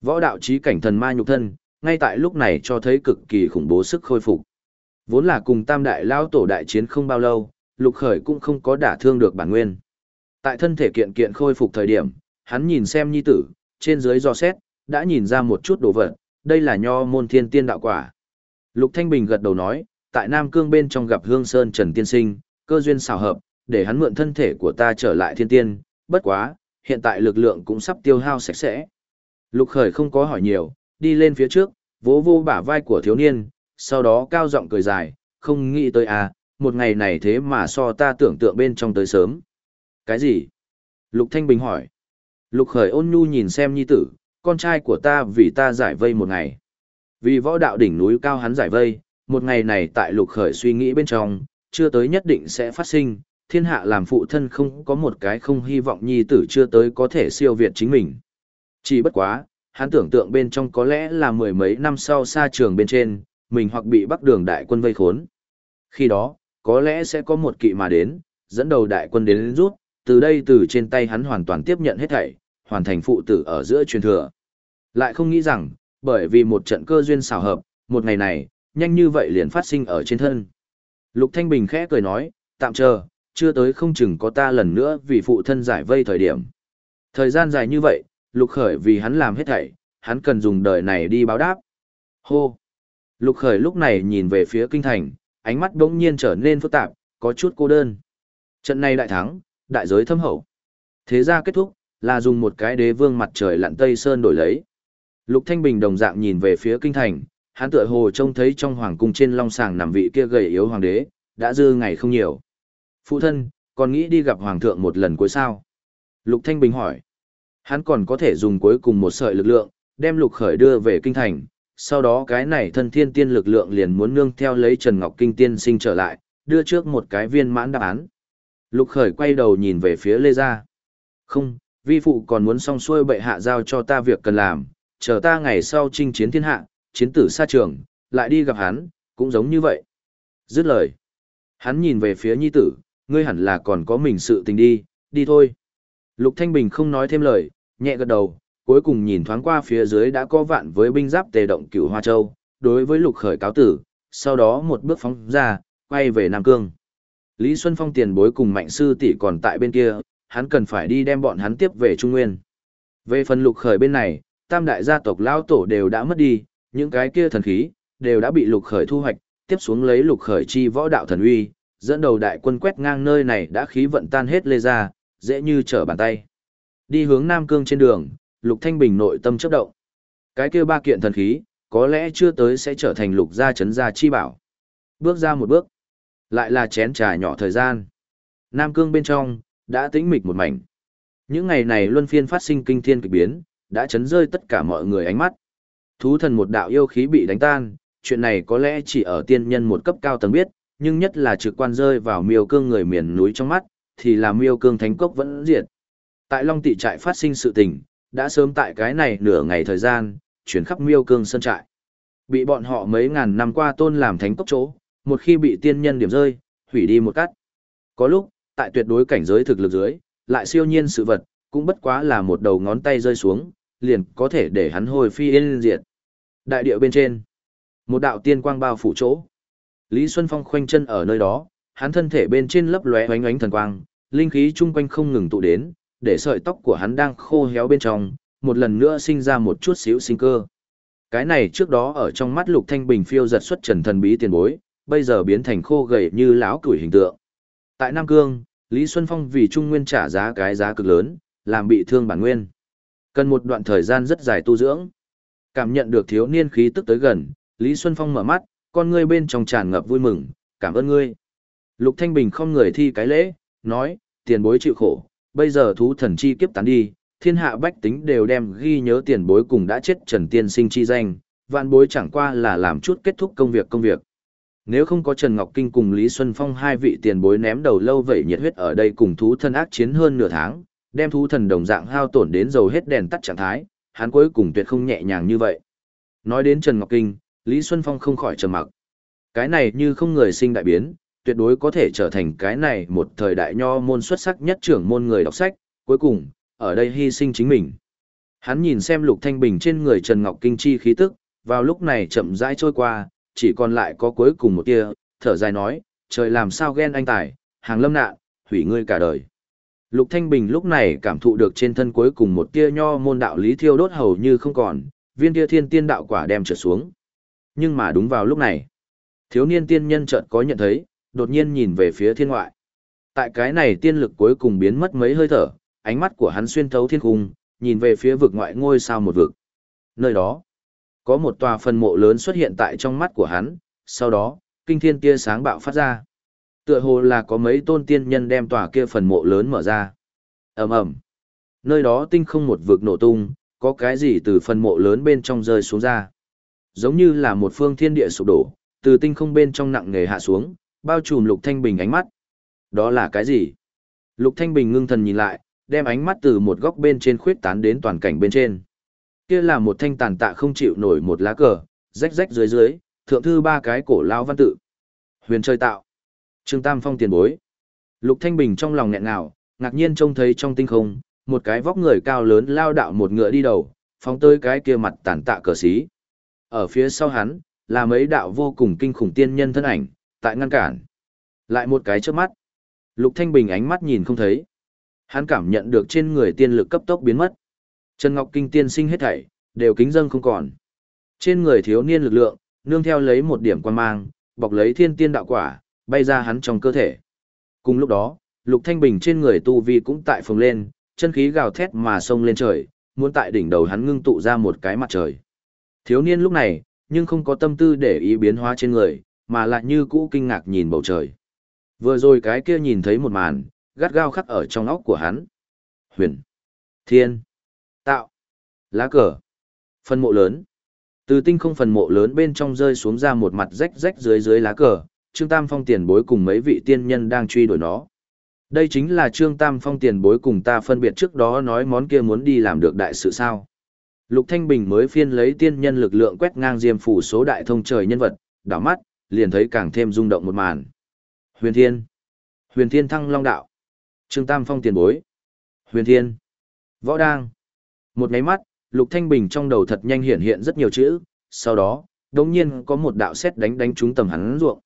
Võ đạo trí cảnh thần ma nhục thân, ngay tại lúc này cho thấy cực kỳ khủng bố sức khôi phục. Vốn là cùng tam đại lao tổ đại chiến không bao lâu, lục khởi cũng không có đả thương được bản nguyên. Tại thân thể kiện kiện khôi phục thời điểm, hắn nhìn xem nhi tử, trên dưới do xét, đã nhìn ra một chút đồ vật, đây là nho môn thiên tiên đạo quả. Lục Thanh Bình gật đầu nói, tại Nam Cương bên trong gặp Hương Sơn Trần Tiên Sinh, cơ duyên xảo hợp, để hắn mượn thân thể của ta trở lại thiên tiên, bất quá, hiện tại lực lượng cũng sắp tiêu hao sạch sẽ. Lục Khởi không có hỏi nhiều, đi lên phía trước, vỗ vô bả vai của thiếu niên, sau đó cao giọng cười dài, không nghĩ tới à, một ngày này thế mà so ta tưởng tượng bên trong tới sớm. Cái gì? Lục Thanh Bình hỏi. Lục Khởi ôn nhu nhìn xem nhi tử, con trai của ta vì ta giải vây một ngày. Vì võ đạo đỉnh núi cao hắn giải vây, một ngày này tại Lục Khởi suy nghĩ bên trong, chưa tới nhất định sẽ phát sinh, thiên hạ làm phụ thân không có một cái không hy vọng nhi tử chưa tới có thể siêu việt chính mình. Chỉ bất quá, hắn tưởng tượng bên trong có lẽ là mười mấy năm sau xa trường bên trên, mình hoặc bị bắc đường đại quân vây khốn. Khi đó, có lẽ sẽ có một kỵ mà đến, dẫn đầu đại quân đến rút, từ đây từ trên tay hắn hoàn toàn tiếp nhận hết thảy, hoàn thành phụ tử ở giữa truyền thừa. Lại không nghĩ rằng, bởi vì một trận cơ duyên xảo hợp, một ngày này, nhanh như vậy liền phát sinh ở trên thân. Lục Thanh Bình khẽ cười nói, tạm chờ, chưa tới không chừng có ta lần nữa vì phụ thân giải vây thời điểm. Thời gian dài như vậy, Lục Khởi vì hắn làm hết thảy, hắn cần dùng đời này đi báo đáp. Hô! Lục Khởi lúc này nhìn về phía kinh thành, ánh mắt đống nhiên trở nên phức tạp, có chút cô đơn. Trận này đại thắng, đại giới thâm hậu. Thế ra kết thúc, là dùng một cái đế vương mặt trời lặn tây sơn đổi lấy. Lục Thanh Bình đồng dạng nhìn về phía kinh thành, hắn tựa hồ trông thấy trong hoàng cung trên long sàng nằm vị kia gầy yếu hoàng đế, đã dư ngày không nhiều. Phụ thân, còn nghĩ đi gặp hoàng thượng một lần cuối sao? Lục Thanh Bình hỏi. Hắn còn có thể dùng cuối cùng một sợi lực lượng, đem lục khởi đưa về kinh thành, sau đó cái này thân thiên tiên lực lượng liền muốn nương theo lấy Trần Ngọc Kinh tiên sinh trở lại, đưa trước một cái viên mãn đáp án. Lục khởi quay đầu nhìn về phía Lê Gia. Không, vi phụ còn muốn xong xuôi bệ hạ giao cho ta việc cần làm, chờ ta ngày sau chinh chiến thiên hạ, chiến tử xa trường, lại đi gặp hắn, cũng giống như vậy. Dứt lời. Hắn nhìn về phía nhi tử, ngươi hẳn là còn có mình sự tình đi, đi thôi. Lục Thanh Bình không nói thêm lời, nhẹ gật đầu, cuối cùng nhìn thoáng qua phía dưới đã có vạn với binh giáp tề động cửu Hoa Châu, đối với lục khởi cáo tử, sau đó một bước phóng ra, quay về Nam Cương. Lý Xuân Phong tiền bối cùng mạnh sư tỷ còn tại bên kia, hắn cần phải đi đem bọn hắn tiếp về Trung Nguyên. Về phần lục khởi bên này, tam đại gia tộc lao tổ đều đã mất đi, những cái kia thần khí, đều đã bị lục khởi thu hoạch, tiếp xuống lấy lục khởi chi võ đạo thần uy, dẫn đầu đại quân quét ngang nơi này đã khí vận tan hết lê ra, dễ như trở bàn tay. Đi hướng Nam Cương trên đường, Lục Thanh Bình nội tâm chấp động. Cái kia ba kiện thần khí, có lẽ chưa tới sẽ trở thành lục gia chấn gia chi bảo. Bước ra một bước, lại là chén trà nhỏ thời gian. Nam Cương bên trong, đã tĩnh mịch một mảnh. Những ngày này luân phiên phát sinh kinh thiên kỳ biến, đã chấn rơi tất cả mọi người ánh mắt. Thú thần một đạo yêu khí bị đánh tan, chuyện này có lẽ chỉ ở tiên nhân một cấp cao tầng biết, nhưng nhất là trực quan rơi vào miêu cương người miền núi trong mắt, thì là miêu cương thánh cốc vẫn diệt. Tại Long Tị trại phát sinh sự tình, đã sớm tại cái này nửa ngày thời gian, chuyển khắp miêu cương sân trại. Bị bọn họ mấy ngàn năm qua tôn làm thánh cốc chỗ, một khi bị tiên nhân điểm rơi, hủy đi một cắt. Có lúc, tại tuyệt đối cảnh giới thực lực dưới, lại siêu nhiên sự vật, cũng bất quá là một đầu ngón tay rơi xuống, liền có thể để hắn hồi phi yên diệt. Đại địa bên trên, một đạo tiên quang bao phủ chỗ. Lý Xuân Phong khoanh chân ở nơi đó, hắn thân thể bên trên lấp lóe oánh oánh thần quang, linh khí chung quanh không ngừng tụ đến, để sợi tóc của hắn đang khô héo bên trong, một lần nữa sinh ra một chút xíu sinh cơ. Cái này trước đó ở trong mắt Lục Thanh Bình phiêu giật xuất trần thần bí tiền bối, bây giờ biến thành khô gầy như lão tuổi hình tượng. Tại Nam Cương, Lý Xuân Phong vì Trung Nguyên trả giá cái giá cực lớn, làm bị thương bản nguyên. Cần một đoạn thời gian rất dài tu dưỡng. Cảm nhận được thiếu niên khí tức tới gần, Lý Xuân Phong mở mắt, con ngươi bên trong tràn ngập vui mừng, cảm ơn ngươi. Lục Thanh Bình không người thi cái lễ, nói, tiền bối chịu khổ, bây giờ thú thần chi kiếp tán đi, thiên hạ bách tính đều đem ghi nhớ tiền bối cùng đã chết Trần Tiên Sinh chi danh, vạn bối chẳng qua là làm chút kết thúc công việc công việc. Nếu không có Trần Ngọc Kinh cùng Lý Xuân Phong hai vị tiền bối ném đầu lâu vậy nhiệt huyết ở đây cùng thú thần ác chiến hơn nửa tháng, đem thú thần đồng dạng hao tổn đến dầu hết đèn tắt trạng thái, hắn cuối cùng tuyệt không nhẹ nhàng như vậy. Nói đến Trần Ngọc Kinh, Lý Xuân Phong không khỏi trầm mặc. Cái này như không người sinh đại biến, tuyệt đối có thể trở thành cái này một thời đại nho môn xuất sắc nhất trưởng môn người đọc sách, cuối cùng, ở đây hy sinh chính mình. Hắn nhìn xem Lục Thanh Bình trên người Trần Ngọc Kinh chi khí tức, vào lúc này chậm rãi trôi qua, chỉ còn lại có cuối cùng một tia, thở dài nói, trời làm sao ghen anh tài, hàng lâm nạn, hủy ngươi cả đời. Lục Thanh Bình lúc này cảm thụ được trên thân cuối cùng một tia nho môn đạo lý thiêu đốt hầu như không còn, viên tia thiên tiên đạo quả đem trở xuống. Nhưng mà đúng vào lúc này, thiếu niên tiên nhân chợt có nhận thấy, đột nhiên nhìn về phía thiên ngoại. Tại cái này tiên lực cuối cùng biến mất mấy hơi thở, ánh mắt của hắn xuyên thấu thiên cung, nhìn về phía vực ngoại ngôi sao một vực. Nơi đó, có một tòa phần mộ lớn xuất hiện tại trong mắt của hắn, sau đó, kinh thiên tia sáng bạo phát ra. Tựa hồ là có mấy tôn tiên nhân đem tòa kia phần mộ lớn mở ra. ầm ầm Nơi đó tinh không một vực nổ tung, có cái gì từ phần mộ lớn bên trong rơi xuống ra. Giống như là một phương thiên địa sụp đổ, từ tinh không bên trong nặng nề hạ xuống, bao trùm Lục Thanh Bình ánh mắt. Đó là cái gì? Lục Thanh Bình ngưng thần nhìn lại, đem ánh mắt từ một góc bên trên khuyết tán đến toàn cảnh bên trên. Kia là một thanh tàn tạ không chịu nổi một lá cờ, rách rách dưới dưới, thượng thư ba cái cổ lao văn tự. Huyền chơi tạo. Trương Tam Phong tiền bối. Lục Thanh Bình trong lòng nghẹn ngào, ngạc nhiên trông thấy trong tinh không, một cái vóc người cao lớn lao đạo một ngựa đi đầu, phóng tới cái kia mặt tàn tạ cờ xí. Ở phía sau hắn, là mấy đạo vô cùng kinh khủng tiên nhân thân ảnh, tại ngăn cản. Lại một cái trước mắt. Lục Thanh Bình ánh mắt nhìn không thấy. Hắn cảm nhận được trên người tiên lực cấp tốc biến mất. Trần Ngọc Kinh tiên sinh hết thảy, đều kính dâng không còn. Trên người thiếu niên lực lượng, nương theo lấy một điểm quan mang, bọc lấy thiên tiên đạo quả, bay ra hắn trong cơ thể. Cùng lúc đó, Lục Thanh Bình trên người tu vi cũng tại phồng lên, chân khí gào thét mà sông lên trời, muốn tại đỉnh đầu hắn ngưng tụ ra một cái mặt trời. Thiếu niên lúc này, nhưng không có tâm tư để ý biến hóa trên người, mà lại như cũ kinh ngạc nhìn bầu trời. Vừa rồi cái kia nhìn thấy một màn, gắt gao khắc ở trong óc của hắn. Huyền, Thiên, Tạo, Lá cờ, phân mộ lớn. Từ tinh không phần mộ lớn bên trong rơi xuống ra một mặt rách rách dưới dưới lá cờ, Trương Tam Phong tiền bối cùng mấy vị tiên nhân đang truy đuổi nó. Đây chính là Trương Tam Phong tiền bối cùng ta phân biệt trước đó nói món kia muốn đi làm được đại sự sao. Lục Thanh Bình mới phiên lấy tiên nhân lực lượng quét ngang diêm phủ số đại thông trời nhân vật, đảo mắt, liền thấy càng thêm rung động một màn. Huyền Thiên. Huyền Thiên thăng long đạo. Trương Tam Phong tiền bối. Huyền Thiên. Võ Đang. Một ngáy mắt, Lục Thanh Bình trong đầu thật nhanh hiện hiện rất nhiều chữ, sau đó, đống nhiên có một đạo xét đánh đánh trúng tầm hắn ruộng.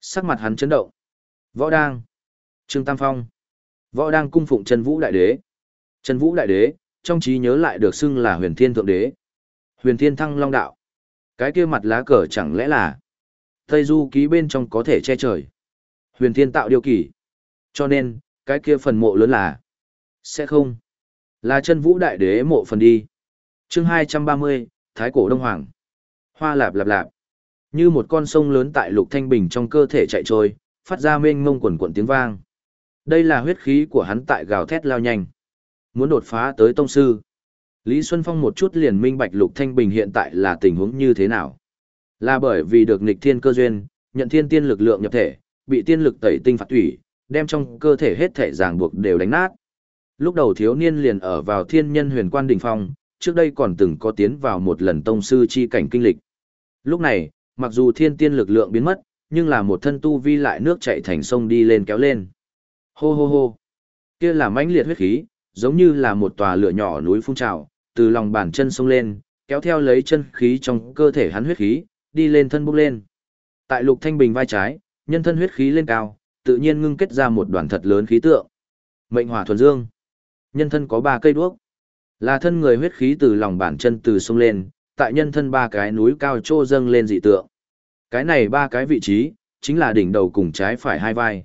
Sắc mặt hắn chấn động. Võ Đang. Trương Tam Phong. Võ Đang cung phụng Trần Vũ Đại Đế. Trần Vũ Đại Đế, trong trí nhớ lại được xưng là huyền thiên thượng đế. Huyền thiên thăng long đạo. Cái kia mặt lá cờ chẳng lẽ là Tây Du ký bên trong có thể che trời. Huyền thiên tạo điều kỳ. Cho nên, cái kia phần mộ lớn là sẽ không. Là chân vũ đại đế mộ phần đi. Chương hai trăm ba mươi thái cổ đông hoàng. Hoa lạp lạp lạp. Như một con sông lớn tại lục thanh bình trong cơ thể chạy trôi phát ra mênh mông quần quần tiếng vang. Đây là huyết khí của hắn tại gào thét lao nhanh. Muốn đột phá tới tông sư. Lý xuân phong một chút liền minh bạch lục thanh bình hiện tại là tình huống như thế nào là bởi vì được nghịch thiên cơ duyên nhận thiên tiên lực lượng nhập thể bị tiên lực tẩy tinh phạt thủy đem trong cơ thể hết thể ràng buộc đều đánh nát. Lúc đầu thiếu niên liền ở vào thiên nhân huyền quan đỉnh phong, trước đây còn từng có tiến vào một lần tông sư chi cảnh kinh lịch. Lúc này, mặc dù thiên tiên lực lượng biến mất, nhưng là một thân tu vi lại nước chảy thành sông đi lên kéo lên. Hô hô hô. Kia là mãnh liệt huyết khí, giống như là một tòa lửa nhỏ núi phun trào, từ lòng bàn chân sông lên, kéo theo lấy chân khí trong cơ thể hắn huyết khí, đi lên thân bốc lên. Tại Lục Thanh Bình vai trái, nhân thân huyết khí lên cao, tự nhiên ngưng kết ra một đoàn thật lớn khí tượng. Mệnh hỏa thuần dương. Nhân thân có ba cây đuốc. Là thân người huyết khí từ lòng bàn chân từ sông lên, tại nhân thân ba cái núi cao trô dâng lên dị tượng. Cái này ba cái vị trí, chính là đỉnh đầu cùng trái phải hai vai.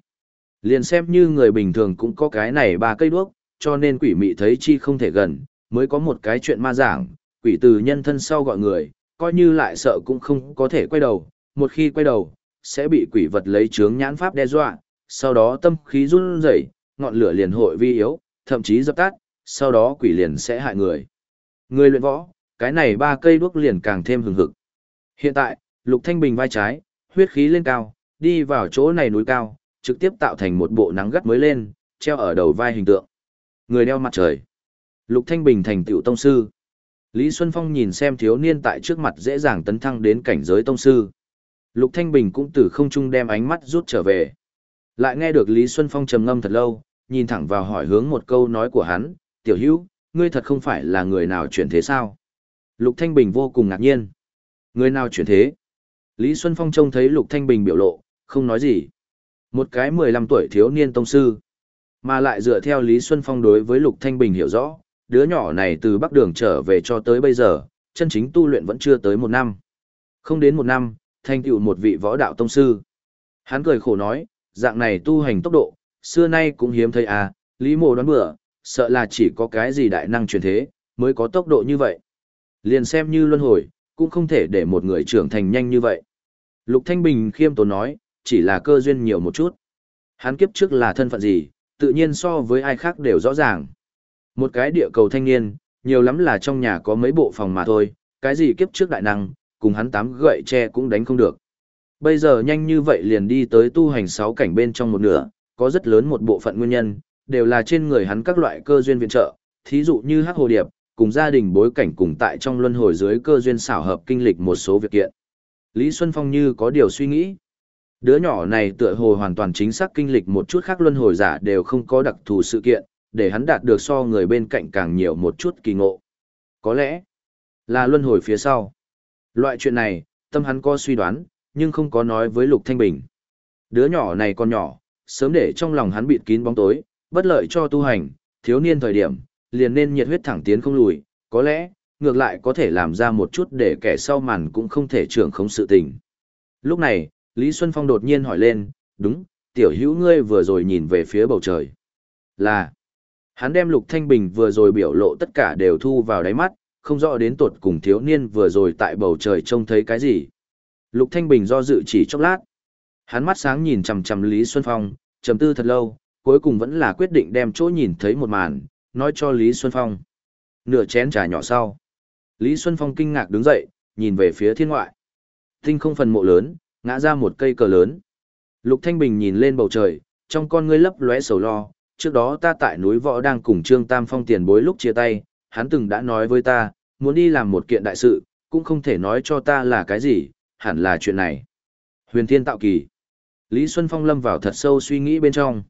Liền xem như người bình thường cũng có cái này ba cây đuốc, cho nên quỷ mị thấy chi không thể gần, mới có một cái chuyện ma giảng, quỷ từ nhân thân sau gọi người, coi như lại sợ cũng không có thể quay đầu, một khi quay đầu, sẽ bị quỷ vật lấy chướng nhãn pháp đe dọa, sau đó tâm khí run rẩy, ngọn lửa liền hội vi yếu, thậm chí dập tắt, sau đó quỷ liền sẽ hại người. Người luyện võ, cái này ba cây đuốc liền càng thêm hừng hực. Hiện tại, Lục Thanh Bình vai trái, huyết khí lên cao, đi vào chỗ này núi cao, trực tiếp tạo thành một bộ nắng gắt mới lên, treo ở đầu vai hình tượng. Người đeo mặt trời. Lục Thanh Bình thành tiểu tông sư. Lý Xuân Phong nhìn xem thiếu niên tại trước mặt dễ dàng tấn thăng đến cảnh giới tông sư. Lục Thanh Bình cũng từ không trung đem ánh mắt rút trở về. Lại nghe được Lý Xuân Phong trầm ngâm thật lâu, nhìn thẳng vào hỏi hướng một câu nói của hắn, tiểu hữu, ngươi thật không phải là người nào chuyển thế sao? Lục Thanh Bình vô cùng ngạc nhiên. Người nào chuyển thế? Lý Xuân Phong trông thấy Lục Thanh Bình biểu lộ, không nói gì. Một cái 15 tuổi thiếu niên tông sư, mà lại dựa theo Lý Xuân Phong đối với Lục Thanh Bình hiểu rõ, đứa nhỏ này từ Bắc Đường trở về cho tới bây giờ, chân chính tu luyện vẫn chưa tới một năm. Không đến một năm, thành tựu một vị võ đạo tông sư. Hắn cười khổ nói, dạng này tu hành tốc độ, xưa nay cũng hiếm thấy à, Lý Mộ đoán bữa, sợ là chỉ có cái gì đại năng truyền thế, mới có tốc độ như vậy. Liền xem như luân hồi, cũng không thể để một người trưởng thành nhanh như vậy. Lục Thanh Bình khiêm tốn nói, chỉ là cơ duyên nhiều một chút. Hắn kiếp trước là thân phận gì, tự nhiên so với ai khác đều rõ ràng. Một cái địa cầu thanh niên, nhiều lắm là trong nhà có mấy bộ phòng mà thôi, cái gì kiếp trước đại năng, cùng hắn tám gậy tre cũng đánh không được. Bây giờ nhanh như vậy liền đi tới tu hành sáu cảnh bên trong một nửa, có rất lớn một bộ phận nguyên nhân, đều là trên người hắn các loại cơ duyên viện trợ, thí dụ như hắc hồ điệp, cùng gia đình bối cảnh cùng tại trong luân hồi dưới cơ duyên xảo hợp kinh lịch một số việc kiện. Lý Xuân Phong như có điều suy nghĩ. Đứa nhỏ này tựa hồ hoàn toàn chính xác kinh lịch một chút khác luân hồi giả đều không có đặc thù sự kiện, để hắn đạt được so người bên cạnh càng nhiều một chút kỳ ngộ. Có lẽ là luân hồi phía sau. Loại chuyện này, tâm hắn có suy đoán, nhưng không có nói với Lục Thanh Bình. Đứa nhỏ này còn nhỏ, sớm để trong lòng hắn bịt kín bóng tối, bất lợi cho tu hành, thiếu niên thời điểm, liền nên nhiệt huyết thẳng tiến không lùi, có lẽ, ngược lại có thể làm ra một chút để kẻ sau màn cũng không thể trưởng không sự tình. Lúc này, Lý Xuân Phong đột nhiên hỏi lên, đúng, tiểu hữu ngươi vừa rồi nhìn về phía bầu trời. Là, hắn đem Lục Thanh Bình vừa rồi biểu lộ tất cả đều thu vào đáy mắt, không rõ đến tột cùng thiếu niên vừa rồi tại bầu trời trông thấy cái gì. Lục Thanh Bình do dự chỉ chốc lát. Hắn mắt sáng nhìn chằm chằm Lý Xuân Phong, trầm tư thật lâu, cuối cùng vẫn là quyết định đem chỗ nhìn thấy một màn, nói cho Lý Xuân Phong. Nửa chén trà nhỏ sau. Lý Xuân Phong kinh ngạc đứng dậy, nhìn về phía thiên ngoại. Tinh không phần mộ lớn, ngã ra một cây cờ lớn. Lục Thanh Bình nhìn lên bầu trời, trong con ngươi lấp lóe sầu lo, trước đó ta tại núi võ đang cùng Trương Tam Phong tiền bối lúc chia tay, hắn từng đã nói với ta, muốn đi làm một kiện đại sự, cũng không thể nói cho ta là cái gì, hẳn là chuyện này. Huyền Thiên tạo kỳ. Lý Xuân Phong lâm vào thật sâu suy nghĩ bên trong.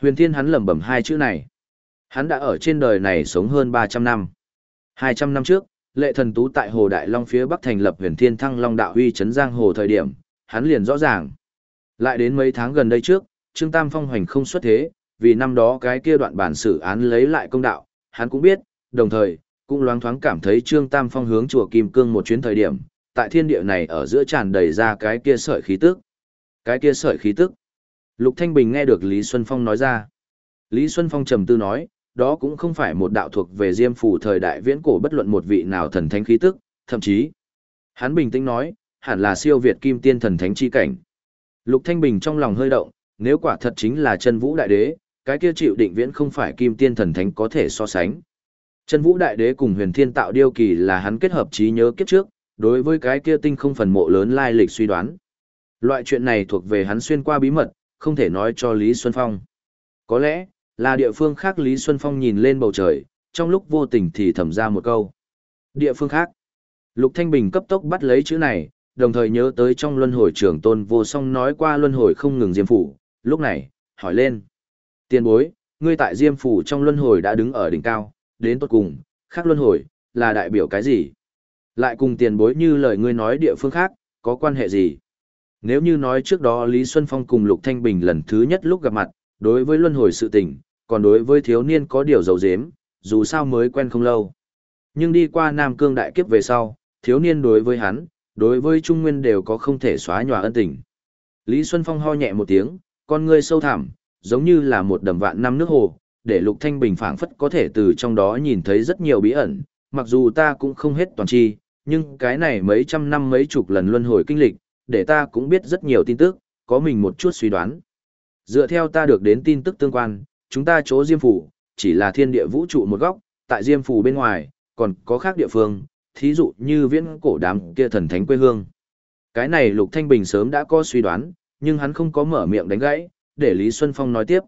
Huyền Thiên hắn lẩm bẩm hai chữ này. Hắn đã ở trên đời này sống hơn 300 năm. 200 năm trước, lệ thần tú tại Hồ Đại Long phía Bắc thành lập huyền thiên thăng Long đạo huy trấn giang hồ thời điểm, hắn liền rõ ràng. Lại đến mấy tháng gần đây trước, Trương Tam Phong hoành không xuất thế, vì năm đó cái kia đoạn bản xử án lấy lại công đạo, hắn cũng biết, đồng thời, cũng loáng thoáng cảm thấy Trương Tam Phong hướng chùa Kim Cương một chuyến thời điểm, tại thiên địa này ở giữa tràn đầy ra cái kia sợi khí tức. Cái kia sợi khí tức. Lục Thanh Bình nghe được Lý Xuân Phong nói ra. Lý Xuân Phong trầm tư nói, đó cũng không phải một đạo thuộc về diêm phủ thời đại viễn cổ bất luận một vị nào thần thánh khí tức, thậm chí. Hắn bình tĩnh nói, hẳn là siêu việt kim tiên thần thánh chi cảnh. Lục Thanh Bình trong lòng hơi động, nếu quả thật chính là chân vũ đại đế, cái kia chịu định viễn không phải kim tiên thần thánh có thể so sánh. Chân vũ đại đế cùng huyền thiên tạo điêu kỳ là hắn kết hợp trí nhớ kiếp trước, đối với cái kia tinh không phần mộ lớn lai lịch suy đoán. Loại chuyện này thuộc về hắn xuyên qua bí mật, không thể nói cho Lý Xuân Phong. Có lẽ, là địa phương khác Lý Xuân Phong nhìn lên bầu trời, trong lúc vô tình thì thầm ra một câu. Địa phương khác. Lục Thanh Bình cấp tốc bắt lấy chữ này, đồng thời nhớ tới trong luân hồi trưởng tôn vô song nói qua luân hồi không ngừng diêm phủ, lúc này, hỏi lên. Tiên bối, ngươi tại diêm phủ trong luân hồi đã đứng ở đỉnh cao, đến tốt cùng, khác luân hồi, là đại biểu cái gì? Lại cùng tiền bối như lời ngươi nói địa phương khác, có quan hệ gì? Nếu như nói trước đó Lý Xuân Phong cùng Lục Thanh Bình lần thứ nhất lúc gặp mặt, đối với luân hồi sự tình, còn đối với thiếu niên có điều dấu dếm, dù sao mới quen không lâu. Nhưng đi qua Nam Cương đại kiếp về sau, thiếu niên đối với hắn, đối với Trung Nguyên đều có không thể xóa nhòa ân tình. Lý Xuân Phong ho nhẹ một tiếng, con ngươi sâu thẳm, giống như là một đầm vạn năm nước hồ, để Lục Thanh Bình phảng phất có thể từ trong đó nhìn thấy rất nhiều bí ẩn, mặc dù ta cũng không hết toàn chi, nhưng cái này mấy trăm năm mấy chục lần luân hồi kinh lịch, để ta cũng biết rất nhiều tin tức, có mình một chút suy đoán. Dựa theo ta được đến tin tức tương quan, chúng ta chỗ Diêm Phủ, chỉ là thiên địa vũ trụ một góc, tại Diêm Phủ bên ngoài, còn có khác địa phương, thí dụ như viễn cổ đám kia thần thánh quê hương. Cái này Lục Thanh Bình sớm đã có suy đoán, nhưng hắn không có mở miệng đánh gãy, để Lý Xuân Phong nói tiếp.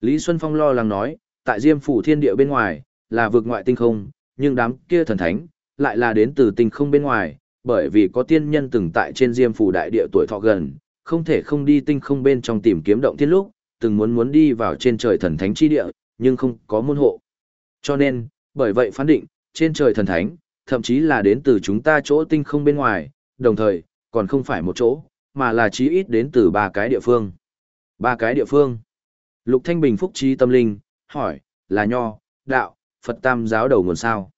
Lý Xuân Phong lo lắng nói, tại Diêm Phủ thiên địa bên ngoài, là vực ngoại tinh không, nhưng đám kia thần thánh, lại là đến từ tinh không bên ngoài, bởi vì có tiên nhân từng tại trên Diêm Phủ đại địa tuổi thọ gần, không thể không đi tinh không bên trong tìm kiếm động thiên lúc, từng muốn muốn đi vào trên trời thần thánh chi địa, nhưng không có môn hộ. Cho nên, Bởi vậy phán định, trên trời thần thánh, thậm chí là đến từ chúng ta chỗ tinh không bên ngoài, đồng thời, còn không phải một chỗ, mà là chí ít đến từ ba cái địa phương. Ba cái địa phương. Lục Thanh Bình phúc trí tâm linh, hỏi, là nho, đạo, Phật tam giáo đầu nguồn sao?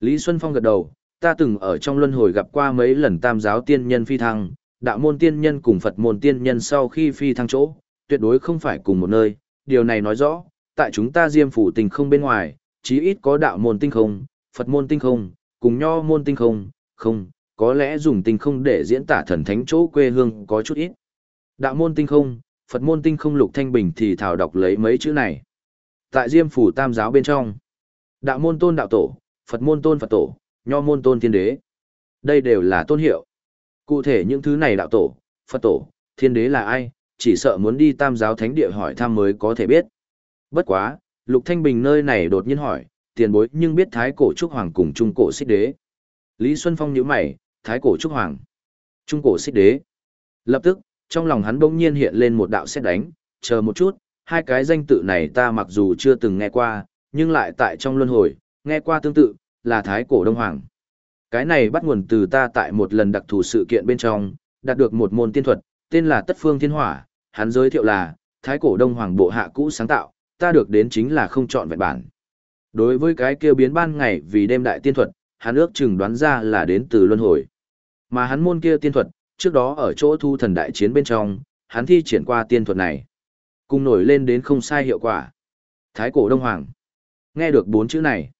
Lý Xuân Phong gật đầu, ta từng ở trong luân hồi gặp qua mấy lần tam giáo tiên nhân phi thăng, đạo môn tiên nhân cùng Phật môn tiên nhân sau khi phi thăng chỗ, tuyệt đối không phải cùng một nơi, điều này nói rõ, tại chúng ta diêm phủ tình không bên ngoài, chí ít có đạo môn tinh không, Phật môn tinh không, cùng nho môn tinh không, không, có lẽ dùng tinh không để diễn tả thần thánh chỗ quê hương có chút ít. Đạo môn tinh không, Phật môn tinh không lục thanh bình thì thảo đọc lấy mấy chữ này. Tại Diêm phủ Tam giáo bên trong, đạo môn tôn đạo tổ, Phật môn tôn Phật tổ, nho môn tôn thiên đế. Đây đều là tôn hiệu. Cụ thể những thứ này đạo tổ, Phật tổ, thiên đế là ai, chỉ sợ muốn đi Tam giáo thánh địa hỏi thăm mới có thể biết. Bất quá, Lục Thanh Bình nơi này đột nhiên hỏi, tiền bối nhưng biết Thái cổ Trúc Hoàng cùng Trung cổ Xích Đế. Lý Xuân Phong nhíu mày, Thái cổ Trúc Hoàng, Trung cổ Xích Đế. Lập tức, trong lòng hắn bỗng nhiên hiện lên một đạo xét đánh, chờ một chút, hai cái danh tự này ta mặc dù chưa từng nghe qua, nhưng lại tại trong luân hồi, nghe qua tương tự, là Thái cổ Đông Hoàng. Cái này bắt nguồn từ ta tại một lần đặc thù sự kiện bên trong, đạt được một môn tiên thuật, tên là Tất Phương Thiên Hỏa, hắn giới thiệu là, Thái cổ Đông Hoàng bộ hạ cũ sáng tạo, ta được đến chính là không chọn vẹn bản. Đối với cái kia biến ban ngày vì đêm đại tiên thuật, hắn ước chừng đoán ra là đến từ luân hồi. Mà hắn môn kia tiên thuật, trước đó ở chỗ thu thần đại chiến bên trong, hắn thi triển qua tiên thuật này. Cùng nổi lên đến không sai hiệu quả. Thái cổ Đông Hoàng. Nghe được bốn chữ này.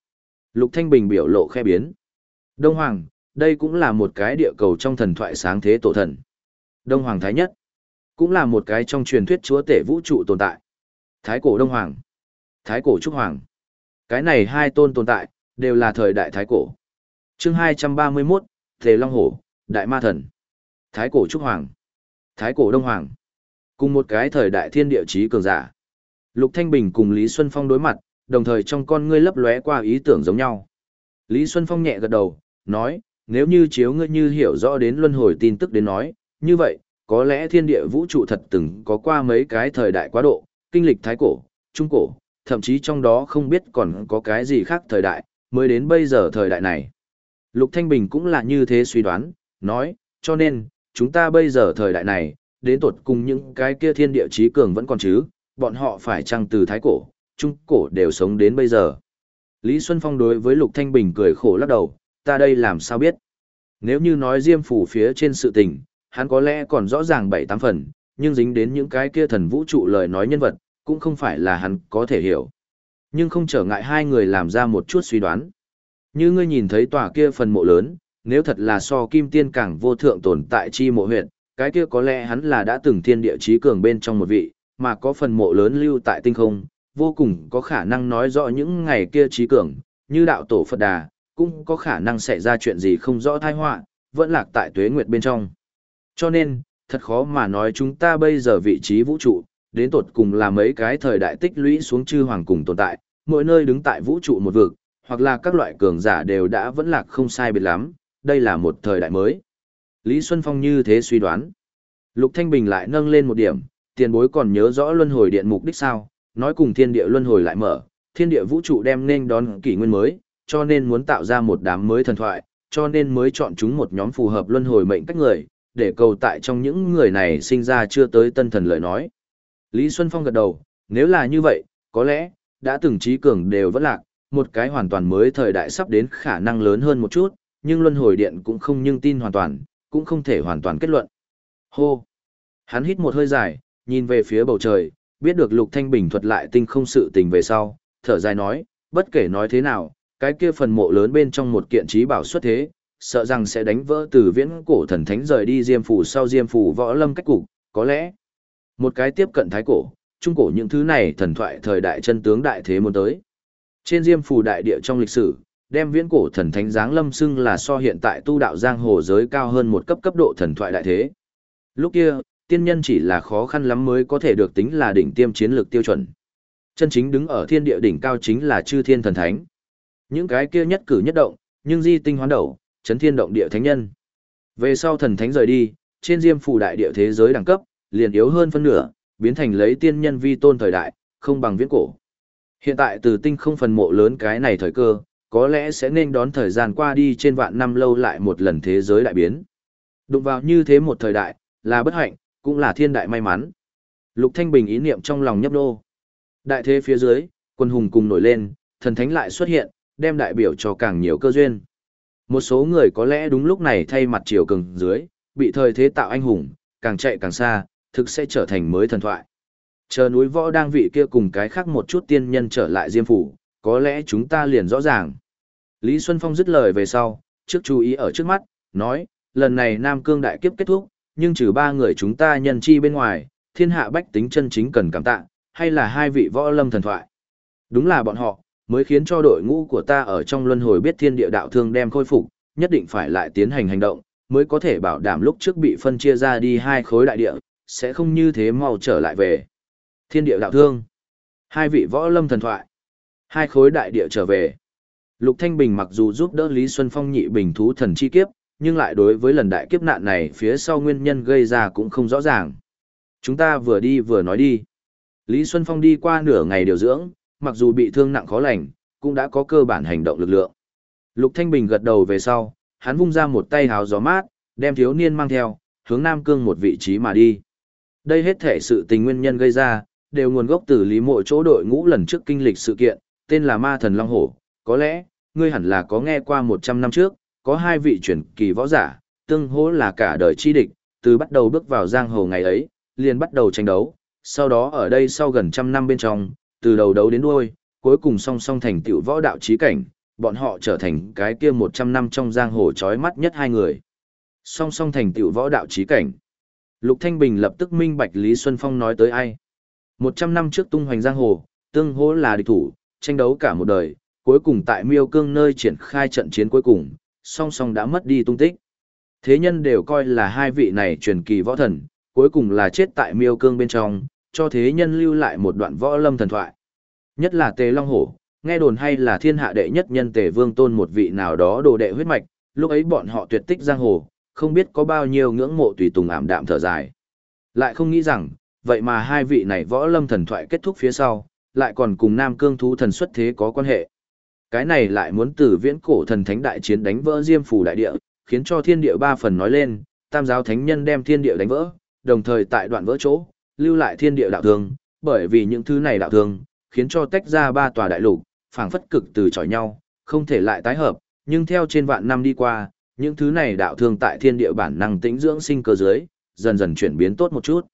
Lục Thanh Bình biểu lộ khe biến. Đông Hoàng, đây cũng là một cái địa cầu trong thần thoại sáng thế tổ thần. Đông Hoàng Thái Nhất. Cũng là một cái trong truyền thuyết chúa tể vũ trụ tồn tại. Thái cổ Đông Hoàng. Thái cổ Trúc Hoàng. Cái này hai tôn tồn tại, đều là thời đại Thái cổ. chương 231, Thề Long Hổ, Đại Ma Thần. Thái cổ Trúc Hoàng. Thái cổ Đông Hoàng. Cùng một cái thời đại thiên địa chí cường giả. Lục Thanh Bình cùng Lý Xuân Phong đối mặt, đồng thời trong con ngươi lấp lóe qua ý tưởng giống nhau. Lý Xuân Phong nhẹ gật đầu, nói, nếu như chiếu ngươi như hiểu rõ đến luân hồi tin tức đến nói, như vậy, có lẽ thiên địa vũ trụ thật từng có qua mấy cái thời đại quá độ, kinh lịch thái cổ, trung cổ, thậm chí trong đó không biết còn có cái gì khác thời đại, mới đến bây giờ thời đại này. Lục Thanh Bình cũng là như thế suy đoán, nói, cho nên, chúng ta bây giờ thời đại này, đến tột cùng những cái kia thiên địa trí cường vẫn còn chứ, bọn họ phải chăng từ thái cổ, trung cổ đều sống đến bây giờ. Lý Xuân Phong đối với Lục Thanh Bình cười khổ lắc đầu, ta đây làm sao biết. Nếu như nói diêm phủ phía trên sự tình, hắn có lẽ còn rõ ràng bảy tám phần, nhưng dính đến những cái kia thần vũ trụ lời nói nhân vật, cũng không phải là hắn có thể hiểu. Nhưng không trở ngại hai người làm ra một chút suy đoán. Như ngươi nhìn thấy tòa kia phần mộ lớn, nếu thật là so kim tiên càng vô thượng tồn tại chi mộ huyện, cái kia có lẽ hắn là đã từng thiên địa trí cường bên trong một vị, mà có phần mộ lớn lưu tại tinh không, vô cùng có khả năng nói rõ những ngày kia trí cường, như đạo tổ Phật Đà, cũng có khả năng xảy ra chuyện gì không rõ thai họa, vẫn lạc tại tuế nguyệt bên trong. Cho nên, thật khó mà nói chúng ta bây giờ vị trí vũ trụ, đến tột cùng là mấy cái thời đại tích lũy xuống chư hoàng cùng tồn tại, mỗi nơi đứng tại vũ trụ một vực, hoặc là các loại cường giả đều đã vẫn lạc không sai biệt lắm, đây là một thời đại mới. Lý Xuân Phong như thế suy đoán. Lục Thanh Bình lại nâng lên một điểm, tiền bối còn nhớ rõ luân hồi điện mục đích sao, nói cùng thiên địa luân hồi lại mở, thiên địa vũ trụ đem nên đón kỷ nguyên mới, cho nên muốn tạo ra một đám mới thần thoại, cho nên mới chọn chúng một nhóm phù hợp luân hồi mệnh cách người, để cầu tại trong những người này sinh ra chưa tới tân thần lời nói. Lý Xuân Phong gật đầu, nếu là như vậy, có lẽ, đã từng trí cường đều vẫn lạc, một cái hoàn toàn mới thời đại sắp đến khả năng lớn hơn một chút, nhưng luân hồi điện cũng không nhưng tin hoàn toàn, cũng không thể hoàn toàn kết luận. Hô! Hắn hít một hơi dài, nhìn về phía bầu trời, biết được Lục Thanh Bình thuật lại tinh không sự tình về sau, thở dài nói, bất kể nói thế nào, cái kia phần mộ lớn bên trong một kiện trí bảo xuất thế, sợ rằng sẽ đánh vỡ từ viễn cổ thần thánh rời đi diêm phủ sau diêm phủ võ lâm cách cục, có lẽ một cái tiếp cận thái cổ, trung cổ những thứ này thần thoại thời đại chân tướng đại thế muốn tới. Trên diêm phủ đại địa trong lịch sử, đem viễn cổ thần thánh giáng lâm xưng là so hiện tại tu đạo giang hồ giới cao hơn một cấp cấp độ thần thoại đại thế. Lúc kia, tiên nhân chỉ là khó khăn lắm mới có thể được tính là đỉnh tiêm chiến lược tiêu chuẩn. Chân chính đứng ở thiên địa đỉnh cao chính là chư thiên thần thánh. Những cái kia nhất cử nhất động, nhưng di tinh hoán đầu, chấn thiên động địa thánh nhân. Về sau thần thánh rời đi, trên diêm phủ đại địa thế giới đẳng cấp, liền yếu hơn phân nửa, biến thành lấy tiên nhân vi tôn thời đại, không bằng viễn cổ. Hiện tại từ tinh không phần mộ lớn cái này thời cơ, có lẽ sẽ nên đón thời gian qua đi trên vạn năm lâu lại một lần thế giới đại biến. Đụng vào như thế một thời đại, là bất hạnh, cũng là thiên đại may mắn. Lục Thanh Bình ý niệm trong lòng nhấp đô. Đại thế phía dưới, quân hùng cùng nổi lên, thần thánh lại xuất hiện, đem đại biểu cho càng nhiều cơ duyên. Một số người có lẽ đúng lúc này thay mặt triều cường dưới, bị thời thế tạo anh hùng, càng chạy càng xa, thực sẽ trở thành mới thần thoại. Chờ núi võ đang vị kia cùng cái khác một chút tiên nhân trở lại diêm phủ, có lẽ chúng ta liền rõ ràng. Lý Xuân Phong dứt lời về sau, trước chú ý ở trước mắt, nói, lần này Nam Cương đại kiếp kết thúc, nhưng trừ ba người chúng ta nhân chi bên ngoài, thiên hạ bách tính chân chính cần cảm tạ, hay là hai vị võ lâm thần thoại. Đúng là bọn họ, mới khiến cho đội ngũ của ta ở trong luân hồi biết thiên địa đạo thương đem khôi phục, nhất định phải lại tiến hành hành động, mới có thể bảo đảm lúc trước bị phân chia ra đi hai khối đại địa, sẽ không như thế mau trở lại về. Thiên địa đạo thương. Hai vị võ lâm thần thoại. Hai khối đại địa trở về. Lục Thanh Bình mặc dù giúp đỡ Lý Xuân Phong nhị bình thú thần chi kiếp, nhưng lại đối với lần đại kiếp nạn này phía sau nguyên nhân gây ra cũng không rõ ràng. Chúng ta vừa đi vừa nói đi. Lý Xuân Phong đi qua nửa ngày điều dưỡng, mặc dù bị thương nặng khó lành, cũng đã có cơ bản hành động lực lượng. Lục Thanh Bình gật đầu về sau, hắn vung ra một tay hào gió mát, đem thiếu niên mang theo, hướng Nam Cương một vị trí mà đi. Đây hết thể sự tình nguyên nhân gây ra, đều nguồn gốc từ lý mộ chỗ đội ngũ lần trước kinh lịch sự kiện, tên là Ma Thần Long Hổ. Có lẽ, ngươi hẳn là có nghe qua 100 năm trước, có hai vị truyền kỳ võ giả, tương hỗ là cả đời chi địch, từ bắt đầu bước vào giang hồ ngày ấy, liền bắt đầu tranh đấu, sau đó ở đây sau gần trăm năm bên trong, từ đầu đấu đến đuôi, cuối cùng song song thành tựu võ đạo trí cảnh, bọn họ trở thành cái kia 100 năm trong giang hồ chói mắt nhất hai người. Song song thành tựu võ đạo trí cảnh. Lục Thanh Bình lập tức minh bạch Lý Xuân Phong nói tới ai. 100 năm trước tung hoành giang hồ, tương hỗ là địch thủ, tranh đấu cả một đời, cuối cùng tại Miêu Cương nơi triển khai trận chiến cuối cùng, song song đã mất đi tung tích. Thế nhân đều coi là hai vị này truyền kỳ võ thần, cuối cùng là chết tại Miêu Cương bên trong, cho thế nhân lưu lại một đoạn võ lâm thần thoại. Nhất là Tề Long Hổ, nghe đồn hay là thiên hạ đệ nhất nhân Tề Vương Tôn một vị nào đó đồ đệ huyết mạch, lúc ấy bọn họ tuyệt tích giang hồ, không biết có bao nhiêu ngưỡng mộ tùy tùng ảm đạm thở dài. Lại không nghĩ rằng, vậy mà hai vị này võ lâm thần thoại kết thúc phía sau, lại còn cùng Nam Cương thú thần xuất thế có quan hệ. Cái này lại muốn từ viễn cổ thần thánh đại chiến đánh vỡ Diêm phủ đại địa, khiến cho thiên địa ba phần nói lên, tam giáo thánh nhân đem thiên địa đánh vỡ, đồng thời tại đoạn vỡ chỗ, lưu lại thiên địa đạo thương, bởi vì những thứ này đạo thương, khiến cho tách ra ba tòa đại lục, phảng phất cực từ chọi nhau, không thể lại tái hợp, nhưng theo trên vạn năm đi qua, những thứ này đạo thương tại thiên địa bản năng tĩnh dưỡng sinh cơ dưới, dần dần chuyển biến tốt một chút.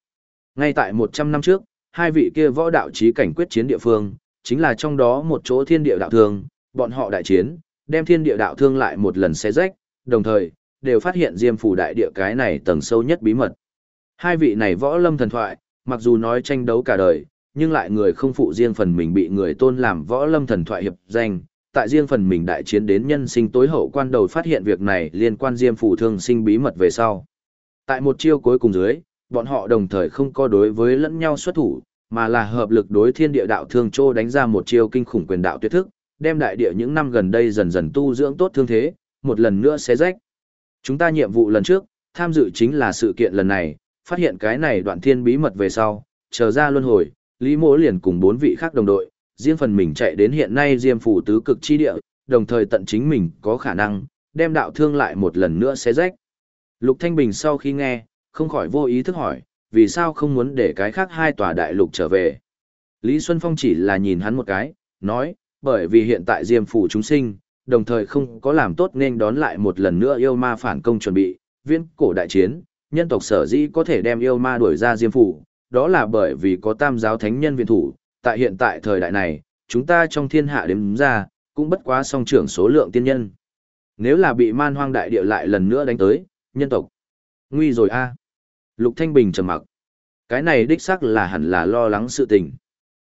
Ngay tại 100 năm trước, hai vị kia võ đạo trí cảnh quyết chiến địa phương, chính là trong đó một chỗ thiên địa đạo thương, bọn họ đại chiến, đem thiên địa đạo thương lại một lần xé rách, đồng thời, đều phát hiện diêm phủ đại địa cái này tầng sâu nhất bí mật. Hai vị này võ lâm thần thoại, mặc dù nói tranh đấu cả đời, nhưng lại người không phụ riêng phần mình bị người tôn làm võ lâm thần thoại hiệp danh, tại riêng phần mình đại chiến đến nhân sinh tối hậu quan đầu phát hiện việc này liên quan diêm phủ thương sinh bí mật về sau. Tại một chiêu cuối cùng dưới, bọn họ đồng thời không có đối với lẫn nhau xuất thủ, mà là hợp lực đối thiên địa đạo thương trô đánh ra một chiêu kinh khủng quyền đạo tuyệt thức, đem đại địa những năm gần đây dần dần tu dưỡng tốt thương thế, một lần nữa xé rách. Chúng ta nhiệm vụ lần trước, tham dự chính là sự kiện lần này, phát hiện cái này đoạn thiên bí mật về sau, chờ ra luân hồi, Lý Mỗ liền cùng bốn vị khác đồng đội, riêng phần mình chạy đến hiện nay Diêm phủ tứ cực chi địa, đồng thời tận chính mình có khả năng đem đạo thương lại một lần nữa xé rách. Lục Thanh Bình sau khi nghe, không khỏi vô ý thức hỏi, vì sao không muốn để cái khác hai tòa đại lục trở về. Lý Xuân Phong chỉ là nhìn hắn một cái, nói, bởi vì hiện tại Diêm phủ chúng sinh, đồng thời không có làm tốt nên đón lại một lần nữa yêu ma phản công chuẩn bị, viễn cổ đại chiến, nhân tộc sở dĩ có thể đem yêu ma đuổi ra Diêm phủ, đó là bởi vì có tam giáo thánh nhân viện thủ, tại hiện tại thời đại này, chúng ta trong thiên hạ đếm ra, cũng bất quá song trưởng số lượng tiên nhân. Nếu là bị man hoang đại địa lại lần nữa đánh tới, nhân tộc. Nguy rồi a. Lục Thanh Bình trầm mặc. Cái này đích xác là hẳn là lo lắng sự tình.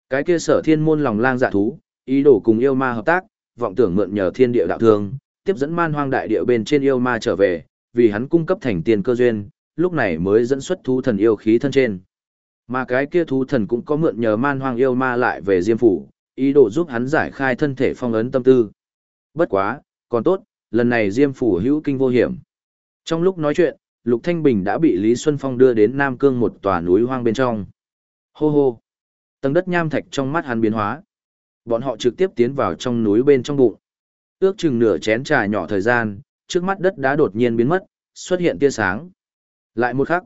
Cái kia sở thiên môn lòng lang dạ thú, ý đồ cùng yêu ma hợp tác, vọng tưởng mượn nhờ thiên địa đạo thương, tiếp dẫn man hoang đại địa bên trên yêu ma trở về, vì hắn cung cấp thành tiền cơ duyên, lúc này mới dẫn xuất thú thần yêu khí thân trên. Mà cái kia thú thần cũng có mượn nhờ man hoang yêu ma lại về diêm phủ, ý đồ giúp hắn giải khai thân thể phong ấn tâm tư. Bất quá, còn tốt, lần này diêm phủ hữu kinh vô hiểm. Trong lúc nói chuyện, Lục Thanh Bình đã bị Lý Xuân Phong đưa đến Nam Cương một tòa núi hoang bên trong. Hô hô! Tầng đất nham thạch trong mắt hắn biến hóa. Bọn họ trực tiếp tiến vào trong núi bên trong bụng. Ước chừng nửa chén trà nhỏ thời gian, trước mắt đất đá đột nhiên biến mất, xuất hiện tia sáng. Lại một khắc,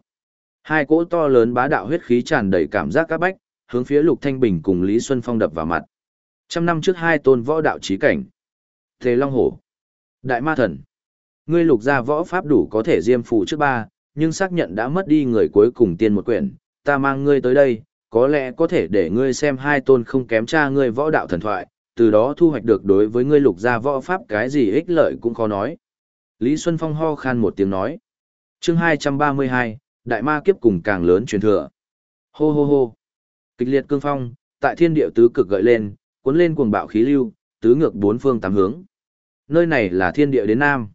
hai cỗ to lớn bá đạo huyết khí tràn đầy cảm giác các bách, hướng phía Lục Thanh Bình cùng Lý Xuân Phong đập vào mặt. Trăm năm trước hai tôn võ đạo trí cảnh. Thế Long Hổ. Đại Ma Thần. Ngươi lục gia võ pháp đủ có thể diêm phù trước ba, nhưng xác nhận đã mất đi người cuối cùng tiên một quyển, ta mang ngươi tới đây, có lẽ có thể để ngươi xem hai tôn không kém cha ngươi võ đạo thần thoại, từ đó thu hoạch được đối với ngươi lục gia võ pháp cái gì ích lợi cũng khó nói. Lý Xuân Phong ho khan một tiếng nói. chương 232, Đại Ma Kiếp cùng càng lớn truyền thừa. Hô hô hô. Kịch liệt cương phong, tại thiên địa tứ cực gợi lên, cuốn lên cuồng bạo khí lưu, tứ ngược bốn phương tám hướng. Nơi này là thiên địa đến Nam.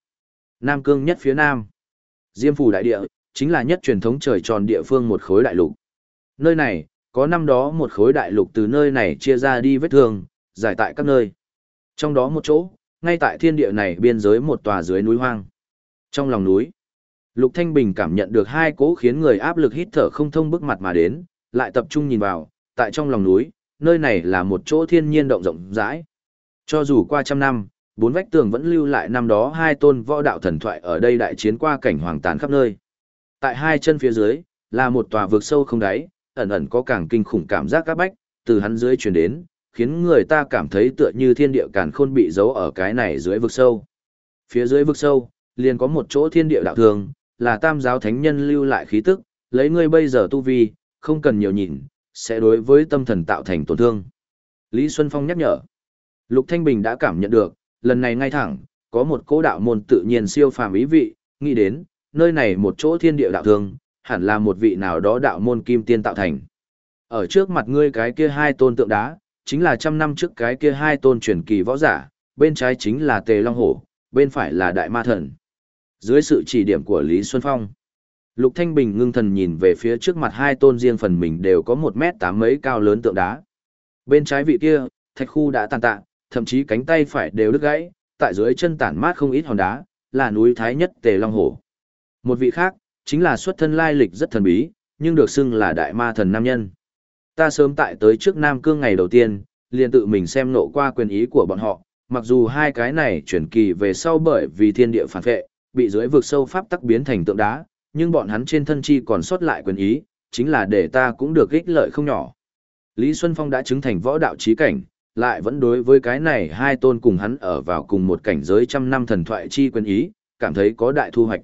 Nam cương nhất phía Nam. Diêm phủ đại địa, chính là nhất truyền thống trời tròn địa phương một khối đại lục. Nơi này, có năm đó một khối đại lục từ nơi này chia ra đi vết thương, giải tại các nơi. Trong đó một chỗ, ngay tại thiên địa này biên giới một tòa dưới núi hoang. Trong lòng núi, Lục Thanh Bình cảm nhận được hai cỗ khiến người áp lực hít thở không thông bức mặt mà đến, lại tập trung nhìn vào, tại trong lòng núi, nơi này là một chỗ thiên nhiên động rộng rãi. Cho dù qua trăm năm, bốn vách tường vẫn lưu lại năm đó hai tôn võ đạo thần thoại ở đây đại chiến qua cảnh hoàng tàn khắp nơi. Tại hai chân phía dưới, là một tòa vực sâu không đáy, ẩn ẩn có càng kinh khủng cảm giác các bách, từ hắn dưới truyền đến, khiến người ta cảm thấy tựa như thiên địa càn khôn bị giấu ở cái này dưới vực sâu. Phía dưới vực sâu, liền có một chỗ thiên địa đạo thường, là tam giáo thánh nhân lưu lại khí tức, lấy ngươi bây giờ tu vi, không cần nhiều nhìn, sẽ đối với tâm thần tạo thành tổn thương. Lý Xuân Phong nhắc nhở. Lục Thanh Bình đã cảm nhận được, lần này ngay thẳng, có một cố đạo môn tự nhiên siêu phàm ý vị, nghĩ đến, nơi này một chỗ thiên địa đạo thương, hẳn là một vị nào đó đạo môn kim tiên tạo thành. Ở trước mặt ngươi cái kia hai tôn tượng đá, chính là trăm năm trước cái kia hai tôn truyền kỳ võ giả, bên trái chính là Tề Long Hổ, bên phải là Đại Ma Thần. Dưới sự chỉ điểm của Lý Xuân Phong, Lục Thanh Bình ngưng thần nhìn về phía trước mặt hai tôn riêng phần mình đều có một mét tám mấy cao lớn tượng đá. Bên trái vị kia, thạch khu đã tàn tạ, thậm chí cánh tay phải đều đứt gãy, tại dưới chân tản mát không ít hòn đá, là núi Thái Nhất Tề Long Hổ. Một vị khác, chính là xuất thân lai lịch rất thần bí, nhưng được xưng là đại ma thần nam nhân. Ta sớm tại tới trước Nam Cương ngày đầu tiên, liền tự mình xem nộ qua quyền ý của bọn họ, mặc dù hai cái này chuyển kỳ về sau bởi vì thiên địa phản vệ, bị dưới vực sâu pháp tắc biến thành tượng đá, nhưng bọn hắn trên thân chi còn sót lại quyền ý, chính là để ta cũng được ích lợi không nhỏ. Lý Xuân Phong đã chứng thành võ đạo trí cảnh, lại vẫn đối với cái này hai tôn cùng hắn ở vào cùng một cảnh giới trăm năm thần thoại chi quyền ý, cảm thấy có đại thu hoạch.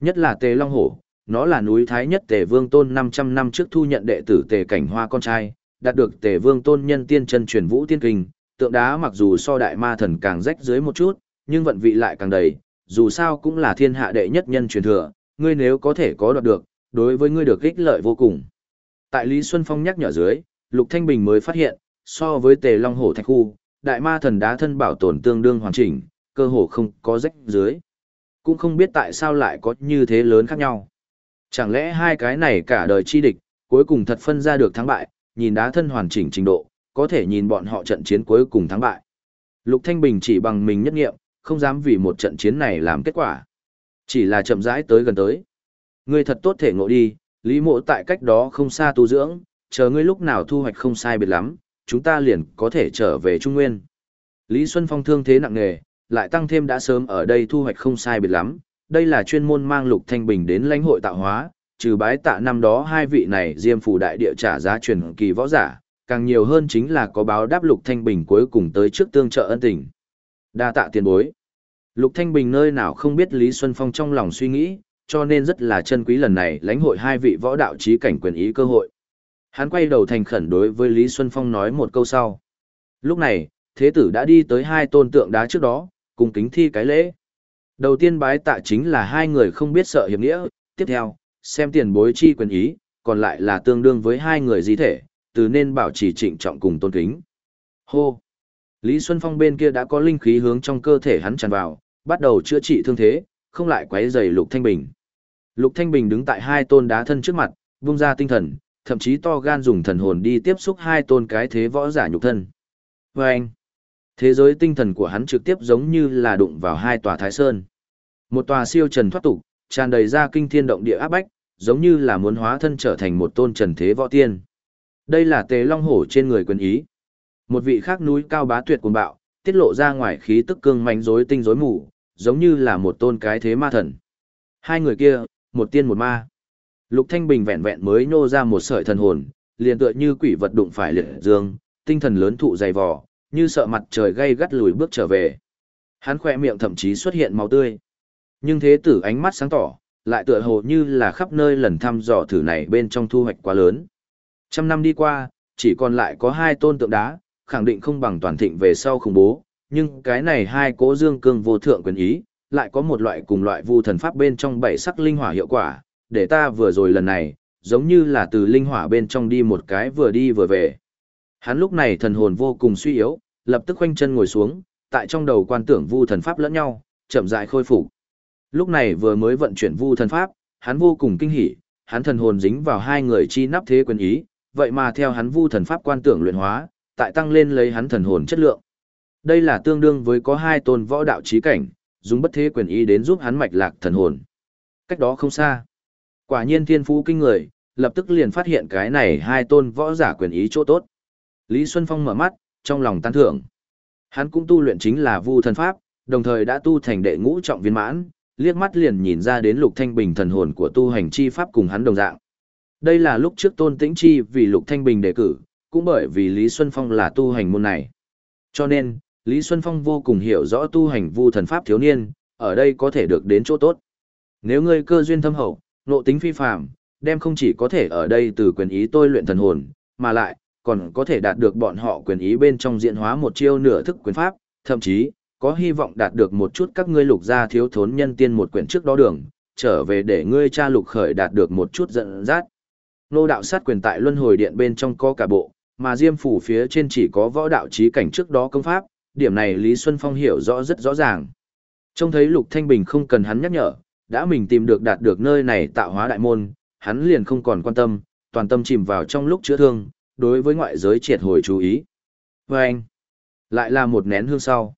Nhất là Tề Long Hổ, nó là núi Thái nhất Tề Vương Tôn 500 năm trước thu nhận đệ tử Tề Cảnh Hoa con trai, đạt được Tề Vương Tôn nhân tiên chân truyền vũ tiên kinh, tượng đá mặc dù so đại ma thần càng rách dưới một chút, nhưng vận vị lại càng đầy, dù sao cũng là thiên hạ đệ nhất nhân truyền thừa, ngươi nếu có thể có đoạt được, đối với ngươi được ích lợi vô cùng. Tại Lý Xuân Phong nhắc nhở dưới, Lục Thanh Bình mới phát hiện, so với tề long hổ thạch khu, đại ma thần đá thân bảo tồn tương đương hoàn chỉnh, cơ hồ không có rách dưới. Cũng không biết tại sao lại có như thế lớn khác nhau. Chẳng lẽ hai cái này cả đời chi địch, cuối cùng thật phân ra được thắng bại, nhìn đá thân hoàn chỉnh trình độ, có thể nhìn bọn họ trận chiến cuối cùng thắng bại. Lục Thanh Bình chỉ bằng mình nhất nghiệm, không dám vì một trận chiến này làm kết quả. Chỉ là chậm rãi tới gần tới. Ngươi thật tốt thể ngộ đi, Lý Mộ tại cách đó không xa tu dưỡng, chờ ngươi lúc nào thu hoạch không sai biệt lắm, chúng ta liền có thể trở về Trung Nguyên. Lý Xuân Phong thương thế nặng nề, lại tăng thêm đã sớm ở đây thu hoạch không sai biệt lắm, đây là chuyên môn mang Lục Thanh Bình đến lãnh hội tạo hóa, trừ bái tạ năm đó hai vị này diêm phủ đại địa trả giá truyền kỳ võ giả, càng nhiều hơn chính là có báo đáp Lục Thanh Bình cuối cùng tới trước tương trợ ân tình. Đa tạ tiền bối. Lục Thanh Bình nơi nào không biết Lý Xuân Phong trong lòng suy nghĩ, cho nên rất là chân quý lần này lãnh hội hai vị võ đạo trí cảnh quyền ý cơ hội. Hắn quay đầu thành khẩn đối với Lý Xuân Phong nói một câu sau. Lúc này, thế tử đã đi tới hai tôn tượng đá trước đó, cùng kính thi cái lễ. Đầu tiên bái tạ chính là hai người không biết sợ hiểm nghĩa, tiếp theo, xem tiền bối chi quyền ý, còn lại là tương đương với hai người di thể, từ nên bảo trì trịnh trọng cùng tôn kính. Hô! Lý Xuân Phong bên kia đã có linh khí hướng trong cơ thể hắn tràn vào, bắt đầu chữa trị thương thế, không lại quấy rầy Lục Thanh Bình. Lục Thanh Bình đứng tại hai tôn đá thân trước mặt, vung ra tinh thần, thậm chí to gan dùng thần hồn đi tiếp xúc hai tôn cái thế võ giả nhục thân. Và anh, thế giới tinh thần của hắn trực tiếp giống như là đụng vào hai tòa thái sơn. Một tòa siêu trần thoát tục, tràn đầy ra kinh thiên động địa áp bách, giống như là muốn hóa thân trở thành một tôn trần thế võ tiên. Đây là tế long hổ trên người quân ý. Một vị khác núi cao bá tuyệt cuồng bạo, tiết lộ ra ngoài khí tức cương mãnh rối tinh rối mù, giống như là một tôn cái thế ma thần. Hai người kia, một tiên một ma. Lục Thanh Bình vẹn vẹn mới nô ra một sợi thần hồn, liền tựa như quỷ vật đụng phải liệt dương, tinh thần lớn thụ dày vò, như sợ mặt trời gây gắt lùi bước trở về. Hắn khỏe miệng thậm chí xuất hiện máu tươi. Nhưng thế tử ánh mắt sáng tỏ, lại tựa hồ như là khắp nơi lần thăm dò thử này bên trong thu hoạch quá lớn. Trăm năm đi qua, chỉ còn lại có hai tôn tượng đá, khẳng định không bằng toàn thịnh về sau khủng bố, nhưng cái này hai cố dương cương vô thượng quyền ý, lại có một loại cùng loại vu thần pháp bên trong bảy sắc linh hỏa hiệu quả, để ta vừa rồi lần này, giống như là từ linh hỏa bên trong đi một cái vừa đi vừa về. Hắn lúc này thần hồn vô cùng suy yếu, lập tức khoanh chân ngồi xuống, tại trong đầu quan tưởng vu thần pháp lẫn nhau, chậm rãi khôi phục. Lúc này vừa mới vận chuyển vu thần pháp, hắn vô cùng kinh hỉ, hắn thần hồn dính vào hai người chi nắp thế quyền ý, vậy mà theo hắn vu thần pháp quan tưởng luyện hóa, tại tăng lên lấy hắn thần hồn chất lượng. Đây là tương đương với có hai tôn võ đạo trí cảnh, dùng bất thế quyền ý đến giúp hắn mạch lạc thần hồn. Cách đó không xa. Quả nhiên thiên phú kinh người, lập tức liền phát hiện cái này hai tôn võ giả quyền ý chỗ tốt. Lý Xuân Phong mở mắt, trong lòng tán thưởng. Hắn cũng tu luyện chính là vu thần pháp, đồng thời đã tu thành đệ ngũ trọng viên mãn, liếc mắt liền nhìn ra đến lục thanh bình thần hồn của tu hành chi pháp cùng hắn đồng dạng. Đây là lúc trước tôn tĩnh chi vì lục thanh bình đề cử, cũng bởi vì Lý Xuân Phong là tu hành môn này. Cho nên, Lý Xuân Phong vô cùng hiểu rõ tu hành vu thần pháp thiếu niên, ở đây có thể được đến chỗ tốt. Nếu ngươi cơ duyên thâm hậu, nộ tính phi phàm, đem không chỉ có thể ở đây từ quyền ý tôi luyện thần hồn, mà lại còn có thể đạt được bọn họ quyền ý bên trong diện hóa một chiêu nửa thức quyền pháp, thậm chí có hy vọng đạt được một chút các ngươi lục gia thiếu thốn nhân tiên một quyển trước đó đường, trở về để ngươi cha lục khởi đạt được một chút giận dắt. Nô đạo sát quyền tại luân hồi điện bên trong có cả bộ, mà diêm phủ phía trên chỉ có võ đạo trí cảnh trước đó công pháp, điểm này Lý Xuân Phong hiểu rõ rất rõ ràng. Trông thấy Lục Thanh Bình không cần hắn nhắc nhở, đã mình tìm được đạt được nơi này tạo hóa đại môn, hắn liền không còn quan tâm, toàn tâm chìm vào trong lúc chữa thương, đối với ngoại giới triệt hồi chú ý. Và anh, lại là một nén hương sau.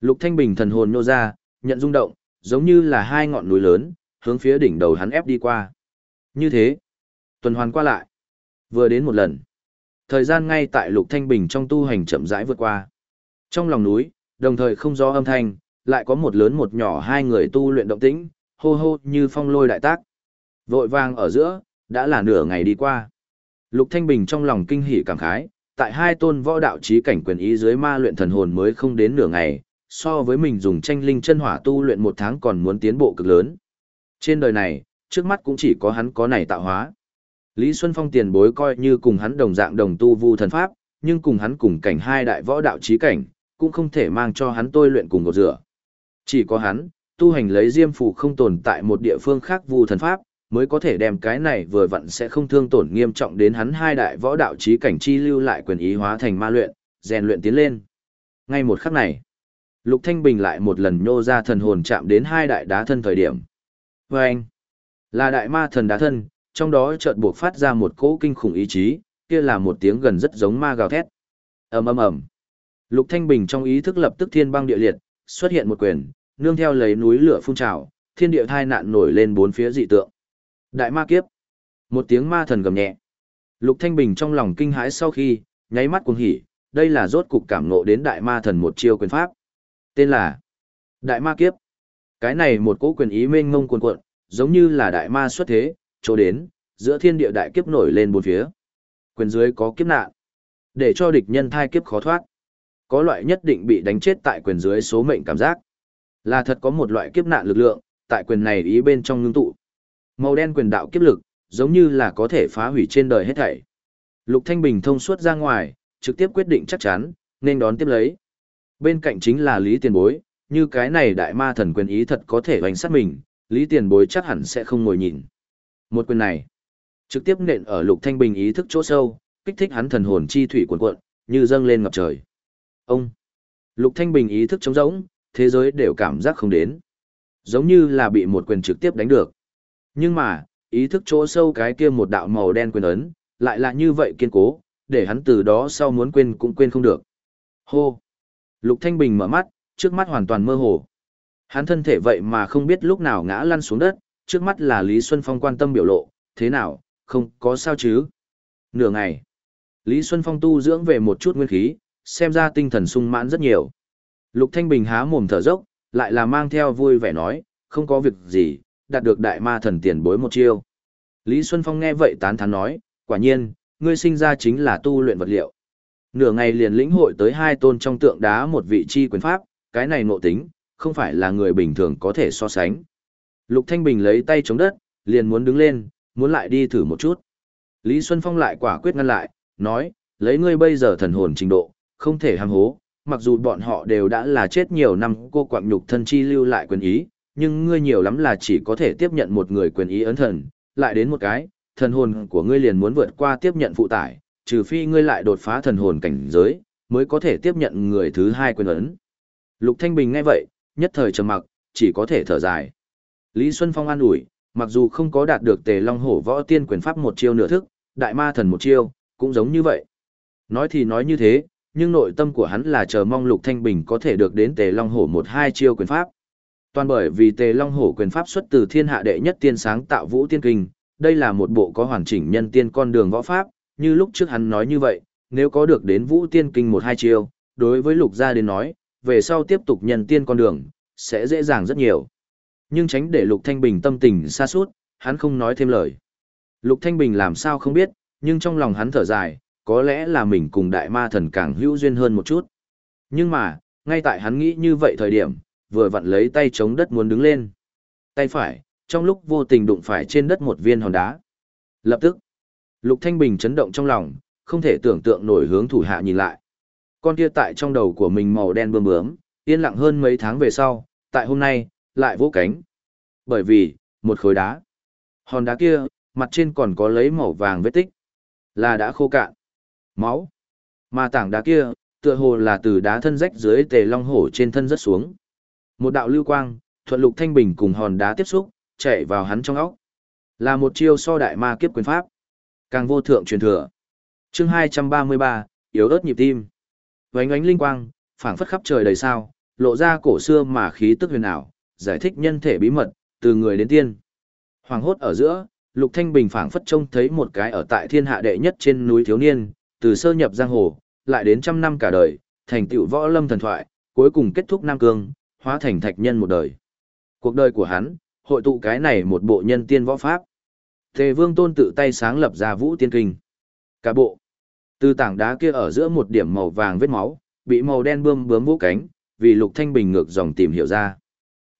Lục Thanh Bình thần hồn nô ra, nhận rung động, giống như là hai ngọn núi lớn, hướng phía đỉnh đầu hắn ép đi qua. Như thế, tuần hoàn qua lại, vừa đến một lần. Thời gian ngay tại Lục Thanh Bình trong tu hành chậm rãi vượt qua. Trong lòng núi, đồng thời không do âm thanh, lại có một lớn một nhỏ hai người tu luyện động tĩnh, hô hô như phong lôi đại tác. Vội vàng ở giữa, đã là nửa ngày đi qua. Lục Thanh Bình trong lòng kinh hỉ cảm khái, tại hai tôn võ đạo trí cảnh quyền ý dưới ma luyện thần hồn mới không đến nửa ngày, so với mình dùng tranh linh chân hỏa tu luyện một tháng còn muốn tiến bộ cực lớn. Trên đời này, trước mắt cũng chỉ có hắn có này tạo hóa. Lý Xuân Phong tiền bối coi như cùng hắn đồng dạng đồng tu vu thần pháp, nhưng cùng hắn cùng cảnh hai đại võ đạo trí cảnh, cũng không thể mang cho hắn tôi luyện cùng một rửa. Chỉ có hắn, tu hành lấy diêm phù không tồn tại một địa phương khác vu thần pháp, mới có thể đem cái này vừa vặn sẽ không thương tổn nghiêm trọng đến hắn hai đại võ đạo trí cảnh chi lưu lại quyền ý hóa thành ma luyện, rèn luyện tiến lên. Ngay một khắc này, Lục Thanh Bình lại một lần nhô ra thần hồn chạm đến hai đại đá thân thời điểm. Và anh, là đại ma thần đá thân, trong đó chợt buộc phát ra một cỗ kinh khủng ý chí, kia là một tiếng gần rất giống ma gào thét. ầm ầm ầm. Lục Thanh Bình trong ý thức lập tức thiên băng địa liệt, xuất hiện một quyền, nương theo lấy núi lửa phun trào, thiên địa thai nạn nổi lên bốn phía dị tượng. Đại ma kiếp. Một tiếng ma thần gầm nhẹ. Lục Thanh Bình trong lòng kinh hãi sau khi, nháy mắt cuồng hỉ, đây là rốt cục cảm ngộ đến đại ma thần một chiêu quyền pháp. Tên là Đại ma kiếp. Cái này một cỗ quyền ý mênh mông cuồn cuộn, giống như là đại ma xuất thế, chỗ đến, giữa thiên địa đại kiếp nổi lên bốn phía. Quyền dưới có kiếp nạn. Để cho địch nhân thai kiếp khó thoát. Có loại nhất định bị đánh chết tại quyền dưới số mệnh cảm giác. Là thật có một loại kiếp nạn lực lượng, tại quyền này ý bên trong ngưng tụ. Màu đen quyền đạo kiếp lực, giống như là có thể phá hủy trên đời hết thảy. Lục Thanh Bình thông suốt ra ngoài, trực tiếp quyết định chắc chắn, nên đón tiếp lấy. Bên cạnh chính là Lý Tiền Bối, như cái này đại ma thần quyền ý thật có thể hoành sát mình, Lý Tiền Bối chắc hẳn sẽ không ngồi nhìn. Một quyền này, trực tiếp nện ở Lục Thanh Bình ý thức chỗ sâu, kích thích hắn thần hồn chi thủy cuộn cuộn, như dâng lên ngập trời. Ông, Lục Thanh Bình ý thức trống rỗng, thế giới đều cảm giác không đến. Giống như là bị một quyền trực tiếp đánh được. Nhưng mà, ý thức chỗ sâu cái kia một đạo màu đen quyền ấn, lại là như vậy kiên cố, để hắn từ đó sau muốn quên cũng quên không được. Hô! Lục Thanh Bình mở mắt, trước mắt hoàn toàn mơ hồ. Hắn thân thể vậy mà không biết lúc nào ngã lăn xuống đất, trước mắt là Lý Xuân Phong quan tâm biểu lộ, thế nào, không có sao chứ. Nửa ngày, Lý Xuân Phong tu dưỡng về một chút nguyên khí, xem ra tinh thần sung mãn rất nhiều. Lục Thanh Bình há mồm thở dốc, lại là mang theo vui vẻ nói, không có việc gì, đạt được đại ma thần tiền bối một chiêu. Lý Xuân Phong nghe vậy tán thán nói, quả nhiên, ngươi sinh ra chính là tu luyện vật liệu. Nửa ngày liền lĩnh hội tới hai tôn trong tượng đá một vị chi quyền pháp, cái này ngộ tính, không phải là người bình thường có thể so sánh. Lục Thanh Bình lấy tay chống đất, liền muốn đứng lên, muốn lại đi thử một chút. Lý Xuân Phong lại quả quyết ngăn lại, nói, lấy ngươi bây giờ thần hồn trình độ, không thể ham hố, mặc dù bọn họ đều đã là chết nhiều năm cô quạng nhục thân chi lưu lại quyền ý, nhưng ngươi nhiều lắm là chỉ có thể tiếp nhận một người quyền ý ấn thần, lại đến một cái, thần hồn của ngươi liền muốn vượt qua tiếp nhận phụ tải, trừ phi ngươi lại đột phá thần hồn cảnh giới, mới có thể tiếp nhận người thứ hai quyền ấn. Lục Thanh Bình nghe vậy, nhất thời trầm mặc, chỉ có thể thở dài. Lý Xuân Phong an ủi, mặc dù không có đạt được Tề Long Hổ võ tiên quyền pháp một chiêu nửa thức, đại ma thần một chiêu, cũng giống như vậy. Nói thì nói như thế, nhưng nội tâm của hắn là chờ mong Lục Thanh Bình có thể được đến Tề Long Hổ một hai chiêu quyền pháp. Toàn bởi vì Tề Long Hổ quyền pháp xuất từ thiên hạ đệ nhất tiên sáng tạo vũ tiên kinh, đây là một bộ có hoàn chỉnh nhân tiên con đường võ pháp, như lúc trước hắn nói như vậy, nếu có được đến vũ tiên kinh một hai chiêu, đối với Lục gia đến nói, về sau tiếp tục nhân tiên con đường, sẽ dễ dàng rất nhiều. Nhưng tránh để Lục Thanh Bình tâm tình xa suốt, hắn không nói thêm lời. Lục Thanh Bình làm sao không biết, nhưng trong lòng hắn thở dài, có lẽ là mình cùng đại ma thần càng hữu duyên hơn một chút. Nhưng mà, ngay tại hắn nghĩ như vậy thời điểm, vừa vặn lấy tay chống đất muốn đứng lên. Tay phải, trong lúc vô tình đụng phải trên đất một viên hòn đá. Lập tức, Lục Thanh Bình chấn động trong lòng, không thể tưởng tượng nổi hướng thủ hạ nhìn lại. Con kia tại trong đầu của mình màu đen bơm bướm, yên lặng hơn mấy tháng về sau, tại hôm nay, lại vỗ cánh. Bởi vì, một khối đá. Hòn đá kia, mặt trên còn có lấy màu vàng vết tích. Là đã khô cạn. Máu. Mà tảng đá kia, tựa hồ là từ đá thân rách dưới tề long hổ trên thân rất xuống. Một đạo lưu quang, thuận lục thanh bình cùng hòn đá tiếp xúc, chạy vào hắn trong óc. Là một chiêu so đại ma kiếp quyền pháp. Càng vô thượng truyền thừa. Chương 233, yếu ớt nhịp tim. Vánh ánh linh quang, phảng phất khắp trời đầy sao, lộ ra cổ xưa mà khí tức huyền ảo, giải thích nhân thể bí mật, từ người đến tiên. Hoàng hốt ở giữa, Lục Thanh Bình phảng phất trông thấy một cái ở tại thiên hạ đệ nhất trên núi thiếu niên, từ sơ nhập giang hồ, lại đến trăm năm cả đời, thành tựu võ lâm thần thoại, cuối cùng kết thúc Nam Cương, hóa thành thạch nhân một đời. Cuộc đời của hắn, hội tụ cái này một bộ nhân tiên võ pháp. Tề Vương Tôn tự tay sáng lập ra Vũ Tiên Kinh. Cả bộ, từ tảng đá kia ở giữa một điểm màu vàng vết máu, bị màu đen bươm bướm vũ cánh, vì Lục Thanh Bình ngược dòng tìm hiểu ra.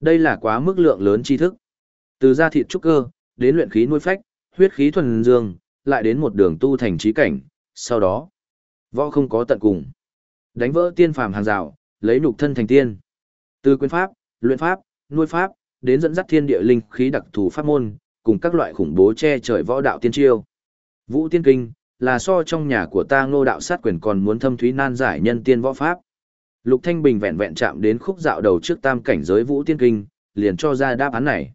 Đây là quá mức lượng lớn tri thức. Từ da thịt trúc cơ, đến luyện khí nuôi phách, huyết khí thuần dương, lại đến một đường tu thành trí cảnh, sau đó, võ không có tận cùng. Đánh vỡ tiên phàm hàng rào, lấy nhục thân thành tiên. Từ quyền pháp, luyện pháp, nuôi pháp, đến dẫn dắt thiên địa linh khí đặc thù pháp môn, cùng các loại khủng bố che trời võ đạo tiên chiêu. Vũ Tiên Kinh, là so trong nhà của ta ngô đạo sát quyền còn muốn thâm thúy nan giải nhân tiên võ pháp. Lục Thanh Bình vẹn vẹn chạm đến khúc dạo đầu trước tam cảnh giới Vũ Tiên Kinh, liền cho ra đáp án này.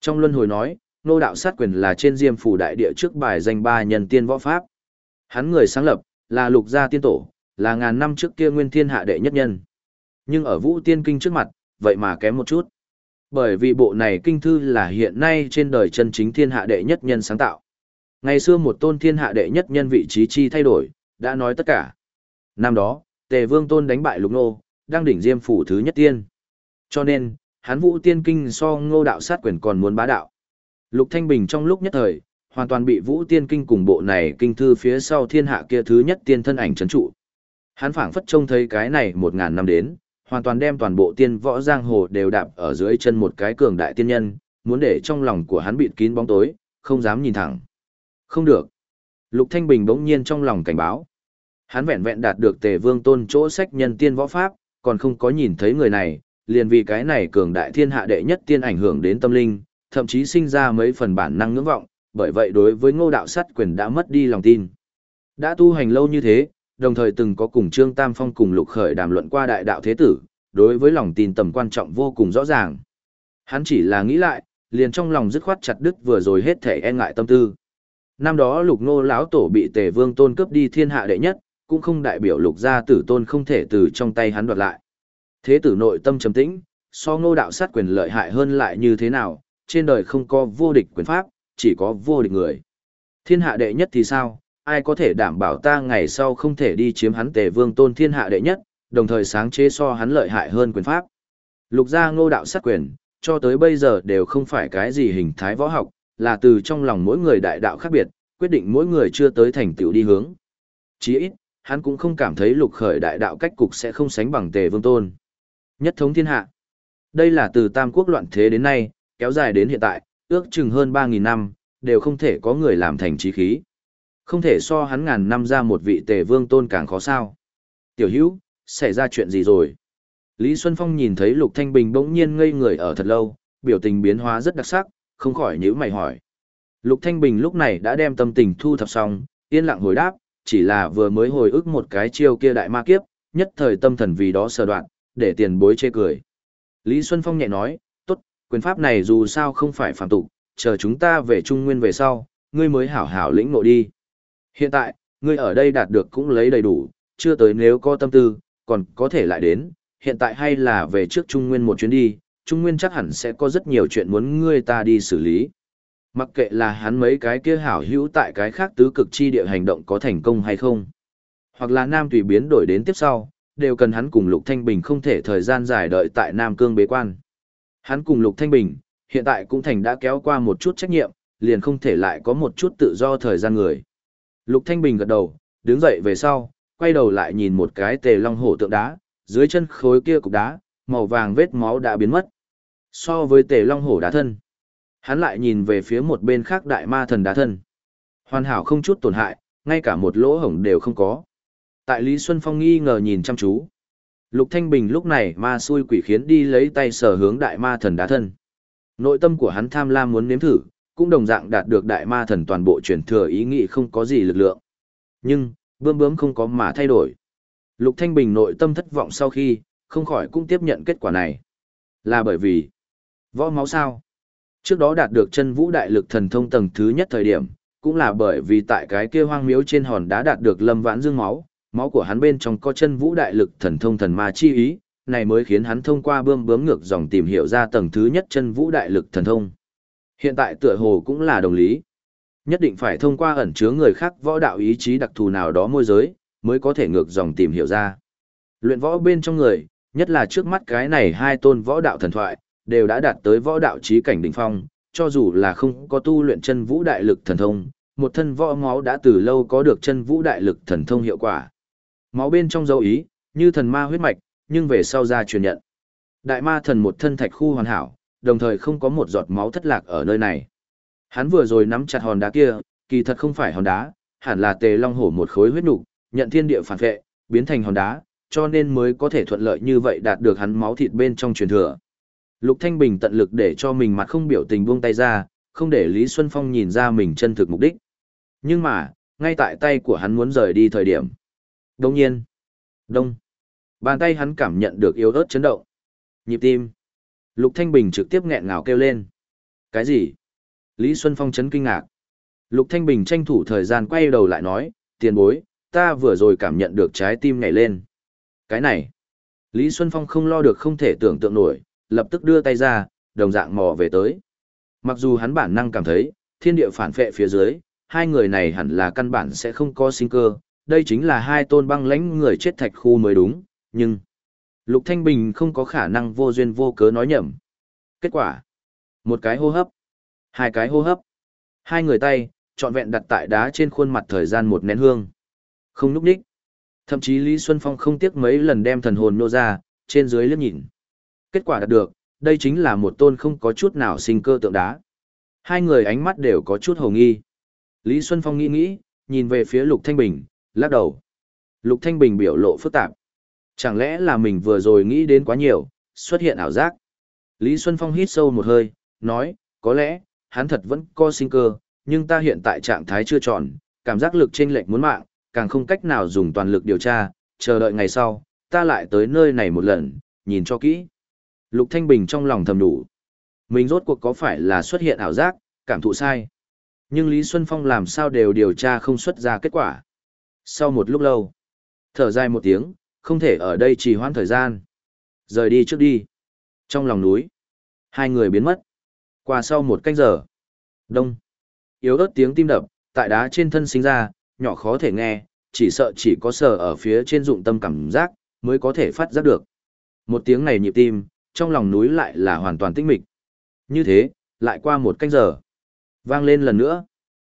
Trong luân hồi nói, ngô đạo sát quyền là trên diêm phủ đại địa trước bài danh ba nhân tiên võ pháp. Hắn người sáng lập, là lục gia tiên tổ, là ngàn năm trước kia nguyên thiên hạ đệ nhất nhân. Nhưng ở Vũ Tiên Kinh trước mặt, vậy mà kém một chút. Bởi vì bộ này kinh thư là hiện nay trên đời chân chính thiên hạ đệ nhất nhân sáng tạo. Ngày xưa một tôn thiên hạ đệ nhất nhân vị trí chi thay đổi, đã nói tất cả. Năm đó, Tề Vương Tôn đánh bại Lục Nô, đang đỉnh diêm phủ thứ nhất tiên. Cho nên, hắn vũ tiên kinh so ngô đạo sát quyền còn muốn bá đạo. Lục Thanh Bình trong lúc nhất thời, hoàn toàn bị vũ tiên kinh cùng bộ này kinh thư phía sau thiên hạ kia thứ nhất tiên thân ảnh Trấn trụ. Hắn phảng phất trông thấy cái này một ngàn năm đến, hoàn toàn đem toàn bộ tiên võ giang hồ đều đạp ở dưới chân một cái cường đại tiên nhân, muốn để trong lòng của hắn bịt kín bóng tối, không dám nhìn thẳng. Không được. Lục Thanh Bình bỗng nhiên trong lòng cảnh báo. Hắn vẹn vẹn đạt được tề vương tôn chỗ sách nhân tiên võ pháp, còn không có nhìn thấy người này, liền vì cái này cường đại thiên hạ đệ nhất tiên ảnh hưởng đến tâm linh, thậm chí sinh ra mấy phần bản năng ngưỡng vọng, bởi vậy đối với ngô đạo sắt quyền đã mất đi lòng tin. Đã tu hành lâu như thế, đồng thời từng có cùng Trương Tam Phong cùng Lục Khởi đàm luận qua đại đạo thế tử, đối với lòng tin tầm quan trọng vô cùng rõ ràng. Hắn chỉ là nghĩ lại, liền trong lòng dứt khoát chặt đứt vừa rồi hết thể e ngại tâm tư. Năm đó Lục Nô lão tổ bị Tề Vương Tôn cướp đi thiên hạ đệ nhất, cũng không đại biểu Lục gia tử tôn không thể từ trong tay hắn đoạt lại. Thế tử nội tâm trầm tĩnh, so Ngô đạo sát quyền lợi hại hơn lại như thế nào, trên đời không có vô địch quyền pháp, chỉ có vô địch người. Thiên hạ đệ nhất thì sao, ai có thể đảm bảo ta ngày sau không thể đi chiếm hắn Tề Vương Tôn thiên hạ đệ nhất, đồng thời sáng chế so hắn lợi hại hơn quyền pháp. Lục gia ngô đạo sát quyền, cho tới bây giờ đều không phải cái gì hình thái võ học, là từ trong lòng mỗi người đại đạo khác biệt, quyết định mỗi người chưa tới thành tựu đi hướng. Chỉ ít, hắn cũng không cảm thấy lục khởi đại đạo cách cục sẽ không sánh bằng tề vương tôn. Nhất thống thiên hạ. Đây là từ tam quốc loạn thế đến nay, kéo dài đến hiện tại, ước chừng hơn 3.000 năm, đều không thể có người làm thành trí khí. Không thể so hắn ngàn năm ra một vị tề vương tôn càng khó sao. Tiểu hữu, xảy ra chuyện gì rồi? Lý Xuân Phong nhìn thấy Lục Thanh Bình bỗng nhiên ngây người ở thật lâu, biểu tình biến hóa rất đặc sắc, không khỏi nhíu mày hỏi. Lục Thanh Bình lúc này đã đem tâm tình thu thập xong, yên lặng hồi đáp, chỉ là vừa mới hồi ức một cái chiêu kia đại ma kiếp, nhất thời tâm thần vì đó sờ đoạn, để tiền bối chê cười. Lý Xuân Phong nhẹ nói, quyền pháp này dù sao không phải phạm tục, chờ chúng ta về Trung Nguyên về sau, ngươi mới hảo hảo lĩnh ngộ đi. Hiện tại, ngươi ở đây đạt được cũng lấy đầy đủ, chưa tới nếu có tâm tư, còn có thể lại đến, hiện tại hay là về trước Trung Nguyên một chuyến đi, Trung Nguyên chắc hẳn sẽ có rất nhiều chuyện muốn ngươi ta đi xử lý. Mặc kệ là hắn mấy cái kia hảo hữu tại cái khác tứ cực chi địa hành động có thành công hay không. Hoặc là Nam tùy biến đổi đến tiếp sau, đều cần hắn cùng Lục Thanh Bình không thể thời gian dài đợi tại Nam Cương bế quan. Hắn cùng Lục Thanh Bình, hiện tại cũng thành đã kéo qua một chút trách nhiệm, liền không thể lại có một chút tự do thời gian người. Lục Thanh Bình gật đầu, đứng dậy về sau, quay đầu lại nhìn một cái tề long hổ tượng đá, dưới chân khối kia cục đá, màu vàng vết máu đã biến mất. So với tề long hổ đá thân, hắn lại nhìn về phía một bên khác đại ma thần đá thân. Hoàn hảo không chút tổn hại, ngay cả một lỗ hổng đều không có. Tại Lý Xuân Phong nghi ngờ nhìn chăm chú. Lục Thanh Bình lúc này ma xui quỷ khiến đi lấy tay sở hướng đại ma thần đá thân. Nội tâm của hắn tham lam muốn nếm thử, cũng đồng dạng đạt được đại ma thần toàn bộ truyền thừa ý nghĩ không có gì lực lượng. Nhưng, bướm bướm không có mà thay đổi. Lục Thanh Bình nội tâm thất vọng sau khi, không khỏi cũng tiếp nhận kết quả này. Là bởi vì, võ máu sao? Trước đó đạt được chân vũ đại lực thần thông tầng thứ nhất thời điểm, cũng là bởi vì tại cái kia hoang miếu trên hòn đá đạt được lâm vãn dương máu, máu của hắn bên trong có chân vũ đại lực thần thông thần ma chi ý, này mới khiến hắn thông qua bơm bướm ngược dòng tìm hiểu ra tầng thứ nhất chân vũ đại lực thần thông. Hiện tại tựa hồ cũng là đồng lý. Nhất định phải thông qua ẩn chứa người khác võ đạo ý chí đặc thù nào đó môi giới, mới có thể ngược dòng tìm hiểu ra. Luyện võ bên trong người, nhất là trước mắt cái này hai tôn võ đạo thần thoại, đều đã đạt tới võ đạo trí cảnh đỉnh phong, cho dù là không có tu luyện chân vũ đại lực thần thông, một thân võ máu đã từ lâu có được chân vũ đại lực thần thông hiệu quả. Máu bên trong dấu ý, như thần ma huyết mạch, nhưng về sau ra truyền nhận. Đại ma thần một thân thạch khu hoàn hảo, đồng thời không có một giọt máu thất lạc ở nơi này. Hắn vừa rồi nắm chặt hòn đá kia, kỳ thật không phải hòn đá, hẳn là tề long hổ một khối huyết nục, nhận thiên địa phản vệ, biến thành hòn đá, cho nên mới có thể thuận lợi như vậy đạt được hắn máu thịt bên trong truyền thừa. Lục Thanh Bình tận lực để cho mình mặt không biểu tình buông tay ra, không để Lý Xuân Phong nhìn ra mình chân thực mục đích. Nhưng mà, ngay tại tay của hắn muốn rời đi thời điểm. Đông nhiên. Đông. Bàn tay hắn cảm nhận được yếu ớt chấn động. Nhịp tim. Lục Thanh Bình trực tiếp nghẹn ngào kêu lên. Cái gì? Lý Xuân Phong chấn kinh ngạc. Lục Thanh Bình tranh thủ thời gian quay đầu lại nói, tiền bối, ta vừa rồi cảm nhận được trái tim nhảy lên. Cái này. Lý Xuân Phong không lo được không thể tưởng tượng nổi, lập tức đưa tay ra, đồng dạng mò về tới. Mặc dù hắn bản năng cảm thấy, thiên địa phản phệ phía dưới, hai người này hẳn là căn bản sẽ không có sinh cơ, đây chính là hai tôn băng lãnh người chết thạch khu mới đúng, nhưng Lục Thanh Bình không có khả năng vô duyên vô cớ nói nhầm. Kết quả, một cái hô hấp, hai cái hô hấp, hai người tay, trọn vẹn đặt tại đá trên khuôn mặt thời gian một nén hương. Không núp đích. Thậm chí Lý Xuân Phong không tiếc mấy lần đem thần hồn nô ra, trên dưới liếc nhìn. Kết quả đạt được, đây chính là một tôn không có chút nào sinh cơ tượng đá. Hai người ánh mắt đều có chút hồ nghi. Lý Xuân Phong nghĩ nghĩ, nhìn về phía Lục Thanh Bình, lắc đầu. Lục Thanh Bình biểu lộ phức tạp. Chẳng lẽ là mình vừa rồi nghĩ đến quá nhiều, xuất hiện ảo giác? Lý Xuân Phong hít sâu một hơi, nói, có lẽ, hắn thật vẫn có sinh cơ, nhưng ta hiện tại trạng thái chưa tròn, cảm giác lực trên lệch muốn mạng, càng không cách nào dùng toàn lực điều tra, chờ đợi ngày sau, ta lại tới nơi này một lần, nhìn cho kỹ. Lục Thanh Bình trong lòng thầm đủ. Mình rốt cuộc có phải là xuất hiện ảo giác, cảm thụ sai. Nhưng Lý Xuân Phong làm sao đều điều tra không xuất ra kết quả. Sau một lúc lâu, thở dài một tiếng, không thể ở đây trì hoãn thời gian. Rời đi trước đi. Trong lòng núi, hai người biến mất. Qua sau một canh giờ, đông, yếu ớt tiếng tim đập, tại đá trên thân sinh ra, nhỏ khó thể nghe, chỉ sợ chỉ có sờ ở phía trên dụng tâm cảm giác, mới có thể phát giác được. Một tiếng này nhịp tim, trong lòng núi lại là hoàn toàn tĩnh mịch. Như thế, lại qua một canh giờ. Vang lên lần nữa.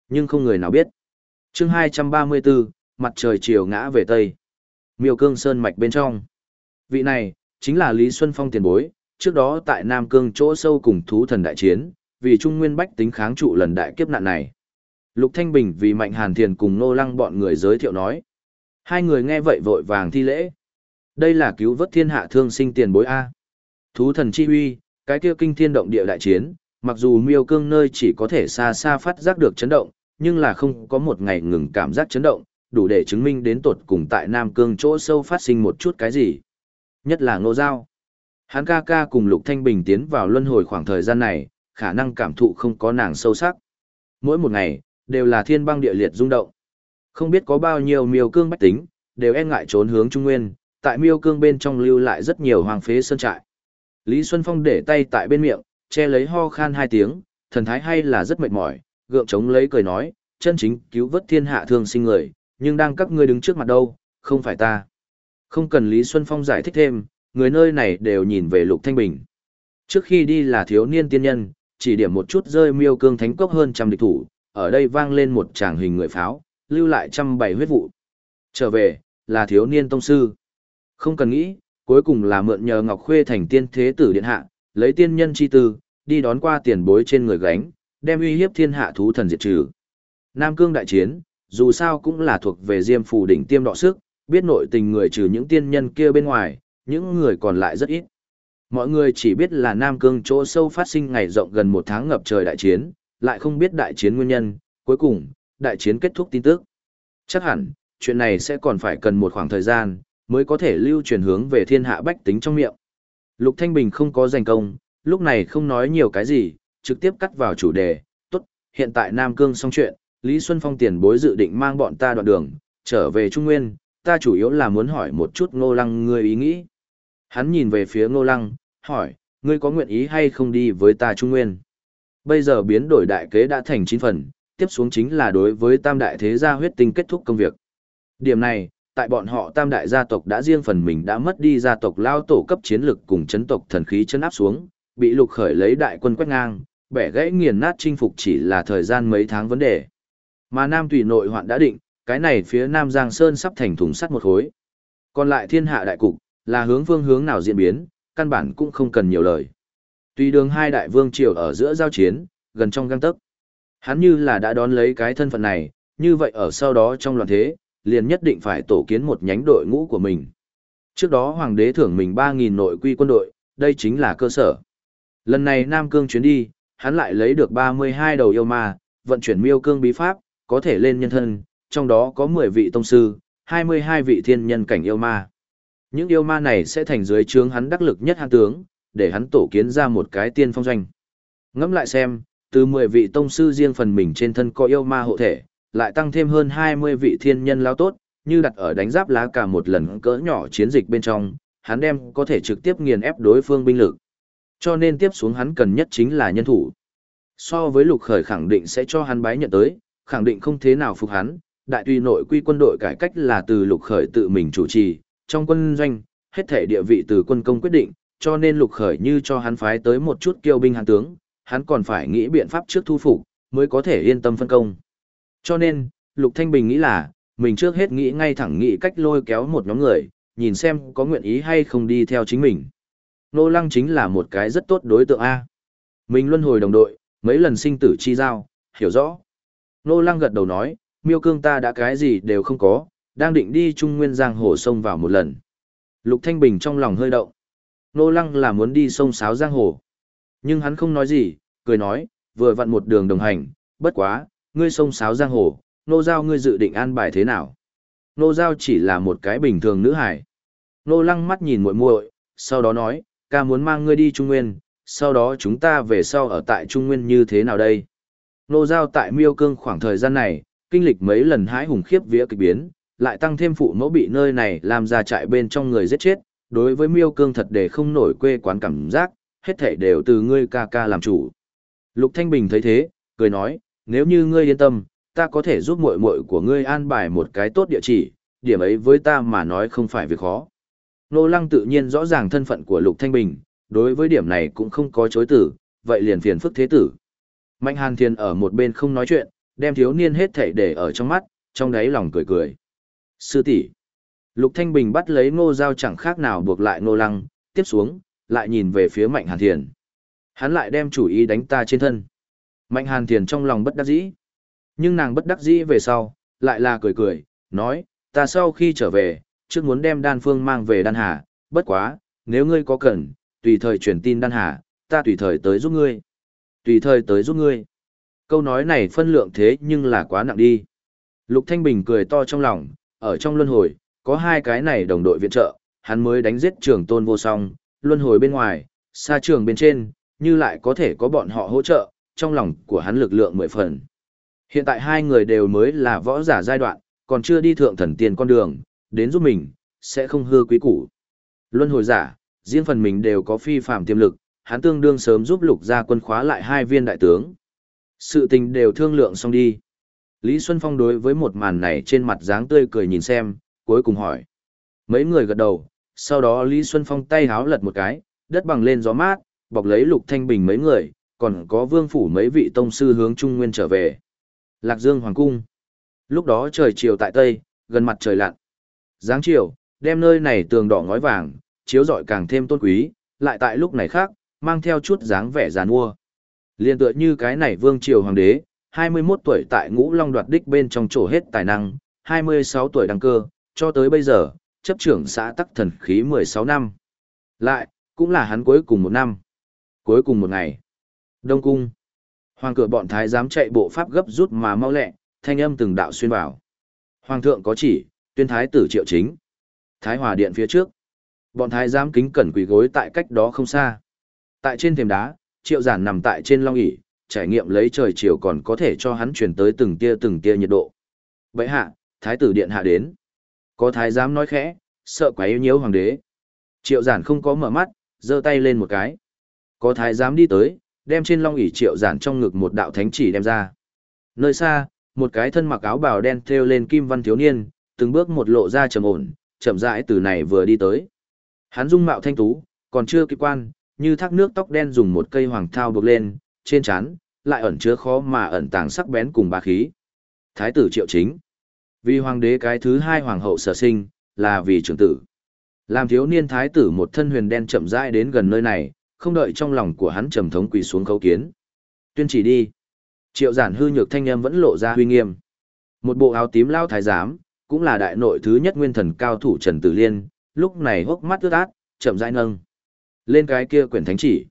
Nhưng không người nào biết. chương 234, mặt trời chiều ngã về Tây. Miêu cương sơn mạch bên trong. Vị này, chính là Lý Xuân Phong tiền bối, trước đó tại Nam Cương chỗ sâu cùng thú thần đại chiến, vì Trung Nguyên Bách tính kháng trụ lần đại kiếp nạn này. Lục Thanh Bình vì Mạnh Hàn Thiền cùng Nô Lăng bọn người giới thiệu nói. Hai người nghe vậy vội vàng thi lễ. Đây là cứu vớt thiên hạ thương sinh tiền bối A. Thú thần chi huy, cái kia kinh thiên động địa đại chiến, mặc dù miêu cương nơi chỉ có thể xa xa phát giác được chấn động, nhưng là không có một ngày ngừng cảm giác chấn động, đủ để chứng minh đến tột cùng tại Nam Cương chỗ sâu phát sinh một chút cái gì. Nhất là ngô giao. Hắn ca ca cùng Lục Thanh Bình tiến vào luân hồi khoảng thời gian này, khả năng cảm thụ không có nàng sâu sắc. Mỗi một ngày, đều là thiên băng địa liệt rung động. Không biết có bao nhiêu miêu cương bách tính, đều e ngại trốn hướng Trung Nguyên, tại miêu cương bên trong lưu lại rất nhiều hoàng phế sơn trại. Lý Xuân Phong để tay tại bên miệng, che lấy ho khan hai tiếng, thần thái hay là rất mệt mỏi, gượng chống lấy cười nói, chân chính cứu vớt thiên hạ thương sinh người, nhưng đang các ngươi đứng trước mặt đâu, không phải ta. Không cần Lý Xuân Phong giải thích thêm, người nơi này đều nhìn về Lục Thanh Bình. Trước khi đi là thiếu niên tiên nhân, chỉ điểm một chút rơi miêu cương thánh cốc hơn trăm địch thủ, ở đây vang lên một tràng hình người pháo, lưu lại trăm bảy huyết vụ. Trở về, là thiếu niên tông sư. Không cần nghĩ, cuối cùng là mượn nhờ Ngọc Khuê thành tiên thế tử điện hạ, lấy tiên nhân chi tư, đi đón qua tiền bối trên người gánh, đem uy hiếp thiên hạ thú thần diệt trừ. Nam Cương đại chiến, dù sao cũng là thuộc về Diêm Phù đỉnh tiêm đọ sức, biết nội tình người trừ những tiên nhân kia bên ngoài, những người còn lại rất ít. Mọi người chỉ biết là Nam Cương chỗ sâu phát sinh ngày rộng gần một tháng ngập trời đại chiến, lại không biết đại chiến nguyên nhân, cuối cùng, đại chiến kết thúc tin tức. Chắc hẳn, chuyện này sẽ còn phải cần một khoảng thời gian, mới có thể lưu truyền hướng về thiên hạ bách tính trong miệng. Lục Thanh Bình không có giành công, lúc này không nói nhiều cái gì, trực tiếp cắt vào chủ đề, tốt, hiện tại Nam Cương xong chuyện, Lý Xuân Phong tiền bối dự định mang bọn ta đoạn đường, trở về Trung Nguyên, ta chủ yếu là muốn hỏi một chút ngô lăng ngươi ý nghĩ. Hắn nhìn về phía ngô lăng, hỏi, ngươi có nguyện ý hay không đi với ta Trung Nguyên? Bây giờ biến đổi đại kế đã thành chín phần, tiếp xuống chính là đối với tam đại thế gia huyết tinh kết thúc công việc. Điểm này, tại bọn họ tam đại gia tộc đã riêng phần mình đã mất đi gia tộc lao tổ cấp chiến lực cùng chấn tộc thần khí chân áp xuống, bị lục khởi lấy đại quân quét ngang, bẻ gãy nghiền nát chinh phục chỉ là thời gian mấy tháng vấn đề. Mà Nam Tùy nội hoạn đã định, cái này phía Nam Giang Sơn sắp thành thùng sắt một khối. Còn lại thiên hạ đại cục, là hướng phương hướng nào diễn biến, căn bản cũng không cần nhiều lời. Tùy đường hai đại vương triều ở giữa giao chiến, gần trong găng tấc. Hắn như là đã đón lấy cái thân phận này, như vậy ở sau đó trong loạn thế, liền nhất định phải tổ kiến một nhánh đội ngũ của mình. Trước đó hoàng đế thưởng mình 3.000 nội quy quân đội, đây chính là cơ sở. Lần này Nam Cương chuyến đi, hắn lại lấy được 32 đầu yêu ma, vận chuyển miêu cương bí pháp, có thể lên nhân thân, trong đó có 10 vị tông sư, 22 vị thiên nhân cảnh yêu ma. Những yêu ma này sẽ thành dưới trướng hắn đắc lực nhất hạng tướng, để hắn tổ kiến ra một cái tiên phong doanh. Ngẫm lại xem, từ 10 vị tông sư riêng phần mình trên thân có yêu ma hộ thể, lại tăng thêm hơn 20 vị thiên nhân lao tốt, như đặt ở đánh giáp lá cả một lần cỡ nhỏ chiến dịch bên trong, hắn đem có thể trực tiếp nghiền ép đối phương binh lực. Cho nên tiếp xuống hắn cần nhất chính là nhân thủ. So với lục khởi khẳng định sẽ cho hắn bái nhận tới, khẳng định không thế nào phục hắn, đại tùy nội quy quân đội cải cách là từ lục khởi tự mình chủ trì, trong quân doanh, hết thể địa vị từ quân công quyết định, cho nên lục khởi như cho hắn phái tới một chút kiêu binh hàn tướng, hắn còn phải nghĩ biện pháp trước thu phục, mới có thể yên tâm phân công. Cho nên, lục thanh bình nghĩ là, mình trước hết nghĩ ngay thẳng nghĩ cách lôi kéo một nhóm người, nhìn xem có nguyện ý hay không đi theo chính mình. Nô lăng chính là một cái rất tốt đối tượng A. Mình luân hồi đồng đội, mấy lần sinh tử chi giao, hiểu rõ. Nô lăng gật đầu nói, miêu cương ta đã cái gì đều không có, đang định đi trung nguyên giang hồ sông vào một lần. Lục Thanh Bình trong lòng hơi động. Nô lăng là muốn đi sông sáo giang hồ. Nhưng hắn không nói gì, cười nói, vừa vặn một đường đồng hành, bất quá, ngươi sông sáo giang hồ, nô giao ngươi dự định an bài thế nào? Nô giao chỉ là một cái bình thường nữ hải. Nô lăng mắt nhìn muội muội, sau đó nói, ca muốn mang ngươi đi Trung Nguyên, sau đó chúng ta về sau ở tại Trung Nguyên như thế nào đây? Nô giao tại miêu cương khoảng thời gian này, kinh lịch mấy lần hái hùng khiếp vía kịch biến, lại tăng thêm phụ mẫu bị nơi này làm ra trại bên trong người giết chết, đối với miêu cương thật để không nổi quê quán cảm giác, hết thể đều từ ngươi ca ca làm chủ. Lục Thanh Bình thấy thế, cười nói, nếu như ngươi yên tâm, ta có thể giúp muội muội của ngươi an bài một cái tốt địa chỉ, điểm ấy với ta mà nói không phải việc khó. Nô Lăng tự nhiên rõ ràng thân phận của Lục Thanh Bình, đối với điểm này cũng không có chối tử, vậy liền phiền phức thế tử. Mạnh Hàn Thiên ở một bên không nói chuyện, đem thiếu niên hết thảy để ở trong mắt, trong đáy lòng cười cười. Sư tỷ. Lục Thanh Bình bắt lấy ngô Giao chẳng khác nào buộc lại ngô lăng, tiếp xuống, lại nhìn về phía Mạnh Hàn Thiền. Hắn lại đem chủ ý đánh ta trên thân. Mạnh Hàn Thiền trong lòng bất đắc dĩ. Nhưng nàng bất đắc dĩ về sau, lại là cười cười, nói, ta sau khi trở về, trước muốn đem đan phương mang về đan hà, bất quá, nếu ngươi có cần, tùy thời truyền tin đan hà, ta tùy thời tới giúp ngươi. Tùy thời tới giúp ngươi. Câu nói này phân lượng thế nhưng là quá nặng đi. Lục Thanh Bình cười to trong lòng, ở trong luân hồi, có hai cái này đồng đội viện trợ, hắn mới đánh giết trường tôn vô song, luân hồi bên ngoài, xa trường bên trên, như lại có thể có bọn họ hỗ trợ, trong lòng của hắn lực lượng mười phần. Hiện tại hai người đều mới là võ giả giai đoạn, còn chưa đi thượng thần tiên con đường, đến giúp mình, sẽ không hư quý củ. Luân hồi giả, riêng phần mình đều có phi phạm tiềm lực, hắn tương đương sớm giúp lục gia quân khóa lại hai viên đại tướng. Sự tình đều thương lượng xong đi. Lý Xuân Phong đối với một màn này trên mặt dáng tươi cười nhìn xem, cuối cùng hỏi. Mấy người gật đầu, sau đó Lý Xuân Phong tay háo lật một cái, đất bằng lên gió mát, bọc lấy Lục Thanh Bình mấy người, còn có vương phủ mấy vị tông sư hướng Trung Nguyên trở về. Lạc Dương Hoàng Cung. Lúc đó trời chiều tại Tây, gần mặt trời lặn. Giáng chiều, đem nơi này tường đỏ ngói vàng, chiếu rọi càng thêm tôn quý, lại tại lúc này khác, mang theo chút dáng vẻ giàn mua. Liên tựa như cái này vương triều hoàng đế, 21 tuổi tại ngũ long đoạt đích bên trong chỗ hết tài năng, 26 tuổi đăng cơ, cho tới bây giờ, chấp trưởng xã tắc thần khí 16 năm. Lại, cũng là hắn cuối cùng một năm. Cuối cùng một ngày. Đông cung. Hoàng cửa bọn thái giám chạy bộ pháp gấp rút mà mau lẹ, thanh âm từng đạo xuyên vào. Hoàng thượng có chỉ, tuyên thái tử triệu chính. Thái hòa điện phía trước. Bọn thái giám kính cẩn quỳ gối tại cách đó không xa. Tại trên thềm đá, triệu giản nằm tại trên long ỷ trải nghiệm lấy trời chiều còn có thể cho hắn truyền tới từng tia từng tia nhiệt độ. Vậy hạ, thái tử điện hạ đến. Có thái giám nói khẽ, sợ quá yếu nhiễu hoàng đế. Triệu giản không có mở mắt, giơ tay lên một cái. Có thái giám đi tới, đem trên long ỷ triệu giản trong ngực một đạo thánh chỉ đem ra. Nơi xa, một cái thân mặc áo bào đen thêu lên kim văn thiếu niên, từng bước một lộ ra trầm ổn, chậm rãi từ này vừa đi tới. Hắn dung mạo thanh tú, còn chưa kịp quan, như thác nước tóc đen dùng một cây hoàng thao buộc lên, trên trán lại ẩn chứa khó mà ẩn tàng sắc bén cùng bá khí. Thái tử Triệu Chính. Vì hoàng đế cái thứ hai hoàng hậu sở sinh, là vì trưởng tử. Làm thiếu niên thái tử một thân huyền đen chậm rãi đến gần nơi này, không đợi trong lòng của hắn trầm thống quỳ xuống khấu kiến. Tuyên chỉ đi. Triệu giản hư nhược thanh âm vẫn lộ ra huy nghiêm. Một bộ áo tím lao thái giám, cũng là đại nội thứ nhất nguyên thần cao thủ Trần Tử Liên, lúc này hốc mắt ướt át, chậm rãi nâng. Lên cái kia quyển thánh chỉ.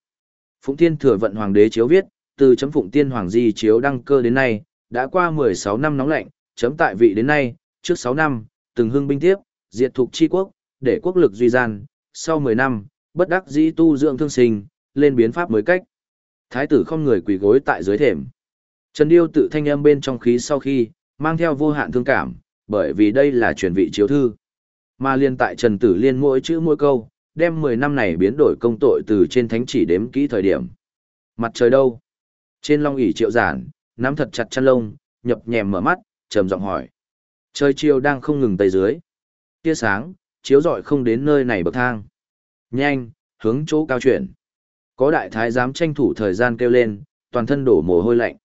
Phụng Thiên thừa vận hoàng đế chiếu viết, từ chấm Phụng Tiên hoàng di chiếu đăng cơ đến nay, đã qua 16 năm nóng lạnh, chấm tại vị đến nay, trước 6 năm, từng hưng binh tiếp, diệt thuộc chi quốc, để quốc lực duy gian, sau 10 năm, bất đắc dĩ tu dưỡng thương sinh, lên biến pháp mới cách. Thái tử không người quỳ gối tại dưới thềm. Trần Điêu tự thanh âm bên trong khí sau khi, mang theo vô hạn thương cảm, bởi vì đây là truyền vị chiếu thư. Mà liên tại Trần Tử Liên mỗi chữ mỗi câu, đem 10 năm này biến đổi công tội từ trên thánh chỉ đếm kỹ thời điểm. Mặt trời đâu? Trên long ỷ triệu giản, nắm thật chặt chăn lông, nhập nhèm mở mắt, trầm giọng hỏi. Trời chiều đang không ngừng tây dưới. Tia sáng, chiếu rọi không đến nơi này bậc thang. Nhanh, hướng chỗ cao chuyển. Có đại thái giám tranh thủ thời gian kêu lên, toàn thân đổ mồ hôi lạnh.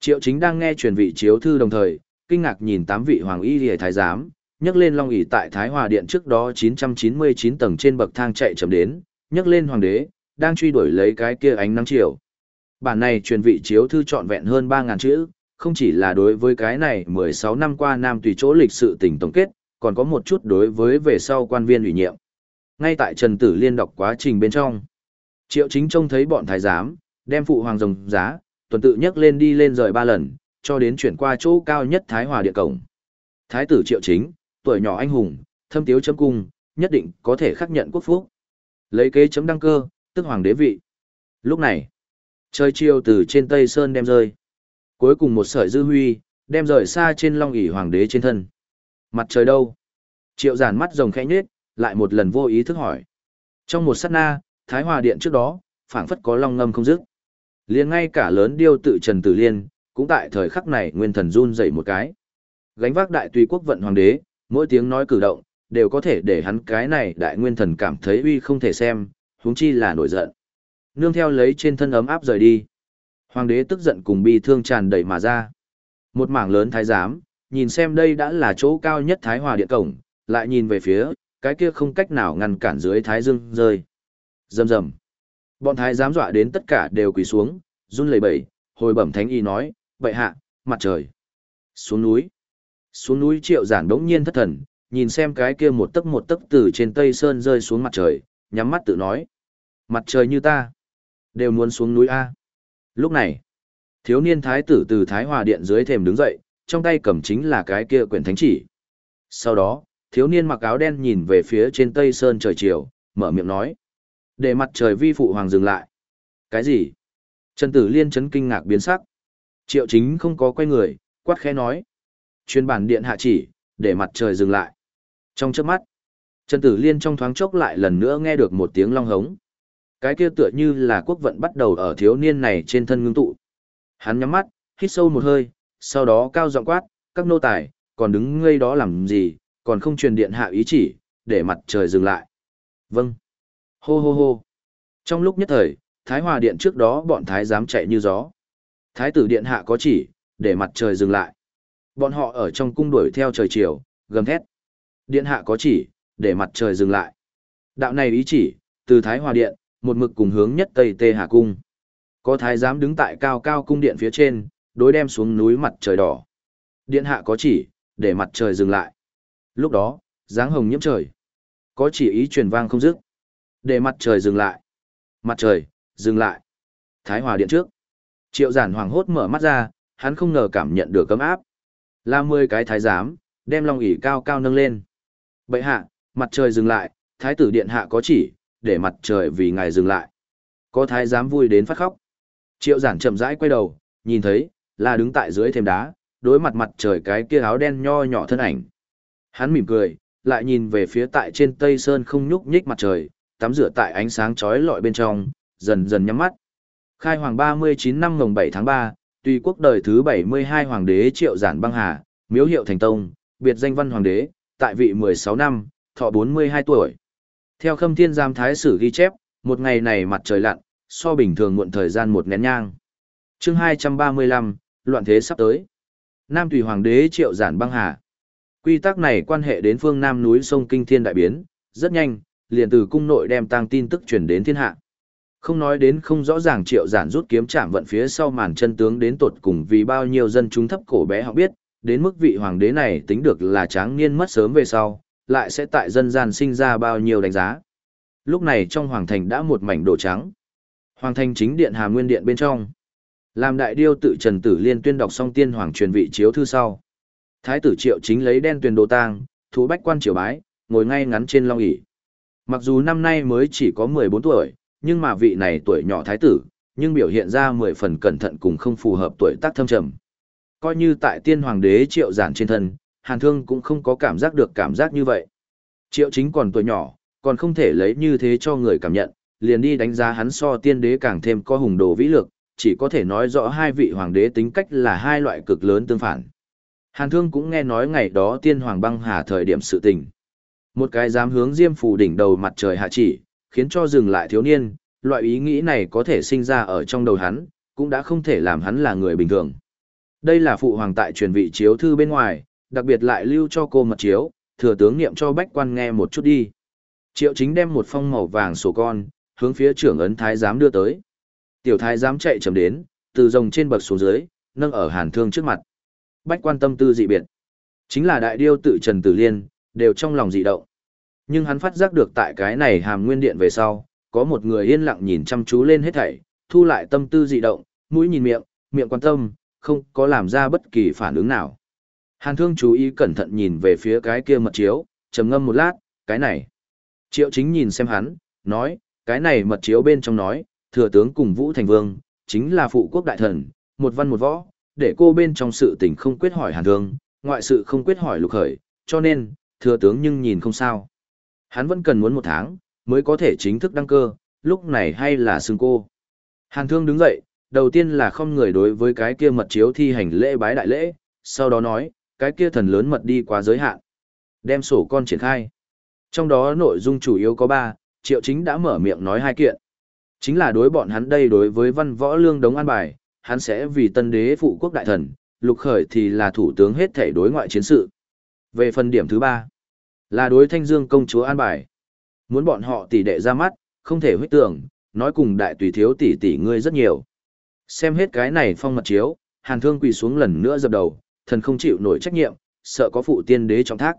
Triệu chính đang nghe truyền vị chiếu thư đồng thời, kinh ngạc nhìn tám vị hoàng y lìa thái giám, nhấc lên long ỷ tại Thái Hòa Điện trước đó 999 tầng trên bậc thang chạy chậm đến, nhấc lên hoàng đế, đang truy đuổi lấy cái kia ánh nắng chiều. Bản này truyền vị chiếu thư trọn vẹn hơn 3000 chữ, không chỉ là đối với cái này 16 năm qua Nam tùy chỗ lịch sự tình tổng kết, còn có một chút đối với về sau quan viên ủy nhiệm. Ngay tại Trần Tử Liên đọc quá trình bên trong, Triệu Chính trông thấy bọn thái giám, đem phụ hoàng rồng giá, tuần tự nhấc lên đi lên rời ba lần, cho đến chuyển qua chỗ cao nhất Thái Hòa Địa Cổng. Thái tử Triệu Chính, tuổi nhỏ anh hùng, thâm tiếu chấm cung, nhất định có thể khắc nhận quốc phúc. Lấy kế chấm đăng cơ, tức hoàng đế vị. Lúc này, trời chiều từ trên Tây Sơn đem rơi. Cuối cùng một sợi dư huy, đem rời xa trên long ỷ hoàng đế trên thân. Mặt trời đâu? Triệu giản mắt rồng khẽ nhết, lại một lần vô ý thức hỏi. Trong một sát na, Thái Hòa Điện trước đó, phảng phất có long ngâm không dứt. Liền ngay cả lớn điêu tự Trần Tử Liên, cũng tại thời khắc này nguyên thần run dậy một cái. Gánh vác đại tùy quốc vận hoàng đế, mỗi tiếng nói cử động, đều có thể để hắn cái này đại nguyên thần cảm thấy uy không thể xem, huống chi là nổi giận. Nương theo lấy trên thân ấm áp rời đi. Hoàng đế tức giận cùng bi thương tràn đầy mà ra. Một mảng lớn thái giám, nhìn xem đây đã là chỗ cao nhất thái hòa điện cổng, lại nhìn về phía, cái kia không cách nào ngăn cản dưới thái dương rơi. Rầm rầm. Bọn thái giám dọa đến tất cả đều quỳ xuống, run lẩy bẩy, hồi bẩm thánh y nói, bệ hạ, mặt trời. Xuống núi. Xuống núi triệu giản đống nhiên thất thần, nhìn xem cái kia một tấc một tấc từ trên tây sơn rơi xuống mặt trời, nhắm mắt tự nói. Mặt trời như ta, đều muốn xuống núi A. Lúc này, thiếu niên thái tử từ Thái Hòa Điện dưới thềm đứng dậy, trong tay cầm chính là cái kia quyển thánh chỉ. Sau đó, thiếu niên mặc áo đen nhìn về phía trên tây sơn trời chiều, mở miệng nói. Để mặt trời vi phụ hoàng dừng lại. Cái gì? Trần Tử Liên chấn kinh ngạc biến sắc. Triệu chính không có quay người, quát khẽ nói. Chuyên bản điện hạ chỉ, để mặt trời dừng lại. Trong chớp mắt, Trần Tử Liên trong thoáng chốc lại lần nữa nghe được một tiếng long hống. Cái kia tựa như là quốc vận bắt đầu ở thiếu niên này trên thân ngưng tụ. Hắn nhắm mắt, hít sâu một hơi, sau đó cao giọng quát, các nô tài, còn đứng ngây đó làm gì, còn không truyền điện hạ ý chỉ, để mặt trời dừng lại. Vâng. Hô hô hô. Trong lúc nhất thời, Thái Hòa Điện trước đó bọn Thái dám chạy như gió. Thái tử Điện hạ có chỉ, để mặt trời dừng lại. Bọn họ ở trong cung đuổi theo trời chiều, gầm thét. Điện hạ có chỉ, để mặt trời dừng lại. Đạo này ý chỉ, từ Thái Hòa Điện, một mực cùng hướng nhất Tây Tê Hà Cung. Có thái giám đứng tại cao cao cung điện phía trên, đối đem xuống núi mặt trời đỏ. Điện hạ có chỉ, để mặt trời dừng lại. Lúc đó, dáng hồng nhiễm trời. Có chỉ ý truyền vang không dứt. Để mặt trời dừng lại. Mặt trời, dừng lại. Thái Hòa Điện trước. Triệu giản hoàng hốt mở mắt ra, hắn không ngờ cảm nhận được cấm áp. Là mười cái thái giám, đem long ỷ cao cao nâng lên. Bệ hạ, mặt trời dừng lại, thái tử điện hạ có chỉ, để mặt trời vì ngài dừng lại. Có thái giám vui đến phát khóc. Triệu giản chậm rãi quay đầu, nhìn thấy, là đứng tại dưới thềm đá, đối mặt mặt trời cái kia áo đen nho nhỏ thân ảnh. Hắn mỉm cười, lại nhìn về phía tại trên tây sơn không nhúc nhích mặt trời, tắm rửa tại ánh sáng chói lọi bên trong, dần dần nhắm mắt. Khai hoàng 39 năm mồng 7 tháng 3, tùy quốc đời thứ 72 hoàng đế Triệu Giản Băng Hà, miếu hiệu thành tông, biệt danh văn hoàng đế, tại vị 16 năm, thọ 42 tuổi. Theo khâm thiên giám thái sử ghi chép, một ngày này mặt trời lặn, so bình thường muộn thời gian một nén nhang. chương 235, loạn thế sắp tới. Nam tùy hoàng đế triệu giản băng hà. Quy tắc này quan hệ đến phương Nam núi sông Kinh Thiên Đại Biến, rất nhanh, liền từ cung nội đem tăng tin tức truyền đến thiên hạ. Không nói đến không rõ ràng triệu giản rút kiếm chạm vận phía sau màn chân tướng đến tột cùng vì bao nhiêu dân chúng thấp cổ bé họ biết, đến mức vị hoàng đế này tính được là tráng niên mất sớm về sau, lại sẽ tại dân gian sinh ra bao nhiêu đánh giá. Lúc này trong hoàng thành đã một mảnh đồ trắng. Hoàng thành chính điện Hà Nguyên điện bên trong. Làm đại điêu tự Trần Tử Liên tuyên đọc xong tiên hoàng truyền vị chiếu thư sau. Thái tử Triệu chính lấy đen tuyền đồ tang, thú bách quan triều bái, ngồi ngay ngắn trên long ỷ. Mặc dù năm nay mới chỉ có 14 tuổi, nhưng mà vị này tuổi nhỏ thái tử, nhưng biểu hiện ra 10 phần cẩn thận cùng không phù hợp tuổi tác thâm trầm. Coi như tại tiên hoàng đế Triệu giản trên thân, Hàn Thương cũng không có cảm giác được cảm giác như vậy. Triệu chính còn tuổi nhỏ, còn không thể lấy như thế cho người cảm nhận, liền đi đánh giá hắn so tiên đế càng thêm có hùng đồ vĩ lực, chỉ có thể nói rõ hai vị hoàng đế tính cách là hai loại cực lớn tương phản. Hàn Thương cũng nghe nói ngày đó tiên hoàng băng hà thời điểm sự tình. Một cái dám hướng diêm phù đỉnh đầu mặt trời hạ chỉ, khiến cho dừng lại thiếu niên, loại ý nghĩ này có thể sinh ra ở trong đầu hắn, cũng đã không thể làm hắn là người bình thường. Đây là phụ hoàng tại truyền vị chiếu thư bên ngoài, đặc biệt lại lưu cho cô mật chiếu, thừa tướng niệm cho bách quan nghe một chút đi. Triệu chính đem một phong màu vàng sổ con, hướng phía trưởng ấn thái giám đưa tới. Tiểu thái giám chạy chậm đến, từ rồng trên bậc xuống dưới, nâng ở hàn thương trước mặt. Bách quan tâm tư dị biệt. Chính là đại điêu tự Trần Tử Liên, đều trong lòng dị động. Nhưng hắn phát giác được tại cái này hàm nguyên điện về sau, có một người yên lặng nhìn chăm chú lên hết thảy, thu lại tâm tư dị động, mũi nhìn miệng, miệng quan tâm, không có làm ra bất kỳ phản ứng nào. Hàn thương chú ý cẩn thận nhìn về phía cái kia mật chiếu, trầm ngâm một lát, cái này. Triệu chính nhìn xem hắn, nói, cái này mật chiếu bên trong nói, thừa tướng cùng Vũ Thành Vương, chính là phụ quốc đại thần, một văn một võ, để cô bên trong sự tình không quyết hỏi hàn thương, ngoại sự không quyết hỏi lục khởi, cho nên, thừa tướng nhưng nhìn không sao. Hắn vẫn cần muốn một tháng, mới có thể chính thức đăng cơ, lúc này hay là xưng cô. Hàn thương đứng dậy, đầu tiên là không người đối với cái kia mật chiếu thi hành lễ bái đại lễ, sau đó nói, cái kia thần lớn mật đi quá giới hạn. Đem sổ con triển khai. Trong đó nội dung chủ yếu có ba, triệu chính đã mở miệng nói hai kiện. Chính là đối bọn hắn đây đối với văn võ lương đống an bài, hắn sẽ vì tân đế phụ quốc đại thần, lục khởi thì là thủ tướng hết thể đối ngoại chiến sự. Về phần điểm thứ ba, là đối thanh dương công chúa an bài. Muốn bọn họ tỷ đệ ra mắt, không thể huyết tưởng, nói cùng đại tùy thiếu tỷ tỷ ngươi rất nhiều. Xem hết cái này phong mật chiếu, hàn thương quỳ xuống lần nữa dập đầu, thần không chịu nổi trách nhiệm, sợ có phụ tiên đế trọng thác.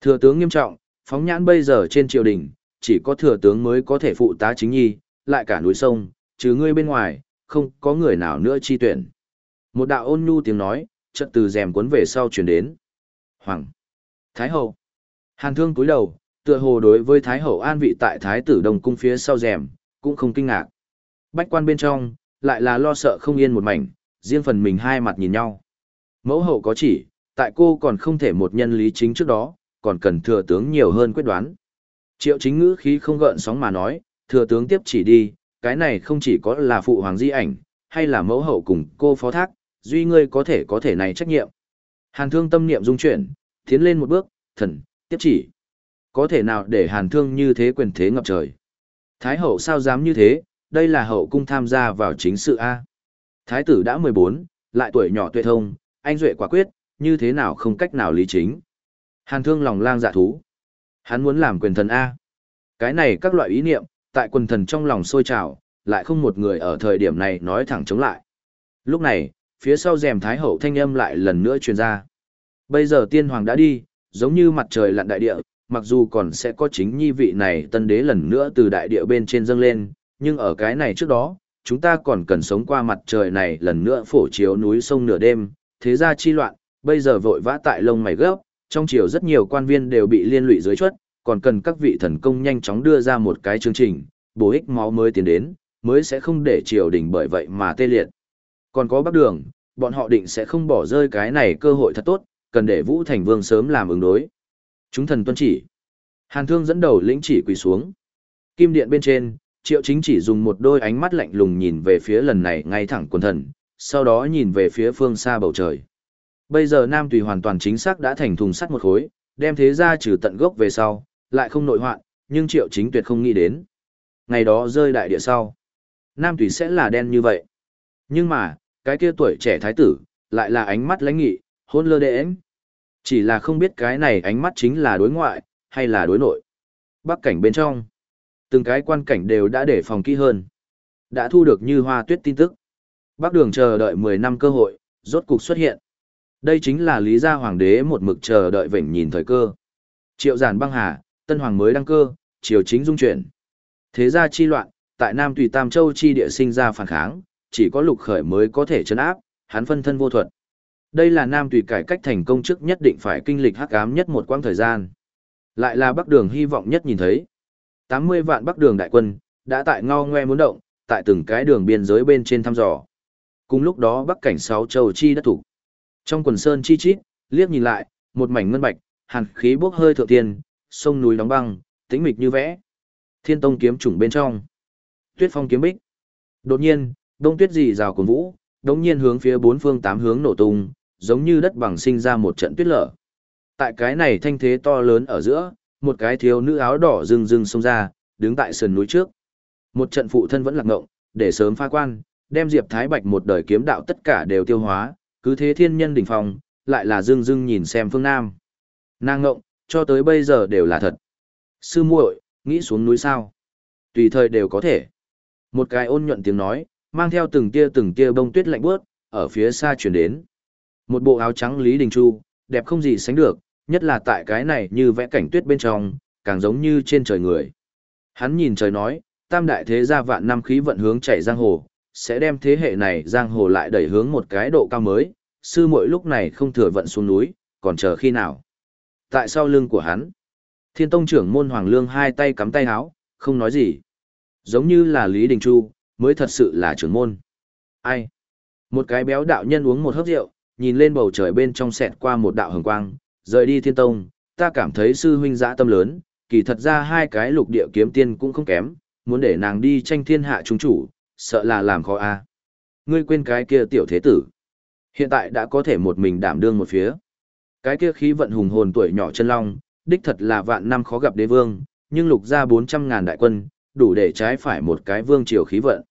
Thừa tướng nghiêm trọng, phóng nhãn bây giờ trên triều đình, chỉ có thừa tướng mới có thể phụ tá chính nhi, lại cả núi sông, trừ ngươi bên ngoài, không có người nào nữa chi tuyển. Một đạo ôn nhu tiếng nói, trận từ rèm cuốn về sau chuyển đến. Hoàng! Thái hậu! Hàn thương cúi đầu, tựa hồ đối với Thái hậu an vị tại Thái tử đồng cung phía sau rèm, cũng không kinh ngạc. Bách quan bên trong, lại là lo sợ không yên một mảnh, riêng phần mình hai mặt nhìn nhau. Mẫu hậu có chỉ, tại cô còn không thể một nhân lý chính trước đó, còn cần thừa tướng nhiều hơn quyết đoán. Triệu chính ngữ khí không gợn sóng mà nói, thừa tướng tiếp chỉ đi, cái này không chỉ có là phụ hoàng di ảnh, hay là mẫu hậu cùng cô phó thác, duy ngươi có thể có thể này trách nhiệm. Hàn thương tâm niệm dung chuyển, tiến lên một bước, thần, tiếp chỉ. Có thể nào để hàn thương như thế quyền thế ngập trời. Thái hậu sao dám như thế, đây là hậu cung tham gia vào chính sự A. Thái tử đã 14, lại tuổi nhỏ tuệ thông, anh duệ quả quyết, như thế nào không cách nào lý chính. Hàn thương lòng lang dạ thú. Hắn muốn làm quyền thần A. Cái này các loại ý niệm, tại quần thần trong lòng sôi trào, lại không một người ở thời điểm này nói thẳng chống lại. Lúc này, phía sau rèm thái hậu thanh âm lại lần nữa truyền ra. Bây giờ tiên hoàng đã đi, giống như mặt trời lặn đại địa, mặc dù còn sẽ có chính nhi vị này tân đế lần nữa từ đại địa bên trên dâng lên, nhưng ở cái này trước đó, chúng ta còn cần sống qua mặt trời này lần nữa phổ chiếu núi sông nửa đêm, thế ra chi loạn, bây giờ vội vã tại lông mày gấp, trong triều rất nhiều quan viên đều bị liên lụy dưới chuất, còn cần các vị thần công nhanh chóng đưa ra một cái chương trình, bổ ích máu mới tiến đến, mới sẽ không để triều đình bởi vậy mà tê liệt. Còn có bắc đường, bọn họ định sẽ không bỏ rơi cái này cơ hội thật tốt, cần để Vũ Thành Vương sớm làm ứng đối. Chúng thần tuân chỉ. Hàn Thương dẫn đầu lĩnh chỉ quỳ xuống. Kim điện bên trên, Triệu Chính chỉ dùng một đôi ánh mắt lạnh lùng nhìn về phía lần này ngay thẳng quần thần, sau đó nhìn về phía phương xa bầu trời. Bây giờ Nam Tùy hoàn toàn chính xác đã thành thùng sắt một khối, đem thế ra trừ tận gốc về sau, lại không nội hoạn, nhưng Triệu Chính tuyệt không nghĩ đến. Ngày đó rơi đại địa sau. Nam Tùy sẽ là đen như vậy. Nhưng mà, cái kia tuổi trẻ thái tử, lại là ánh mắt lãnh nghị, hôn lơ đệ Chỉ là không biết cái này ánh mắt chính là đối ngoại, hay là đối nội. Bắc cảnh bên trong, từng cái quan cảnh đều đã để phòng kỹ hơn. Đã thu được như hoa tuyết tin tức. Bắc đường chờ đợi 10 năm cơ hội, rốt cục xuất hiện. Đây chính là lý gia hoàng đế một mực chờ đợi vệnh nhìn thời cơ. Triệu giản băng hà, tân hoàng mới đăng cơ, triều chính dung chuyển. Thế gia chi loạn, tại Nam Tùy Tam Châu chi địa sinh ra phản kháng, chỉ có lục khởi mới có thể chấn áp, hắn phân thân vô thuật. Đây là Nam Tùy cải cách thành công trước nhất định phải kinh lịch hắc ám nhất một quãng thời gian. Lại là Bắc Đường hy vọng nhất nhìn thấy. 80 vạn Bắc Đường đại quân, đã tại ngao ngoe muốn động, tại từng cái đường biên giới bên trên thăm dò. Cùng lúc đó Bắc cảnh sáu châu chi đất thủ. Trong quần sơn chi chít, liếc nhìn lại, một mảnh ngân bạch, hàn khí bốc hơi thượng tiên, sông núi đóng băng, tĩnh mịch như vẽ. Thiên tông kiếm trùng bên trong. Tuyết phong kiếm bích. Đột nhiên, đông tuyết dị rào cuồn vũ, đột nhiên hướng phía bốn phương tám hướng nổ tung, giống như đất bằng sinh ra một trận tuyết lở. Tại cái này thanh thế to lớn ở giữa, một cái thiếu nữ áo đỏ rừng rừng xông ra, đứng tại sườn núi trước. Một trận phụ thân vẫn lạc ngộng, để sớm pha quan, đem Diệp Thái Bạch một đời kiếm đạo tất cả đều tiêu hóa, cứ thế thiên nhân đỉnh phòng, lại là rưng rưng nhìn xem phương Nam. Nàng ngộng, cho tới bây giờ đều là thật. Sư muội, nghĩ xuống núi sao? Tùy thời đều có thể. Một cái ôn nhuận tiếng nói, mang theo từng tia từng tia bông tuyết lạnh bước, ở phía xa chuyển đến. Một bộ áo trắng Lý Đình Chu, đẹp không gì sánh được, nhất là tại cái này như vẽ cảnh tuyết bên trong, càng giống như trên trời người. Hắn nhìn trời nói, tam đại thế gia vạn năm khí vận hướng chảy giang hồ, sẽ đem thế hệ này giang hồ lại đẩy hướng một cái độ cao mới, sư muội lúc này không thừa vận xuống núi, còn chờ khi nào. Tại sau lưng của hắn, thiên tông trưởng môn Hoàng Lương hai tay cắm tay áo, không nói gì. Giống như là Lý Đình Chu, mới thật sự là trưởng môn. Ai? Một cái béo đạo nhân uống một hớp rượu, nhìn lên bầu trời bên trong xẹt qua một đạo hồng quang, rời đi thiên tông, ta cảm thấy sư huynh dã tâm lớn, kỳ thật ra hai cái lục địa kiếm tiên cũng không kém, muốn để nàng đi tranh thiên hạ chúng chủ, sợ là làm khó a. Ngươi quên cái kia tiểu thế tử. Hiện tại đã có thể một mình đảm đương một phía. Cái kia khí vận hùng hồn tuổi nhỏ chân long, đích thật là vạn năm khó gặp đế vương, nhưng lục ra 400 ngàn đại quân, đủ để trái phải một cái vương triều khí vận.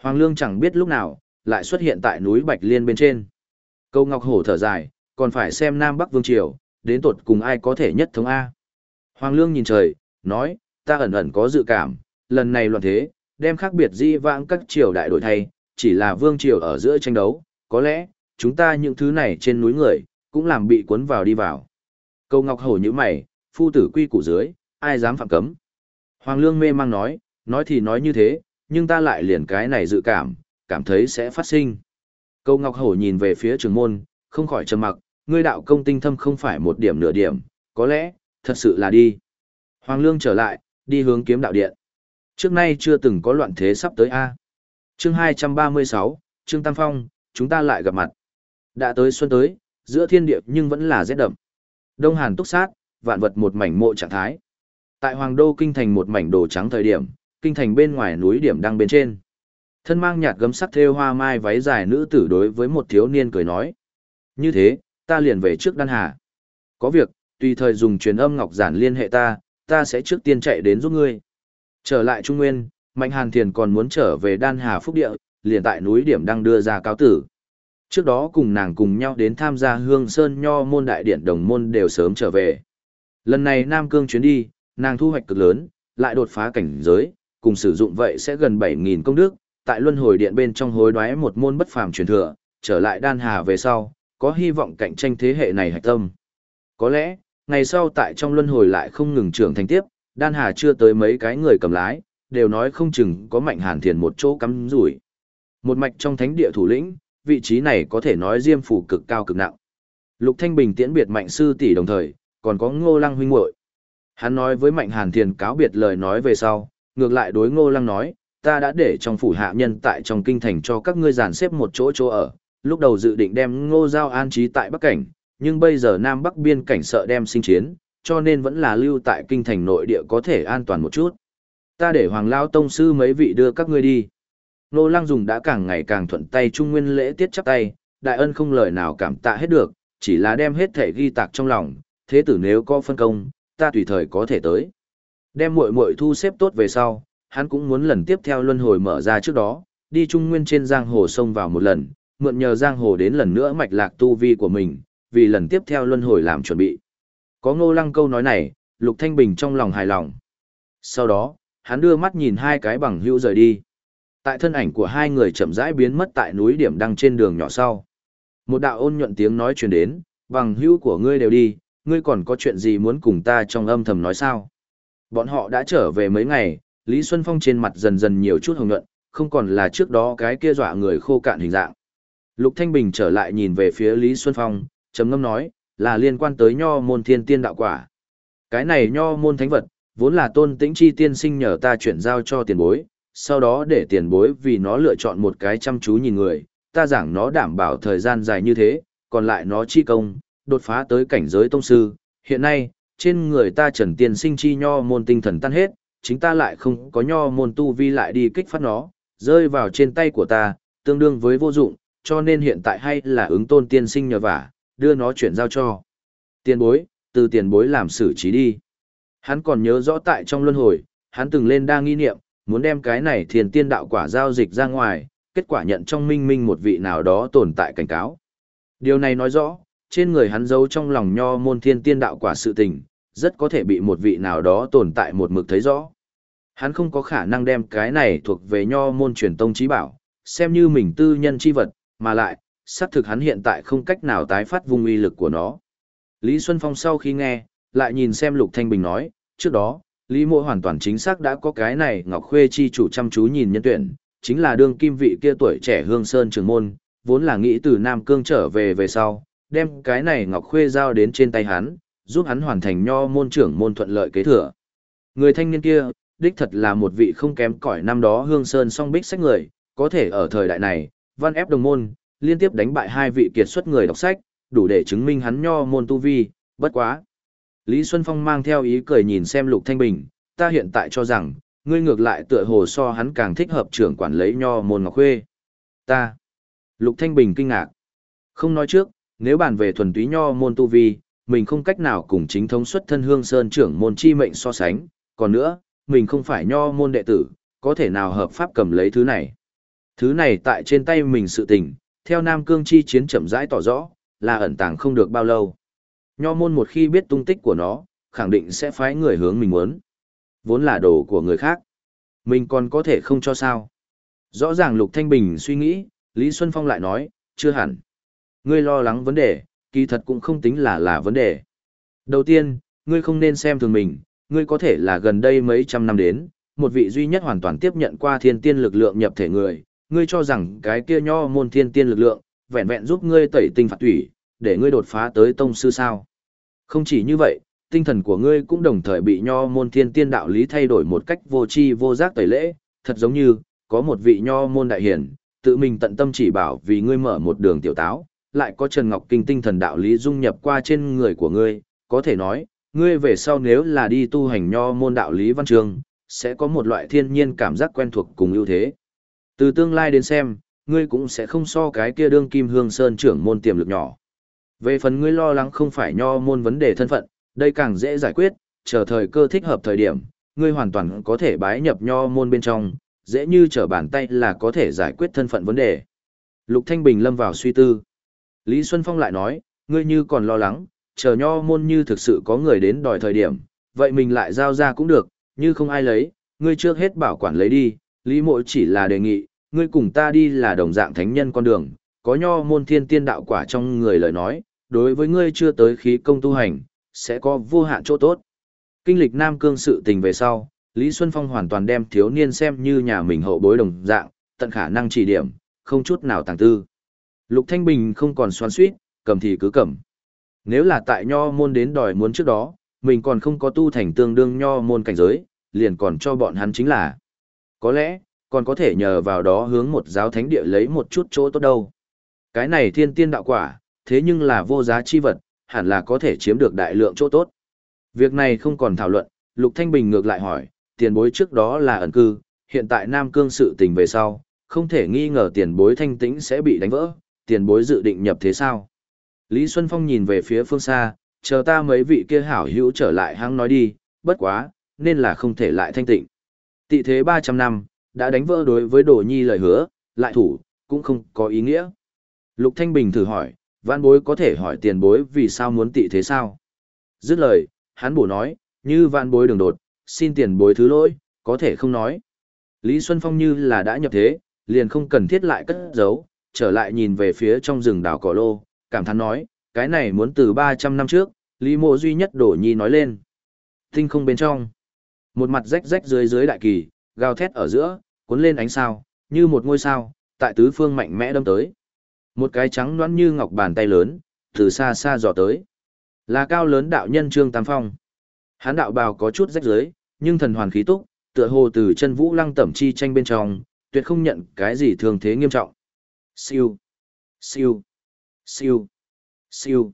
Hoàng Lương chẳng biết lúc nào, lại xuất hiện tại núi Bạch Liên bên trên. Câu Ngọc Hổ thở dài, còn phải xem Nam Bắc Vương Triều, đến tột cùng ai có thể nhất thống A. Hoàng Lương nhìn trời, nói, ta ẩn ẩn có dự cảm, lần này loạn thế, đem khác biệt di vãng các triều đại đổi thay, chỉ là Vương Triều ở giữa tranh đấu, có lẽ, chúng ta những thứ này trên núi người, cũng làm bị cuốn vào đi vào. Câu Ngọc Hổ như mày, phu tử quy củ dưới, ai dám phạm cấm. Hoàng Lương mê mang nói, nói thì nói như thế, nhưng ta lại liền cái này dự cảm, cảm thấy sẽ phát sinh. Câu Ngọc Hổ nhìn về phía trường môn, không khỏi trầm mặc, ngươi đạo công tinh thâm không phải một điểm nửa điểm, có lẽ, thật sự là đi. Hoàng Lương trở lại, đi hướng kiếm đạo điện. Trước nay chưa từng có loạn thế sắp tới A. Chương 236, Trương Tam Phong, chúng ta lại gặp mặt. Đã tới xuân tới, giữa thiên địa nhưng vẫn là rét đậm. Đông Hàn túc sát, vạn vật một mảnh mộ trạng thái. Tại Hoàng Đô Kinh Thành một mảnh đồ trắng thời điểm, Kinh Thành bên ngoài núi điểm đang bên trên. Thân mang nhạt gấm sắc thêu hoa mai váy dài nữ tử đối với một thiếu niên cười nói. Như thế, ta liền về trước đan hà. Có việc, tùy thời dùng truyền âm ngọc giản liên hệ ta, ta sẽ trước tiên chạy đến giúp ngươi. Trở lại Trung Nguyên, Mạnh Hàn Thiền còn muốn trở về đan hà phúc địa, liền tại núi điểm đang đưa ra cáo tử. Trước đó cùng nàng cùng nhau đến tham gia hương sơn nho môn đại điện đồng môn đều sớm trở về. Lần này Nam Cương chuyến đi, nàng thu hoạch cực lớn, lại đột phá cảnh giới, cùng sử dụng vậy sẽ gần 7.000 công đức, tại luân hồi điện bên trong hối đoái một môn bất phàm truyền thừa, trở lại đan hà về sau, có hy vọng cạnh tranh thế hệ này hạch tâm. Có lẽ, ngày sau tại trong luân hồi lại không ngừng trưởng thành tiếp, đan hà chưa tới mấy cái người cầm lái, đều nói không chừng có mạnh hàn thiền một chỗ cắm rủi. Một mạch trong thánh địa thủ lĩnh, vị trí này có thể nói diêm phủ cực cao cực nặng. Lục Thanh Bình tiễn biệt mạnh sư tỷ đồng thời, còn có ngô lăng huynh muội Hắn nói với mạnh hàn thiền cáo biệt lời nói về sau, ngược lại đối ngô lăng nói, ta đã để trong phủ hạ nhân tại trong kinh thành cho các ngươi dàn xếp một chỗ chỗ ở, lúc đầu dự định đem ngô giao an trí tại Bắc Cảnh, nhưng bây giờ Nam Bắc biên cảnh sợ đem sinh chiến, cho nên vẫn là lưu tại kinh thành nội địa có thể an toàn một chút. Ta để Hoàng Lao Tông Sư mấy vị đưa các ngươi đi. Ngô Lăng dùng đã càng ngày càng thuận tay trung nguyên lễ tiết chắp tay, đại ân không lời nào cảm tạ hết được, chỉ là đem hết thể ghi tạc trong lòng, thế tử nếu có phân công, ta tùy thời có thể tới. Đem muội muội thu xếp tốt về sau, hắn cũng muốn lần tiếp theo luân hồi mở ra trước đó, đi trung nguyên trên giang hồ sông vào một lần, mượn nhờ giang hồ đến lần nữa mạch lạc tu vi của mình, vì lần tiếp theo luân hồi làm chuẩn bị. Có ngô lăng câu nói này, Lục Thanh Bình trong lòng hài lòng. Sau đó, hắn đưa mắt nhìn hai cái bằng hữu rời đi. Tại thân ảnh của hai người chậm rãi biến mất tại núi điểm đăng trên đường nhỏ sau. Một đạo ôn nhuận tiếng nói truyền đến, bằng hữu của ngươi đều đi, ngươi còn có chuyện gì muốn cùng ta trong âm thầm nói sao? Bọn họ đã trở về mấy ngày, Lý Xuân Phong trên mặt dần dần nhiều chút hồng nhuận, không còn là trước đó cái kia dọa người khô cạn hình dạng. Lục Thanh Bình trở lại nhìn về phía Lý Xuân Phong, trầm ngâm nói, là liên quan tới nho môn thiên tiên đạo quả. Cái này nho môn thánh vật, vốn là tôn tĩnh chi tiên sinh nhờ ta chuyển giao cho tiền bối, sau đó để tiền bối vì nó lựa chọn một cái chăm chú nhìn người, ta giảng nó đảm bảo thời gian dài như thế, còn lại nó chi công, đột phá tới cảnh giới tông sư. Hiện nay, trên người ta trần tiên sinh chi nho môn tinh thần tan hết, chính ta lại không có nho môn tu vi lại đi kích phát nó, rơi vào trên tay của ta, tương đương với vô dụng, cho nên hiện tại hay là ứng tôn tiên sinh nhờ vả, đưa nó chuyển giao cho. Tiền bối, từ tiền bối làm xử trí đi. Hắn còn nhớ rõ tại trong luân hồi, hắn từng lên đa nghi niệm, muốn đem cái này thiền tiên đạo quả giao dịch ra ngoài, kết quả nhận trong minh minh một vị nào đó tồn tại cảnh cáo. Điều này nói rõ, trên người hắn giấu trong lòng nho môn thiên tiên đạo quả sự tình, rất có thể bị một vị nào đó tồn tại một mực thấy rõ. Hắn không có khả năng đem cái này thuộc về nho môn truyền tông trí bảo, xem như mình tư nhân chi vật, mà lại, xác thực hắn hiện tại không cách nào tái phát vùng uy lực của nó. Lý Xuân Phong sau khi nghe, lại nhìn xem Lục Thanh Bình nói, trước đó, Lý Mộ hoàn toàn chính xác đã có cái này Ngọc Khuê chi chủ chăm chú nhìn nhân tuyển, chính là đương kim vị kia tuổi trẻ hương sơn trường môn, vốn là nghĩ từ Nam Cương trở về về sau, đem cái này Ngọc Khuê giao đến trên tay hắn, giúp hắn hoàn thành nho môn trưởng môn thuận lợi kế thừa. Người thanh niên kia, đích thật là một vị không kém cỏi năm đó hương sơn song bích sách người, có thể ở thời đại này, văn ép đồng môn, liên tiếp đánh bại hai vị kiệt xuất người đọc sách, đủ để chứng minh hắn nho môn tu vi, bất quá. Lý Xuân Phong mang theo ý cười nhìn xem Lục Thanh Bình, ta hiện tại cho rằng, ngươi ngược lại tựa hồ so hắn càng thích hợp trưởng quản lấy nho môn ngọc khuê. Ta. Lục Thanh Bình kinh ngạc. Không nói trước, nếu bàn về thuần túy nho môn tu vi, mình không cách nào cùng chính thống xuất thân hương sơn trưởng môn chi mệnh so sánh, còn nữa, mình không phải nho môn đệ tử, có thể nào hợp pháp cầm lấy thứ này. Thứ này tại trên tay mình sự tình, theo Nam Cương chi chiến chậm rãi tỏ rõ, là ẩn tàng không được bao lâu. Nho môn một khi biết tung tích của nó, khẳng định sẽ phái người hướng mình muốn. Vốn là đồ của người khác. Mình còn có thể không cho sao. Rõ ràng Lục Thanh Bình suy nghĩ, Lý Xuân Phong lại nói, chưa hẳn. Ngươi lo lắng vấn đề, kỳ thật cũng không tính là là vấn đề. Đầu tiên, ngươi không nên xem thường mình, ngươi có thể là gần đây mấy trăm năm đến, một vị duy nhất hoàn toàn tiếp nhận qua thiên tiên lực lượng nhập thể người, ngươi cho rằng cái kia nho môn thiên tiên lực lượng, vẹn vẹn giúp ngươi tẩy tinh phạt thủy, để ngươi đột phá tới tông sư sao. Không chỉ như vậy, tinh thần của ngươi cũng đồng thời bị nho môn thiên tiên đạo lý thay đổi một cách vô tri vô giác tẩy lễ, thật giống như, có một vị nho môn đại hiển, tự mình tận tâm chỉ bảo vì ngươi mở một đường tiểu táo, lại có Trần Ngọc Kinh tinh thần đạo lý dung nhập qua trên người của ngươi, có thể nói, ngươi về sau nếu là đi tu hành nho môn đạo lý văn trường, sẽ có một loại thiên nhiên cảm giác quen thuộc cùng ưu thế. Từ tương lai đến xem, ngươi cũng sẽ không so cái kia đương kim hương sơn trưởng môn tiềm lực nhỏ. Về phần ngươi lo lắng không phải nho môn vấn đề thân phận, đây càng dễ giải quyết, chờ thời cơ thích hợp thời điểm, ngươi hoàn toàn có thể bái nhập nho môn bên trong, dễ như trở bàn tay là có thể giải quyết thân phận vấn đề. Lục Thanh Bình lâm vào suy tư. Lý Xuân Phong lại nói, ngươi như còn lo lắng, chờ nho môn như thực sự có người đến đòi thời điểm, vậy mình lại giao ra cũng được, như không ai lấy, ngươi trước hết bảo quản lấy đi, Lý Mộ chỉ là đề nghị, ngươi cùng ta đi là đồng dạng thánh nhân con đường, có nho môn thiên tiên đạo quả trong người lời nói, đối với ngươi chưa tới khí công tu hành, sẽ có vô hạn chỗ tốt. Kinh lịch Nam Cương sự tình về sau, Lý Xuân Phong hoàn toàn đem thiếu niên xem như nhà mình hậu bối đồng dạng, tận khả năng chỉ điểm, không chút nào tàng tư. Lục Thanh Bình không còn xoắn suýt, cầm thì cứ cầm. Nếu là tại nho môn đến đòi muốn trước đó, mình còn không có tu thành tương đương nho môn cảnh giới, liền còn cho bọn hắn chính là. Có lẽ, còn có thể nhờ vào đó hướng một giáo thánh địa lấy một chút chỗ tốt đâu. Cái này thiên tiên đạo quả, thế nhưng là vô giá chi vật, hẳn là có thể chiếm được đại lượng chỗ tốt. Việc này không còn thảo luận, Lục Thanh Bình ngược lại hỏi, tiền bối trước đó là ẩn cư, hiện tại Nam Cương sự tình về sau, không thể nghi ngờ tiền bối thanh tĩnh sẽ bị đánh vỡ, tiền bối dự định nhập thế sao? Lý Xuân Phong nhìn về phía phương xa, chờ ta mấy vị kia hảo hữu trở lại hăng nói đi, bất quá, nên là không thể lại thanh tịnh. Tị thế 300 năm, đã đánh vỡ đối với đồ nhi lời hứa, lại thủ, cũng không có ý nghĩa. Lục Thanh Bình thử hỏi, văn bối có thể hỏi tiền bối vì sao muốn tị thế sao? Dứt lời, hắn bổ nói, như văn bối đường đột, xin tiền bối thứ lỗi, có thể không nói. Lý Xuân Phong như là đã nhập thế, liền không cần thiết lại cất giấu, trở lại nhìn về phía trong rừng đảo cỏ lô, cảm thán nói, cái này muốn từ 300 năm trước, Lý Mộ duy nhất đổ nhi nói lên. Tinh không bên trong, một mặt rách rách dưới dưới đại kỳ, gào thét ở giữa, cuốn lên ánh sao, như một ngôi sao, tại tứ phương mạnh mẽ đâm tới. Một cái trắng đoán như ngọc bàn tay lớn, từ xa xa dò tới. Là cao lớn đạo nhân Trương Tam Phong. Hán đạo bào có chút rách dưới, nhưng thần hoàn khí túc, tựa hồ từ chân vũ lăng tẩm chi tranh bên trong, tuyệt không nhận cái gì thường thế nghiêm trọng. Siêu, siêu, siêu, siêu.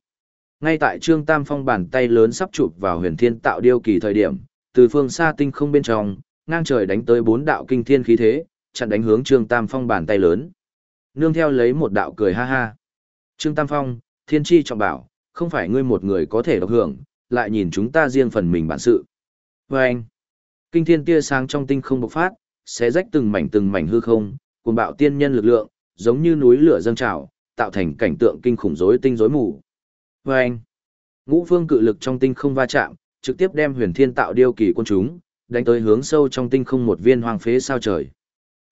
Ngay tại Trương Tam Phong bàn tay lớn sắp chụp vào huyền thiên tạo điêu kỳ thời điểm, từ phương xa tinh không bên trong, ngang trời đánh tới bốn đạo kinh thiên khí thế, chặn đánh hướng Trương Tam Phong bàn tay lớn. Nương theo lấy một đạo cười ha ha. Trương Tam Phong, thiên tri trọng bảo, không phải ngươi một người có thể độc hưởng, lại nhìn chúng ta riêng phần mình bản sự. Và anh, kinh thiên tia sáng trong tinh không bộc phát, sẽ rách từng mảnh từng mảnh hư không, cuồng bạo tiên nhân lực lượng, giống như núi lửa dâng trào, tạo thành cảnh tượng kinh khủng rối tinh rối mù. Và anh, ngũ phương cự lực trong tinh không va chạm, trực tiếp đem huyền thiên tạo điêu kỳ quân chúng, đánh tới hướng sâu trong tinh không một viên hoàng phế sao trời.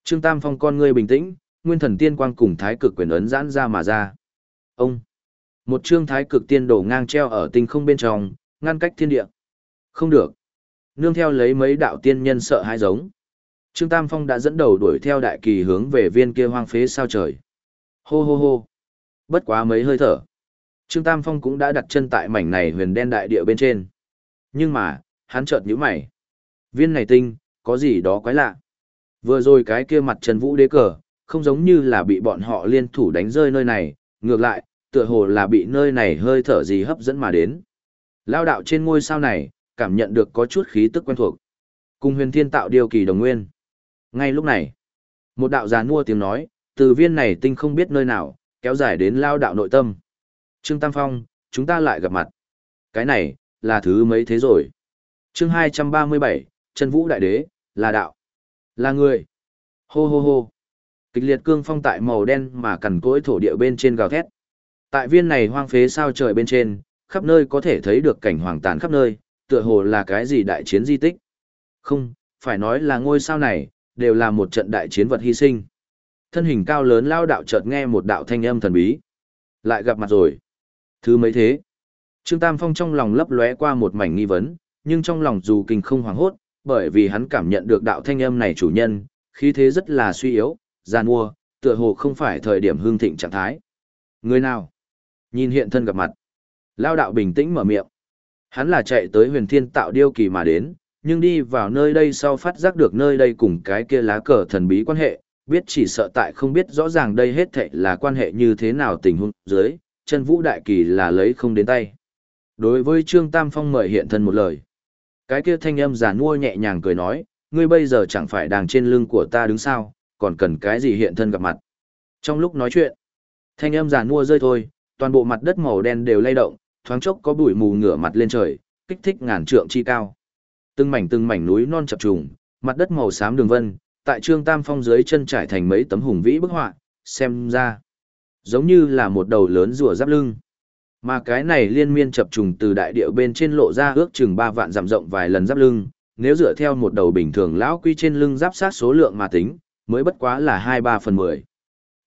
Trương Tam Phong con ngươi bình tĩnh, nguyên thần tiên quang cùng thái cực quyền ấn giãn ra mà ra. Ông, một trương thái cực tiên đổ ngang treo ở tinh không bên trong, ngăn cách thiên địa. Không được. Nương theo lấy mấy đạo tiên nhân sợ hãi giống. Trương Tam Phong đã dẫn đầu đuổi theo đại kỳ hướng về viên kia hoang phế sao trời. Hô hô hô. Bất quá mấy hơi thở. Trương Tam Phong cũng đã đặt chân tại mảnh này huyền đen đại địa bên trên. Nhưng mà, hắn chợt nhíu mày. Viên này tinh, có gì đó quái lạ. Vừa rồi cái kia mặt Trần Vũ đế cờ, không giống như là bị bọn họ liên thủ đánh rơi nơi này, ngược lại, tựa hồ là bị nơi này hơi thở gì hấp dẫn mà đến. Lao đạo trên ngôi sao này, cảm nhận được có chút khí tức quen thuộc. Cùng huyền thiên tạo điều kỳ đồng nguyên. Ngay lúc này, một đạo giàn mua tiếng nói, từ viên này tinh không biết nơi nào, kéo dài đến lao đạo nội tâm. Trương Tam Phong, chúng ta lại gặp mặt. Cái này, là thứ mấy thế rồi? chương 237, chân vũ đại đế, là đạo, là người. Hô hô hô. Kịch liệt cương phong tại màu đen mà cằn cỗi thổ địa bên trên gào thét. Tại viên này hoang phế sao trời bên trên, khắp nơi có thể thấy được cảnh hoàng tàn khắp nơi, tựa hồ là cái gì đại chiến di tích. Không, phải nói là ngôi sao này, đều là một trận đại chiến vật hy sinh. Thân hình cao lớn lao đạo chợt nghe một đạo thanh âm thần bí. Lại gặp mặt rồi. Thứ mấy thế? Trương Tam Phong trong lòng lấp lóe qua một mảnh nghi vấn, nhưng trong lòng dù kinh không hoảng hốt, bởi vì hắn cảm nhận được đạo thanh âm này chủ nhân, khí thế rất là suy yếu, gian mua, tựa hồ không phải thời điểm hương thịnh trạng thái. Người nào? Nhìn hiện thân gặp mặt. Lao đạo bình tĩnh mở miệng. Hắn là chạy tới huyền thiên tạo điêu kỳ mà đến, nhưng đi vào nơi đây sau phát giác được nơi đây cùng cái kia lá cờ thần bí quan hệ, biết chỉ sợ tại không biết rõ ràng đây hết thệ là quan hệ như thế nào tình huống dưới, chân vũ đại kỳ là lấy không đến tay. Đối với Trương Tam Phong mời hiện thân một lời. Cái kia thanh âm giả nua nhẹ nhàng cười nói, ngươi bây giờ chẳng phải đang trên lưng của ta đứng sao, còn cần cái gì hiện thân gặp mặt. Trong lúc nói chuyện, thanh âm giả nua rơi thôi, toàn bộ mặt đất màu đen đều lay động, thoáng chốc có bụi mù ngửa mặt lên trời, kích thích ngàn trượng chi cao. Từng mảnh từng mảnh núi non chập trùng, mặt đất màu xám đường vân, tại Trương Tam Phong dưới chân trải thành mấy tấm hùng vĩ bức họa, xem ra giống như là một đầu lớn rùa giáp lưng. Mà cái này liên miên chập trùng từ đại địa bên trên lộ ra ước chừng 3 vạn dặm rộng vài lần giáp lưng, nếu dựa theo một đầu bình thường lão quy trên lưng giáp sát số lượng mà tính, mới bất quá là 2-3 phần 10.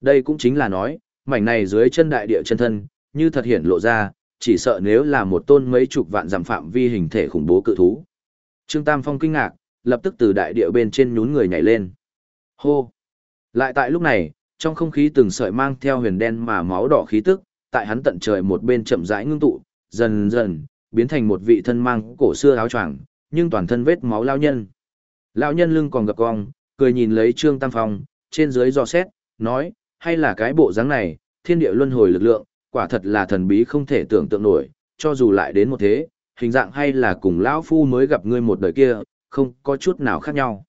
Đây cũng chính là nói, mảnh này dưới chân đại địa chân thân, như thật hiện lộ ra, chỉ sợ nếu là một tôn mấy chục vạn giảm phạm vi hình thể khủng bố cự thú. Trương Tam Phong kinh ngạc, lập tức từ đại địa bên trên nhún người nhảy lên. Hô! Lại tại lúc này, trong không khí từng sợi mang theo huyền đen mà máu đỏ khí tức, tại hắn tận trời một bên chậm rãi ngưng tụ, dần dần, biến thành một vị thân mang cổ xưa áo choàng, nhưng toàn thân vết máu lao nhân. Lão nhân lưng còn gập cong, cười nhìn lấy Trương Tam Phong, trên dưới dò xét, nói, hay là cái bộ dáng này, thiên địa luân hồi lực lượng, quả thật là thần bí không thể tưởng tượng nổi, cho dù lại đến một thế, hình dạng hay là cùng lão phu mới gặp ngươi một đời kia, không có chút nào khác nhau.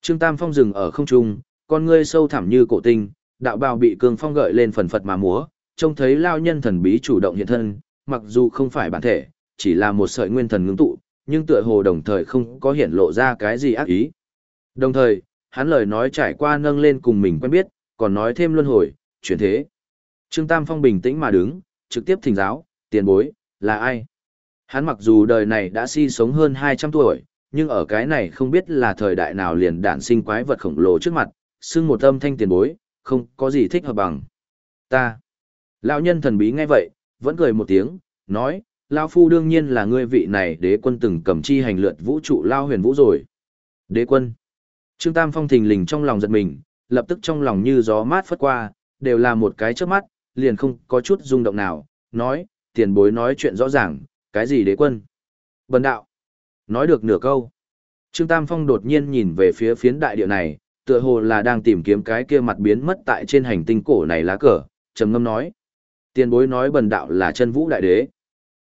Trương Tam Phong dừng ở không trung, con ngươi sâu thẳm như cổ tinh, đạo bào bị cường phong gợi lên phần phật mà múa, trông thấy lao nhân thần bí chủ động hiện thân, mặc dù không phải bản thể, chỉ là một sợi nguyên thần ngưng tụ, nhưng tựa hồ đồng thời không có hiện lộ ra cái gì ác ý. Đồng thời, hắn lời nói trải qua nâng lên cùng mình quen biết, còn nói thêm luân hồi, chuyển thế. Trương Tam Phong bình tĩnh mà đứng, trực tiếp thỉnh giáo, tiền bối, là ai? Hắn mặc dù đời này đã si sống hơn 200 tuổi, nhưng ở cái này không biết là thời đại nào liền đản sinh quái vật khổng lồ trước mặt, xưng một âm thanh tiền bối, không có gì thích hợp bằng. Ta. Lão nhân thần bí nghe vậy, vẫn cười một tiếng, nói, Lao Phu đương nhiên là ngươi vị này đế quân từng cầm chi hành lượt vũ trụ Lao huyền vũ rồi. Đế quân. Trương Tam Phong thình lình trong lòng giật mình, lập tức trong lòng như gió mát phất qua, đều là một cái trước mắt, liền không có chút rung động nào, nói, tiền bối nói chuyện rõ ràng, cái gì đế quân? Bần đạo. Nói được nửa câu. Trương Tam Phong đột nhiên nhìn về phía phiến đại địa này, tựa hồ là đang tìm kiếm cái kia mặt biến mất tại trên hành tinh cổ này lá cờ, trầm ngâm nói. tiên bối nói bần đạo là chân vũ đại đế.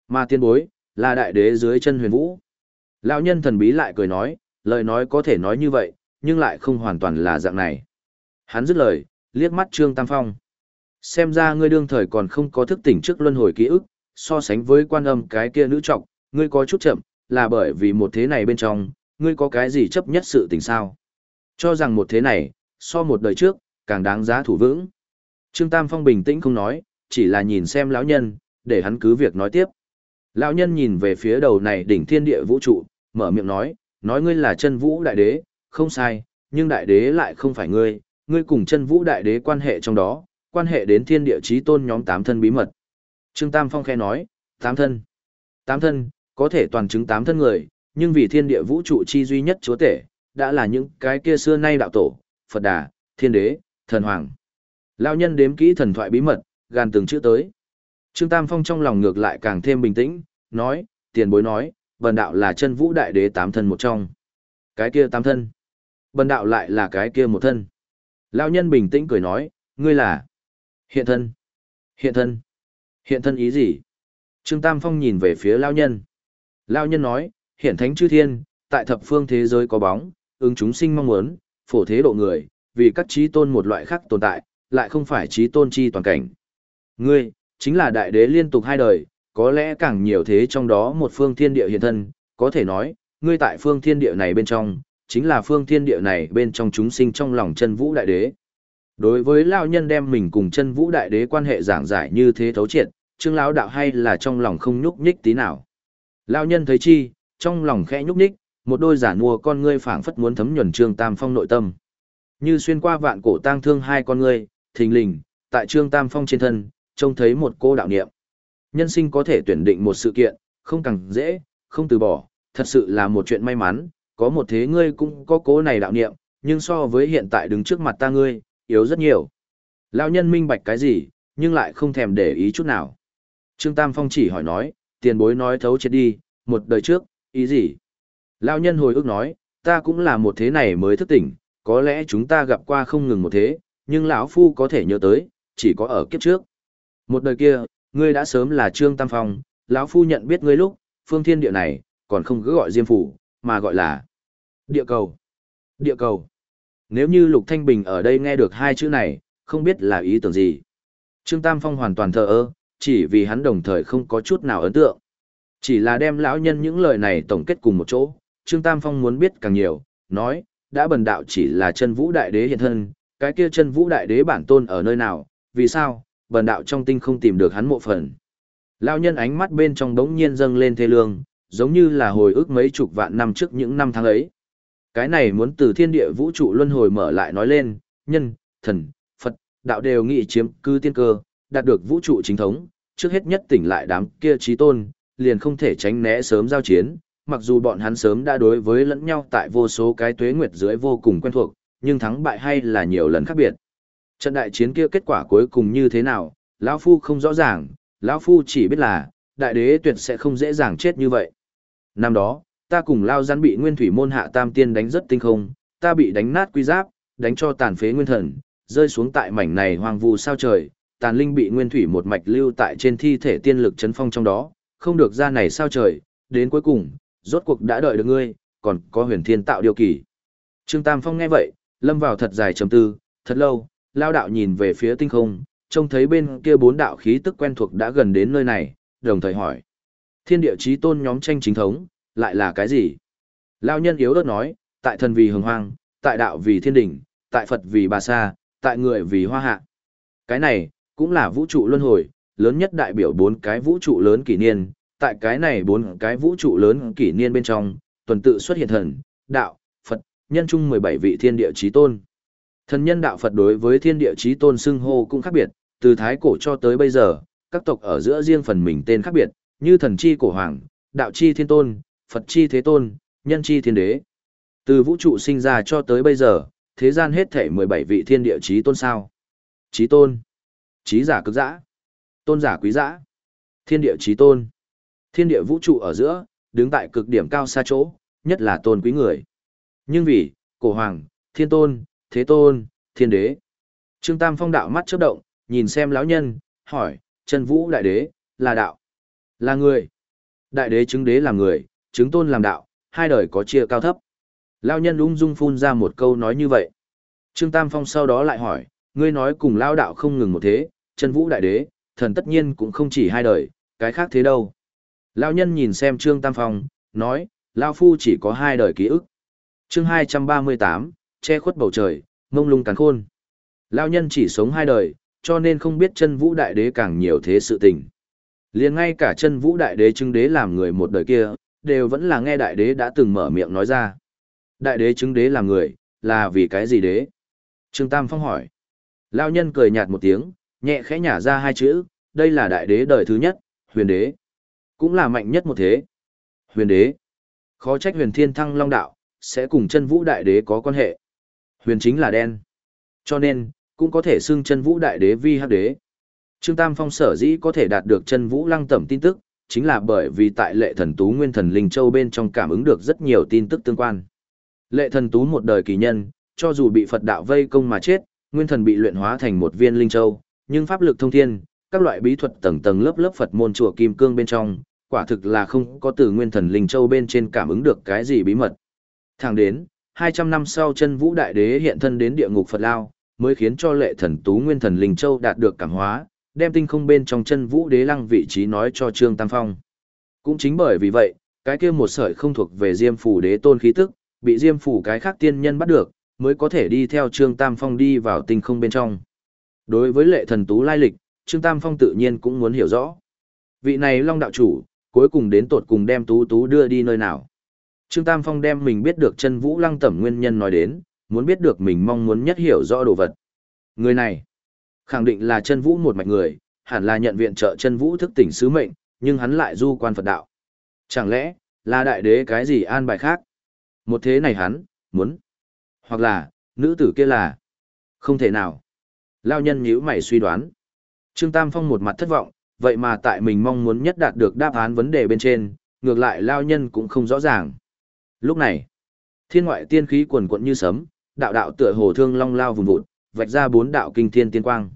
Mà tiên bối, là đại đế dưới chân huyền vũ. Lão nhân thần bí lại cười nói, lời nói có thể nói như vậy, nhưng lại không hoàn toàn là dạng này. Hắn dứt lời, liếc mắt Trương Tam Phong. Xem ra ngươi đương thời còn không có thức tỉnh trước luân hồi ký ức, so sánh với quan âm cái kia nữ trọng, ngươi có chút chậm, là bởi vì một thế này bên trong, ngươi có cái gì chấp nhất sự tình sao. Cho rằng một thế này, so một đời trước, càng đáng giá thủ vững. Trương Tam Phong bình tĩnh không nói, chỉ là nhìn xem lão nhân, để hắn cứ việc nói tiếp. Lão nhân nhìn về phía đầu này đỉnh thiên địa vũ trụ, mở miệng nói, nói ngươi là chân vũ đại đế, không sai, nhưng đại đế lại không phải ngươi, ngươi cùng chân vũ đại đế quan hệ trong đó, quan hệ đến thiên địa chí tôn nhóm tám thân bí mật. Trương Tam Phong khe nói, tám thân. Tám thân, có thể toàn chứng tám thân người, nhưng vì thiên địa vũ trụ chi duy nhất chúa tể, đã là những cái kia xưa nay đạo tổ, Phật Đà, Thiên Đế, Thần Hoàng. Lão nhân đếm kỹ thần thoại bí mật, gàn từng chữ tới. Trương Tam Phong trong lòng ngược lại càng thêm bình tĩnh, nói, tiền bối nói, bần đạo là chân vũ đại đế tám thân một trong. Cái kia tám thân. Bần đạo lại là cái kia một thân. Lão nhân bình tĩnh cười nói, ngươi là hiện thân. Hiện thân. Hiện thân ý gì? Trương Tam Phong nhìn về phía Lão nhân. Lão nhân nói, hiện thánh chư thiên, tại thập phương thế giới có bóng, ứng chúng sinh mong muốn, phổ thế độ người, vì các trí tôn một loại khác tồn tại, lại không phải trí tôn chi toàn cảnh. Ngươi, chính là đại đế liên tục hai đời, có lẽ càng nhiều thế trong đó một phương thiên địa hiện thân, có thể nói, ngươi tại phương thiên địa này bên trong, chính là phương thiên địa này bên trong chúng sinh trong lòng chân vũ đại đế. Đối với lão nhân đem mình cùng chân vũ đại đế quan hệ giảng giải như thế thấu triệt, trương lão đạo hay là trong lòng không nhúc nhích tí nào. Lão nhân thấy chi, trong lòng khẽ nhúc nhích, một đôi giả mua con ngươi phảng phất muốn thấm nhuần trương tam phong nội tâm. Như xuyên qua vạn cổ tang thương hai con ngươi, thình lình, tại trương tam phong trên thân, trông thấy một cô đạo niệm. Nhân sinh có thể tuyển định một sự kiện, không càng dễ, không từ bỏ, thật sự là một chuyện may mắn, có một thế ngươi cũng có cố này đạo niệm, nhưng so với hiện tại đứng trước mặt ta ngươi, yếu rất nhiều. Lão nhân minh bạch cái gì, nhưng lại không thèm để ý chút nào. Trương Tam Phong chỉ hỏi nói, tiền bối nói thấu chết đi, một đời trước, ý gì? Lão nhân hồi ức nói, ta cũng là một thế này mới thức tỉnh, có lẽ chúng ta gặp qua không ngừng một thế, nhưng lão phu có thể nhớ tới, chỉ có ở kiếp trước. Một đời kia, ngươi đã sớm là Trương Tam Phong, lão phu nhận biết ngươi lúc, phương thiên địa này, còn không cứ gọi Diêm phủ, mà gọi là địa cầu. Địa cầu. Nếu như Lục Thanh Bình ở đây nghe được hai chữ này, không biết là ý tưởng gì. Trương Tam Phong hoàn toàn thờ ơ, chỉ vì hắn đồng thời không có chút nào ấn tượng. Chỉ là đem lão nhân những lời này tổng kết cùng một chỗ, Trương Tam Phong muốn biết càng nhiều, nói, đã bần đạo chỉ là chân vũ đại đế hiện thân, cái kia chân vũ đại đế bản tôn ở nơi nào, vì sao, bần đạo trong tinh không tìm được hắn mộ phần. Lão nhân ánh mắt bên trong đống nhiên dâng lên thê lương, giống như là hồi ức mấy chục vạn năm trước những năm tháng ấy. Cái này muốn từ thiên địa vũ trụ luân hồi mở lại nói lên, nhân, thần, Phật, đạo đều nghị chiếm cư tiên cơ, đạt được vũ trụ chính thống, trước hết nhất tỉnh lại đám kia trí tôn, liền không thể tránh né sớm giao chiến, mặc dù bọn hắn sớm đã đối với lẫn nhau tại vô số cái tuế nguyệt dưới vô cùng quen thuộc, nhưng thắng bại hay là nhiều lần khác biệt. Trận đại chiến kia kết quả cuối cùng như thế nào, lão phu không rõ ràng, lão phu chỉ biết là đại đế tuyệt sẽ không dễ dàng chết như vậy. Năm đó, ta cùng lao rắn bị nguyên thủy môn hạ tam tiên đánh rất tinh không, ta bị đánh nát quy giáp, đánh cho tàn phế nguyên thần, rơi xuống tại mảnh này hoang vu sao trời, tàn linh bị nguyên thủy một mạch lưu tại trên thi thể tiên lực chấn phong trong đó, không được ra này sao trời, đến cuối cùng, rốt cuộc đã đợi được ngươi, còn có huyền thiên tạo điều kỳ. Trương Tam Phong nghe vậy, lâm vào thật dài trầm tư, thật lâu, lao đạo nhìn về phía tinh không, trông thấy bên kia bốn đạo khí tức quen thuộc đã gần đến nơi này, đồng thời hỏi. Thiên địa chí tôn nhóm tranh chính thống, lại là cái gì? Lao nhân yếu đất nói, tại thần vì hồng hoang, tại đạo vì thiên đỉnh, tại Phật vì bà sa, tại người vì hoa hạ. Cái này, cũng là vũ trụ luân hồi, lớn nhất đại biểu bốn cái vũ trụ lớn kỷ niên, tại cái này bốn cái vũ trụ lớn kỷ niên bên trong, tuần tự xuất hiện thần, đạo, Phật, nhân chung 17 vị thiên địa chí tôn. Thần nhân đạo Phật đối với thiên địa chí tôn xưng hô cũng khác biệt, từ thái cổ cho tới bây giờ, các tộc ở giữa riêng phần mình tên khác biệt, như thần chi cổ hoàng, đạo chi thiên tôn, Phật chi thế tôn, nhân chi thiên đế. Từ vũ trụ sinh ra cho tới bây giờ, thế gian hết thể 17 vị thiên địa chí tôn sao. Chí tôn, chí giả cực dã, tôn giả quý dã, thiên địa chí tôn. Thiên địa vũ trụ ở giữa, đứng tại cực điểm cao xa chỗ, nhất là tôn quý người. Nhưng vì, cổ hoàng, thiên tôn, thế tôn, thiên đế. Trương Tam Phong đạo mắt chớp động, nhìn xem lão nhân, hỏi, chân vũ đại đế, là đạo, là người. Đại đế chứng đế là người, chứng tôn làm đạo, hai đời có chia cao thấp. Lão nhân ung dung phun ra một câu nói như vậy. Trương Tam Phong sau đó lại hỏi, ngươi nói cùng lao đạo không ngừng một thế, chân vũ đại đế, thần tất nhiên cũng không chỉ hai đời, cái khác thế đâu. Lão nhân nhìn xem Trương Tam Phong, nói, Lao Phu chỉ có hai đời ký ức. chương 238, che khuất bầu trời, mông lung cắn khôn. Lao nhân chỉ sống hai đời, cho nên không biết chân vũ đại đế càng nhiều thế sự tình. liền ngay cả chân vũ đại đế chứng đế làm người một đời kia, đều vẫn là nghe đại đế đã từng mở miệng nói ra. Đại đế chứng đế làm người, là vì cái gì đế? Trương Tam Phong hỏi. Lao nhân cười nhạt một tiếng, nhẹ khẽ nhả ra hai chữ, đây là đại đế đời thứ nhất, huyền đế. Cũng là mạnh nhất một thế. Huyền đế. Khó trách huyền thiên thăng long đạo, sẽ cùng chân vũ đại đế có quan hệ. Huyền chính là đen. Cho nên, cũng có thể xưng chân vũ đại đế vi hắc đế. Trương Tam Phong sở dĩ có thể đạt được chân vũ lăng tẩm tin tức, chính là bởi vì tại lệ thần tú nguyên thần linh châu bên trong cảm ứng được rất nhiều tin tức tương quan. Lệ thần tú một đời kỳ nhân, cho dù bị Phật đạo vây công mà chết, nguyên thần bị luyện hóa thành một viên linh châu, nhưng pháp lực thông thiên, các loại bí thuật tầng tầng lớp lớp Phật môn chùa kim cương bên trong, quả thực là không có từ nguyên thần linh châu bên trên cảm ứng được cái gì bí mật. Thẳng đến, 200 năm sau chân vũ đại đế hiện thân đến địa ngục Phật Lao, mới khiến cho lệ thần tú nguyên thần linh châu đạt được cảm hóa, đem tinh không bên trong chân vũ đế lăng vị trí nói cho Trương Tam Phong. Cũng chính bởi vì vậy, cái kia một sợi không thuộc về Diêm phủ đế tôn khí tức, bị Diêm phủ cái khác tiên nhân bắt được, mới có thể đi theo Trương Tam Phong đi vào tinh không bên trong. Đối với lệ thần tú lai lịch, Trương Tam Phong tự nhiên cũng muốn hiểu rõ. Vị này Long đạo chủ, cuối cùng đến tột cùng đem tú tú đưa đi nơi nào. Trương Tam Phong đem mình biết được chân vũ lăng tẩm nguyên nhân nói đến, muốn biết được mình mong muốn nhất hiểu rõ đồ vật. Người này, khẳng định là chân vũ một mạch người, hẳn là nhận viện trợ chân vũ thức tỉnh sứ mệnh, nhưng hắn lại du quan Phật đạo. Chẳng lẽ, là đại đế cái gì an bài khác? Một thế này hắn, muốn. Hoặc là, nữ tử kia là. Không thể nào. Lao nhân nhíu mày suy đoán. Trương Tam Phong một mặt thất vọng, vậy mà tại mình mong muốn nhất đạt được đáp án vấn đề bên trên, ngược lại Lao nhân cũng không rõ ràng. Lúc này, thiên ngoại tiên khí quần quận như sấm, đạo đạo tựa hồ thương long lao vùng vụt, vạch ra bốn đạo kinh thiên tiên quang.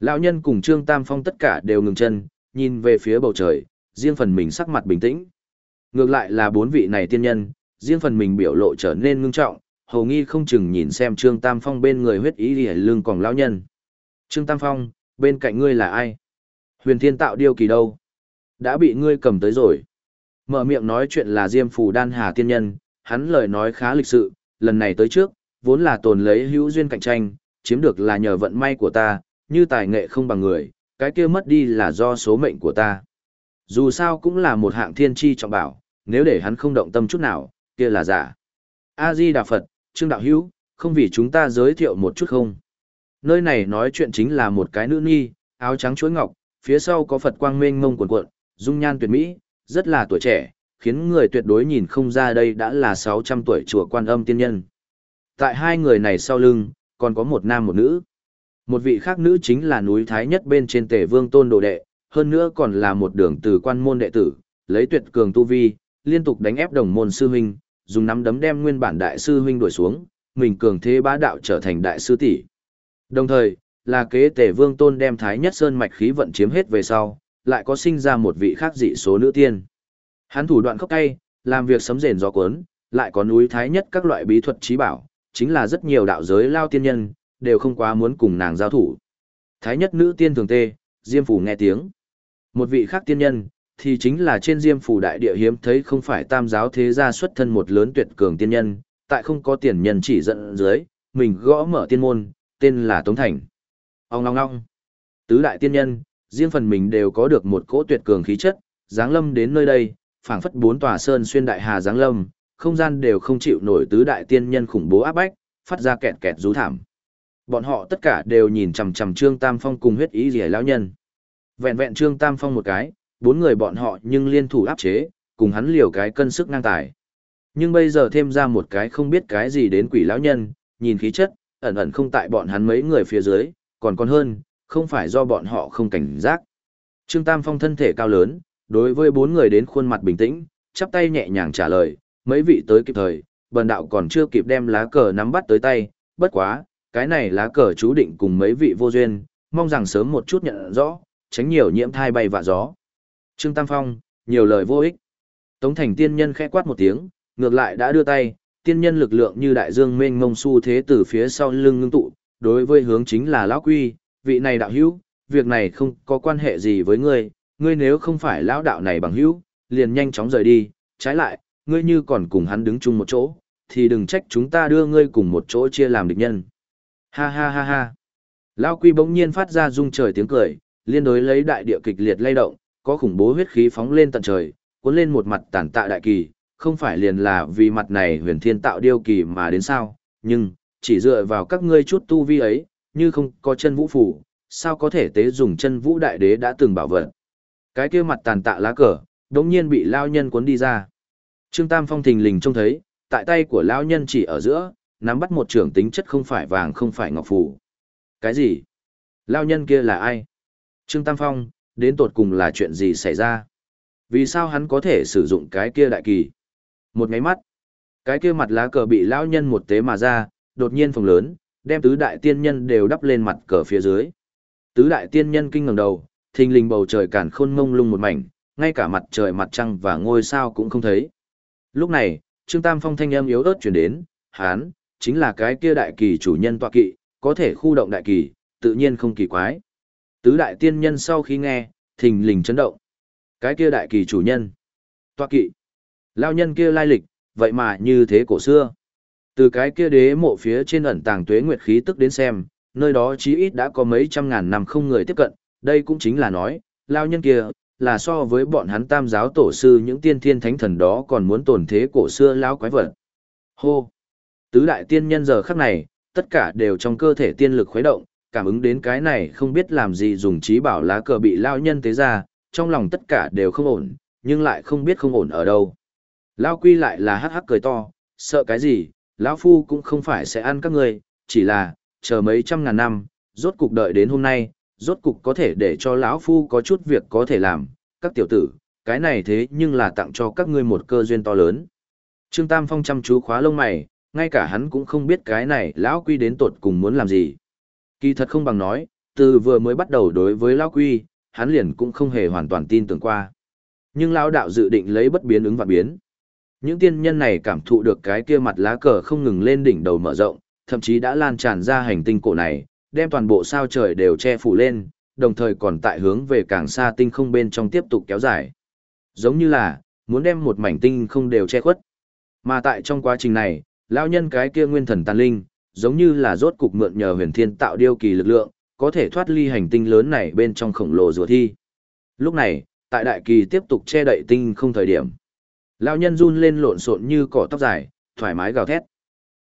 Lão nhân cùng Trương Tam Phong tất cả đều ngừng chân, nhìn về phía bầu trời, riêng phần mình sắc mặt bình tĩnh. Ngược lại là bốn vị này tiên nhân, riêng phần mình biểu lộ trở nên ngưng trọng, hầu nghi không chừng nhìn xem Trương Tam Phong bên người huyết ý lìa lưng còn lão nhân. Trương Tam Phong, bên cạnh ngươi là ai? Huyền Thiên tạo điêu kỳ đâu? Đã bị ngươi cầm tới rồi. Mở miệng nói chuyện là Diêm Phù Đan Hà tiên nhân, hắn lời nói khá lịch sự, lần này tới trước, vốn là tồn lấy hữu duyên cạnh tranh, chiếm được là nhờ vận may của ta, như tài nghệ không bằng người, cái kia mất đi là do số mệnh của ta. Dù sao cũng là một hạng thiên chi trọng bảo, nếu để hắn không động tâm chút nào, kia là giả. A-di Đà Phật, Trương Đạo Hữu không vì chúng ta giới thiệu một chút không? Nơi này nói chuyện chính là một cái nữ nhi, áo trắng chuối ngọc, phía sau có Phật quang mênh mông cuộn cuộn, dung nhan tuyệt mỹ, rất là tuổi trẻ, khiến người tuyệt đối nhìn không ra đây đã là 600 tuổi chùa quan âm tiên nhân. Tại hai người này sau lưng, còn có một nam một nữ. Một vị khác nữ chính là núi Thái nhất bên trên tể vương tôn đồ đệ, hơn nữa còn là một đường từ quan môn đệ tử, lấy tuyệt cường tu vi, liên tục đánh ép đồng môn sư huynh, dùng nắm đấm đem nguyên bản đại sư huynh đuổi xuống, mình cường thế bá đạo trở thành đại sư tỷ. Đồng thời, là kế tể vương tôn đem Thái nhất sơn mạch khí vận chiếm hết về sau, lại có sinh ra một vị khác dị số nữ tiên. Hắn thủ đoạn khốc cay, làm việc sấm rền gió cuốn, lại có núi Thái nhất các loại bí thuật trí bảo, chính là rất nhiều đạo giới lao tiên nhân, đều không quá muốn cùng nàng giao thủ. Thái nhất nữ tiên thường tê, Diêm Phủ nghe tiếng. Một vị khác tiên nhân, thì chính là trên Diêm Phủ đại địa hiếm thấy không phải tam giáo thế gia xuất thân một lớn tuyệt cường tiên nhân, tại không có tiền nhân chỉ dẫn dưới, mình gõ mở tiên môn, tên là Tống Thành. Ông ngong ngong. Tứ đại tiên nhân, riêng phần mình đều có được một cỗ tuyệt cường khí chất, giáng lâm đến nơi đây, phảng phất bốn tòa sơn xuyên đại hà giáng lâm, không gian đều không chịu nổi tứ đại tiên nhân khủng bố áp bách, phát ra kẹt kẹt rú thảm. Bọn họ tất cả đều nhìn chằm chằm Trương Tam Phong cùng huyết ý rỉa lão nhân. Vẹn vẹn Trương Tam Phong một cái, bốn người bọn họ nhưng liên thủ áp chế, cùng hắn liều cái cân sức ngang tài. Nhưng bây giờ thêm ra một cái không biết cái gì đến quỷ lão nhân, nhìn khí chất, ẩn ẩn không tại bọn hắn mấy người phía dưới, còn còn hơn, không phải do bọn họ không cảnh giác. Trương Tam Phong thân thể cao lớn, đối với bốn người đến khuôn mặt bình tĩnh, chắp tay nhẹ nhàng trả lời, mấy vị tới kịp thời, bần đạo còn chưa kịp đem lá cờ nắm bắt tới tay, bất quá, cái này lá cờ chú định cùng mấy vị vô duyên, mong rằng sớm một chút nhận rõ, tránh nhiều nhiễm thai bay vạ gió. Trương Tam Phong, nhiều lời vô ích. Tống Thành tiên nhân khẽ quát một tiếng, ngược lại đã đưa tay, tiên nhân lực lượng như đại dương mênh mông su thế từ phía sau lưng ngưng tụ, đối với hướng chính là lão quy, vị này đạo hữu, việc này không có quan hệ gì với ngươi, ngươi nếu không phải lão đạo này bằng hữu, liền nhanh chóng rời đi, trái lại, ngươi như còn cùng hắn đứng chung một chỗ, thì đừng trách chúng ta đưa ngươi cùng một chỗ chia làm địch nhân. Ha ha ha ha. lão quy bỗng nhiên phát ra rung trời tiếng cười, liên đối lấy đại địa kịch liệt lay động, có khủng bố huyết khí phóng lên tận trời, cuốn lên một mặt tản tạ đại kỳ, không phải liền là vì mặt này huyền thiên tạo điêu kỳ mà đến sao, nhưng, chỉ dựa vào các ngươi chút tu vi ấy, như không có chân vũ phủ, sao có thể tế dùng chân vũ đại đế đã từng bảo vật. Cái kia mặt tàn tạ lá cờ, đống nhiên bị lao nhân cuốn đi ra. Trương Tam Phong thình lình trông thấy, tại tay của lão nhân chỉ ở giữa, nắm bắt một trưởng tính chất không phải vàng không phải ngọc phủ. Cái gì? Lao nhân kia là ai? Trương Tam Phong, đến tột cùng là chuyện gì xảy ra? Vì sao hắn có thể sử dụng cái kia đại kỳ? Một ngáy mắt, cái kia mặt lá cờ bị lão nhân một tế mà ra, đột nhiên phồng lớn, đem tứ đại tiên nhân đều đắp lên mặt cờ phía dưới. Tứ đại tiên nhân kinh ngẩng đầu, thình lình bầu trời cản khôn mông lung một mảnh, ngay cả mặt trời mặt trăng và ngôi sao cũng không thấy. Lúc này, Trương Tam Phong thanh âm yếu ớt truyền đến, hán, chính là cái kia đại kỳ chủ nhân tọa kỵ, có thể khu động đại kỳ, tự nhiên không kỳ quái. Tứ đại tiên nhân sau khi nghe, thình lình chấn động. Cái kia đại kỳ chủ nhân. Tọa kỵ. Lao nhân kia lai lịch, vậy mà như thế cổ xưa. Từ cái kia đế mộ phía trên ẩn tàng tuế nguyệt khí tức đến xem, nơi đó chí ít đã có mấy trăm ngàn năm không người tiếp cận, đây cũng chính là nói, lao nhân kia, là so với bọn hắn tam giáo tổ sư những tiên thiên thánh thần đó còn muốn tổn thế cổ xưa lao quái vật. Hô! Tứ đại tiên nhân giờ khắc này, tất cả đều trong cơ thể tiên lực khuấy động, cảm ứng đến cái này không biết làm gì dùng trí bảo lá cờ bị lao nhân tế ra, trong lòng tất cả đều không ổn, nhưng lại không biết không ổn ở đâu. Lao quy lại là hắc hắc cười to, sợ cái gì, lão phu cũng không phải sẽ ăn các ngươi, chỉ là, chờ mấy trăm ngàn năm, rốt cục đợi đến hôm nay, rốt cục có thể để cho lão phu có chút việc có thể làm, các tiểu tử, cái này thế nhưng là tặng cho các ngươi một cơ duyên to lớn. Trương Tam Phong chăm chú khóa lông mày, ngay cả hắn cũng không biết cái này lão quy đến tột cùng muốn làm gì. Kỳ thật không bằng nói, từ vừa mới bắt đầu đối với lão quy, hắn liền cũng không hề hoàn toàn tin tưởng qua. Nhưng lão đạo dự định lấy bất biến ứng và biến. Những tiên nhân này cảm thụ được cái kia mặt lá cờ không ngừng lên đỉnh đầu mở rộng, thậm chí đã lan tràn ra hành tinh cổ này, đem toàn bộ sao trời đều che phủ lên, đồng thời còn tại hướng về càng xa tinh không bên trong tiếp tục kéo dài. Giống như là, muốn đem một mảnh tinh không đều che khuất. Mà tại trong quá trình này, lão nhân cái kia nguyên thần tàn linh, giống như là rốt cục mượn nhờ huyền thiên tạo điêu kỳ lực lượng, có thể thoát ly hành tinh lớn này bên trong khổng lồ rùa thi. Lúc này, tại đại kỳ tiếp tục che đậy tinh không thời điểm. Lão nhân run lên lộn xộn như cỏ tóc dài, thoải mái gào thét.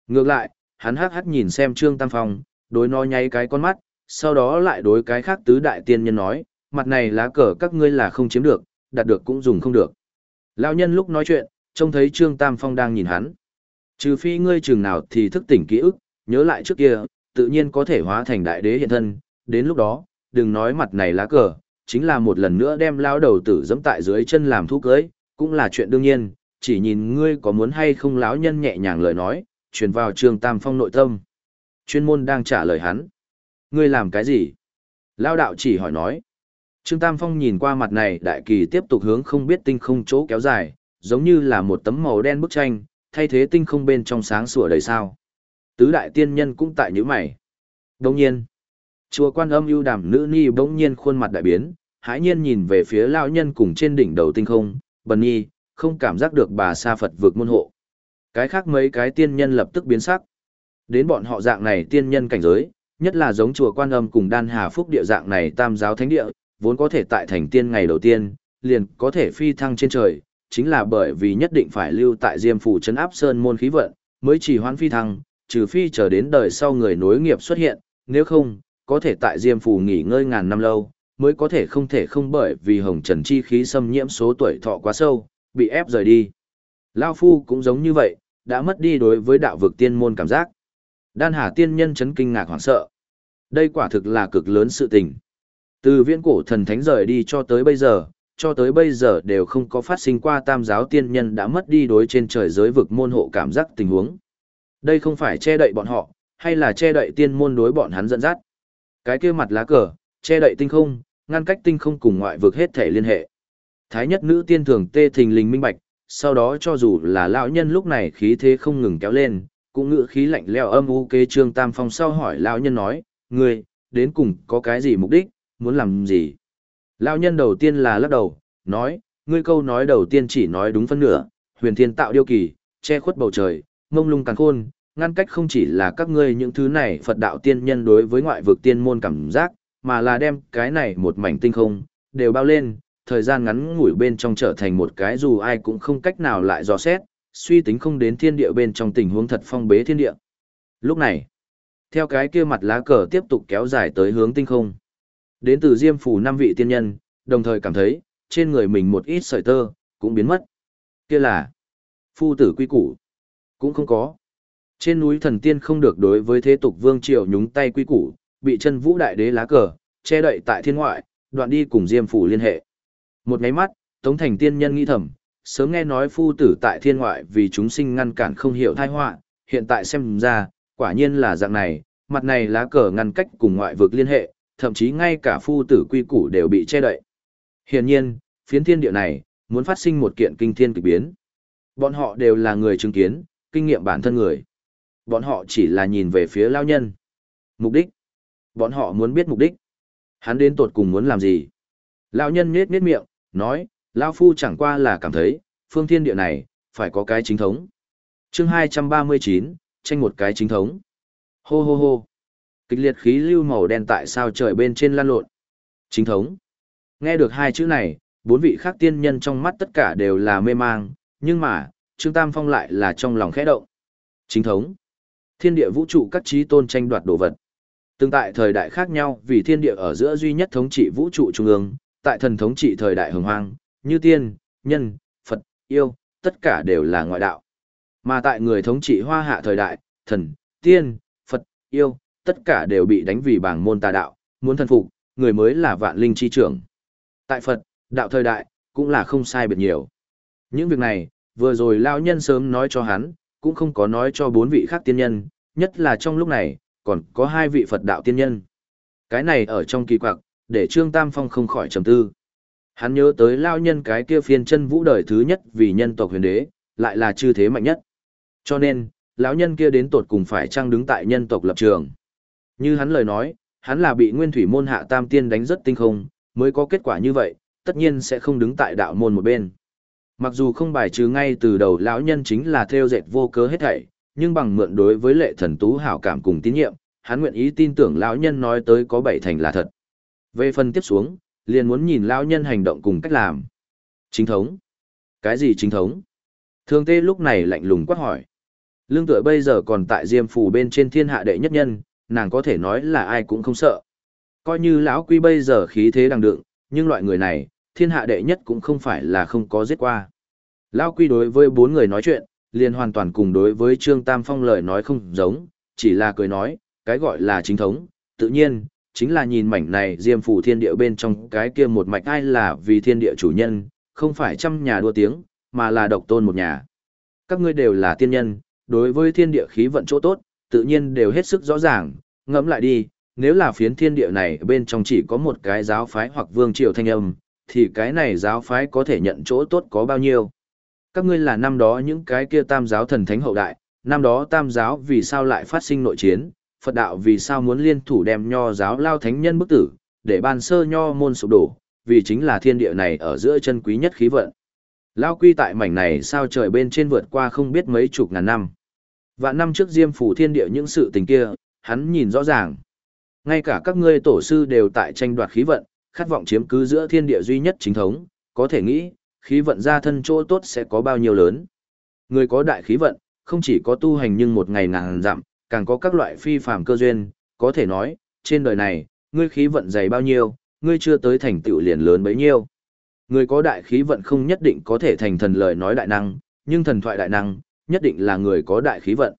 Ngược lại, hắn hắc hắc nhìn xem Trương Tam Phong, đối nó nháy cái con mắt, sau đó lại đối cái khác tứ đại tiên nhân nói, mặt này lá cờ các ngươi là không chiếm được, đạt được cũng dùng không được. Lão nhân lúc nói chuyện, trông thấy Trương Tam Phong đang nhìn hắn. Trừ phi ngươi chừng nào thì thức tỉnh ký ức, nhớ lại trước kia, tự nhiên có thể hóa thành đại đế hiện thân, đến lúc đó, đừng nói mặt này lá cờ, chính là một lần nữa đem lao đầu tử dẫm tại dưới chân làm thú cưới, cũng là chuyện đương nhiên, chỉ nhìn ngươi có muốn hay không lão nhân nhẹ nhàng lời nói, truyền vào Trương Tam Phong nội tâm. Chuyên môn đang trả lời hắn. Ngươi làm cái gì? Lao đạo chỉ hỏi nói. Trương Tam Phong nhìn qua mặt này đại kỳ tiếp tục hướng không biết tinh không chỗ kéo dài, giống như là một tấm màu đen bức tranh, thay thế tinh không bên trong sáng sủa đầy sao. Tứ đại tiên nhân cũng tại những mày. Đồng nhiên, chùa quan âm ưu đàm nữ ni bỗng nhiên khuôn mặt đại biến, hãi nhiên nhìn về phía lao nhân cùng trên đỉnh đầu tinh không, bần nhi, không cảm giác được bà sa Phật vượt môn hộ. Cái khác mấy cái tiên nhân lập tức biến sắc. Đến bọn họ dạng này tiên nhân cảnh giới, nhất là giống chùa quan âm cùng đan hà phúc địa dạng này tam giáo thánh địa, vốn có thể tại thành tiên ngày đầu tiên, liền có thể phi thăng trên trời, chính là bởi vì nhất định phải lưu tại diêm phủ trấn áp sơn môn khí vận, mới chỉ hoãn phi thăng, trừ phi chờ đến đời sau người nối nghiệp xuất hiện, nếu không, có thể tại diêm phủ nghỉ ngơi ngàn năm lâu, mới có thể không thể không bởi vì hồng trần chi khí xâm nhiễm số tuổi thọ quá sâu, bị ép rời đi. Lao Phu cũng giống như vậy, đã mất đi đối với đạo vực tiên môn cảm giác. Đan Hà tiên nhân chấn kinh ngạc hoảng sợ. Đây quả thực là cực lớn sự tình. Từ viễn cổ thần thánh rời đi cho tới bây giờ, cho tới bây giờ đều không có phát sinh qua tam giáo tiên nhân đã mất đi đối trên trời giới vực môn hộ cảm giác tình huống. Đây không phải che đậy bọn họ, hay là che đậy tiên môn đối bọn hắn dẫn dắt. Cái kia mặt lá cờ, che đậy tinh không, ngăn cách tinh không cùng ngoại vực hết thể liên hệ. Thái nhất nữ tiên thường tê thình lình minh bạch, sau đó cho dù là lão nhân lúc này khí thế không ngừng kéo lên, cũng ngữ khí lạnh leo âm u kê trương tam phong sau hỏi lão nhân nói, người, đến cùng có cái gì mục đích, muốn làm gì? Lão nhân đầu tiên là lắc đầu, nói, ngươi câu nói đầu tiên chỉ nói đúng phân nửa, huyền thiên tạo điều kỳ, che khuất bầu trời, mông lung càng khôn, ngăn cách không chỉ là các ngươi những thứ này Phật đạo tiên nhân đối với ngoại vực tiên môn cảm giác, mà là đem cái này một mảnh tinh không, đều bao lên, thời gian ngắn ngủi bên trong trở thành một cái dù ai cũng không cách nào lại dò xét, suy tính không đến thiên địa bên trong tình huống thật phong bế thiên địa. Lúc này, theo cái kia mặt lá cờ tiếp tục kéo dài tới hướng tinh không. Đến từ Diêm phủ năm vị tiên nhân, đồng thời cảm thấy, trên người mình một ít sợi tơ, cũng biến mất. Kia là, phu tử quy củ, cũng không có. Trên núi thần tiên không được đối với thế tục vương triều nhúng tay quy củ, bị chân vũ đại đế lá cờ, che đậy tại thiên ngoại, đoạn đi cùng Diêm phủ liên hệ. Một máy mắt, Tống Thành tiên nhân nghĩ thầm, sớm nghe nói phu tử tại thiên ngoại vì chúng sinh ngăn cản không hiểu thai họa, hiện tại xem ra, quả nhiên là dạng này, mặt này lá cờ ngăn cách cùng ngoại vực liên hệ, thậm chí ngay cả phu tử quy củ đều bị che đậy. Hiển nhiên, phiến thiên địa này, muốn phát sinh một kiện kinh thiên kỳ biến. Bọn họ đều là người chứng kiến, kinh nghiệm bản thân người. Bọn họ chỉ là nhìn về phía lao nhân. Mục đích. Bọn họ muốn biết mục đích. Hắn đến tột cùng muốn làm gì? Lão nhân nhết nhết miệng, nói, Lão Phu chẳng qua là cảm thấy, phương thiên địa này, phải có cái chính thống. chương 239, tranh một cái chính thống. Hô hô hô. Kịch liệt khí lưu màu đen tại sao trời bên trên lan lộn. Chính thống. Nghe được hai chữ này, bốn vị khác tiên nhân trong mắt tất cả đều là mê mang, nhưng mà, Trương Tam Phong lại là trong lòng khẽ động. Chính thống. Thiên địa vũ trụ các trí tôn tranh đoạt đồ vật. Từng tại thời đại khác nhau vì thiên địa ở giữa duy nhất thống trị vũ trụ trung ương, tại thần thống trị thời đại hồng hoang, như tiên, nhân, Phật, yêu, tất cả đều là ngoại đạo. Mà tại người thống trị hoa hạ thời đại, thần, tiên, Phật, yêu, tất cả đều bị đánh vì bảng môn tà đạo, muốn thần phục, người mới là vạn linh chi trưởng. Tại Phật, đạo thời đại, cũng là không sai biệt nhiều. Những việc này, vừa rồi lao nhân sớm nói cho hắn, cũng không có nói cho bốn vị khác tiên nhân, nhất là trong lúc này, còn có hai vị Phật đạo tiên nhân. Cái này ở trong kỳ quặc, để Trương Tam Phong không khỏi trầm tư. Hắn nhớ tới lao nhân cái kia phiên chân vũ đời thứ nhất vì nhân tộc huyền đế, lại là chư thế mạnh nhất. Cho nên, lão nhân kia đến tột cùng phải trang đứng tại nhân tộc lập trường. Như hắn lời nói, hắn là bị nguyên thủy môn hạ tam tiên đánh rất tinh không, mới có kết quả như vậy, tất nhiên sẽ không đứng tại đạo môn một bên. Mặc dù không bài trừ ngay từ đầu lão nhân chính là theo dệt vô cớ hết thảy, nhưng bằng mượn đối với lệ thần tú hảo cảm cùng tín nhiệm, hắn nguyện ý tin tưởng lão nhân nói tới có bảy thành là thật. Về phần tiếp xuống, liền muốn nhìn lão nhân hành động cùng cách làm. Chính thống? Cái gì chính thống? Thương tê lúc này lạnh lùng quát hỏi. Lương tựa bây giờ còn tại diêm phù bên trên thiên hạ đệ nhất nhân, nàng có thể nói là ai cũng không sợ. Coi như lão quy bây giờ khí thế đang đựng, nhưng loại người này, thiên hạ đệ nhất cũng không phải là không có giết qua. Lão quy đối với bốn người nói chuyện, liền hoàn toàn cùng đối với Trương Tam Phong lời nói không giống, chỉ là cười nói, cái gọi là chính thống, tự nhiên, chính là nhìn mảnh này diêm phủ thiên địa bên trong cái kia một mạch ai là vì thiên địa chủ nhân, không phải trăm nhà đua tiếng, mà là độc tôn một nhà. Các ngươi đều là tiên nhân, đối với thiên địa khí vận chỗ tốt, tự nhiên đều hết sức rõ ràng, ngẫm lại đi, nếu là phiến thiên địa này bên trong chỉ có một cái giáo phái hoặc vương triều thanh âm, thì cái này giáo phái có thể nhận chỗ tốt có bao nhiêu. Các ngươi là năm đó những cái kia tam giáo thần thánh hậu đại, năm đó tam giáo vì sao lại phát sinh nội chiến, Phật đạo vì sao muốn liên thủ đem nho giáo lao thánh nhân bức tử, để ban sơ nho môn sụp đổ, vì chính là thiên địa này ở giữa chân quý nhất khí vận. Lao quy tại mảnh này sao trời bên trên vượt qua không biết mấy chục ngàn năm. Vạn năm trước diêm phủ thiên địa những sự tình kia, hắn nhìn rõ ràng. Ngay cả các ngươi tổ sư đều tại tranh đoạt khí vận, khát vọng chiếm cứ giữa thiên địa duy nhất chính thống, có thể nghĩ, khí vận ra thân chỗ tốt sẽ có bao nhiêu lớn. Người có đại khí vận, không chỉ có tu hành nhưng một ngày ngàn dặm, càng có các loại phi phàm cơ duyên, có thể nói, trên đời này, ngươi khí vận dày bao nhiêu, ngươi chưa tới thành tựu liền lớn bấy nhiêu. Người có đại khí vận không nhất định có thể thành thần lời nói đại năng, nhưng thần thoại đại năng, nhất định là người có đại khí vận.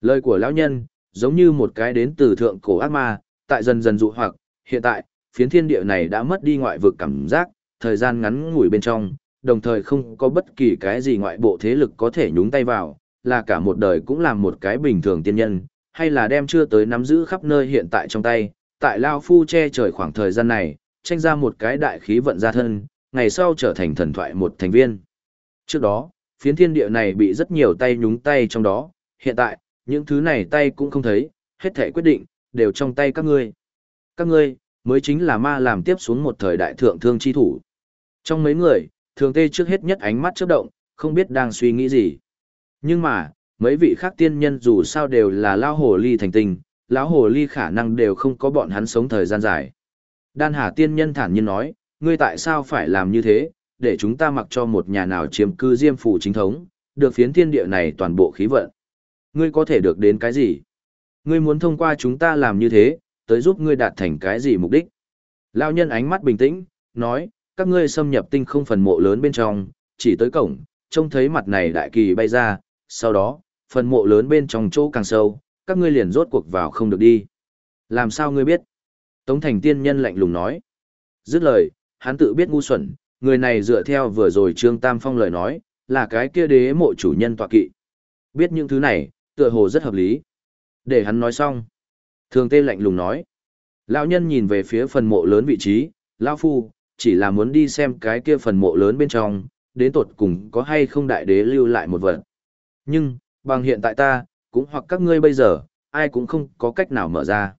Lời của lão nhân, giống như một cái đến từ thượng cổ ác ma, tại dần dần dụ hoặc, hiện tại, phiến thiên địa này đã mất đi ngoại vực cảm giác, thời gian ngắn ngủi bên trong, đồng thời không có bất kỳ cái gì ngoại bộ thế lực có thể nhúng tay vào, là cả một đời cũng làm một cái bình thường tiên nhân, hay là đem chưa tới nắm giữ khắp nơi hiện tại trong tay, tại Lao Phu che trời khoảng thời gian này, tranh ra một cái đại khí vận ra thân, ngày sau trở thành thần thoại một thành viên. Trước đó, phiến thiên địa này bị rất nhiều tay nhúng tay trong đó, hiện tại, những thứ này tay cũng không thấy, hết thể quyết định, đều trong tay các ngươi. Các ngươi, mới chính là ma làm tiếp xuống một thời đại thượng thương chi thủ. Trong mấy người, thường tê trước hết nhất ánh mắt chớp động, không biết đang suy nghĩ gì. Nhưng mà, mấy vị khác tiên nhân dù sao đều là lao hồ ly thành tình, lão hồ ly khả năng đều không có bọn hắn sống thời gian dài. Đan Hà tiên nhân thản nhiên nói, ngươi tại sao phải làm như thế, để chúng ta mặc cho một nhà nào chiếm cư diêm phủ chính thống, được phiến thiên địa này toàn bộ khí vận. Ngươi có thể được đến cái gì? Ngươi muốn thông qua chúng ta làm như thế, tới giúp ngươi đạt thành cái gì mục đích? Lão nhân ánh mắt bình tĩnh, nói, các ngươi xâm nhập tinh không phần mộ lớn bên trong, chỉ tới cổng, trông thấy mặt này đại kỳ bay ra, sau đó, phần mộ lớn bên trong chỗ càng sâu, các ngươi liền rốt cuộc vào không được đi. Làm sao ngươi biết? Tống thành tiên nhân lạnh lùng nói. Dứt lời, hắn tự biết ngu xuẩn, người này dựa theo vừa rồi Trương Tam Phong lời nói, là cái kia đế mộ chủ nhân tọa kỵ. Biết những thứ này, tựa hồ rất hợp lý. Để hắn nói xong. Thường tê lạnh lùng nói. Lão nhân nhìn về phía phần mộ lớn vị trí, Lão Phu, chỉ là muốn đi xem cái kia phần mộ lớn bên trong, đến tột cùng có hay không đại đế lưu lại một vật. Nhưng, bằng hiện tại ta, cũng hoặc các ngươi bây giờ, ai cũng không có cách nào mở ra.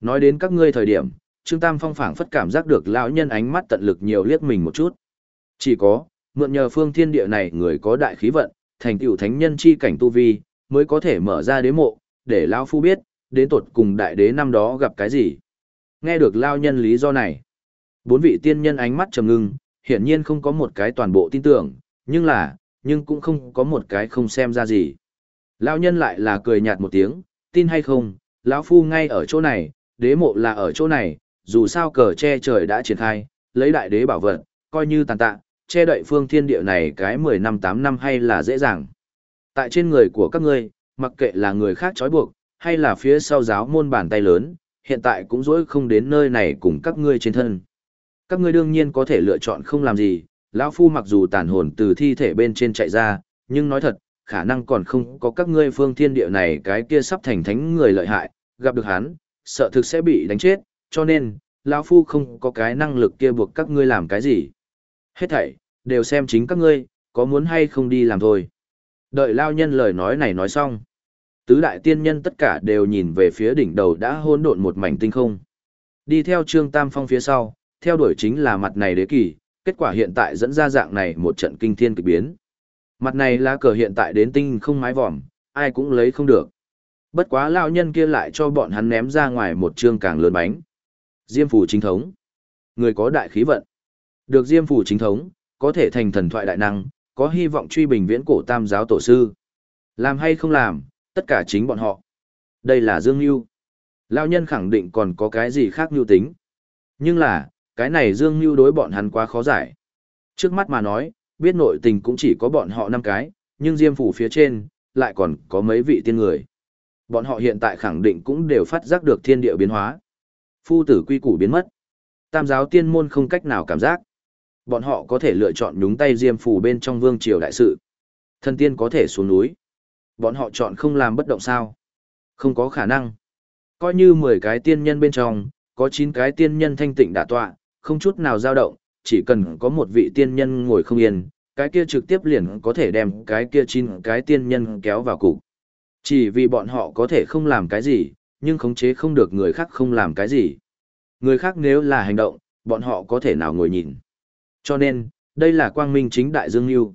Nói đến các ngươi thời điểm, Trương Tam Phong phảng phất cảm giác được lão nhân ánh mắt tận lực nhiều liếc mình một chút. Chỉ có, mượn nhờ phương thiên địa này người có đại khí vận, thành tựu thánh nhân chi cảnh tu vi, mới có thể mở ra đế mộ, để lão phu biết, đến tột cùng đại đế năm đó gặp cái gì. Nghe được lao nhân lý do này, bốn vị tiên nhân ánh mắt trầm ngưng, hiển nhiên không có một cái toàn bộ tin tưởng, nhưng là, nhưng cũng không có một cái không xem ra gì. Lão nhân lại là cười nhạt một tiếng, tin hay không, lão phu ngay ở chỗ này, đế mộ là ở chỗ này, dù sao cờ che trời đã triển khai, lấy đại đế bảo vật, coi như tàn tạ, che đậy phương thiên địa này cái 10 năm 8 năm hay là dễ dàng. Tại trên người của các ngươi, mặc kệ là người khác trói buộc, hay là phía sau giáo môn bàn tay lớn, hiện tại cũng dối không đến nơi này cùng các ngươi trên thân. Các ngươi đương nhiên có thể lựa chọn không làm gì, lão phu mặc dù tàn hồn từ thi thể bên trên chạy ra, nhưng nói thật, khả năng còn không có các ngươi phương thiên địa này cái kia sắp thành thánh người lợi hại, gặp được hắn, sợ thực sẽ bị đánh chết, cho nên, lão phu không có cái năng lực kia buộc các ngươi làm cái gì. Hết thảy, đều xem chính các ngươi, có muốn hay không đi làm thôi. Đợi lao nhân lời nói này nói xong. Tứ đại tiên nhân tất cả đều nhìn về phía đỉnh đầu đã hôn độn một mảnh tinh không. Đi theo Trương Tam Phong phía sau, theo đuổi chính là mặt này đế kỳ, kết quả hiện tại dẫn ra dạng này một trận kinh thiên kịch biến. Mặt này lá cờ hiện tại đến tinh không mái vòm, ai cũng lấy không được. Bất quá lão nhân kia lại cho bọn hắn ném ra ngoài một chương càng lớn bánh. Diêm phủ chính thống. Người có đại khí vận. Được Diêm phủ chính thống, có thể thành thần thoại đại năng, có hy vọng truy bình viễn cổ tam giáo tổ sư. Làm hay không làm, tất cả chính bọn họ. Đây là Dương Nhu. Lão nhân khẳng định còn có cái gì khác nhu tính. Nhưng là, cái này Dương như đối bọn hắn quá khó giải. Trước mắt mà nói, biết nội tình cũng chỉ có bọn họ năm cái, nhưng Diêm phủ phía trên, lại còn có mấy vị tiên người. Bọn họ hiện tại khẳng định cũng đều phát giác được thiên địa biến hóa. Phu tử quy củ biến mất. Tam giáo tiên môn không cách nào cảm giác. Bọn họ có thể lựa chọn nhúng tay diêm phủ bên trong vương triều đại sự. Thần tiên có thể xuống núi. Bọn họ chọn không làm bất động sao. Không có khả năng. Coi như 10 cái tiên nhân bên trong, có 9 cái tiên nhân thanh tịnh đã tọa, không chút nào dao động, chỉ cần có một vị tiên nhân ngồi không yên, cái kia trực tiếp liền có thể đem cái kia chín cái tiên nhân kéo vào cục. Chỉ vì bọn họ có thể không làm cái gì, nhưng khống chế không được người khác không làm cái gì. Người khác nếu là hành động, bọn họ có thể nào ngồi nhìn. Cho nên, đây là quang minh chính đại dương lưu.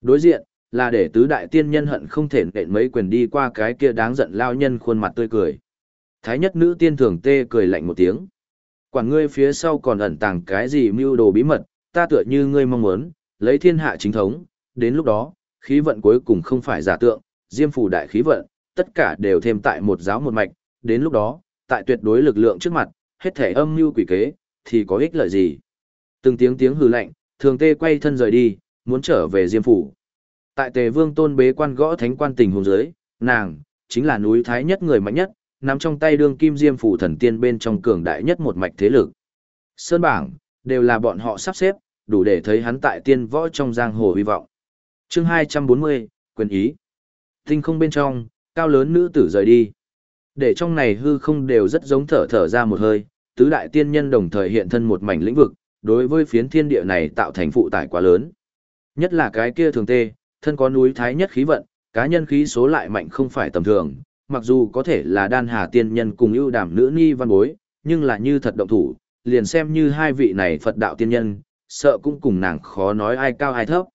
Đối diện, là để tứ đại tiên nhân hận không thể nện mấy quyền đi qua cái kia đáng giận lao nhân khuôn mặt tươi cười. Thái nhất nữ tiên thường tê cười lạnh một tiếng. Quản ngươi phía sau còn ẩn tàng cái gì mưu đồ bí mật, ta tựa như ngươi mong muốn, lấy thiên hạ chính thống, đến lúc đó, khí vận cuối cùng không phải giả tượng, diêm phủ đại khí vận, tất cả đều thêm tại một giáo một mạch, đến lúc đó, tại tuyệt đối lực lượng trước mặt, hết thể âm mưu quỷ kế, thì có ích lợi gì. Từng tiếng tiếng hừ lạnh, thường tê quay thân rời đi, muốn trở về diêm phủ. Tại tề vương tôn bế quan gõ thánh quan tình hồn giới, nàng, chính là núi thái nhất người mạnh nhất, nằm trong tay đương kim diêm phủ thần tiên bên trong cường đại nhất một mạch thế lực. Sơn bảng, đều là bọn họ sắp xếp, đủ để thấy hắn tại tiên võ trong giang hồ hy vọng. chương 240, quyền ý. Tinh không bên trong, cao lớn nữ tử rời đi. Để trong này hư không đều rất giống thở thở ra một hơi, tứ đại tiên nhân đồng thời hiện thân một mảnh lĩnh vực, đối với phiến thiên địa này tạo thành phụ tải quá lớn. Nhất là cái kia thường tê, thân có núi thái nhất khí vận, cá nhân khí số lại mạnh không phải tầm thường, mặc dù có thể là đan hà tiên nhân cùng ưu đảm nữ ni văn bối, nhưng là như thật động thủ, liền xem như hai vị này Phật đạo tiên nhân, sợ cũng cùng nàng khó nói ai cao ai thấp.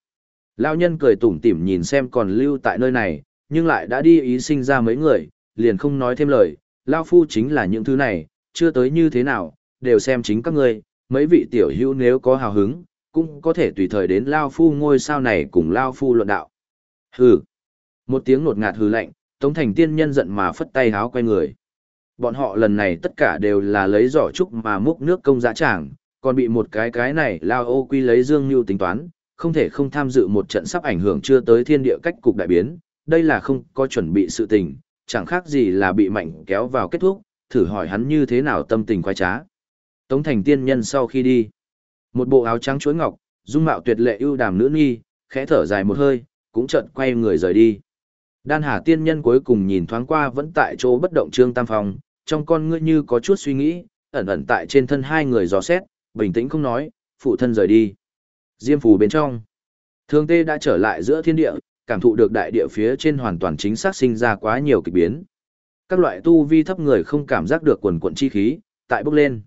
Lao nhân cười tủm tỉm nhìn xem còn lưu tại nơi này, nhưng lại đã đi ý sinh ra mấy người, liền không nói thêm lời, Lao Phu chính là những thứ này, chưa tới như thế nào, đều xem chính các ngươi, mấy vị tiểu hữu nếu có hào hứng, cũng có thể tùy thời đến Lao Phu ngôi sao này cùng Lao Phu luận đạo. Hừ. Một tiếng nột ngạt hừ lạnh, Tống Thành tiên nhân giận mà phất tay háo quay người. Bọn họ lần này tất cả đều là lấy giỏ trúc mà múc nước công dã tràng, còn bị một cái cái này Lao ô quy lấy dương như tính toán, không thể không tham dự một trận sắp ảnh hưởng chưa tới thiên địa cách cục đại biến, đây là không có chuẩn bị sự tình, chẳng khác gì là bị mạnh kéo vào kết thúc, thử hỏi hắn như thế nào tâm tình khoái trá. Tống thành tiên nhân sau khi đi, một bộ áo trắng chuối ngọc, dung mạo tuyệt lệ ưu đàm nữ nghi, khẽ thở dài một hơi, cũng chợt quay người rời đi. Đan Hà tiên nhân cuối cùng nhìn thoáng qua vẫn tại chỗ bất động Trương Tam Phong, trong con ngươi như có chút suy nghĩ, ẩn ẩn tại trên thân hai người dò xét, bình tĩnh không nói, phụ thân rời đi. Diêm phù bên trong, Thương Tê đã trở lại giữa thiên địa, cảm thụ được đại địa phía trên hoàn toàn chính xác sinh ra quá nhiều kỳ biến. Các loại tu vi thấp người không cảm giác được quần quần chi khí, tại bốc lên.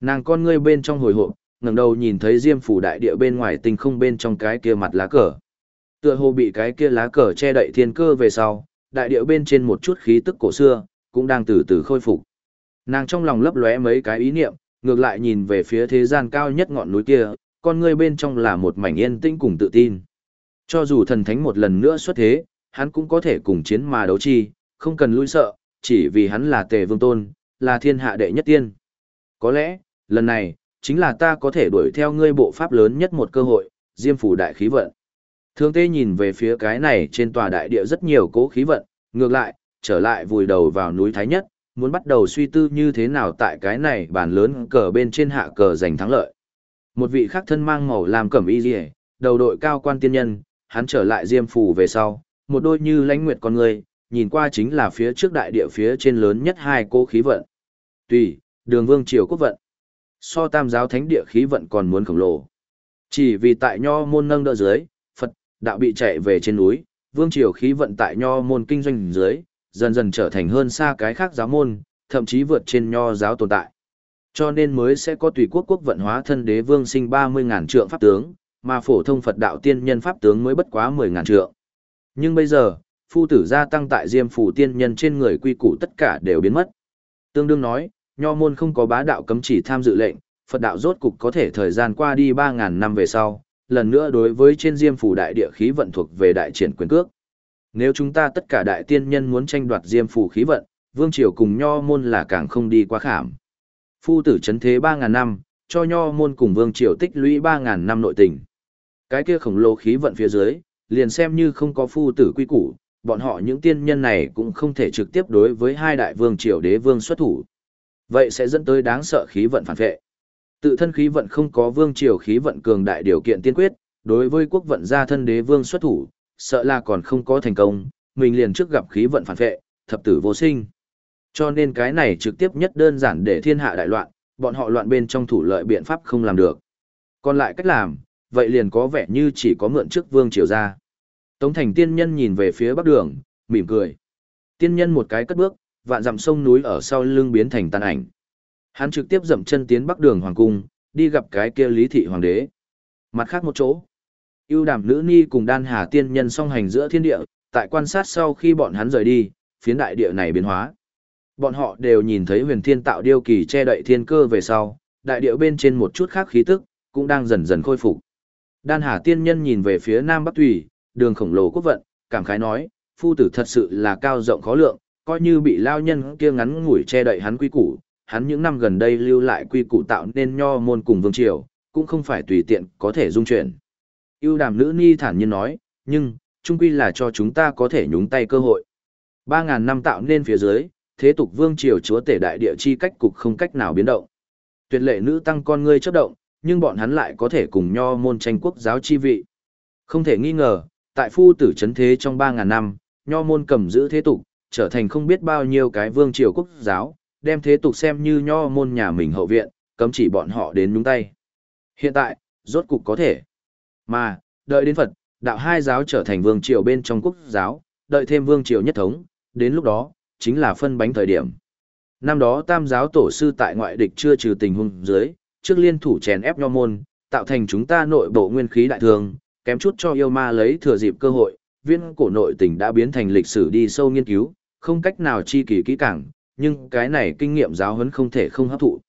Nàng con ngươi bên trong hồi hộp, ngẩng đầu nhìn thấy Diêm Phù đại địa bên ngoài tinh không bên trong cái kia mặt lá cờ. Tựa hồ bị cái kia lá cờ che đậy thiên cơ về sau, đại địa bên trên một chút khí tức cổ xưa, cũng đang từ từ khôi phục. Nàng trong lòng lấp lóe mấy cái ý niệm, ngược lại nhìn về phía thế gian cao nhất ngọn núi kia, con ngươi bên trong là một mảnh yên tĩnh cùng tự tin. Cho dù thần thánh một lần nữa xuất thế, hắn cũng có thể cùng chiến mà đấu chi, không cần lui sợ, chỉ vì hắn là tề vương tôn, là thiên hạ đệ nhất tiên. Có lẽ, lần này, chính là ta có thể đuổi theo ngươi bộ pháp lớn nhất một cơ hội, diêm phủ đại khí vận. Thương tê nhìn về phía cái này trên tòa đại địa rất nhiều cố khí vận, ngược lại, trở lại vùi đầu vào núi Thái Nhất, muốn bắt đầu suy tư như thế nào tại cái này bàn lớn cờ bên trên hạ cờ giành thắng lợi. Một vị khác thân mang màu làm cẩm y rìa, đầu đội cao quan tiên nhân, hắn trở lại diêm phủ về sau, một đôi như lãnh nguyệt con người, nhìn qua chính là phía trước đại địa phía trên lớn nhất hai cố khí vận. Tùy, đường vương triều quốc vận. So tam giáo thánh địa khí vận còn muốn khổng lồ. Chỉ vì tại nho môn nâng đỡ dưới, đạo bị chạy về trên núi, vương triều khí vận tại nho môn kinh doanh dưới, dần dần trở thành hơn xa cái khác giáo môn, thậm chí vượt trên nho giáo tồn tại. Cho nên mới sẽ có tùy quốc quốc vận hóa thân đế vương sinh 30.000 trượng pháp tướng, mà phổ thông Phật đạo tiên nhân pháp tướng mới bất quá 10.000 trượng. Nhưng bây giờ, phu tử gia tăng tại diêm phủ tiên nhân trên người quy củ tất cả đều biến mất. Tương đương nói, nho môn không có bá đạo cấm chỉ tham dự lệnh, Phật đạo rốt cục có thể thời gian qua đi 3.000 năm về sau, lần nữa đối với trên diêm phủ đại địa khí vận thuộc về đại triển quyền cước. Nếu chúng ta tất cả đại tiên nhân muốn tranh đoạt diêm phủ khí vận, vương triều cùng nho môn là càng không đi quá khảm. Phu tử chấn thế 3.000 năm, cho nho môn cùng vương triều tích lũy 3.000 năm nội tình. Cái kia khổng lồ khí vận phía dưới, liền xem như không có phu tử quy củ, bọn họ những tiên nhân này cũng không thể trực tiếp đối với hai đại vương triều đế vương xuất thủ. Vậy sẽ dẫn tới đáng sợ khí vận phản vệ. Tự thân khí vận không có vương triều khí vận cường đại điều kiện tiên quyết, đối với quốc vận gia thân đế vương xuất thủ, sợ là còn không có thành công, mình liền trước gặp khí vận phản vệ, thập tử vô sinh. Cho nên cái này trực tiếp nhất đơn giản để thiên hạ đại loạn, bọn họ loạn bên trong thủ lợi biện pháp không làm được. Còn lại cách làm, vậy liền có vẻ như chỉ có mượn trước vương triều ra. Tống thành tiên nhân nhìn về phía bắc đường, mỉm cười. Tiên nhân một cái cất bước, vạn dặm sông núi ở sau lưng biến thành tàn ảnh. Hắn trực tiếp dậm chân tiến bắc đường hoàng cung, đi gặp cái kia lý thị hoàng đế. Mặt khác một chỗ, ưu đàm nữ ni cùng đan hà tiên nhân song hành giữa thiên địa, tại quan sát sau khi bọn hắn rời đi, phiến đại địa này biến hóa. Bọn họ đều nhìn thấy huyền thiên tạo điêu kỳ che đậy thiên cơ về sau, đại địa bên trên một chút khác khí tức, cũng đang dần dần khôi phục. Đan hà tiên nhân nhìn về phía nam bắc thủy, đường khổng lồ quốc vận, cảm khái nói, phu tử thật sự là cao rộng khó lượng, coi như bị lao nhân kia ngắn ngủi che đậy hắn quy củ, hắn những năm gần đây lưu lại quy củ tạo nên nho môn cùng vương triều, cũng không phải tùy tiện có thể dung chuyển. Yêu đàm nữ ni thản nhiên nói, nhưng, trung quy là cho chúng ta có thể nhúng tay cơ hội. 3.000 năm tạo nên phía dưới, thế tục vương triều chúa tể đại địa chi cách cục không cách nào biến động. Tuyệt lệ nữ tăng con ngươi chấp động, nhưng bọn hắn lại có thể cùng nho môn tranh quốc giáo chi vị. Không thể nghi ngờ, tại phu tử chấn thế trong 3.000 năm, nho môn cầm giữ thế tục, trở thành không biết bao nhiêu cái vương triều quốc giáo, đem thế tục xem như nho môn nhà mình hậu viện, cấm chỉ bọn họ đến nhúng tay. Hiện tại, rốt cục có thể. Mà, đợi đến Phật, đạo hai giáo trở thành vương triều bên trong quốc giáo, đợi thêm vương triều nhất thống, đến lúc đó, chính là phân bánh thời điểm. Năm đó tam giáo tổ sư tại ngoại địch chưa trừ tình huống dưới, trước liên thủ chèn ép nho môn, tạo thành chúng ta nội bộ nguyên khí đại thường, kém chút cho yêu ma lấy thừa dịp cơ hội, viên cổ nội tình đã biến thành lịch sử đi sâu nghiên cứu, không cách nào chi kỳ kỹ càng, nhưng cái này kinh nghiệm giáo huấn không thể không hấp thụ.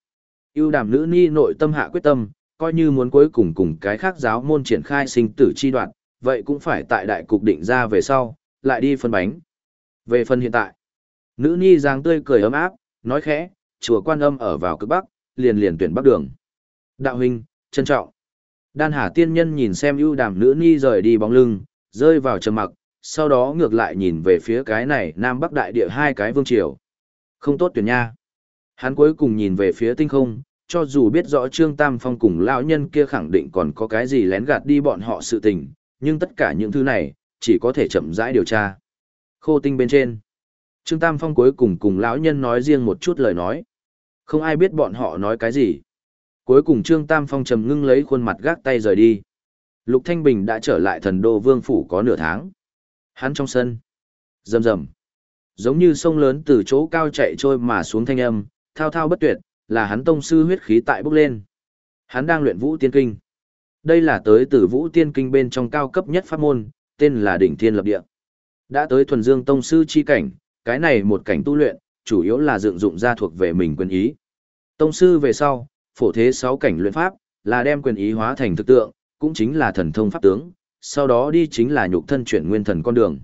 Yêu đàm nữ ni nội tâm hạ quyết tâm, coi như muốn cuối cùng cùng cái khác giáo môn triển khai sinh tử chi đoạn, vậy cũng phải tại đại cục định ra về sau, lại đi phân bánh. Về phần hiện tại, nữ ni dáng tươi cười ấm áp, nói khẽ, chùa quan âm ở vào cực bắc, liền liền tuyển bắc đường. Đạo huynh, trân trọng. Đan Hà tiên nhân nhìn xem ưu đàm nữ ni rời đi bóng lưng, rơi vào trầm mặc, sau đó ngược lại nhìn về phía cái này Nam Bắc đại địa hai cái vương triều. Không tốt tuyển nha. Hắn cuối cùng nhìn về phía tinh không, cho dù biết rõ Trương Tam Phong cùng lão nhân kia khẳng định còn có cái gì lén gạt đi bọn họ sự tình, nhưng tất cả những thứ này, chỉ có thể chậm rãi điều tra. Khô tinh bên trên. Trương Tam Phong cuối cùng cùng lão nhân nói riêng một chút lời nói. Không ai biết bọn họ nói cái gì. Cuối cùng Trương Tam Phong trầm ngưng lấy khuôn mặt gác tay rời đi. Lục Thanh Bình đã trở lại thần đô vương phủ có nửa tháng. Hắn trong sân. rầm rầm, Giống như sông lớn từ chỗ cao chạy trôi mà xuống thanh âm, thao thao bất tuyệt, là hắn tông sư huyết khí tại bốc lên. Hắn đang luyện vũ tiên kinh. Đây là tới từ vũ tiên kinh bên trong cao cấp nhất pháp môn, tên là đỉnh thiên lập địa. Đã tới thuần dương tông sư chi cảnh, cái này một cảnh tu luyện, chủ yếu là dựng dụng ra thuộc về mình quyền ý. Tông sư về sau, phổ thế sáu cảnh luyện pháp, là đem quyền ý hóa thành thực tượng, cũng chính là thần thông pháp tướng, sau đó đi chính là nhục thân chuyển nguyên thần con đường.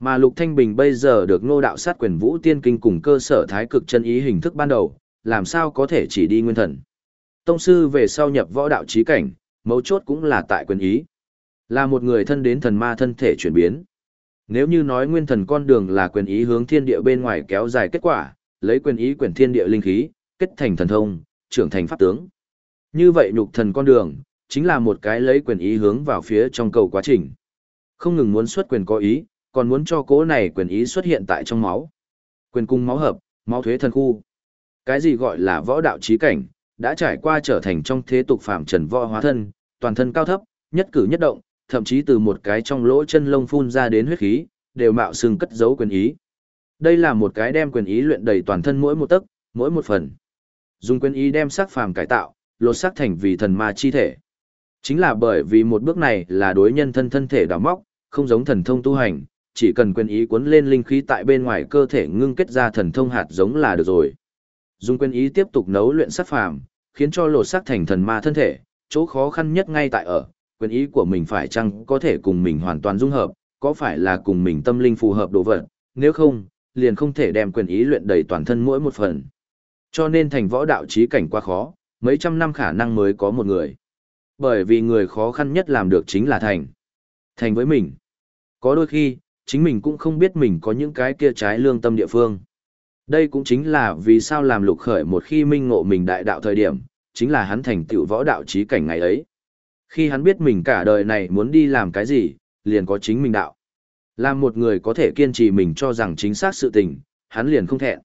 Mà Lục Thanh Bình bây giờ được ngô đạo sát quyền vũ tiên kinh cùng cơ sở thái cực chân ý hình thức ban đầu, làm sao có thể chỉ đi nguyên thần. Tông sư về sau nhập võ đạo trí cảnh, mấu chốt cũng là tại quyền ý. Là một người thân đến thần ma thân thể chuyển biến. Nếu như nói nguyên thần con đường là quyền ý hướng thiên địa bên ngoài kéo dài kết quả, lấy quyền ý quyền thiên địa linh khí, kết thành thần thông, trưởng thành pháp tướng. Như vậy nhục thần con đường, chính là một cái lấy quyền ý hướng vào phía trong cầu quá trình. Không ngừng muốn xuất quyền có ý, còn muốn cho cố này quyền ý xuất hiện tại trong máu. Quyền cung máu hợp, máu thuế thần khu. Cái gì gọi là võ đạo trí cảnh, đã trải qua trở thành trong thế tục phạm trần võ hóa thân, toàn thân cao thấp, nhất cử nhất động, thậm chí từ một cái trong lỗ chân lông phun ra đến huyết khí, đều mạo xương cất giấu quyền ý. Đây là một cái đem quyền ý luyện đầy toàn thân mỗi một tấc, mỗi một phần. Dùng quyền ý đem sắc phàm cải tạo, lột sắc thành vì thần ma chi thể. Chính là bởi vì một bước này là đối nhân thân thân thể đào móc, không giống thần thông tu hành, chỉ cần quyền ý cuốn lên linh khí tại bên ngoài cơ thể ngưng kết ra thần thông hạt giống là được rồi. Dùng quyền ý tiếp tục nấu luyện sát phàm, khiến cho lột sắc thành thần ma thân thể, chỗ khó khăn nhất ngay tại ở, quyền ý của mình phải chăng có thể cùng mình hoàn toàn dung hợp, có phải là cùng mình tâm linh phù hợp đồ vật, nếu không, liền không thể đem quyền ý luyện đầy toàn thân mỗi một phần. Cho nên thành võ đạo trí cảnh quá khó, mấy trăm năm khả năng mới có một người. Bởi vì người khó khăn nhất làm được chính là thành. Thành với mình. Có đôi khi, chính mình cũng không biết mình có những cái kia trái lương tâm địa phương. Đây cũng chính là vì sao làm lục khởi một khi minh ngộ mình đại đạo thời điểm, chính là hắn thành tựu võ đạo trí cảnh ngày ấy. Khi hắn biết mình cả đời này muốn đi làm cái gì, liền có chính mình đạo. Làm một người có thể kiên trì mình cho rằng chính xác sự tình, hắn liền không thẹn.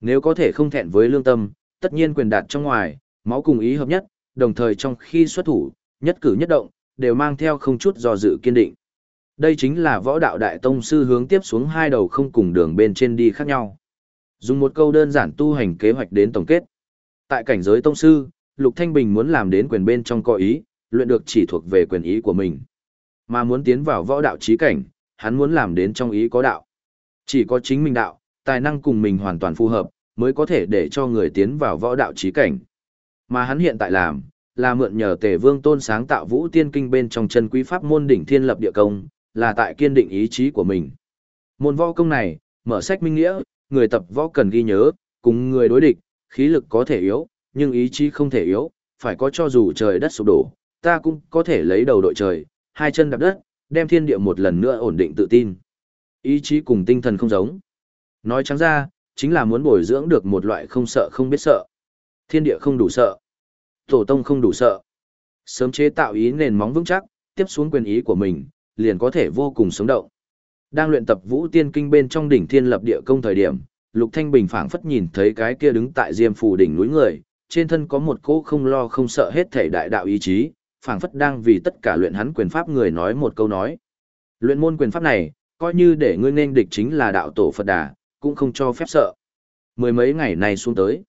Nếu có thể không thẹn với lương tâm, tất nhiên quyền đạt trong ngoài, máu cùng ý hợp nhất, đồng thời trong khi xuất thủ, nhất cử nhất động, đều mang theo không chút do dự kiên định. Đây chính là võ đạo đại tông sư hướng tiếp xuống hai đầu không cùng đường bên trên đi khác nhau. Dùng một câu đơn giản tu hành kế hoạch đến tổng kết. Tại cảnh giới tông sư, Lục Thanh Bình muốn làm đến quyền bên trong có ý, luyện được chỉ thuộc về quyền ý của mình. Mà muốn tiến vào võ đạo trí cảnh, hắn muốn làm đến trong ý có đạo. Chỉ có chính mình đạo, tài năng cùng mình hoàn toàn phù hợp, mới có thể để cho người tiến vào võ đạo trí cảnh. Mà hắn hiện tại làm, là mượn nhờ tề vương tôn sáng tạo vũ tiên kinh bên trong chân quý pháp môn đỉnh thiên lập địa công, là tại kiên định ý chí của mình. Môn võ công này, mở sách minh nghĩa, người tập võ cần ghi nhớ, cùng người đối địch, khí lực có thể yếu, nhưng ý chí không thể yếu, phải có cho dù trời đất sụp đổ, ta cũng có thể lấy đầu đội trời, hai chân đạp đất, đem thiên địa một lần nữa ổn định tự tin. Ý chí cùng tinh thần không giống. Nói trắng ra, chính là muốn bồi dưỡng được một loại không sợ không biết sợ. Thiên địa không đủ sợ. Tổ tông không đủ sợ. Sớm chế tạo ý nền móng vững chắc, tiếp xuống quyền ý của mình, liền có thể vô cùng sống động. Đang luyện tập vũ tiên kinh bên trong đỉnh thiên lập địa công thời điểm, Lục Thanh Bình phảng phất nhìn thấy cái kia đứng tại diêm phù đỉnh núi người, trên thân có một cỗ không lo không sợ hết thể đại đạo ý chí, phảng phất đang vì tất cả luyện hắn quyền pháp người nói một câu nói. Luyện môn quyền pháp này, coi như để ngươi nên địch chính là đạo tổ Phật Đà, cũng không cho phép sợ. Mười mấy ngày này xuống tới,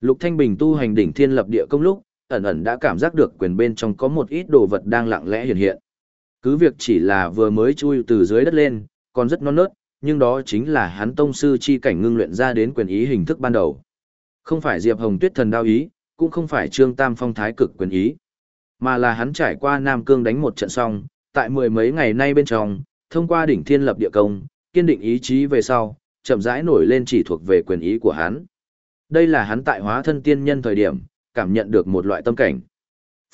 Lục Thanh Bình tu hành đỉnh thiên lập địa công lúc, ẩn ẩn đã cảm giác được quyền bên trong có một ít đồ vật đang lặng lẽ hiện hiện. Cứ việc chỉ là vừa mới chui từ dưới đất lên, còn rất non nớt, nhưng đó chính là hắn tông sư chi cảnh ngưng luyện ra đến quyền ý hình thức ban đầu. Không phải Diệp Hồng Tuyết thần đao ý, cũng không phải Trương Tam Phong thái cực quyền ý, mà là hắn trải qua Nam Cương đánh một trận xong, tại mười mấy ngày nay bên trong, thông qua đỉnh thiên lập địa công, kiên định ý chí về sau, chậm rãi nổi lên chỉ thuộc về quyền ý của hắn. Đây là hắn tại hóa thân tiên nhân thời điểm, cảm nhận được một loại tâm cảnh.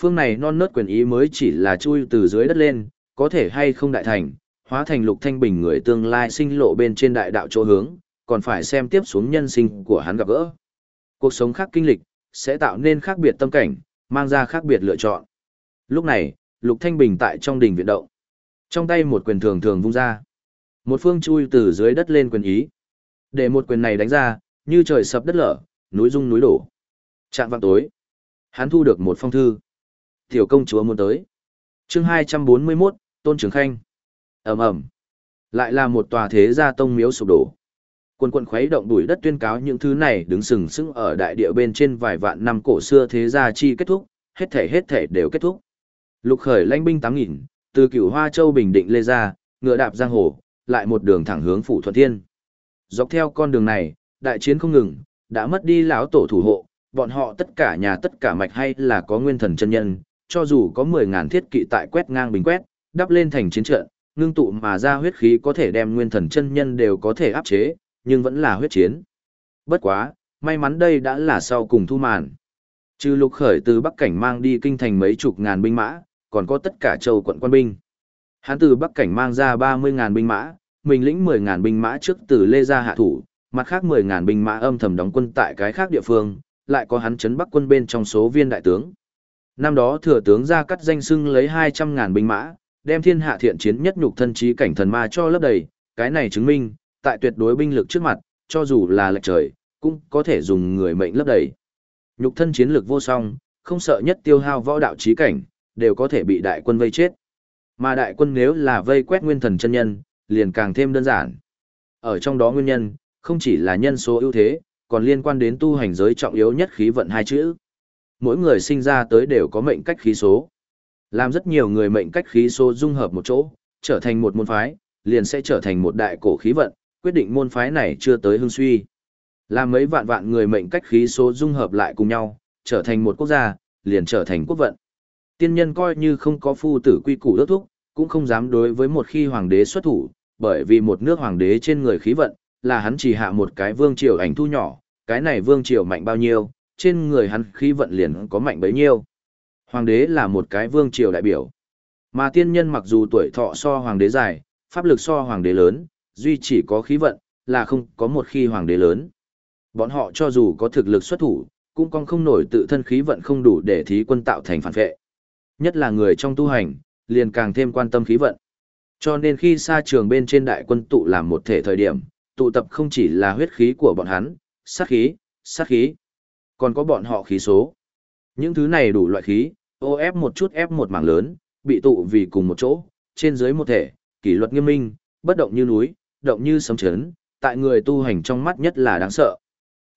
Phương này non nớt quyền ý mới chỉ là chui từ dưới đất lên, có thể hay không đại thành, hóa thành lục thanh bình người tương lai sinh lộ bên trên đại đạo chỗ hướng, còn phải xem tiếp xuống nhân sinh của hắn gặp gỡ. Cuộc sống khác kinh lịch, sẽ tạo nên khác biệt tâm cảnh, mang ra khác biệt lựa chọn. Lúc này, lục thanh bình tại trong đình viện động. Trong tay một quyền thường thường vung ra. Một phương chui từ dưới đất lên quyền ý. Để một quyền này đánh ra, như trời sập đất lở, núi rung núi đổ. Trạng vạng tối, hắn thu được một phong thư. Tiểu công chúa muốn tới. Chương 241, Tôn Trường Khanh. Ầm ầm. Lại là một tòa thế gia tông miếu sụp đổ. Quân quân khuấy động đuổi đất tuyên cáo những thứ này đứng sừng sững ở đại địa bên trên vài vạn năm cổ xưa thế gia chi kết thúc, hết thể hết thể đều kết thúc. Lục khởi lãnh binh 8.000, từ cửu Hoa Châu Bình Định lê ra, ngựa đạp giang hồ, lại một đường thẳng hướng phủ thuận thiên. Dọc theo con đường này, đại chiến không ngừng, đã mất đi lão tổ thủ hộ, bọn họ tất cả nhà tất cả mạch hay là có nguyên thần chân nhân, cho dù có mười ngàn thiết kỵ tại quét ngang bình quét, đắp lên thành chiến trận, ngưng tụ mà ra huyết khí có thể đem nguyên thần chân nhân đều có thể áp chế, nhưng vẫn là huyết chiến. Bất quá, may mắn đây đã là sau cùng thu màn. Trừ lục khởi từ Bắc Cảnh mang đi kinh thành mấy chục ngàn binh mã, còn có tất cả châu quận quân binh. Hắn từ Bắc Cảnh mang ra 30.000 binh mã, mình lĩnh 10.000 binh mã trước từ Lê Gia hạ thủ, mặt khác 10.000 binh mã âm thầm đóng quân tại cái khác địa phương, lại có hắn chấn Bắc quân bên trong số viên đại tướng. Năm đó thừa tướng ra cắt danh xưng lấy 200.000 binh mã, đem thiên hạ thiện chiến nhất nhục thân trí cảnh thần ma cho lấp đầy, cái này chứng minh, tại tuyệt đối binh lực trước mặt, cho dù là lệch trời, cũng có thể dùng người mệnh lấp đầy. Nhục thân chiến lực vô song, không sợ nhất tiêu hao võ đạo trí cảnh, đều có thể bị đại quân vây chết. Mà đại quân nếu là vây quét nguyên thần chân nhân, liền càng thêm đơn giản. Ở trong đó nguyên nhân, không chỉ là nhân số ưu thế, còn liên quan đến tu hành giới trọng yếu nhất khí vận hai chữ. Mỗi người sinh ra tới đều có mệnh cách khí số. Làm rất nhiều người mệnh cách khí số dung hợp một chỗ, trở thành một môn phái, liền sẽ trở thành một đại cổ khí vận, quyết định môn phái này chưa tới hưng suy. Làm mấy vạn vạn người mệnh cách khí số dung hợp lại cùng nhau, trở thành một quốc gia, liền trở thành quốc vận. Tiên nhân coi như không có phu tử quy củ ước thúc, cũng không dám đối với một khi hoàng đế xuất thủ, bởi vì một nước hoàng đế trên người khí vận, là hắn chỉ hạ một cái vương triều ảnh thu nhỏ, cái này vương triều mạnh bao nhiêu, trên người hắn khí vận liền có mạnh bấy nhiêu. Hoàng đế là một cái vương triều đại biểu. Mà tiên nhân mặc dù tuổi thọ so hoàng đế dài, pháp lực so hoàng đế lớn, duy chỉ có khí vận, là không có một khi hoàng đế lớn. Bọn họ cho dù có thực lực xuất thủ, cũng còn không nổi tự thân khí vận không đủ để thí quân tạo thành phản vệ. Nhất là người trong tu hành, liền càng thêm quan tâm khí vận. Cho nên khi xa trường bên trên đại quân tụ làm một thể thời điểm, tụ tập không chỉ là huyết khí của bọn hắn, sát khí, sát khí, còn có bọn họ khí số. Những thứ này đủ loại khí, ô ép một chút ép một mảng lớn, bị tụ vì cùng một chỗ, trên dưới một thể, kỷ luật nghiêm minh, bất động như núi, động như sấm chấn, tại người tu hành trong mắt nhất là đáng sợ.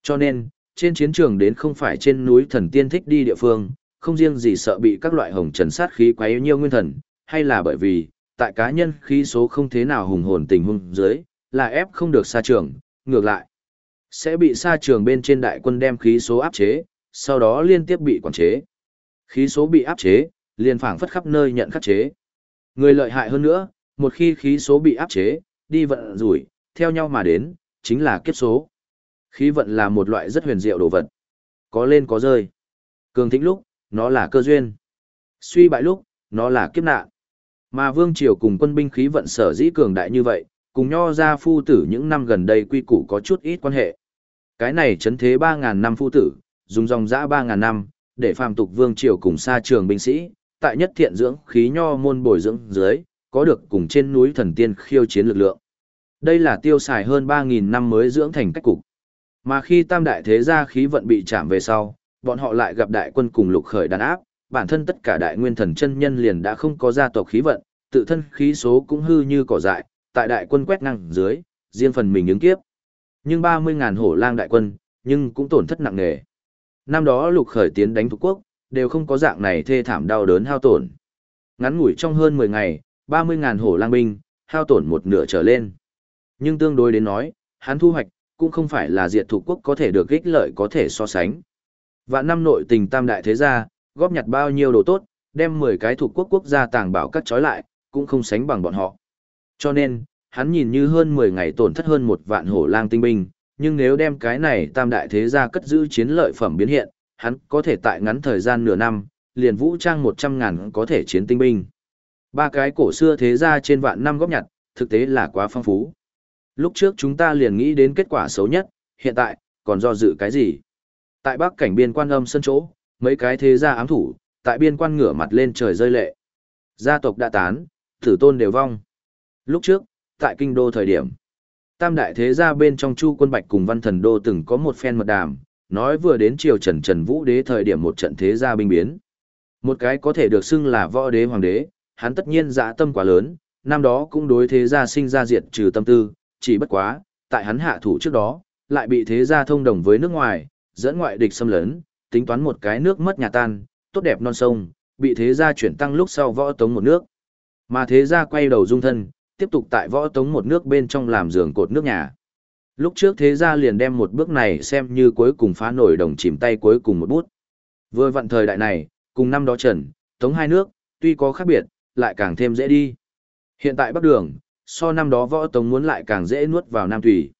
Cho nên, trên chiến trường đến không phải trên núi thần tiên thích đi địa phương, không riêng gì sợ bị các loại hồng trần sát khí quấy nhiêu nguyên thần, hay là bởi vì, tại cá nhân khí số không thế nào hùng hồn tình huống dưới, là ép không được xa trường, ngược lại. Sẽ bị xa trường bên trên đại quân đem khí số áp chế, sau đó liên tiếp bị quản chế. Khí số bị áp chế, liền phảng phất khắp nơi nhận khắc chế. Người lợi hại hơn nữa, một khi khí số bị áp chế, đi vận rủi, theo nhau mà đến, chính là kiếp số. Khí vận là một loại rất huyền diệu đồ vật. Có lên có rơi. Cường thịnh lúc, nó là cơ duyên. Suy bại lúc, nó là kiếp nạn. Mà vương triều cùng quân binh khí vận sở dĩ cường đại như vậy, cùng nho ra phu tử những năm gần đây quy củ có chút ít quan hệ. Cái này chấn thế 3.000 năm phu tử, dùng dòng dã 3.000 năm, để phàm tục vương triều cùng xa trường binh sĩ, tại nhất thiện dưỡng khí nho môn bồi dưỡng dưới, có được cùng trên núi thần tiên khiêu chiến lực lượng. Đây là tiêu xài hơn 3.000 năm mới dưỡng thành cách cục. Mà khi tam đại thế gia khí vận bị chạm về sau, bọn họ lại gặp đại quân cùng lục khởi đàn áp, bản thân tất cả đại nguyên thần chân nhân liền đã không có gia tộc khí vận, tự thân khí số cũng hư như cỏ dại, tại đại quân quét ngang dưới, riêng phần mình ứng kiếp. Nhưng 30.000 hổ lang đại quân, nhưng cũng tổn thất nặng nề. Năm đó lục khởi tiến đánh thuộc quốc, đều không có dạng này thê thảm đau đớn hao tổn. Ngắn ngủi trong hơn 10 ngày, 30.000 hổ lang binh, hao tổn một nửa trở lên. Nhưng tương đối đến nói, hắn thu hoạch, cũng không phải là diệt thuộc quốc có thể được ích lợi có thể so sánh. Vạn năm nội tình tam đại thế gia, góp nhặt bao nhiêu đồ tốt, đem 10 cái thuộc quốc quốc gia tàng bảo cắt trói lại, cũng không sánh bằng bọn họ. Cho nên, hắn nhìn như hơn 10 ngày tổn thất hơn một vạn hổ lang tinh binh, nhưng nếu đem cái này tam đại thế gia cất giữ chiến lợi phẩm biến hiện, hắn có thể tại ngắn thời gian nửa năm, liền vũ trang 100 ngàn có thể chiến tinh binh. Ba cái cổ xưa thế gia trên vạn năm góp nhặt, thực tế là quá phong phú. Lúc trước chúng ta liền nghĩ đến kết quả xấu nhất, hiện tại, còn do dự cái gì? Tại bắc cảnh biên quan âm sân chỗ, mấy cái thế gia ám thủ, tại biên quan ngửa mặt lên trời rơi lệ. Gia tộc đã tán, tử tôn đều vong. Lúc trước, tại kinh đô thời điểm, tam đại thế gia bên trong chu quân bạch cùng văn thần đô từng có một phen mật đàm, nói vừa đến triều trần trần vũ đế thời điểm một trận thế gia binh biến. Một cái có thể được xưng là võ đế hoàng đế, hắn tất nhiên dã tâm quá lớn, năm đó cũng đối thế gia sinh ra diệt trừ tâm tư, chỉ bất quá, tại hắn hạ thủ trước đó, lại bị thế gia thông đồng với nước ngoài, dẫn ngoại địch xâm lấn, tính toán một cái nước mất nhà tan, tốt đẹp non sông, bị thế gia chuyển tăng lúc sau võ tống một nước. Mà thế gia quay đầu dung thân, tiếp tục tại võ tống một nước bên trong làm giường cột nước nhà. Lúc trước thế gia liền đem một bước này xem như cuối cùng phá nổi đồng chìm tay cuối cùng một bút. Vừa vặn thời đại này, cùng năm đó trần, tống hai nước, tuy có khác biệt, lại càng thêm dễ đi. Hiện tại Bắc Đường, so năm đó võ tống muốn lại càng dễ nuốt vào Nam Thủy.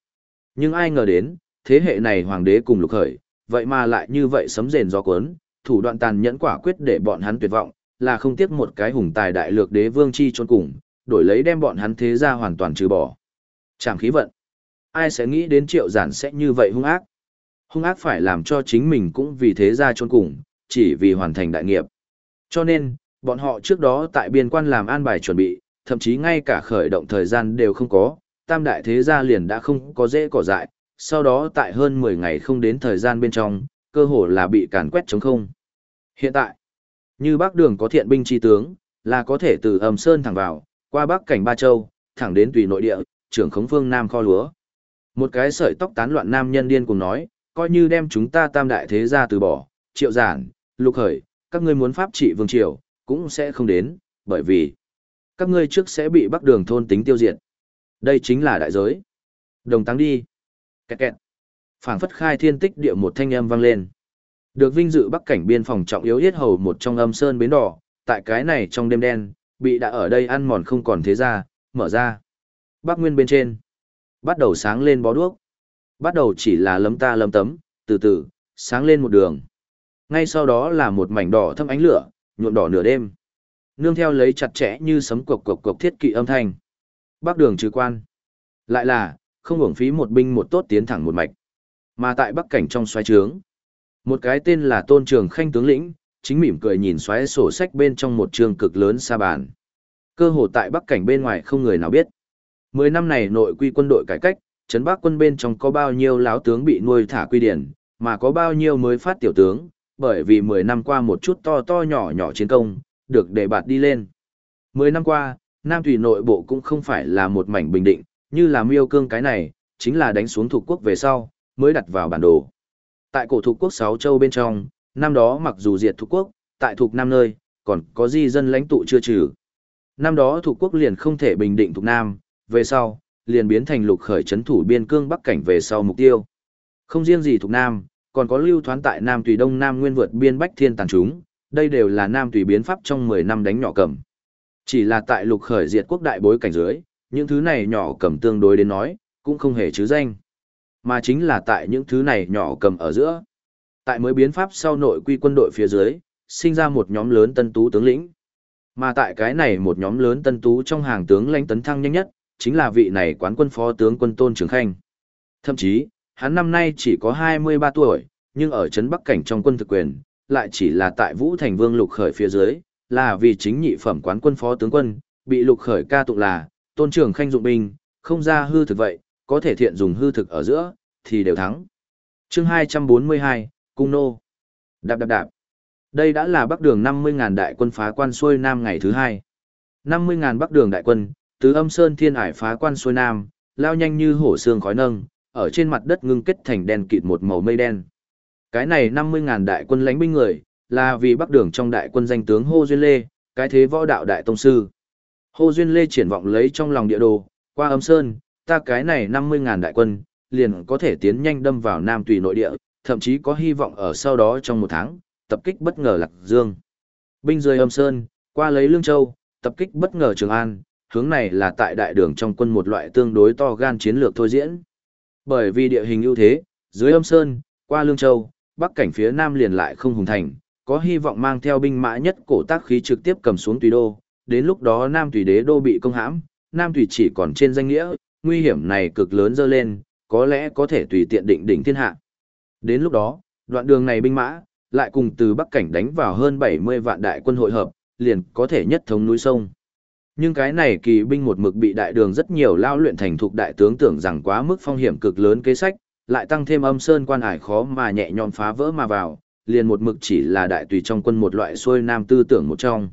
Nhưng ai ngờ đến, thế hệ này hoàng đế cùng lục khởi, vậy mà lại như vậy sấm rền gió cuốn, thủ đoạn tàn nhẫn quả quyết để bọn hắn tuyệt vọng, là không tiếc một cái hùng tài đại lược đế vương chi trốn cùng, đổi lấy đem bọn hắn thế ra hoàn toàn trừ bỏ. Trảm khí vận. Ai sẽ nghĩ đến triệu giản sẽ như vậy hung ác? Hung ác phải làm cho chính mình cũng vì thế ra trốn cùng, chỉ vì hoàn thành đại nghiệp. Cho nên, bọn họ trước đó tại biên quan làm an bài chuẩn bị, thậm chí ngay cả khởi động thời gian đều không có, tam đại thế gia liền đã không có dễ cỏ dại, sau đó tại hơn 10 ngày không đến thời gian bên trong, cơ hồ là bị càn quét chống không. Hiện tại, như Bắc Đường có thiện binh chi tướng, là có thể từ âm sơn thẳng vào, qua Bắc cảnh Ba Châu, thẳng đến tùy nội địa, trưởng khống phương Nam kho lúa. Một cái sợi tóc tán loạn nam nhân điên cùng nói, coi như đem chúng ta tam đại thế gia từ bỏ, triệu giản, lục khởi, các ngươi muốn pháp trị vương triều, cũng sẽ không đến, bởi vì các ngươi trước sẽ bị Bắc Đường thôn tính tiêu diệt. Đây chính là đại giới. Đồng tăng đi. Kẹt kẹt. phảng phất khai thiên tích địa một thanh âm vang lên. Được vinh dự bắc cảnh biên phòng trọng yếu yết hầu một trong âm sơn bến đỏ, tại cái này trong đêm đen, bị đã ở đây ăn mòn không còn thế ra, mở ra. Bắc nguyên bên trên. Bắt đầu sáng lên bó đuốc. Bắt đầu chỉ là lấm ta lấm tấm, từ từ, sáng lên một đường. Ngay sau đó là một mảnh đỏ thâm ánh lửa, nhuộm đỏ nửa đêm. Nương theo lấy chặt chẽ như sấm cộc cộc cộc thiết kỵ âm thanh. Bắc đường trừ quan. Lại là, không hưởng phí một binh một tốt tiến thẳng một mạch. Mà tại bắc cảnh trong xoáy trướng, một cái tên là Tôn Trường Khanh tướng lĩnh, chính mỉm cười nhìn xoáy sổ sách bên trong một trường cực lớn xa bàn. Cơ hồ tại bắc cảnh bên ngoài không người nào biết. Mười năm này nội quy quân đội cải cách, trấn bắc quân bên trong có bao nhiêu láo tướng bị nuôi thả quy điển, mà có bao nhiêu mới phát tiểu tướng, bởi vì mười năm qua một chút to to nhỏ nhỏ chiến công, được đề bạt đi lên. Mười năm qua, Nam Thủy nội bộ cũng không phải là một mảnh bình định, như là miêu cương cái này, chính là đánh xuống thuộc quốc về sau, mới đặt vào bản đồ. Tại cổ thuộc quốc sáu châu bên trong, năm đó mặc dù diệt thuộc quốc, tại thuộc Nam nơi, còn có di dân lãnh tụ chưa trừ. Năm đó thuộc quốc liền không thể bình định thuộc Nam, về sau, liền biến thành lục khởi chấn thủ biên cương bắc cảnh về sau mục tiêu. Không riêng gì thuộc Nam, còn có lưu thoán tại Nam Tùy Đông Nam nguyên vượt biên bách thiên tàn chúng, đây đều là Nam Tùy biến pháp trong 10 năm đánh nhỏ cầm. Chỉ là tại lục khởi diệt quốc đại bối cảnh dưới, những thứ này nhỏ cầm tương đối đến nói, cũng không hề chứ danh. Mà chính là tại những thứ này nhỏ cầm ở giữa. Tại mới biến pháp sau nội quy quân đội phía dưới, sinh ra một nhóm lớn tân tú tướng lĩnh. Mà tại cái này một nhóm lớn tân tú trong hàng tướng lãnh tấn thăng nhanh nhất, chính là vị này quán quân phó tướng quân Tôn Trường Khanh. Thậm chí, hắn năm nay chỉ có 23 tuổi, nhưng ở trấn Bắc Cảnh trong quân thực quyền, lại chỉ là tại Vũ Thành Vương Lục Khởi phía dưới, là vì chính nhị phẩm quán quân phó tướng quân, bị Lục Khởi ca tụng là tôn trường khanh dụng binh, không ra hư thực vậy, có thể thiện dùng hư thực ở giữa, thì đều thắng. chương 242, Cung Nô. Đạp đạp đạp. Đây đã là bắc đường 50.000 đại quân phá quan xuôi nam ngày thứ hai. 50.000 bắc đường đại quân, từ âm sơn thiên ải phá quan xuôi nam, lao nhanh như hổ xương khói nâng, ở trên mặt đất ngưng kết thành đen kịt một màu mây đen. Cái này 50.000 đại quân lãnh binh người, là vì bắc đường trong đại quân danh tướng Hô Duyên Lê, cái thế võ đạo đại tông sư. Hô Duyên Lê triển vọng lấy trong lòng địa đồ, qua âm sơn, ta cái này 50.000 đại quân, liền có thể tiến nhanh đâm vào Nam Tùy nội địa, thậm chí có hy vọng ở sau đó trong một tháng, tập kích bất ngờ Lạc Dương. Binh rơi âm sơn, qua lấy Lương Châu, tập kích bất ngờ Trường An, hướng này là tại đại đường trong quân một loại tương đối to gan chiến lược thôi diễn. Bởi vì địa hình ưu thế, dưới âm sơn, qua Lương Châu, bắc cảnh phía nam liền lại không hùng thành, có hy vọng mang theo binh mã nhất cổ tác khí trực tiếp cầm xuống Tùy Đô, đến lúc đó Nam Tùy đế đô bị công hãm, Nam Tùy chỉ còn trên danh nghĩa, nguy hiểm này cực lớn dơ lên, có lẽ có thể tùy tiện định đỉnh thiên hạ. Đến lúc đó, đoạn đường này binh mã, lại cùng từ Bắc Cảnh đánh vào hơn 70 vạn đại quân hội hợp, liền có thể nhất thống núi sông. Nhưng cái này kỳ binh một mực bị đại đường rất nhiều lao luyện thành thục đại tướng tưởng rằng quá mức phong hiểm cực lớn kế sách, lại tăng thêm âm sơn quan hải khó mà nhẹ nhõm phá vỡ mà vào, liền một mực chỉ là đại tùy trong quân một loại xuôi nam tư tưởng một trong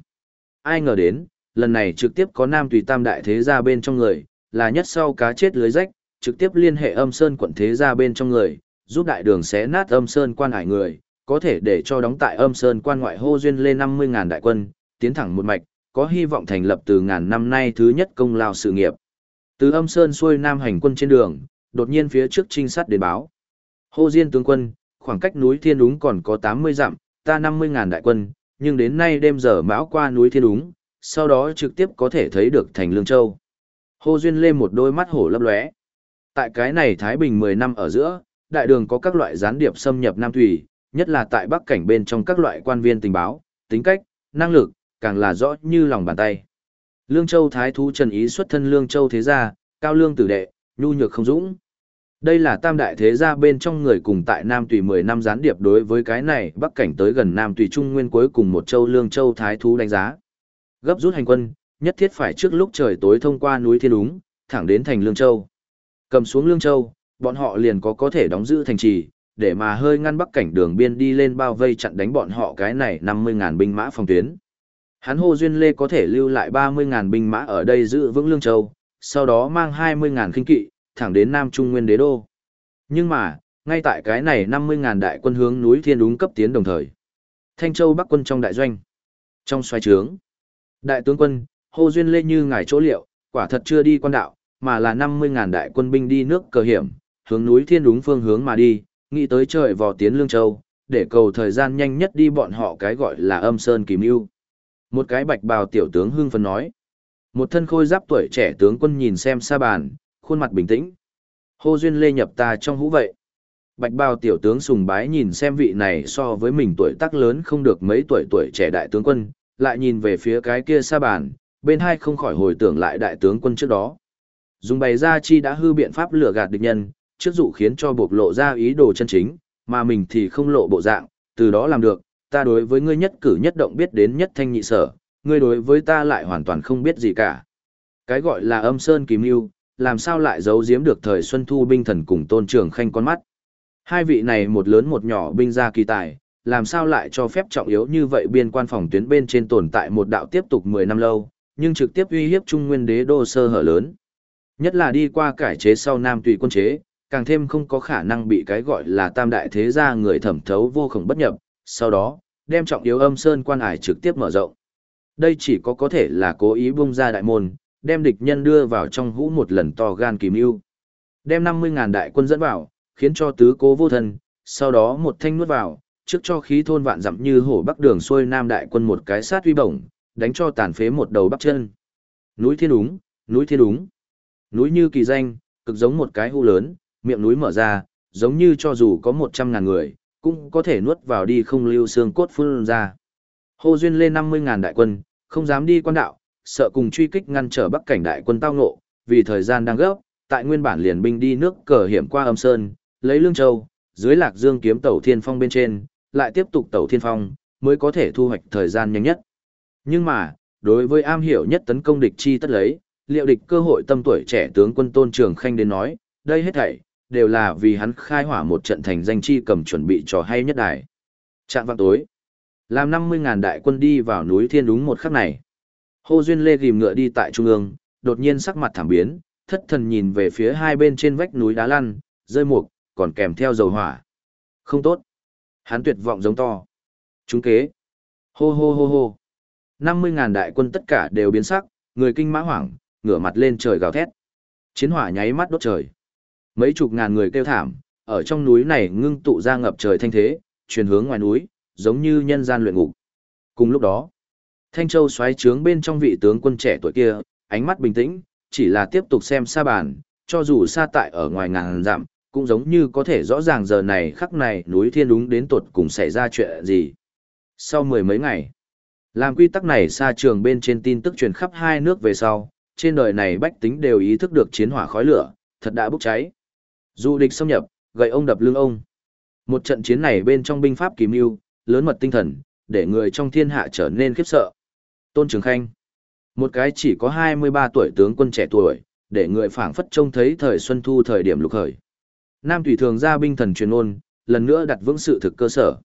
ai ngờ đến, lần này trực tiếp có nam tùy tam đại thế gia bên trong người, là nhất sau cá chết lưới rách, trực tiếp liên hệ âm sơn quận thế gia bên trong người, giúp đại đường xé nát âm sơn quan hải người, có thể để cho đóng tại âm sơn quan ngoại hô duyên lên 50.000 đại quân, tiến thẳng một mạch, có hy vọng thành lập từ ngàn năm nay thứ nhất công lao sự nghiệp. Từ âm sơn xuôi nam hành quân trên đường, đột nhiên phía trước trinh sát đến báo. Hô Diên tướng quân, khoảng cách núi Thiên Đúng còn có 80 dặm, ta 50.000 đại quân, nhưng đến nay đêm giờ mão qua núi Thiên Đúng, sau đó trực tiếp có thể thấy được thành Lương Châu. Hô Duyên lên một đôi mắt hổ lấp lóe. Tại cái này Thái Bình 10 năm ở giữa, đại đường có các loại gián điệp xâm nhập Nam Thủy, nhất là tại Bắc cảnh bên trong các loại quan viên tình báo, tính cách, năng lực, càng là rõ như lòng bàn tay. Lương Châu Thái Thú Trần Ý xuất thân Lương Châu thế gia, cao lương tử đệ, nhu nhược không dũng. Đây là tam đại thế gia bên trong người cùng tại Nam Tùy 10 năm gián điệp đối với cái này Bắc cảnh tới gần Nam Tùy Trung Nguyên cuối cùng một châu Lương Châu Thái Thú đánh giá. Gấp rút hành quân, nhất thiết phải trước lúc trời tối thông qua núi Thiên Úng, thẳng đến thành Lương Châu. Cầm xuống Lương Châu, bọn họ liền có có thể đóng giữ thành trì, để mà hơi ngăn Bắc cảnh đường biên đi lên bao vây chặn đánh bọn họ cái này 50.000 binh mã phòng tuyến. Hắn Hồ Duyên Lê có thể lưu lại 30.000 binh mã ở đây giữ vững Lương Châu, sau đó mang 20.000 kinh kỵ, thẳng đến Nam Trung Nguyên đế đô. Nhưng mà, ngay tại cái này 50.000 đại quân hướng núi Thiên đúng cấp tiến đồng thời. Thanh Châu Bắc quân trong đại doanh. Trong xoay trướng. Đại tướng quân, Hồ Duyên Lê như ngài chỗ liệu, quả thật chưa đi quan đạo, mà là 50.000 đại quân binh đi nước cờ hiểm, hướng núi Thiên đúng phương hướng mà đi, nghĩ tới trời vò tiến Lương Châu, để cầu thời gian nhanh nhất đi bọn họ cái gọi là âm sơn kìm yêu. Một cái bạch bào tiểu tướng hưng phấn nói. Một thân khôi giáp tuổi trẻ tướng quân nhìn xem xa bàn, khuôn mặt bình tĩnh. Hô duyên lê nhập ta trong hũ vậy. Bạch bào tiểu tướng sùng bái nhìn xem vị này so với mình tuổi tác lớn không được mấy tuổi tuổi trẻ đại tướng quân, lại nhìn về phía cái kia xa bàn, bên hai không khỏi hồi tưởng lại đại tướng quân trước đó. Dùng bày ra chi đã hư biện pháp lừa gạt địch nhân, trước dụ khiến cho bộc lộ ra ý đồ chân chính, mà mình thì không lộ bộ dạng, từ đó làm được, ta đối với ngươi nhất cử nhất động biết đến nhất thanh nhị sở, ngươi đối với ta lại hoàn toàn không biết gì cả. Cái gọi là âm sơn kìm yêu, làm sao lại giấu giếm được thời xuân thu binh thần cùng tôn trường khanh con mắt. Hai vị này một lớn một nhỏ binh ra kỳ tài, làm sao lại cho phép trọng yếu như vậy biên quan phòng tuyến bên trên tồn tại một đạo tiếp tục 10 năm lâu, nhưng trực tiếp uy hiếp trung nguyên đế đô sơ hở lớn. Nhất là đi qua cải chế sau Nam tùy quân chế, càng thêm không có khả năng bị cái gọi là tam đại thế gia người thẩm thấu vô khổng bất nhập, sau đó, đem trọng yếu âm sơn quan hải trực tiếp mở rộng. Đây chỉ có có thể là cố ý bung ra đại môn, đem địch nhân đưa vào trong hũ một lần to gan kìm yêu. Đem 50.000 đại quân dẫn vào, khiến cho tứ cố vô thân, sau đó một thanh nuốt vào, trước cho khí thôn vạn dặm như hổ bắc đường xuôi nam đại quân một cái sát uy bổng, đánh cho tàn phế một đầu bắc chân. Núi thiên đúng, núi thiên đúng. Núi như kỳ danh, cực giống một cái hũ lớn, miệng núi mở ra, giống như cho dù có 100.000 người, cũng có thể nuốt vào đi không lưu xương cốt phun ra. Hô Duyên lên 50.000 đại quân, không dám đi quan đạo, sợ cùng truy kích ngăn trở bắc cảnh đại quân tao ngộ, vì thời gian đang gấp, tại nguyên bản liền binh đi nước cờ hiểm qua âm sơn, lấy lương châu, dưới lạc dương kiếm tẩu thiên phong bên trên, lại tiếp tục tẩu thiên phong, mới có thể thu hoạch thời gian nhanh nhất. Nhưng mà, đối với am hiểu nhất tấn công địch chi tất lấy, liệu địch cơ hội tâm tuổi trẻ tướng quân tôn trường khanh đến nói, đây hết thảy, đều là vì hắn khai hỏa một trận thành danh chi cầm chuẩn bị trò hay nhất đài. Trạng vạng tối, làm 50.000 đại quân đi vào núi thiên đúng một khắc này. Hô Duyên Lê gìm ngựa đi tại trung ương, đột nhiên sắc mặt thảm biến, thất thần nhìn về phía hai bên trên vách núi đá lăn, rơi mục, còn kèm theo dầu hỏa. Không tốt. Hắn tuyệt vọng giống to. Chúng kế. Hô hô hô hô. 50.000 đại quân tất cả đều biến sắc, người kinh mã hoảng, ngửa mặt lên trời gào thét. Chiến hỏa nháy mắt đốt trời. Mấy chục ngàn người kêu thảm, ở trong núi này ngưng tụ ra ngập trời thanh thế, truyền hướng ngoài núi, giống như nhân gian luyện ngục. Cùng lúc đó, Thanh Châu xoáy trướng bên trong vị tướng quân trẻ tuổi kia, ánh mắt bình tĩnh, chỉ là tiếp tục xem xa bàn, cho dù xa tại ở ngoài ngàn dặm, cũng giống như có thể rõ ràng giờ này khắc này núi thiên đúng đến tột cùng xảy ra chuyện gì. Sau mười mấy ngày, làm quy tắc này xa trường bên trên tin tức truyền khắp hai nước về sau, trên đời này bách tính đều ý thức được chiến hỏa khói lửa, thật đã bốc cháy. Dù địch xâm nhập, gậy ông đập lưng ông. Một trận chiến này bên trong binh pháp kỳ mưu, lớn mật tinh thần, để người trong thiên hạ trở nên khiếp sợ. Tôn Trường Khanh, một cái chỉ có 23 tuổi tướng quân trẻ tuổi, để người phảng phất trông thấy thời xuân thu thời điểm lục khởi. Nam tùy thường ra binh thần truyền ôn, lần nữa đặt vững sự thực cơ sở.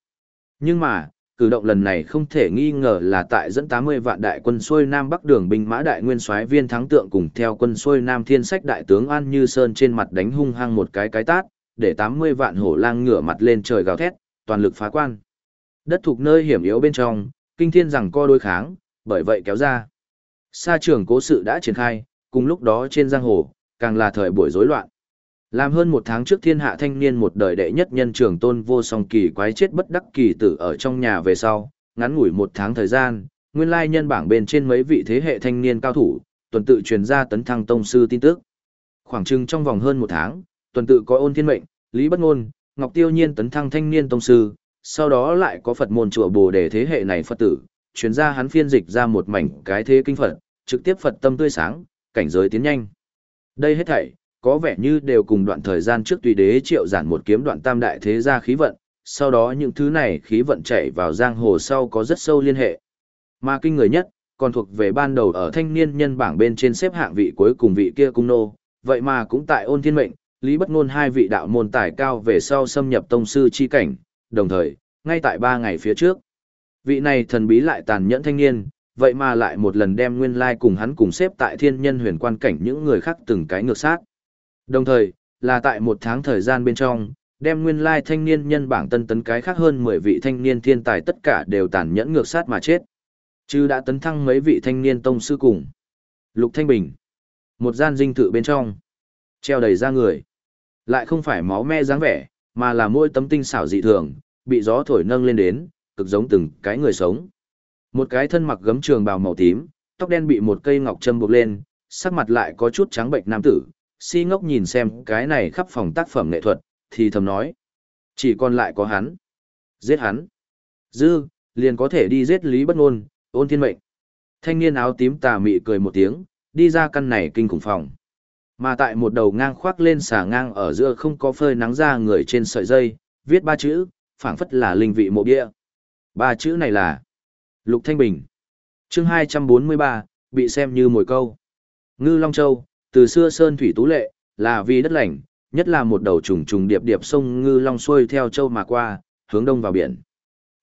Nhưng mà, Cử động lần này không thể nghi ngờ là tại dẫn 80 vạn đại quân xuôi Nam Bắc đường binh mã đại nguyên soái viên thắng tượng cùng theo quân xuôi Nam Thiên Sách đại tướng An Như Sơn trên mặt đánh hung hăng một cái cái tát, để 80 vạn hổ lang ngửa mặt lên trời gào thét, toàn lực phá quan. Đất thuộc nơi hiểm yếu bên trong, kinh thiên rằng co đối kháng, bởi vậy kéo ra. Sa trường cố sự đã triển khai, cùng lúc đó trên giang hồ, càng là thời buổi rối loạn. Làm hơn một tháng trước thiên hạ thanh niên một đời đệ nhất nhân trường tôn vô song kỳ quái chết bất đắc kỳ tử ở trong nhà về sau, ngắn ngủi một tháng thời gian, nguyên lai nhân bảng bên trên mấy vị thế hệ thanh niên cao thủ, tuần tự truyền ra tấn thăng tông sư tin tức. Khoảng chừng trong vòng hơn một tháng, tuần tự có ôn thiên mệnh, lý bất ngôn, ngọc tiêu nhiên tấn thăng thanh niên tông sư, sau đó lại có Phật môn chùa Bồ Đề thế hệ này Phật tử, truyền ra hắn phiên dịch ra một mảnh cái thế kinh Phật, trực tiếp Phật tâm tươi sáng, cảnh giới tiến nhanh. Đây hết thảy, có vẻ như đều cùng đoạn thời gian trước tùy đế triệu giản một kiếm đoạn tam đại thế gia khí vận, sau đó những thứ này khí vận chảy vào giang hồ sau có rất sâu liên hệ. Mà kinh người nhất, còn thuộc về ban đầu ở thanh niên nhân bảng bên trên xếp hạng vị cuối cùng vị kia cung nô, vậy mà cũng tại ôn thiên mệnh, lý bất ngôn hai vị đạo môn tài cao về sau xâm nhập tông sư chi cảnh, đồng thời, ngay tại ba ngày phía trước. Vị này thần bí lại tàn nhẫn thanh niên, vậy mà lại một lần đem nguyên lai cùng hắn cùng xếp tại thiên nhân huyền quan cảnh những người khác từng cái ngược sát. Đồng thời, là tại một tháng thời gian bên trong, đem nguyên lai thanh niên nhân bảng tân tấn cái khác hơn 10 vị thanh niên thiên tài tất cả đều tàn nhẫn ngược sát mà chết. Chứ đã tấn thăng mấy vị thanh niên tông sư cùng. Lục Thanh Bình. Một gian dinh thự bên trong. Treo đầy ra người. Lại không phải máu me dáng vẻ, mà là mỗi tấm tinh xảo dị thường, bị gió thổi nâng lên đến, cực giống từng cái người sống. Một cái thân mặc gấm trường bào màu tím, tóc đen bị một cây ngọc châm buộc lên, sắc mặt lại có chút trắng bệnh nam tử, si ngốc nhìn xem cái này khắp phòng tác phẩm nghệ thuật, thì thầm nói. Chỉ còn lại có hắn. Giết hắn. Dư, liền có thể đi giết Lý Bất Nôn, ôn thiên mệnh. Thanh niên áo tím tà mị cười một tiếng, đi ra căn này kinh khủng phòng. Mà tại một đầu ngang khoác lên xà ngang ở giữa không có phơi nắng ra người trên sợi dây, viết ba chữ, phảng phất là linh vị mộ bia. Ba chữ này là Lục Thanh Bình. Chương 243, bị xem như mồi câu. Ngư Long Châu, từ xưa sơn thủy tú lệ, là vì đất lành, nhất là một đầu trùng trùng điệp điệp sông Ngư Long xuôi theo châu mà qua, hướng đông vào biển.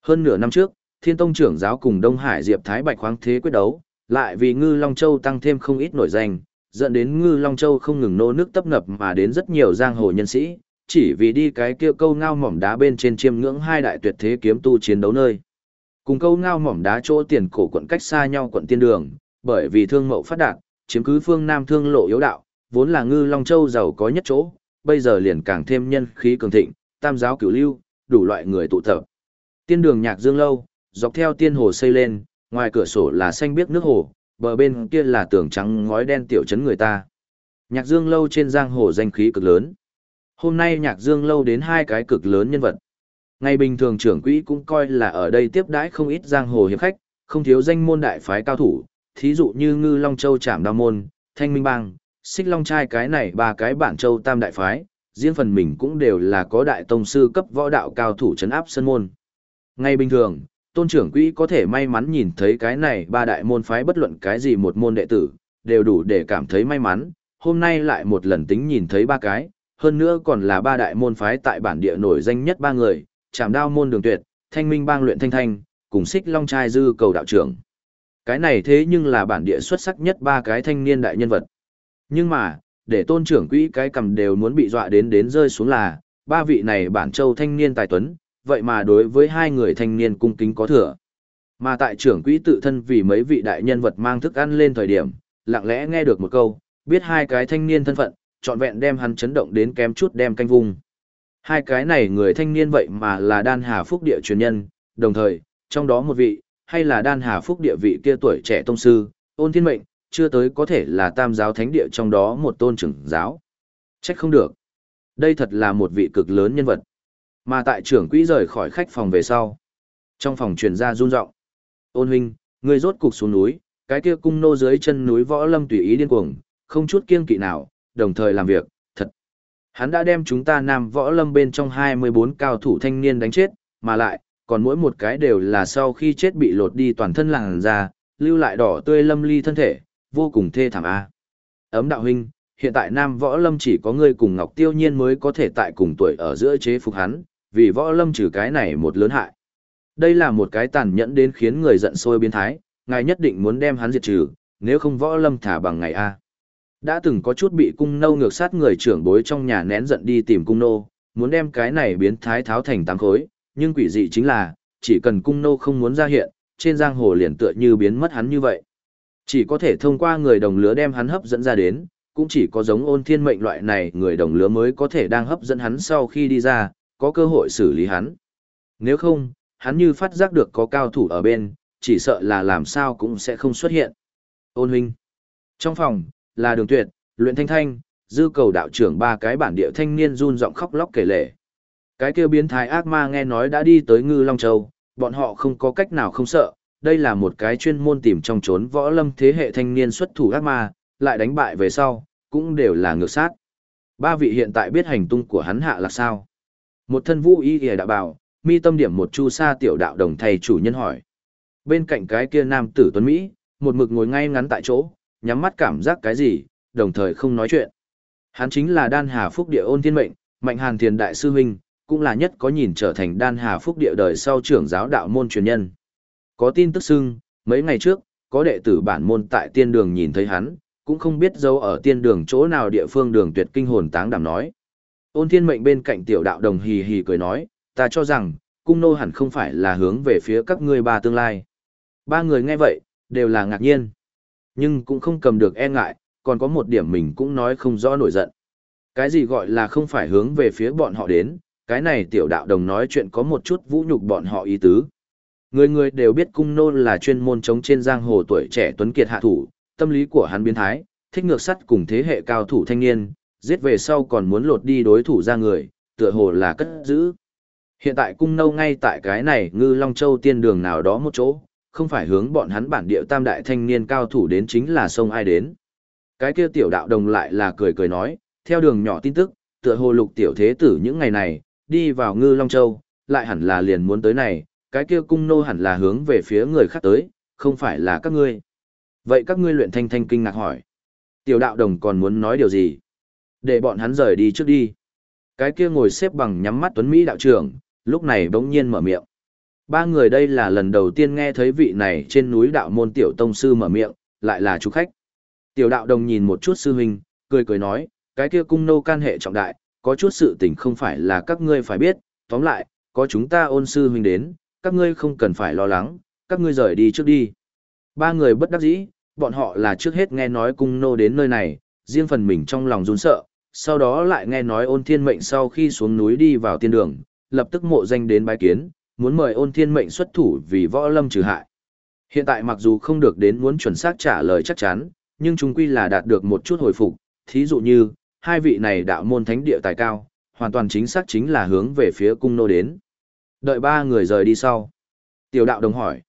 Hơn nửa năm trước, Thiên Tông trưởng giáo cùng Đông Hải Diệp Thái Bạch khoáng thế quyết đấu, lại vì Ngư Long Châu tăng thêm không ít nổi danh, dẫn đến Ngư Long Châu không ngừng nô nước tấp nập mà đến rất nhiều giang hồ nhân sĩ, chỉ vì đi cái kia câu ngao mỏm đá bên trên chiêm ngưỡng hai đại tuyệt thế kiếm tu chiến đấu nơi. Cùng câu ngao mỏm đá chỗ tiền cổ quận cách xa nhau quận tiên đường, bởi vì thương mậu phát đạt, chiếm cứ phương Nam thương lộ yếu đạo, vốn là ngư Long Châu giàu có nhất chỗ, bây giờ liền càng thêm nhân khí cường thịnh, tam giáo cửu lưu, đủ loại người tụ tập. Tiên đường nhạc dương lâu, dọc theo tiên hồ xây lên, ngoài cửa sổ là xanh biếc nước hồ, bờ bên kia là tường trắng ngói đen tiểu trấn người ta. Nhạc dương lâu trên giang hồ danh khí cực lớn. Hôm nay nhạc dương lâu đến hai cái cực lớn nhân vật. Ngày bình thường trưởng quỹ cũng coi là ở đây tiếp đãi không ít giang hồ hiệp khách, không thiếu danh môn đại phái cao thủ, thí dụ như Ngư Long Châu Trạm Đao Môn, Thanh Minh Bang, Xích Long Trai cái này ba cái bản châu tam đại phái, riêng phần mình cũng đều là có đại tông sư cấp võ đạo cao thủ chấn áp sân môn. ngay bình thường, tôn trưởng quỹ có thể may mắn nhìn thấy cái này ba đại môn phái bất luận cái gì một môn đệ tử, đều đủ để cảm thấy may mắn, hôm nay lại một lần tính nhìn thấy ba cái, hơn nữa còn là ba đại môn phái tại bản địa nổi danh nhất ba người, chạm đao môn đường tuyệt, thanh minh bang luyện thanh thanh, cùng xích long trai dư cầu đạo trưởng. Cái này thế nhưng là bản địa xuất sắc nhất ba cái thanh niên đại nhân vật. Nhưng mà, để tôn trưởng quỹ cái cầm đều muốn bị dọa đến đến rơi xuống là, ba vị này bản châu thanh niên tài tuấn, vậy mà đối với hai người thanh niên cung kính có thừa. Mà tại trưởng quỹ tự thân vì mấy vị đại nhân vật mang thức ăn lên thời điểm, lặng lẽ nghe được một câu, biết hai cái thanh niên thân phận, trọn vẹn đem hắn chấn động đến kém chút đem canh vùng. Hai cái này người thanh niên vậy mà là đan hà phúc địa truyền nhân, đồng thời, trong đó một vị, hay là đan hà phúc địa vị kia tuổi trẻ tông sư, ôn thiên mệnh, chưa tới có thể là tam giáo thánh địa trong đó một tôn trưởng giáo. Trách không được. Đây thật là một vị cực lớn nhân vật. Mà tại trưởng quỹ rời khỏi khách phòng về sau. Trong phòng truyền ra run rộng. Ôn huynh, người rốt cục xuống núi, cái kia cung nô dưới chân núi võ lâm tùy ý điên cuồng, không chút kiêng kỵ nào, đồng thời làm việc, thật. Hắn đã đem chúng ta nam võ lâm bên trong 24 cao thủ thanh niên đánh chết, mà lại, còn mỗi một cái đều là sau khi chết bị lột đi toàn thân làng ra, lưu lại đỏ tươi lâm ly thân thể, vô cùng thê thảm a. Ấm đạo huynh, hiện tại Nam Võ Lâm chỉ có ngươi cùng Ngọc Tiêu Nhiên mới có thể tại cùng tuổi ở giữa chế phục hắn, vì Võ Lâm trừ cái này một lớn hại. Đây là một cái tàn nhẫn đến khiến người giận sôi biến thái, ngài nhất định muốn đem hắn diệt trừ, nếu không võ lâm thả bằng ngày A. Đã từng có chút bị cung nâu ngược sát người trưởng bối trong nhà nén giận đi tìm cung nô, muốn đem cái này biến thái tháo thành tám khối, nhưng quỷ dị chính là, chỉ cần cung nô không muốn ra hiện, trên giang hồ liền tựa như biến mất hắn như vậy. Chỉ có thể thông qua người đồng lứa đem hắn hấp dẫn ra đến, cũng chỉ có giống ôn thiên mệnh loại này người đồng lứa mới có thể đang hấp dẫn hắn sau khi đi ra, có cơ hội xử lý hắn. Nếu không, hắn như phát giác được có cao thủ ở bên, chỉ sợ là làm sao cũng sẽ không xuất hiện. Ôn huynh. Trong phòng, là đường tuyệt, luyện thanh thanh, dư cầu đạo trưởng ba cái bản địa thanh niên run giọng khóc lóc kể lể. Cái kêu biến thái ác ma nghe nói đã đi tới ngư Long Châu, bọn họ không có cách nào không sợ, đây là một cái chuyên môn tìm trong trốn võ lâm thế hệ thanh niên xuất thủ ác ma, lại đánh bại về sau, cũng đều là ngược sát. Ba vị hiện tại biết hành tung của hắn hạ là sao? Một thân vũ y hề đã bảo, mi tâm điểm một chu sa tiểu đạo đồng thầy chủ nhân hỏi. Bên cạnh cái kia nam tử tuấn Mỹ, một mực ngồi ngay ngắn tại chỗ, nhắm mắt cảm giác cái gì, đồng thời không nói chuyện. Hắn chính là đan hà phúc địa ôn thiên mệnh, mạnh hàn thiền đại sư huynh, cũng là nhất có nhìn trở thành đan hà phúc địa đời sau trưởng giáo đạo môn truyền nhân. Có tin tức xưng, mấy ngày trước, có đệ tử bản môn tại tiên đường nhìn thấy hắn, cũng không biết dấu ở tiên đường chỗ nào địa phương đường tuyệt kinh hồn táng đảm nói. Ôn thiên mệnh bên cạnh tiểu đạo đồng hì hì cười nói, ta cho rằng, cung nô hẳn không phải là hướng về phía các ngươi ba tương lai. Ba người nghe vậy, đều là ngạc nhiên. Nhưng cũng không cầm được e ngại, còn có một điểm mình cũng nói không rõ nổi giận. Cái gì gọi là không phải hướng về phía bọn họ đến, cái này tiểu đạo đồng nói chuyện có một chút vũ nhục bọn họ ý tứ. Người người đều biết cung nô là chuyên môn chống trên giang hồ tuổi trẻ tuấn kiệt hạ thủ, tâm lý của hắn biến thái, thích ngược sắt cùng thế hệ cao thủ thanh niên, giết về sau còn muốn lột đi đối thủ ra người, tựa hồ là cất giữ. Hiện tại cung nô ngay tại cái này ngư Long Châu tiên đường nào đó một chỗ, không phải hướng bọn hắn bản địa tam đại thanh niên cao thủ đến chính là sông ai đến. Cái kia tiểu đạo đồng lại là cười cười nói, theo đường nhỏ tin tức, tựa hồ lục tiểu thế tử những ngày này, đi vào ngư Long Châu, lại hẳn là liền muốn tới này, cái kia cung nô hẳn là hướng về phía người khác tới, không phải là các ngươi. Vậy các ngươi luyện thanh thanh kinh ngạc hỏi. Tiểu đạo đồng còn muốn nói điều gì? Để bọn hắn rời đi trước đi. Cái kia ngồi xếp bằng nhắm mắt tuấn Mỹ đạo trưởng, lúc này bỗng nhiên mở miệng. Ba người đây là lần đầu tiên nghe thấy vị này trên núi đạo môn tiểu tông sư mở miệng, lại là chủ khách. Tiểu đạo đồng nhìn một chút sư huynh, cười cười nói, cái kia cung nô can hệ trọng đại, có chút sự tình không phải là các ngươi phải biết, tóm lại, có chúng ta ôn sư huynh đến, các ngươi không cần phải lo lắng, các ngươi rời đi trước đi. Ba người bất đắc dĩ, bọn họ là trước hết nghe nói cung nô đến nơi này, riêng phần mình trong lòng run sợ, sau đó lại nghe nói ôn thiên mệnh sau khi xuống núi đi vào tiên đường, lập tức mộ danh đến bái kiến, muốn mời ôn thiên mệnh xuất thủ vì võ lâm trừ hại. Hiện tại mặc dù không được đến muốn chuẩn xác trả lời chắc chắn, nhưng chúng quy là đạt được một chút hồi phục, thí dụ như, hai vị này đạo môn thánh địa tài cao, hoàn toàn chính xác chính là hướng về phía cung nô đến. Đợi ba người rời đi sau. Tiểu đạo đồng hỏi.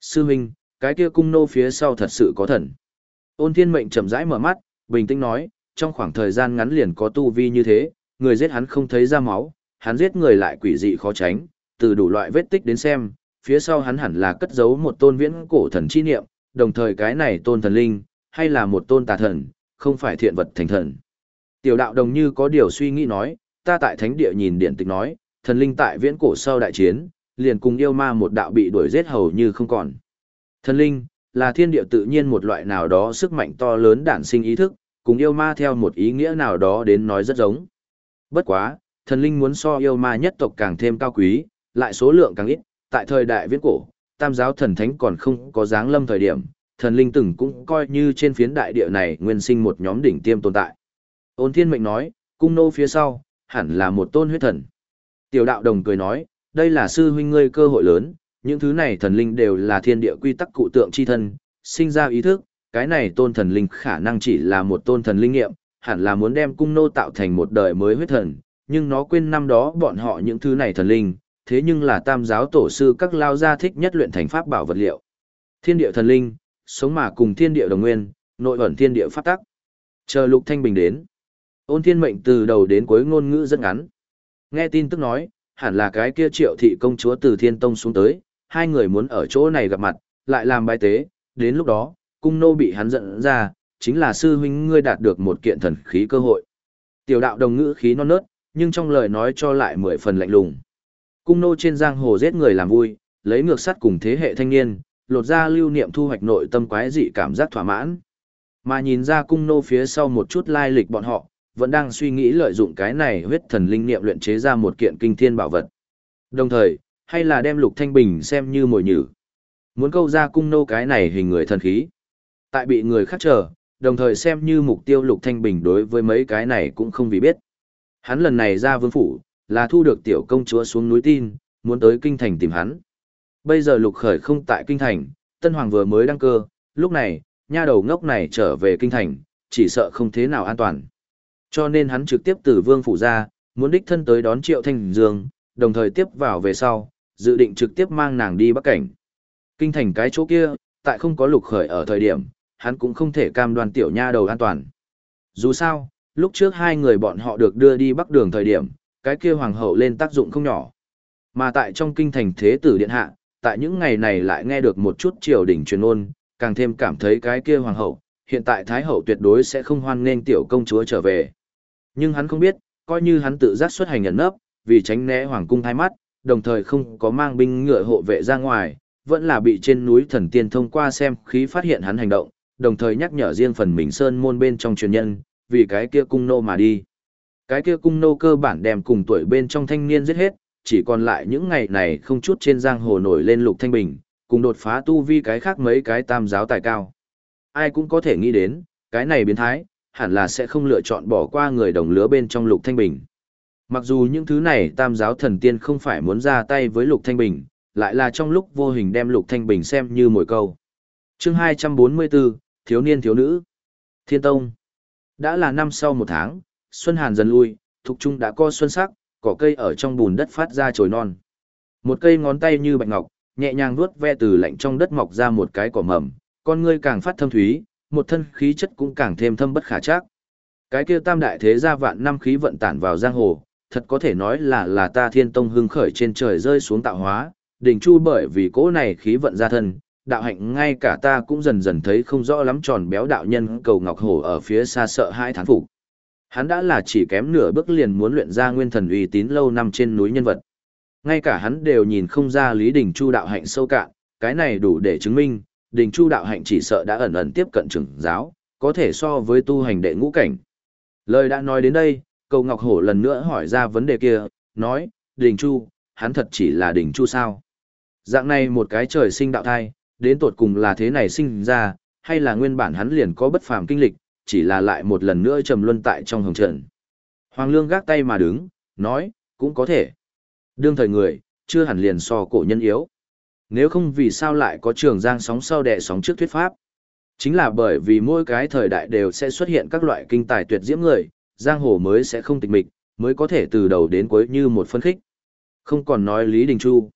Sư huynh, cái kia cung nô phía sau thật sự có thần. Ôn thiên mệnh chậm rãi mở mắt, bình tĩnh nói, trong khoảng thời gian ngắn liền có tu vi như thế, người giết hắn không thấy ra máu, hắn giết người lại quỷ dị khó tránh, từ đủ loại vết tích đến xem, phía sau hắn hẳn là cất giấu một tôn viễn cổ thần chi niệm, đồng thời cái này tôn thần linh, hay là một tôn tà thần, không phải thiện vật thành thần. Tiểu đạo đồng như có điều suy nghĩ nói, ta tại thánh địa nhìn điện tịch nói, thần linh tại viễn cổ sau đại chiến, liền cùng yêu ma một đạo bị đuổi giết hầu như không còn. Thần linh, là thiên địa tự nhiên một loại nào đó sức mạnh to lớn đản sinh ý thức, cùng yêu ma theo một ý nghĩa nào đó đến nói rất giống. Bất quá, thần linh muốn so yêu ma nhất tộc càng thêm cao quý, lại số lượng càng ít, tại thời đại viễn cổ, tam giáo thần thánh còn không có dáng lâm thời điểm, thần linh từng cũng coi như trên phiến đại địa này nguyên sinh một nhóm đỉnh tiêm tồn tại. Ôn thiên mệnh nói, cung nô phía sau, hẳn là một tôn huyết thần. Tiểu đạo đồng cười nói, đây là sư huynh ngươi cơ hội lớn, những thứ này thần linh đều là thiên địa quy tắc cụ tượng chi thân, sinh ra ý thức, cái này tôn thần linh khả năng chỉ là một tôn thần linh nghiệm, hẳn là muốn đem cung nô tạo thành một đời mới huyết thần, nhưng nó quên năm đó bọn họ những thứ này thần linh, thế nhưng là tam giáo tổ sư các lao gia thích nhất luyện thành pháp bảo vật liệu. Thiên địa thần linh, sống mà cùng thiên địa đồng nguyên, nội ẩn thiên địa pháp tắc. Chờ lục thanh bình đến. Ôn thiên mệnh từ đầu đến cuối ngôn ngữ rất ngắn. Nghe tin tức nói, hẳn là cái kia triệu thị công chúa từ thiên tông xuống tới, hai người muốn ở chỗ này gặp mặt, lại làm bài tế, đến lúc đó, cung nô bị hắn giận ra, chính là sư huynh ngươi đạt được một kiện thần khí cơ hội. Tiểu đạo đồng ngữ khí non nớt, nhưng trong lời nói cho lại mười phần lạnh lùng. Cung nô trên giang hồ giết người làm vui, lấy ngược sắt cùng thế hệ thanh niên, lột ra lưu niệm thu hoạch nội tâm quái dị cảm giác thỏa mãn. Mà nhìn ra cung nô phía sau một chút lai lịch bọn họ, vẫn đang suy nghĩ lợi dụng cái này huyết thần linh niệm luyện chế ra một kiện kinh thiên bảo vật. Đồng thời, hay là đem lục thanh bình xem như mồi nhử. Muốn câu ra cung nô cái này hình người thần khí. Tại bị người khác chờ, đồng thời xem như mục tiêu lục thanh bình đối với mấy cái này cũng không vì biết. Hắn lần này ra vương phủ, là thu được tiểu công chúa xuống núi tin, muốn tới kinh thành tìm hắn. Bây giờ lục khởi không tại kinh thành, tân hoàng vừa mới đăng cơ, lúc này, nha đầu ngốc này trở về kinh thành, chỉ sợ không thế nào an toàn. Cho nên hắn trực tiếp từ vương phủ ra, muốn đích thân tới đón triệu thanh dương, đồng thời tiếp vào về sau, dự định trực tiếp mang nàng đi bắc cảnh. Kinh thành cái chỗ kia, tại không có lục khởi ở thời điểm, hắn cũng không thể cam đoan tiểu nha đầu an toàn. Dù sao, lúc trước hai người bọn họ được đưa đi bắc đường thời điểm, cái kia hoàng hậu lên tác dụng không nhỏ. Mà tại trong kinh thành thế tử điện hạ, tại những ngày này lại nghe được một chút triều đình truyền ôn, càng thêm cảm thấy cái kia hoàng hậu, hiện tại thái hậu tuyệt đối sẽ không hoan nghênh tiểu công chúa trở về. Nhưng hắn không biết, coi như hắn tự giác xuất hành ẩn nấp, vì tránh né hoàng cung thay mắt, đồng thời không có mang binh ngựa hộ vệ ra ngoài, vẫn là bị trên núi thần tiên thông qua xem khí phát hiện hắn hành động, đồng thời nhắc nhở riêng phần mình sơn môn bên trong truyền nhân, vì cái kia cung nô mà đi. Cái kia cung nô cơ bản đem cùng tuổi bên trong thanh niên giết hết, chỉ còn lại những ngày này không chút trên giang hồ nổi lên lục thanh bình, cùng đột phá tu vi cái khác mấy cái tam giáo tài cao. Ai cũng có thể nghĩ đến, cái này biến thái, hẳn là sẽ không lựa chọn bỏ qua người đồng lứa bên trong lục thanh bình. Mặc dù những thứ này tam giáo thần tiên không phải muốn ra tay với lục thanh bình, lại là trong lúc vô hình đem lục thanh bình xem như mồi câu. Chương 244, Thiếu niên thiếu nữ. Thiên Tông. Đã là năm sau một tháng, Xuân Hàn dần lui, Thục Trung đã co xuân sắc, cỏ cây ở trong bùn đất phát ra chồi non. Một cây ngón tay như bạch ngọc, nhẹ nhàng vuốt ve từ lạnh trong đất mọc ra một cái cỏ mầm, con ngươi càng phát thâm thúy, một thân khí chất cũng càng thêm thâm bất khả trác. Cái kia tam đại thế gia vạn năm khí vận tản vào giang hồ, thật có thể nói là là ta thiên tông hưng khởi trên trời rơi xuống tạo hóa, đỉnh chu bởi vì cỗ này khí vận ra thân, đạo hạnh ngay cả ta cũng dần dần thấy không rõ lắm tròn béo đạo nhân cầu ngọc hổ ở phía xa sợ hai thán phục. Hắn đã là chỉ kém nửa bước liền muốn luyện ra nguyên thần uy tín lâu năm trên núi nhân vật. Ngay cả hắn đều nhìn không ra Lý Đình Chu đạo hạnh sâu cạn, cái này đủ để chứng minh, Đình Chu đạo hạnh chỉ sợ đã ẩn ẩn tiếp cận trưởng giáo, có thể so với tu hành đệ ngũ cảnh. Lời đã nói đến đây, Cầu Ngọc Hổ lần nữa hỏi ra vấn đề kia, nói, Đình Chu, hắn thật chỉ là Đình Chu sao? Dạng này một cái trời sinh đạo thai, đến tột cùng là thế này sinh ra, hay là nguyên bản hắn liền có bất phàm kinh lịch, chỉ là lại một lần nữa trầm luân tại trong hồng trận. Hoàng Lương gác tay mà đứng, nói, cũng có thể. Đương thời người, chưa hẳn liền so cổ nhân yếu. Nếu không vì sao lại có trường giang sóng sau đẻ sóng trước thuyết pháp. Chính là bởi vì mỗi cái thời đại đều sẽ xuất hiện các loại kinh tài tuyệt diễm người, giang hồ mới sẽ không tịch mịch, mới có thể từ đầu đến cuối như một phân khích. Không còn nói Lý Đình Chu.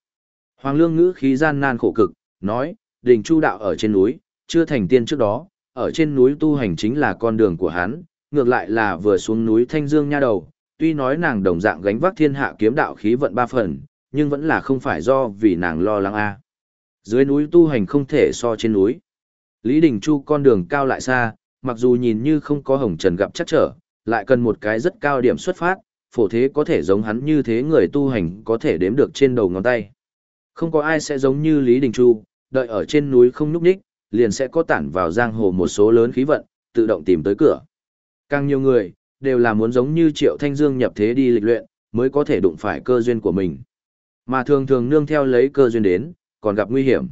Hoàng Lương ngữ khí gian nan khổ cực, nói, Đình Chu đạo ở trên núi, chưa thành tiên trước đó, ở trên núi tu hành chính là con đường của hắn, ngược lại là vừa xuống núi Thanh Dương nha đầu, tuy nói nàng đồng dạng gánh vác thiên hạ kiếm đạo khí vận ba phần, nhưng vẫn là không phải do vì nàng lo lắng a. Dưới núi tu hành không thể so trên núi. Lý Đình Chu con đường cao lại xa, mặc dù nhìn như không có hồng trần gặp chắc trở, lại cần một cái rất cao điểm xuất phát, phổ thế có thể giống hắn như thế người tu hành có thể đếm được trên đầu ngón tay. Không có ai sẽ giống như Lý Đình Chu, đợi ở trên núi không núp đích, liền sẽ có tản vào giang hồ một số lớn khí vận, tự động tìm tới cửa. Càng nhiều người, đều là muốn giống như Triệu Thanh Dương nhập thế đi lịch luyện, mới có thể đụng phải cơ duyên của mình. Mà thường thường nương theo lấy cơ duyên đến, còn gặp nguy hiểm.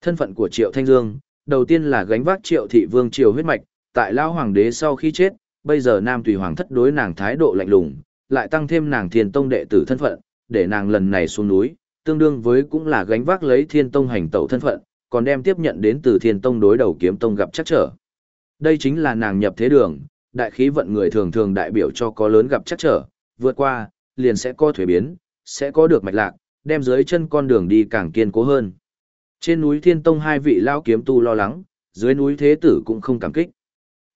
Thân phận của Triệu Thanh Dương, đầu tiên là gánh vác Triệu Thị Vương Triều huyết mạch, tại Lao Hoàng đế sau khi chết, bây giờ Nam Tùy Hoàng thất đối nàng thái độ lạnh lùng, lại tăng thêm nàng thiên tông đệ tử thân phận, để nàng lần này xuống núi, tương đương với cũng là gánh vác lấy thiên tông hành tẩu thân phận, còn đem tiếp nhận đến từ thiên tông đối đầu kiếm tông gặp chắc trở. Đây chính là nàng nhập thế đường, đại khí vận người thường thường đại biểu cho có lớn gặp chắc trở, vượt qua, liền sẽ có thuế biến, sẽ có được mạch lạc, đem dưới chân con đường đi càng kiên cố hơn. Trên núi Thiên Tông hai vị lao kiếm tu lo lắng, dưới núi Thế Tử cũng không cảm kích.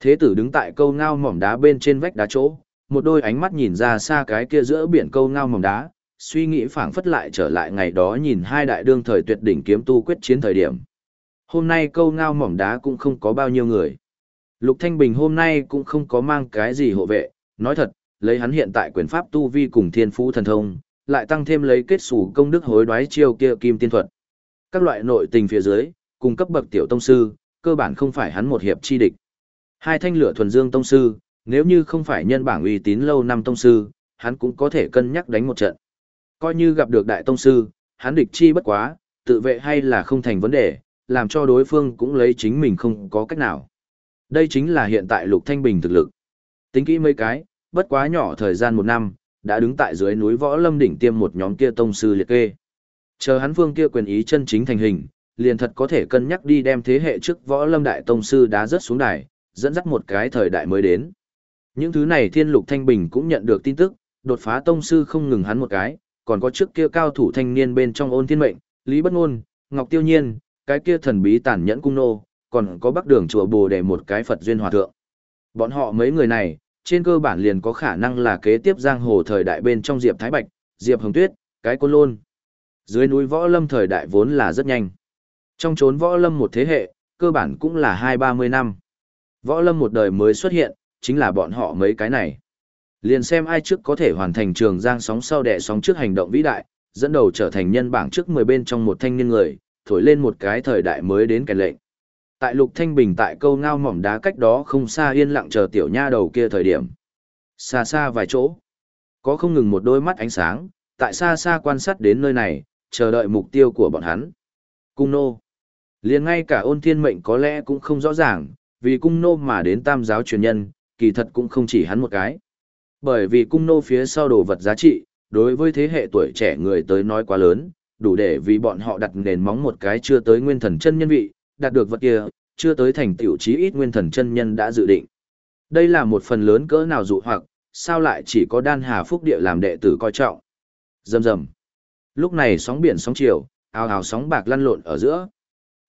Thế Tử đứng tại câu ngao mỏm đá bên trên vách đá chỗ, một đôi ánh mắt nhìn ra xa cái kia giữa biển câu ngao mỏm đá, suy nghĩ phảng phất lại trở lại ngày đó nhìn hai đại đương thời tuyệt đỉnh kiếm tu quyết chiến thời điểm. Hôm nay câu ngao mỏm đá cũng không có bao nhiêu người. Lục Thanh Bình hôm nay cũng không có mang cái gì hộ vệ, nói thật, lấy hắn hiện tại quyền pháp tu vi cùng thiên phú thần thông, lại tăng thêm lấy kết sủ công đức hối đoái chiêu kia kim tiên thuật, Các loại nội tình phía dưới, cùng cấp bậc tiểu tông sư, cơ bản không phải hắn một hiệp chi địch. Hai thanh lửa thuần dương tông sư, nếu như không phải nhân bảng uy tín lâu năm tông sư, hắn cũng có thể cân nhắc đánh một trận. Coi như gặp được đại tông sư, hắn địch chi bất quá, tự vệ hay là không thành vấn đề, làm cho đối phương cũng lấy chính mình không có cách nào. Đây chính là hiện tại Lục Thanh Bình thực lực. Tính kỹ mấy cái, bất quá nhỏ thời gian một năm, đã đứng tại dưới núi võ lâm đỉnh tiêm một nhóm kia tông sư liệt kê. Chờ hắn phương kia quyền ý chân chính thành hình, liền thật có thể cân nhắc đi đem thế hệ trước võ lâm đại tông sư đá rớt xuống đài, dẫn dắt một cái thời đại mới đến. Những thứ này thiên lục thanh bình cũng nhận được tin tức, đột phá tông sư không ngừng hắn một cái, còn có trước kia cao thủ thanh niên bên trong ôn thiên mệnh, lý bất ngôn, ngọc tiêu nhiên, cái kia thần bí tàn nhẫn cung nô, còn có bắc đường chùa bồ để một cái Phật duyên hòa thượng. Bọn họ mấy người này, trên cơ bản liền có khả năng là kế tiếp giang hồ thời đại bên trong Diệp Thái Bạch, Diệp Hồng Tuyết, cái côn lôn. Dưới núi võ lâm thời đại vốn là rất nhanh. Trong chốn võ lâm một thế hệ, cơ bản cũng là hai ba mươi năm. Võ lâm một đời mới xuất hiện, chính là bọn họ mấy cái này. Liền xem ai trước có thể hoàn thành trường giang sóng sau đẻ sóng trước hành động vĩ đại, dẫn đầu trở thành nhân bảng trước mười bên trong một thanh niên người, thổi lên một cái thời đại mới đến kèn lệnh. Tại Lục Thanh Bình tại câu ngao mỏm đá cách đó không xa yên lặng chờ tiểu nha đầu kia thời điểm. Xa xa vài chỗ, có không ngừng một đôi mắt ánh sáng, tại xa xa quan sát đến nơi này, chờ đợi mục tiêu của bọn hắn. Cung nô. liền ngay cả ôn thiên mệnh có lẽ cũng không rõ ràng, vì cung nô mà đến tam giáo truyền nhân, kỳ thật cũng không chỉ hắn một cái. Bởi vì cung nô phía sau đồ vật giá trị, đối với thế hệ tuổi trẻ người tới nói quá lớn, đủ để vì bọn họ đặt nền móng một cái chưa tới nguyên thần chân nhân vị, đạt được vật kia, chưa tới thành tiểu chí ít nguyên thần chân nhân đã dự định. Đây là một phần lớn cỡ nào dụ hoặc, sao lại chỉ có đan hà phúc địa làm đệ tử coi trọng. Dầm dầm. Lúc này sóng biển sóng chiều, ào ào sóng bạc lăn lộn ở giữa.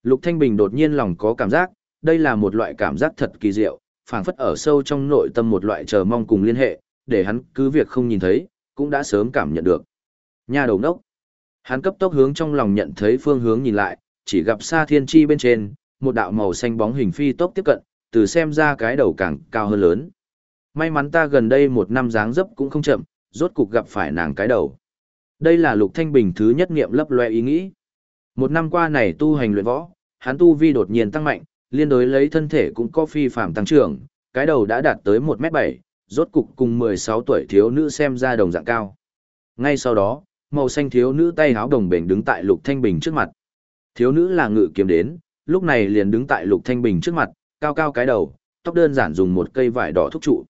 Lục Thanh Bình đột nhiên lòng có cảm giác, đây là một loại cảm giác thật kỳ diệu, phảng phất ở sâu trong nội tâm một loại chờ mong cùng liên hệ, để hắn cứ việc không nhìn thấy, cũng đã sớm cảm nhận được. Nhà đầu nốc Hắn cấp tốc hướng trong lòng nhận thấy phương hướng nhìn lại, chỉ gặp xa thiên chi bên trên, một đạo màu xanh bóng hình phi tốc tiếp cận, từ xem ra cái đầu càng cao hơn lớn. May mắn ta gần đây một năm dáng dấp cũng không chậm, rốt cục gặp phải nàng cái đầu. Đây là Lục Thanh Bình thứ nhất nghiệm lấp loe ý nghĩ. Một năm qua này tu hành luyện võ, hắn tu vi đột nhiên tăng mạnh, liên đối lấy thân thể cũng có phi phạm tăng trưởng, cái đầu đã đạt tới 1m7, rốt cục cùng 16 tuổi thiếu nữ xem ra đồng dạng cao. Ngay sau đó, màu xanh thiếu nữ tay háo đồng bền đứng tại Lục Thanh Bình trước mặt. Thiếu nữ là ngự kiếm đến, lúc này liền đứng tại Lục Thanh Bình trước mặt, cao cao cái đầu, tóc đơn giản dùng một cây vải đỏ thúc trụ.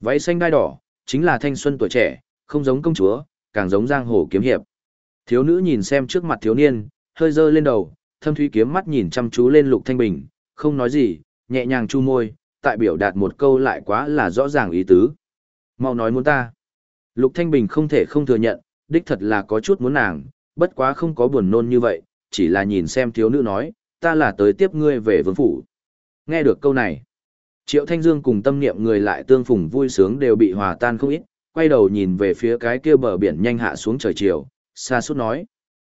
Váy xanh đai đỏ, chính là thanh xuân tuổi trẻ, không giống công chúa, càng giống giang hồ kiếm hiệp. Thiếu nữ nhìn xem trước mặt thiếu niên, hơi dơ lên đầu, thâm thúy kiếm mắt nhìn chăm chú lên Lục Thanh Bình, không nói gì, nhẹ nhàng chu môi, tại biểu đạt một câu lại quá là rõ ràng ý tứ. Mau nói muốn ta. Lục Thanh Bình không thể không thừa nhận, đích thật là có chút muốn nàng, bất quá không có buồn nôn như vậy, chỉ là nhìn xem thiếu nữ nói, ta là tới tiếp ngươi về vương phủ. Nghe được câu này, Triệu Thanh Dương cùng tâm niệm người lại tương phùng vui sướng đều bị hòa tan không ít, quay đầu nhìn về phía cái kia bờ biển nhanh hạ xuống trời chiều, xa suốt nói.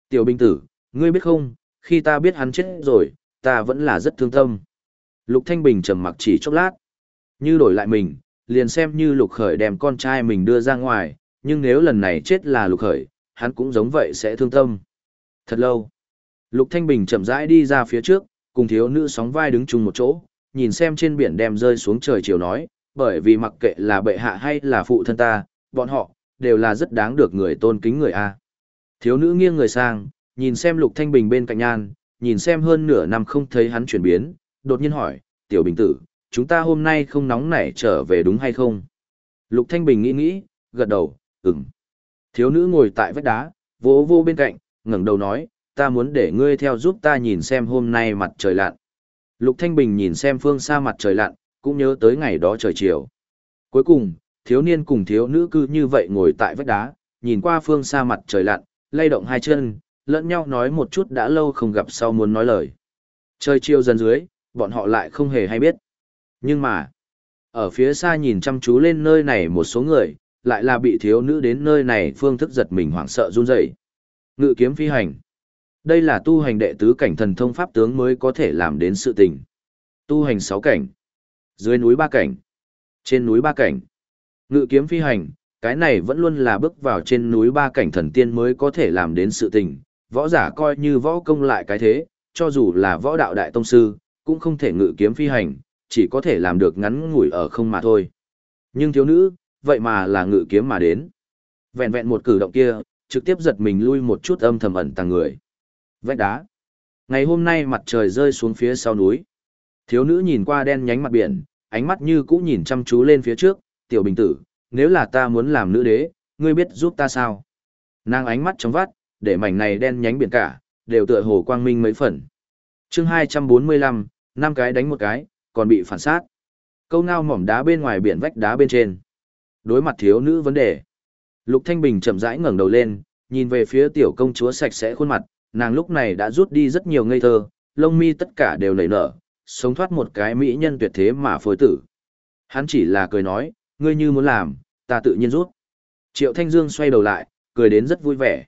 Tiểu binh tử, ngươi biết không, khi ta biết hắn chết rồi, ta vẫn là rất thương tâm. Lục Thanh Bình trầm mặc chỉ chốc lát. Như đổi lại mình, liền xem như Lục Khởi đem con trai mình đưa ra ngoài, nhưng nếu lần này chết là Lục Khởi, hắn cũng giống vậy sẽ thương tâm. Thật lâu. Lục Thanh Bình chậm rãi đi ra phía trước, cùng thiếu nữ sóng vai đứng chung một chỗ, nhìn xem trên biển đem rơi xuống trời chiều nói, bởi vì mặc kệ là bệ hạ hay là phụ thân ta, bọn họ, đều là rất đáng được người tôn kính người A. Thiếu nữ nghiêng người sang, nhìn xem Lục Thanh Bình bên cạnh nhan, nhìn xem hơn nửa năm không thấy hắn chuyển biến, đột nhiên hỏi, tiểu bình tử, chúng ta hôm nay không nóng nảy trở về đúng hay không? Lục Thanh Bình nghĩ nghĩ, gật đầu, ừm. Thiếu nữ ngồi tại vách đá, vỗ vô bên cạnh, ngẩng đầu nói, ta muốn để ngươi theo giúp ta nhìn xem hôm nay mặt trời lặn. Lục Thanh Bình nhìn xem phương xa mặt trời lặn, cũng nhớ tới ngày đó trời chiều. Cuối cùng, thiếu niên cùng thiếu nữ cứ như vậy ngồi tại vách đá, nhìn qua phương xa mặt trời lặn, lay động hai chân, lẫn nhau nói một chút đã lâu không gặp sau muốn nói lời. Trời chiều dần dưới, bọn họ lại không hề hay biết. Nhưng mà, ở phía xa nhìn chăm chú lên nơi này một số người, lại là bị thiếu nữ đến nơi này phương thức giật mình hoảng sợ run rẩy. Ngự kiếm phi hành. Đây là tu hành đệ tứ cảnh thần thông pháp tướng mới có thể làm đến sự tình. Tu hành sáu cảnh. Dưới núi ba cảnh. Trên núi ba cảnh. Ngự kiếm phi hành, cái này vẫn luôn là bước vào trên núi ba cảnh thần tiên mới có thể làm đến sự tình, võ giả coi như võ công lại cái thế, cho dù là võ đạo đại tông sư, cũng không thể ngự kiếm phi hành, chỉ có thể làm được ngắn ngủi ở không mà thôi. Nhưng thiếu nữ, vậy mà là ngự kiếm mà đến. Vẹn vẹn một cử động kia, trực tiếp giật mình lui một chút âm thầm ẩn tàng người. Vách đá. Ngày hôm nay mặt trời rơi xuống phía sau núi. Thiếu nữ nhìn qua đen nhánh mặt biển, ánh mắt như cũ nhìn chăm chú lên phía trước, tiểu bình tử, nếu là ta muốn làm nữ đế, ngươi biết giúp ta sao? Nàng ánh mắt trong vắt, để mảnh này đen nhánh biển cả, đều tựa hồ quang minh mấy phần. chương 245, năm cái đánh một cái, còn bị phản sát. Câu ngao mỏm đá bên ngoài biển vách đá bên trên. Đối mặt thiếu nữ vấn đề. Lục Thanh Bình chậm rãi ngẩng đầu lên, nhìn về phía tiểu công chúa sạch sẽ khuôn mặt, nàng lúc này đã rút đi rất nhiều ngây thơ, lông mi tất cả đều nảy nở, sống thoát một cái mỹ nhân tuyệt thế mà phối tử. Hắn chỉ là cười nói, ngươi như muốn làm, ta tự nhiên rút. Triệu Thanh Dương xoay đầu lại, cười đến rất vui vẻ.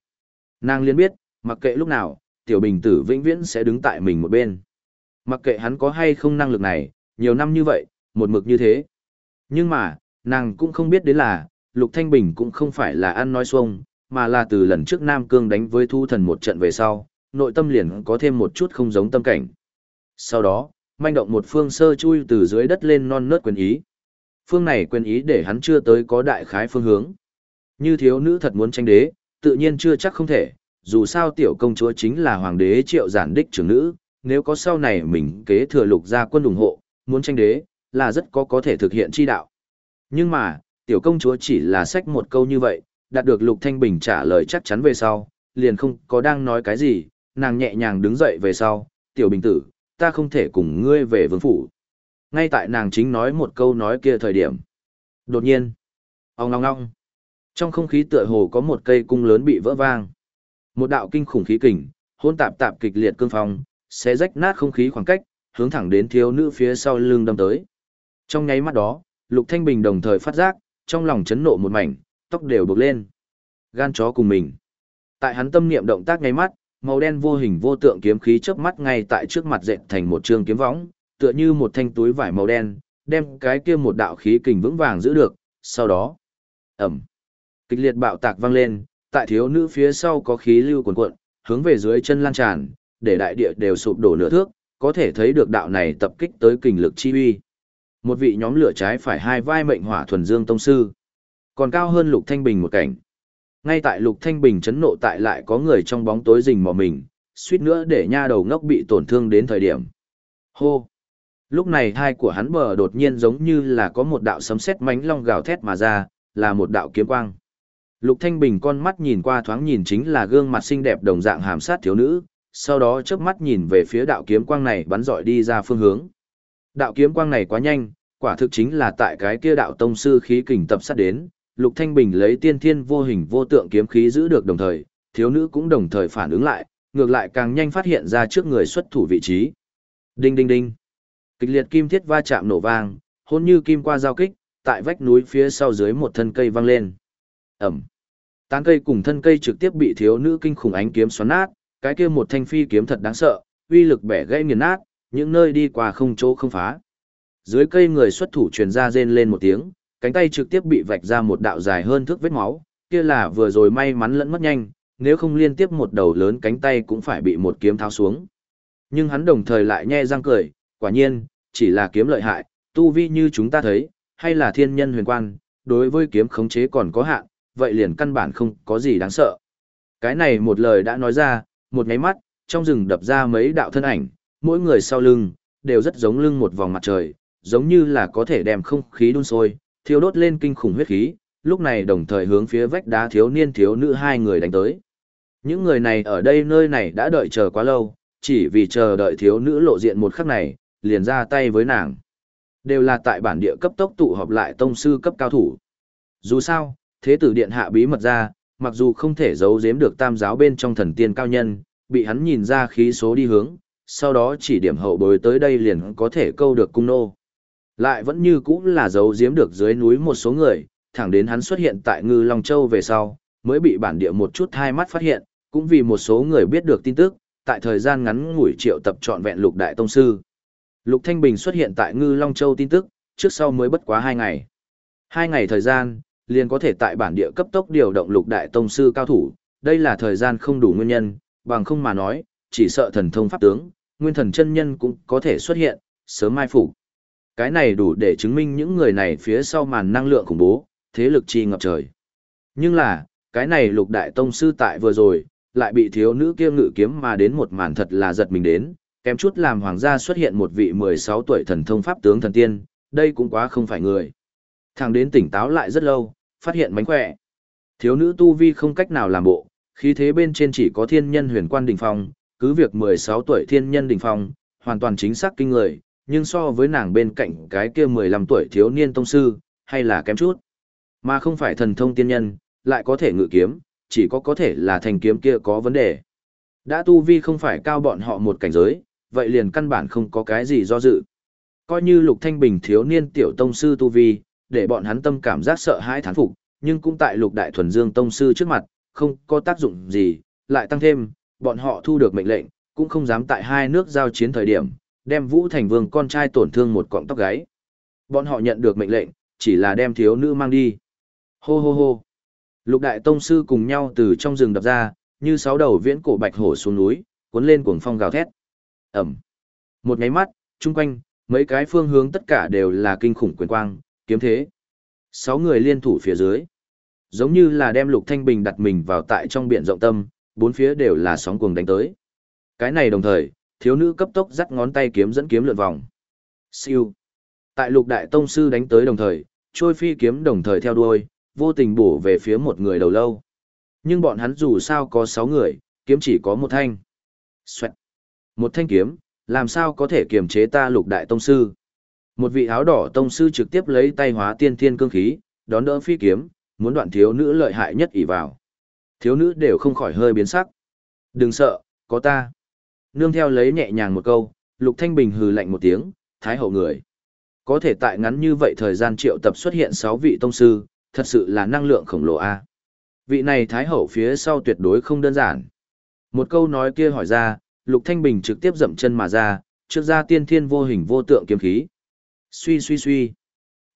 Nàng liên biết, mặc kệ lúc nào, tiểu bình tử vĩnh viễn sẽ đứng tại mình một bên. Mặc kệ hắn có hay không năng lực này, nhiều năm như vậy, một mực như thế. Nhưng mà, nàng cũng không biết đến là, Lục Thanh Bình cũng không phải là ăn nói xuông, mà là từ lần trước Nam Cương đánh với Thu Thần một trận về sau, nội tâm liền có thêm một chút không giống tâm cảnh. Sau đó, manh động một phương sơ chui từ dưới đất lên non nớt quyền ý. Phương này quyền ý để hắn chưa tới có đại khái phương hướng. Như thiếu nữ thật muốn tranh đế, tự nhiên chưa chắc không thể, dù sao tiểu công chúa chính là hoàng đế triệu giản đích trưởng nữ, nếu có sau này mình kế thừa lục gia quân ủng hộ, muốn tranh đế, là rất có có thể thực hiện chi đạo. Nhưng mà, tiểu công chúa chỉ là sách một câu như vậy, đạt được lục thanh bình trả lời chắc chắn về sau, liền không có đang nói cái gì, nàng nhẹ nhàng đứng dậy về sau, tiểu bình tử, ta không thể cùng ngươi về vương phủ. Ngay tại nàng chính nói một câu nói kia thời điểm. Đột nhiên, ong ong ong, trong không khí tựa hồ có một cây cung lớn bị vỡ vang. Một đạo kinh khủng khí kình, hôn tạp tạp kịch liệt cương phong, sẽ rách nát không khí khoảng cách, hướng thẳng đến thiếu nữ phía sau lưng đâm tới. Trong nháy mắt đó, Lục Thanh Bình đồng thời phát giác, trong lòng chấn nộ một mảnh, tóc đều bực lên. Gan chó cùng mình. Tại hắn tâm niệm động tác ngay mắt, màu đen vô hình vô tượng kiếm khí chớp mắt ngay tại trước mặt dệt thành một trường kiếm võng, tựa như một thanh túi vải màu đen, đem cái kia một đạo khí kình vững vàng giữ được, sau đó, ầm. Kịch liệt bạo tạc vang lên, tại thiếu nữ phía sau có khí lưu cuồn cuộn, hướng về dưới chân lan tràn, để đại địa đều sụp đổ nửa thước, có thể thấy được đạo này tập kích tới kình lực chi uy. Một vị nhóm lửa trái phải hai vai mệnh hỏa thuần dương tông sư, còn cao hơn Lục Thanh Bình một cảnh. Ngay tại Lục Thanh Bình chấn nộ tại lại có người trong bóng tối rình mò mình, suýt nữa để nha đầu ngốc bị tổn thương đến thời điểm. Hô! Lúc này thai của hắn bờ đột nhiên giống như là có một đạo sấm sét mánh long gào thét mà ra, là một đạo kiếm quang. Lục Thanh Bình con mắt nhìn qua thoáng nhìn chính là gương mặt xinh đẹp đồng dạng hàm sát thiếu nữ, sau đó chớp mắt nhìn về phía đạo kiếm quang này bắn dọi đi ra phương hướng. Đạo kiếm quang này quá nhanh, quả thực chính là tại cái kia đạo tông sư khí kình tập sát đến, Lục Thanh Bình lấy tiên thiên vô hình vô tượng kiếm khí giữ được đồng thời, thiếu nữ cũng đồng thời phản ứng lại, ngược lại càng nhanh phát hiện ra trước người xuất thủ vị trí. Đinh đinh đinh. Kịch liệt kim thiết va chạm nổ vang, hôn như kim qua giao kích, tại vách núi phía sau dưới một thân cây văng lên. Ẩm. Tán cây cùng thân cây trực tiếp bị thiếu nữ kinh khủng ánh kiếm xoắn nát, cái kia một thanh phi kiếm thật đáng sợ, uy lực bẻ gãy nghiền nát, những nơi đi qua không chỗ không phá. Dưới cây người xuất thủ truyền ra rên lên một tiếng, cánh tay trực tiếp bị vạch ra một đạo dài hơn thước vết máu, kia là vừa rồi may mắn lẫn mất nhanh, nếu không liên tiếp một đầu lớn cánh tay cũng phải bị một kiếm tháo xuống. Nhưng hắn đồng thời lại nhe răng cười, quả nhiên, chỉ là kiếm lợi hại, tu vi như chúng ta thấy, hay là thiên nhân huyền quan, đối với kiếm khống chế còn có hạn, vậy liền căn bản không có gì đáng sợ. Cái này một lời đã nói ra, một nháy mắt, trong rừng đập ra mấy đạo thân ảnh, mỗi người sau lưng, đều rất giống lưng một vòng mặt trời, giống như là có thể đem không khí đun sôi, thiêu đốt lên kinh khủng huyết khí, lúc này đồng thời hướng phía vách đá thiếu niên thiếu nữ hai người đánh tới. Những người này ở đây nơi này đã đợi chờ quá lâu, chỉ vì chờ đợi thiếu nữ lộ diện một khắc này, liền ra tay với nàng. Đều là tại bản địa cấp tốc tụ họp lại tông sư cấp cao thủ. Dù sao, thế tử điện hạ bí mật ra, mặc dù không thể giấu giếm được tam giáo bên trong thần tiên cao nhân, bị hắn nhìn ra khí số đi hướng, sau đó chỉ điểm hậu bối tới đây liền có thể câu được cung nô. Lại vẫn như cũ là giấu giếm được dưới núi một số người, thẳng đến hắn xuất hiện tại Ngư Long Châu về sau, mới bị bản địa một chút hai mắt phát hiện, cũng vì một số người biết được tin tức, tại thời gian ngắn ngủi triệu tập trọn vẹn lục đại tông sư. Lục Thanh Bình xuất hiện tại Ngư Long Châu tin tức, trước sau mới bất quá hai ngày. Hai ngày thời gian, liền có thể tại bản địa cấp tốc điều động lục đại tông sư cao thủ, đây là thời gian không đủ nguyên nhân, bằng không mà nói, chỉ sợ thần thông pháp tướng, nguyên thần chân nhân cũng có thể xuất hiện, sớm mai phục. Cái này đủ để chứng minh những người này phía sau màn năng lượng khủng bố, thế lực chi ngập trời. Nhưng là, cái này lục đại tông sư tại vừa rồi, lại bị thiếu nữ kia ngự kiếm mà đến một màn thật là giật mình đến, kém chút làm hoàng gia xuất hiện một vị 16 tuổi thần thông pháp tướng thần tiên, đây cũng quá không phải người. Thằng đến tỉnh táo lại rất lâu, phát hiện mánh khỏe. Thiếu nữ tu vi không cách nào làm bộ, khí thế bên trên chỉ có thiên nhân huyền quan đỉnh phong, cứ việc 16 tuổi thiên nhân đỉnh phong, hoàn toàn chính xác kinh người, nhưng so với nàng bên cạnh cái kia 15 tuổi thiếu niên tông sư, hay là kém chút. Mà không phải thần thông tiên nhân, lại có thể ngự kiếm, chỉ có có thể là thành kiếm kia có vấn đề. Đã tu vi không phải cao bọn họ một cảnh giới, vậy liền căn bản không có cái gì do dự. Coi như Lục Thanh Bình thiếu niên tiểu tông sư tu vi, để bọn hắn tâm cảm giác sợ hãi thán phục, nhưng cũng tại Lục Đại Thuần Dương tông sư trước mặt, không có tác dụng gì, lại tăng thêm, bọn họ thu được mệnh lệnh, cũng không dám tại hai nước giao chiến thời điểm, đem Vũ Thành Vương con trai tổn thương một cọng tóc gáy. Bọn họ nhận được mệnh lệnh, chỉ là đem thiếu nữ mang đi. Hô hô hô. Lục đại tông sư cùng nhau từ trong rừng đập ra, như sáu đầu viễn cổ bạch hổ xuống núi, cuốn lên cuồng phong gào thét. Ẩm. Một nháy mắt, chung quanh, mấy cái phương hướng tất cả đều là kinh khủng quyền quang, kiếm thế. Sáu người liên thủ phía dưới. Giống như là đem Lục Thanh Bình đặt mình vào tại trong biển rộng tâm, bốn phía đều là sóng cuồng đánh tới. Cái này đồng thời, thiếu nữ cấp tốc dắt ngón tay kiếm dẫn kiếm lượn vòng. Siêu. Tại Lục Đại Tông Sư đánh tới đồng thời, trôi phi kiếm đồng thời theo đuôi, vô tình bổ về phía một người đầu lâu. Nhưng bọn hắn dù sao có 6 người, kiếm chỉ có một thanh. Xoẹt. Một thanh kiếm, làm sao có thể kiềm chế ta lục đại tông sư. Một vị áo đỏ tông sư trực tiếp lấy tay hóa tiên thiên cương khí, đón đỡ phi kiếm, muốn đoạn thiếu nữ lợi hại nhất ỷ vào. Thiếu nữ đều không khỏi hơi biến sắc. Đừng sợ, có ta. Nương theo lấy nhẹ nhàng một câu, lục thanh bình hừ lạnh một tiếng, thái hậu người. Có thể tại ngắn như vậy thời gian triệu tập xuất hiện 6 vị tông sư, thật sự là năng lượng khổng lồ a. Vị này thái hậu phía sau tuyệt đối không đơn giản. Một câu nói kia hỏi ra, Lục Thanh Bình trực tiếp dậm chân mà ra, trước ra tiên thiên vô hình vô tượng kiếm khí. Suy suy suy.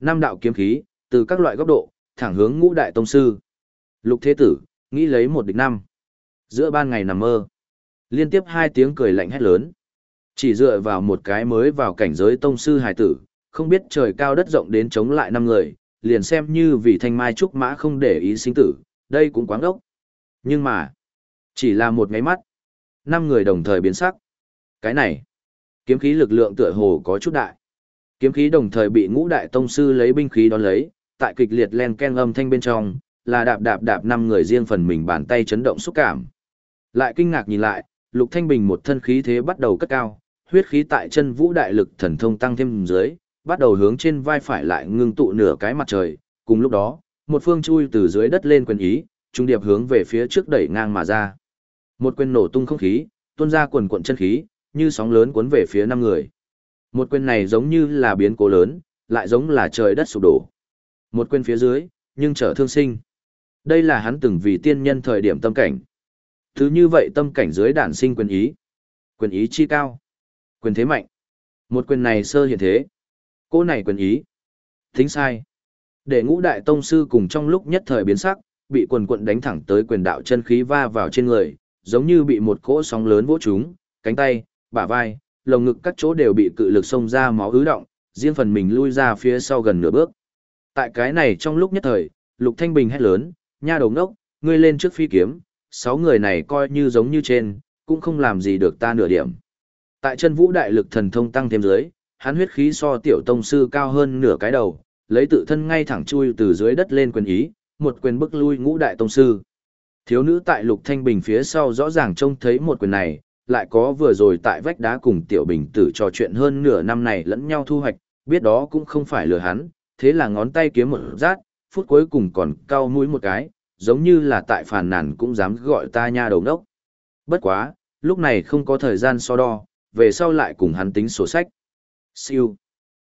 Năm đạo kiếm khí, từ các loại góc độ, thẳng hướng ngũ đại tông sư. Lục Thế Tử, nghĩ lấy một địch năm. Giữa ban ngày nằm mơ. Liên tiếp hai tiếng cười lạnh hét lớn. Chỉ dựa vào một cái mới vào cảnh giới tông sư hài tử, không biết trời cao đất rộng đến chống lại năm người, liền xem như vì thanh mai trúc mã không để ý sinh tử, đây cũng quáng ốc. Nhưng mà, chỉ là một ngáy mắt, năm người đồng thời biến sắc. Cái này, kiếm khí lực lượng tựa hồ có chút đại. Kiếm khí đồng thời bị ngũ đại tông sư lấy binh khí đón lấy, tại kịch liệt len ken âm thanh bên trong, là đạp đạp đạp năm người riêng phần mình bàn tay chấn động xúc cảm. Lại kinh ngạc nhìn lại, Lục Thanh Bình một thân khí thế bắt đầu cất cao, huyết khí tại chân vũ đại lực thần thông tăng thêm dưới, bắt đầu hướng trên vai phải lại ngưng tụ nửa cái mặt trời, cùng lúc đó, một phương chui từ dưới đất lên quyền ý, trung điệp hướng về phía trước đẩy ngang mà ra. Một quyền nổ tung không khí, tuôn ra quần cuộn chân khí, như sóng lớn cuốn về phía năm người. Một quyền này giống như là biến cố lớn, lại giống là trời đất sụp đổ. Một quyền phía dưới, nhưng trở thương sinh. Đây là hắn từng vì tiên nhân thời điểm tâm cảnh. Thứ như vậy tâm cảnh dưới đản sinh quyền ý. Quyền ý chi cao. Quyền thế mạnh. Một quyền này sơ hiện thế. Cô này quyền ý. Thính sai. Để ngũ đại tông sư cùng trong lúc nhất thời biến sắc, bị quần quận đánh thẳng tới quyền đạo chân khí va vào trên người, giống như bị một cỗ sóng lớn vỗ trúng, cánh tay, bả vai, lồng ngực các chỗ đều bị cự lực xông ra máu ứ động, riêng phần mình lui ra phía sau gần nửa bước. Tại cái này trong lúc nhất thời, Lục Thanh Bình hét lớn, nha đầu ngốc, ngươi lên trước phi kiếm, sáu người này coi như giống như trên, cũng không làm gì được ta nửa điểm. Tại chân vũ đại lực thần thông tăng thêm dưới, hắn huyết khí so tiểu tông sư cao hơn nửa cái đầu, lấy tự thân ngay thẳng chui từ dưới đất lên quyền ý, một quyền bức lui ngũ đại tông sư. Thiếu nữ tại Lục Thanh Bình phía sau rõ ràng trông thấy một quyền này, lại có vừa rồi tại vách đá cùng tiểu bình tử trò chuyện hơn nửa năm này lẫn nhau thu hoạch, biết đó cũng không phải lừa hắn, thế là ngón tay kiếm một rát, phút cuối cùng còn cao mũi một cái, giống như là tại phàn nàn cũng dám gọi ta nha đầu đốc. Bất quá, lúc này không có thời gian so đo, về sau lại cùng hắn tính sổ sách. Siêu.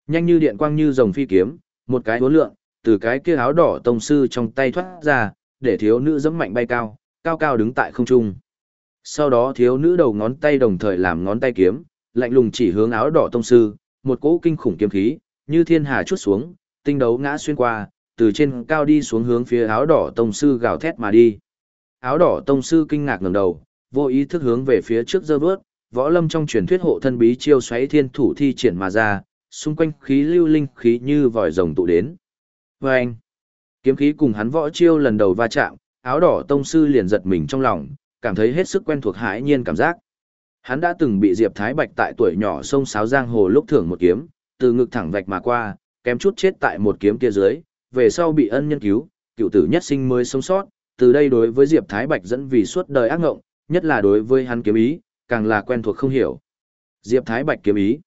Nhanh như điện quang như rồng phi kiếm, một cái uốn lượng, từ cái kia áo đỏ tông sư trong tay thoát ra, để thiếu nữ dẫm mạnh bay cao, cao cao đứng tại không trung. Sau đó thiếu nữ đầu ngón tay đồng thời làm ngón tay kiếm, lạnh lùng chỉ hướng áo đỏ tông sư, một cỗ kinh khủng kiếm khí, như thiên hà chút xuống, tinh đấu ngã xuyên qua, từ trên cao đi xuống hướng phía áo đỏ tông sư gào thét mà đi. Áo đỏ tông sư kinh ngạc ngẩng đầu, vô ý thức hướng về phía trước giơ vớt, võ lâm trong truyền thuyết hộ thân bí chiêu xoáy thiên thủ thi triển mà ra, xung quanh khí lưu linh khí như vòi rồng tụ đến. Và anh, kiếm khí cùng hắn võ chiêu lần đầu va chạm, áo đỏ tông sư liền giật mình trong lòng, cảm thấy hết sức quen thuộc hãi nhiên cảm giác. Hắn đã từng bị Diệp Thái Bạch tại tuổi nhỏ sông sáo giang hồ lúc thưởng một kiếm, từ ngực thẳng vạch mà qua, kém chút chết tại một kiếm kia dưới, về sau bị ân nhân cứu, cựu tử nhất sinh mới sống sót, từ đây đối với Diệp Thái Bạch dẫn vì suốt đời ác ngộng, nhất là đối với hắn kiếm ý, càng là quen thuộc không hiểu. Diệp Thái Bạch kiếm ý.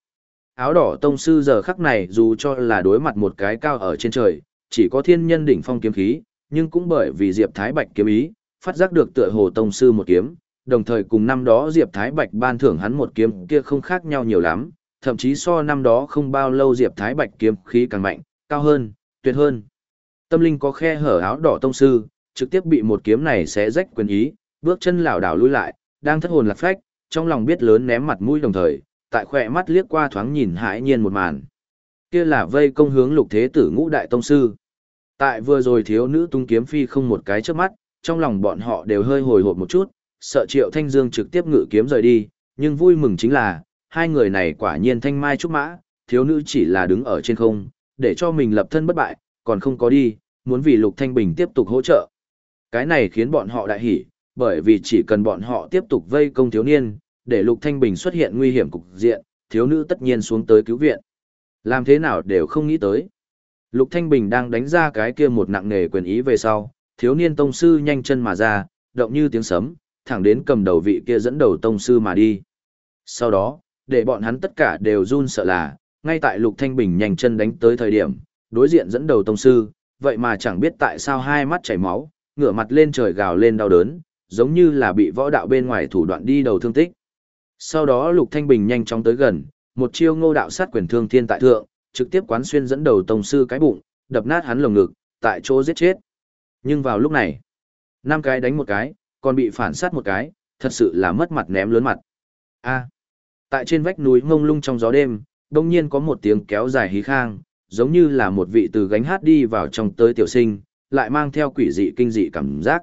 Áo đỏ tông sư giờ khắc này dù cho là đối mặt một cái cao ở trên trời, chỉ có thiên nhân đỉnh phong kiếm khí, nhưng cũng bởi vì Diệp Thái Bạch kiếm ý, phát giác được tựa hồ tông sư một kiếm, đồng thời cùng năm đó Diệp Thái Bạch ban thưởng hắn một kiếm kia không khác nhau nhiều lắm, thậm chí so năm đó không bao lâu Diệp Thái Bạch kiếm khí càng mạnh, cao hơn, tuyệt hơn. Tâm linh có khe hở áo đỏ tông sư, trực tiếp bị một kiếm này xé rách quyền ý, bước chân lảo đảo lùi lại, đang thất hồn lạc phách, trong lòng biết lớn ném mặt mũi đồng thời, tại khỏe mắt liếc qua thoáng nhìn hãi nhiên một màn. Kia là vây công hướng lục thế tử ngũ đại tông sư. Tại vừa rồi thiếu nữ tung kiếm phi không một cái trước mắt, trong lòng bọn họ đều hơi hồi hộp một chút, sợ Triệu Thanh Dương trực tiếp ngự kiếm rời đi, nhưng vui mừng chính là, hai người này quả nhiên thanh mai trúc mã, thiếu nữ chỉ là đứng ở trên không, để cho mình lập thân bất bại, còn không có đi, muốn vì Lục Thanh Bình tiếp tục hỗ trợ. Cái này khiến bọn họ đại hỉ, bởi vì chỉ cần bọn họ tiếp tục vây công thiếu niên, để Lục Thanh Bình xuất hiện nguy hiểm cục diện, thiếu nữ tất nhiên xuống tới cứu viện. Làm thế nào đều không nghĩ tới. Lục Thanh Bình đang đánh ra cái kia một nặng nề quyền ý về sau, thiếu niên tông sư nhanh chân mà ra, động như tiếng sấm, thẳng đến cầm đầu vị kia dẫn đầu tông sư mà đi. Sau đó, để bọn hắn tất cả đều run sợ là, ngay tại Lục Thanh Bình nhanh chân đánh tới thời điểm, đối diện dẫn đầu tông sư, vậy mà chẳng biết tại sao hai mắt chảy máu, ngửa mặt lên trời gào lên đau đớn, giống như là bị võ đạo bên ngoài thủ đoạn đi đầu thương tích. Sau đó Lục Thanh Bình nhanh chóng tới gần, một chiêu ngô đạo sát quyền thương thiên tại thượng, trực tiếp quán xuyên dẫn đầu tông sư cái bụng, đập nát hắn lồng ngực, tại chỗ giết chết. Nhưng vào lúc này, năm cái đánh một cái, còn bị phản sát một cái, thật sự là mất mặt ném lớn mặt. A. tại trên vách núi ngông lung trong gió đêm, đông nhiên có một tiếng kéo dài hí khang, giống như là một vị từ gánh hát đi vào trong tới tiểu sinh, lại mang theo quỷ dị kinh dị cảm giác.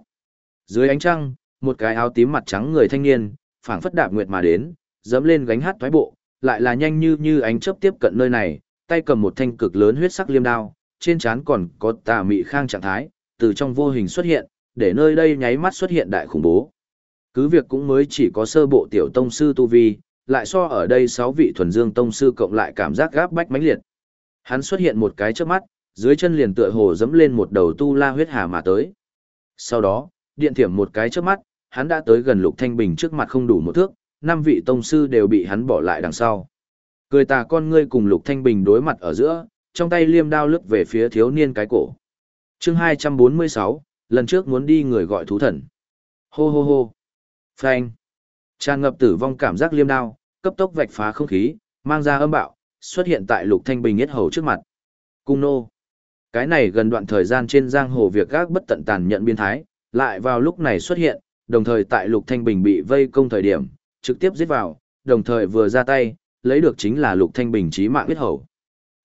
Dưới ánh trăng, một cái áo tím mặt trắng người thanh niên, phảng phất đạp nguyệt mà đến, dẫm lên gánh hát thoái bộ, lại là nhanh như như ánh chớp tiếp cận nơi này, tay cầm một thanh cực lớn huyết sắc liêm đao, trên trán còn có tà mị khang trạng thái, từ trong vô hình xuất hiện, để nơi đây nháy mắt xuất hiện đại khủng bố. Cứ việc cũng mới chỉ có sơ bộ tiểu tông sư tu vi, lại so ở đây sáu vị thuần dương tông sư cộng lại cảm giác gáp bách mãnh liệt. Hắn xuất hiện một cái trước mắt, dưới chân liền tựa hồ dẫm lên một đầu tu la huyết hà mà tới. Sau đó, điện thiểm một cái trước mắt, hắn đã tới gần Lục Thanh Bình trước mặt không đủ một thước, năm vị tông sư đều bị hắn bỏ lại đằng sau. Cười tà con ngươi cùng Lục Thanh Bình đối mặt ở giữa, trong tay liêm đao lướt về phía thiếu niên cái cổ. Chương 246, lần trước muốn đi người gọi thú thần. Hô hô hô. Phanh. Tràn ngập tử vong cảm giác liêm đao, cấp tốc vạch phá không khí, mang ra âm bạo, xuất hiện tại Lục Thanh Bình yết hầu trước mặt. Cung nô. Cái này gần đoạn thời gian trên giang hồ việc gác bất tận tàn nhận biên thái, lại vào lúc này xuất hiện, đồng thời tại Lục Thanh Bình bị vây công thời điểm, trực tiếp giết vào, đồng thời vừa ra tay, lấy được chính là Lục Thanh Bình chí mạng huyết hầu.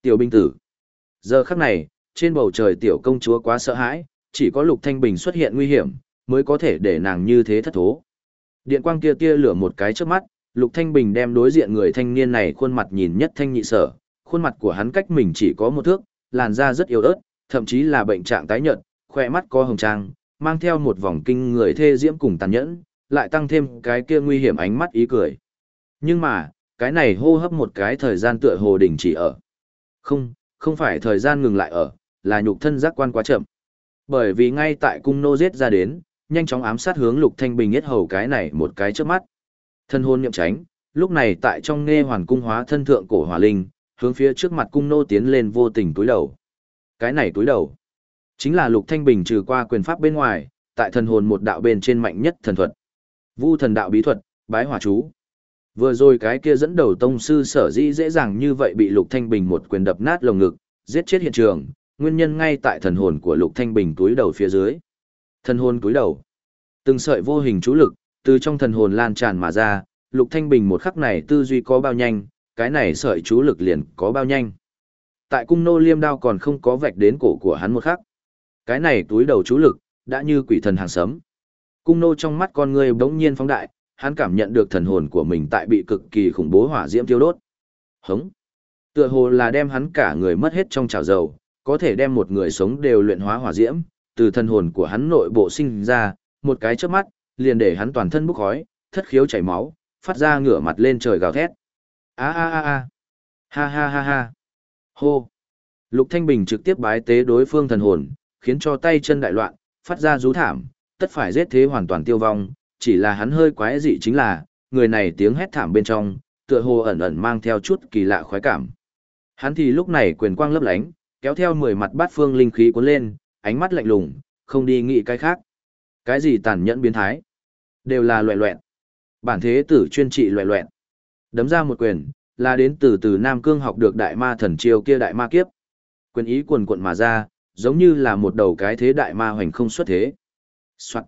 Tiểu binh tử. Giờ khắc này, trên bầu trời tiểu công chúa quá sợ hãi, chỉ có Lục Thanh Bình xuất hiện nguy hiểm, mới có thể để nàng như thế thất thố. Điện quang kia tia lửa một cái trước mắt, Lục Thanh Bình đem đối diện người thanh niên này khuôn mặt nhìn nhất thanh nhị sở, khuôn mặt của hắn cách mình chỉ có một thước, làn da rất yếu ớt, thậm chí là bệnh trạng tái nhợt, khỏe mắt có hồng trang, mang theo một vòng kinh người thê diễm cùng tàn nhẫn, lại tăng thêm cái kia nguy hiểm ánh mắt ý cười. Nhưng mà, cái này hô hấp một cái thời gian tựa hồ đình chỉ ở. Không, không phải thời gian ngừng lại ở, là nhục thân giác quan quá chậm. Bởi vì ngay tại cung nô giết ra đến, nhanh chóng ám sát hướng Lục Thanh Bình nhất hầu cái này một cái trước mắt. Thân hôn nhậm tránh, lúc này tại trong nghe hoàn cung hóa thân thượng cổ hỏa linh, hướng phía trước mặt cung nô tiến lên vô tình túi đầu. Cái này túi đầu, chính là Lục Thanh Bình trừ qua quyền pháp bên ngoài, tại thần hồn một đạo bên trên mạnh nhất thần thuật. Vu thần đạo bí thuật, bái hỏa chú. Vừa rồi cái kia dẫn đầu tông sư sở dĩ dễ dàng như vậy bị Lục Thanh Bình một quyền đập nát lồng ngực, giết chết hiện trường, nguyên nhân ngay tại thần hồn của Lục Thanh Bình túi đầu phía dưới. Thần hồn túi đầu. Từng sợi vô hình chú lực, từ trong thần hồn lan tràn mà ra, Lục Thanh Bình một khắc này tư duy có bao nhanh, cái này sợi chú lực liền có bao nhanh. Tại cung nô liêm đao còn không có vạch đến cổ của hắn một khắc. Cái này túi đầu chú lực, đã như quỷ thần hàng sấm. Cung nô trong mắt con người bỗng nhiên phóng đại, hắn cảm nhận được thần hồn của mình tại bị cực kỳ khủng bố hỏa diễm tiêu đốt. Hống. Tựa hồ là đem hắn cả người mất hết trong chảo dầu, có thể đem một người sống đều luyện hóa hỏa diễm, từ thần hồn của hắn nội bộ sinh ra, một cái chớp mắt, liền để hắn toàn thân bốc khói, thất khiếu chảy máu, phát ra ngửa mặt lên trời gào thét. A a a a. Ha ha ha ha. Hô. Lục Thanh Bình trực tiếp bái tế đối phương thần hồn, khiến cho tay chân đại loạn, phát ra rú thảm, tất phải giết thế hoàn toàn tiêu vong, chỉ là hắn hơi quái dị chính là, người này tiếng hét thảm bên trong, tựa hồ ẩn ẩn mang theo chút kỳ lạ khoái cảm. Hắn thì lúc này quyền quang lấp lánh, kéo theo mười mặt bát phương linh khí cuốn lên, ánh mắt lạnh lùng, không đi nghĩ cái khác. Cái gì tàn nhẫn biến thái, đều là loẹ loẹn. Bản thế tử chuyên trị loẹ loẹn. Đấm ra một quyền, là đến từ từ Nam Cương học được đại ma thần chiêu kia đại ma kiếp. Quyền ý quần quận mà ra, giống như là một đầu cái thế đại ma hoành không xuất thế. Soạn.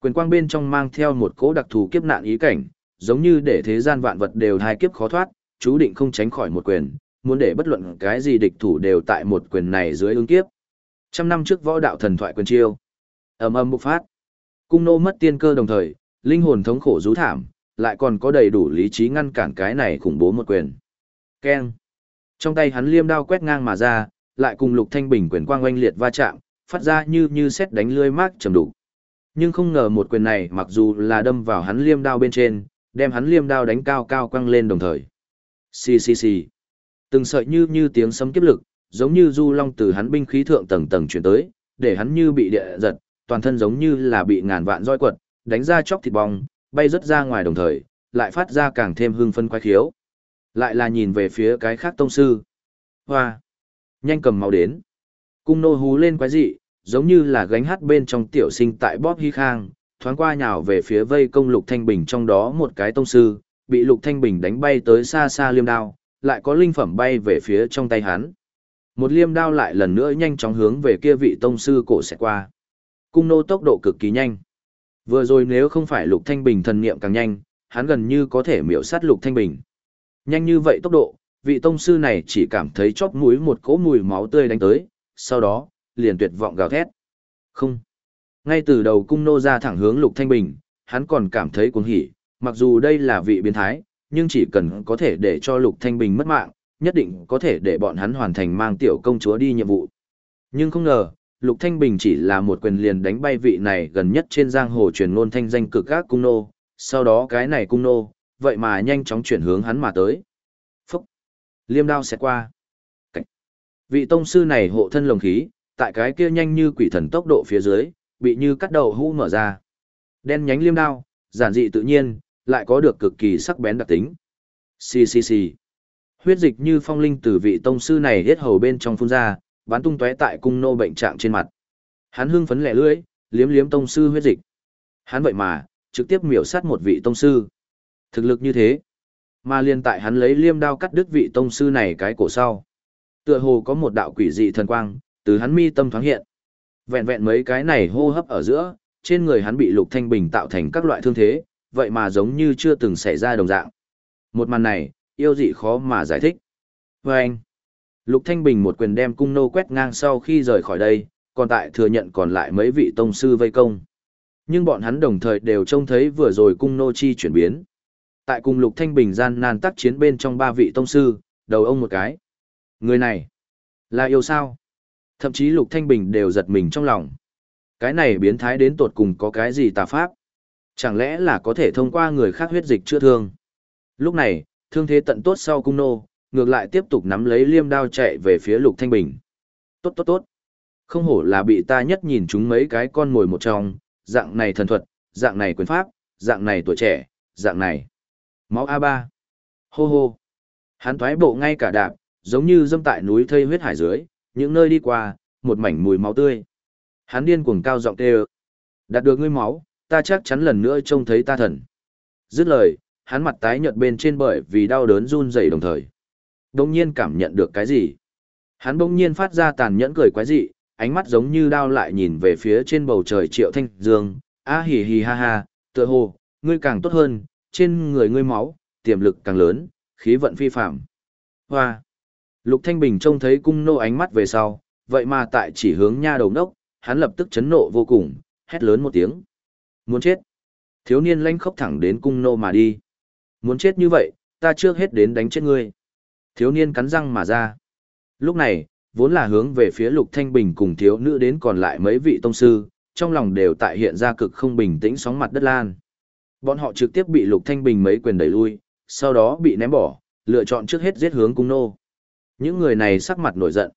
Quyền quang bên trong mang theo một cỗ đặc thù kiếp nạn ý cảnh, giống như để thế gian vạn vật đều hai kiếp khó thoát, chú định không tránh khỏi một quyền, muốn để bất luận cái gì địch thủ đều tại một quyền này dưới ứng kiếp. Trăm năm trước võ đạo thần thoại quyền chiêu, ầm ầm bộc phát. Cung nô mất tiên cơ đồng thời, linh hồn thống khổ rú thảm, lại còn có đầy đủ lý trí ngăn cản cái này khủng bố một quyền. Keng. Trong tay hắn liêm đao quét ngang mà ra, lại cùng Lục Thanh Bình quyền quang oanh liệt va chạm, phát ra như như xét đánh lưới mát trầm đủ. Nhưng không ngờ một quyền này mặc dù là đâm vào hắn liêm đao bên trên, đem hắn liêm đao đánh cao cao quăng lên đồng thời. Xì xì xì. Từng sợi như như tiếng sấm kiếp lực, giống như du long từ hắn binh khí thượng tầng tầng chuyển tới, để hắn như bị địa giật, toàn thân giống như là bị ngàn vạn roi quật, đánh ra chóc thịt bong, bay rất ra ngoài đồng thời, lại phát ra càng thêm hưng phân quái khiếu. Lại là nhìn về phía cái khác tông sư. Hoa! Nhanh cầm máu đến. Cung nô hú lên quái dị, giống như là gánh hát bên trong tiểu sinh tại bóp hy khang, thoáng qua nhào về phía vây công Lục Thanh Bình trong đó một cái tông sư, bị Lục Thanh Bình đánh bay tới xa xa liêm đao, lại có linh phẩm bay về phía trong tay hắn. Một liêm đao lại lần nữa nhanh chóng hướng về kia vị tông sư cổ sẽ qua. Cung nô tốc độ cực kỳ nhanh. Vừa rồi nếu không phải Lục Thanh Bình thần niệm càng nhanh, hắn gần như có thể miểu sát Lục Thanh Bình. Nhanh như vậy tốc độ, vị tông sư này chỉ cảm thấy chóp mũi một cỗ mùi máu tươi đánh tới, sau đó, liền tuyệt vọng gào thét. Không. Ngay từ đầu cung nô ra thẳng hướng Lục Thanh Bình, hắn còn cảm thấy cuồng hỉ, mặc dù đây là vị biến thái, nhưng chỉ cần có thể để cho Lục Thanh Bình mất mạng, nhất định có thể để bọn hắn hoàn thành mang tiểu công chúa đi nhiệm vụ. Nhưng không ngờ, Lục Thanh Bình chỉ là một quyền liền đánh bay vị này gần nhất trên giang hồ truyền ngôn thanh danh cực gác cung nô, sau đó cái này cung nô, vậy mà nhanh chóng chuyển hướng hắn mà tới. Phúc! Liêm đao sẽ qua. Cảnh. Vị tông sư này hộ thân lồng khí, tại cái kia nhanh như quỷ thần tốc độ phía dưới, bị như cắt đầu hũ mở ra. Đen nhánh liêm đao, giản dị tự nhiên, lại có được cực kỳ sắc bén đặc tính. Xì xì xì. Huyết dịch như phong linh từ vị tông sư này hết hầu bên trong phun ra, bắn tung tóe tại cung nô bệnh trạng trên mặt. Hắn hưng phấn lẻ lưỡi, liếm liếm tông sư huyết dịch. Hắn vậy mà, trực tiếp miểu sát một vị tông sư. Thực lực như thế, mà liên tại hắn lấy liêm đao cắt đứt vị tông sư này cái cổ sau. Tựa hồ có một đạo quỷ dị thần quang, từ hắn mi tâm thoáng hiện. Vẹn vẹn mấy cái này hô hấp ở giữa, trên người hắn bị lục thanh bình tạo thành các loại thương thế, vậy mà giống như chưa từng xảy ra đồng dạng. Một màn này, yêu dị khó mà giải thích. Và anh, Lục Thanh Bình một quyền đem cung nô quét ngang sau khi rời khỏi đây, còn tại thừa nhận còn lại mấy vị tông sư vây công. Nhưng bọn hắn đồng thời đều trông thấy vừa rồi cung nô chi chuyển biến. Tại cùng Lục Thanh Bình gian nan tác chiến bên trong ba vị tông sư, đầu ông một cái. Người này, là yêu sao? Thậm chí Lục Thanh Bình đều giật mình trong lòng. Cái này biến thái đến tột cùng có cái gì tà pháp? Chẳng lẽ là có thể thông qua người khác huyết dịch chữa thương? Lúc này, thương thế tận tốt sau cung nô, ngược lại tiếp tục nắm lấy liêm đao chạy về phía Lục Thanh Bình. Tốt tốt tốt. Không hổ là bị ta nhất nhìn chúng mấy cái con mồi một trong, dạng này thần thuật, dạng này quyền pháp, dạng này tuổi trẻ, dạng này. Máu A3. Hô hô. Hắn thoái bộ ngay cả đạp, giống như dâm tại núi thây huyết hải dưới, những nơi đi qua, một mảnh mùi máu tươi. Hắn điên cuồng cao giọng kêu. Đạt được ngươi máu, ta chắc chắn lần nữa trông thấy ta thần. Dứt lời, hắn mặt tái nhợt bên trên bởi vì đau đớn run rẩy đồng thời. Đông nhiên cảm nhận được cái gì? Hắn bỗng nhiên phát ra tàn nhẫn cười quái dị, ánh mắt giống như đao lại nhìn về phía trên bầu trời triệu thanh dương. A hì hì ha ha, tựa hồ, ngươi càng tốt hơn, trên người ngươi máu, tiềm lực càng lớn, khí vận phi phạm. Hoa! Lục Thanh Bình trông thấy cung nô ánh mắt về sau, vậy mà tại chỉ hướng nha đầu nốc, hắn lập tức chấn nộ vô cùng, hét lớn một tiếng. Muốn chết! Thiếu niên lanh khốc thẳng đến cung nô mà đi. Muốn chết như vậy, ta trước hết đến đánh chết ngươi. Thiếu niên cắn răng mà ra. Lúc này, vốn là hướng về phía Lục Thanh Bình cùng thiếu nữ đến còn lại mấy vị tông sư, trong lòng đều tại hiện ra cực không bình tĩnh sóng mặt đất lan. Bọn họ trực tiếp bị Lục Thanh Bình mấy quyền đẩy lui, sau đó bị ném bỏ, lựa chọn trước hết giết hướng cung nô. Những người này sắc mặt nổi giận.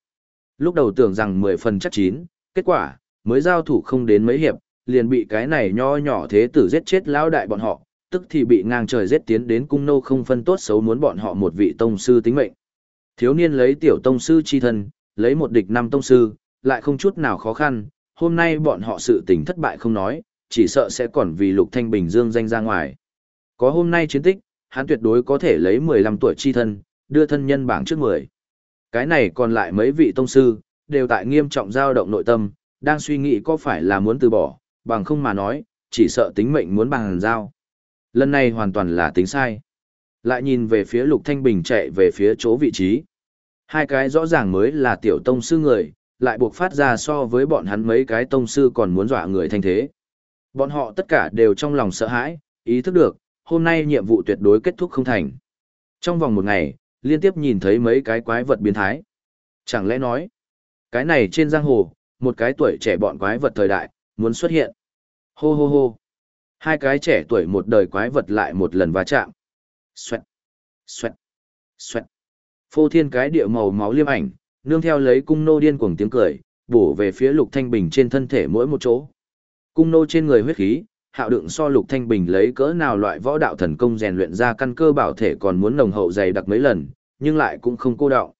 Lúc đầu tưởng rằng 10 phần chắc chín, kết quả, mới giao thủ không đến mấy hiệp, liền bị cái này nho nhỏ thế tử giết chết lão đại bọn họ, tức thì bị ngang trời giết tiến đến cung nô không phân tốt xấu muốn bọn họ một vị tông sư tính mệnh. Thiếu niên lấy tiểu tông sư chi thân, lấy một địch năm tông sư, lại không chút nào khó khăn, hôm nay bọn họ sự tình thất bại không nói, chỉ sợ sẽ còn vì Lục Thanh Bình Dương danh ra ngoài. Có hôm nay chiến tích, hắn tuyệt đối có thể lấy 15 tuổi chi thân, đưa thân nhân bảng trước 10. Cái này còn lại mấy vị tông sư, đều tại nghiêm trọng dao động nội tâm, đang suy nghĩ có phải là muốn từ bỏ, bằng không mà nói, chỉ sợ tính mệnh muốn bằng giao. Lần này hoàn toàn là tính sai. Lại nhìn về phía Lục Thanh Bình chạy về phía chỗ vị trí. Hai cái rõ ràng mới là tiểu tông sư người, lại buộc phát ra so với bọn hắn mấy cái tông sư còn muốn dọa người thanh thế. Bọn họ tất cả đều trong lòng sợ hãi, ý thức được, hôm nay nhiệm vụ tuyệt đối kết thúc không thành. Trong vòng một ngày, liên tiếp nhìn thấy mấy cái quái vật biến thái. Chẳng lẽ nói, cái này trên giang hồ, một cái tuổi trẻ bọn quái vật thời đại, muốn xuất hiện. Hô hô hô. Hai cái trẻ tuổi một đời quái vật lại một lần va chạm. Xoẹt, xoẹt, xoẹt. Phô thiên cái địa màu máu liêm ảnh, nương theo lấy cung nô điên cuồng tiếng cười, bổ về phía Lục Thanh Bình trên thân thể mỗi một chỗ. Cung nô trên người huyết khí, hạo đựng so Lục Thanh Bình lấy cỡ nào loại võ đạo thần công rèn luyện ra căn cơ bảo thể còn muốn nồng hậu dày đặc mấy lần, nhưng lại cũng không cô đạo.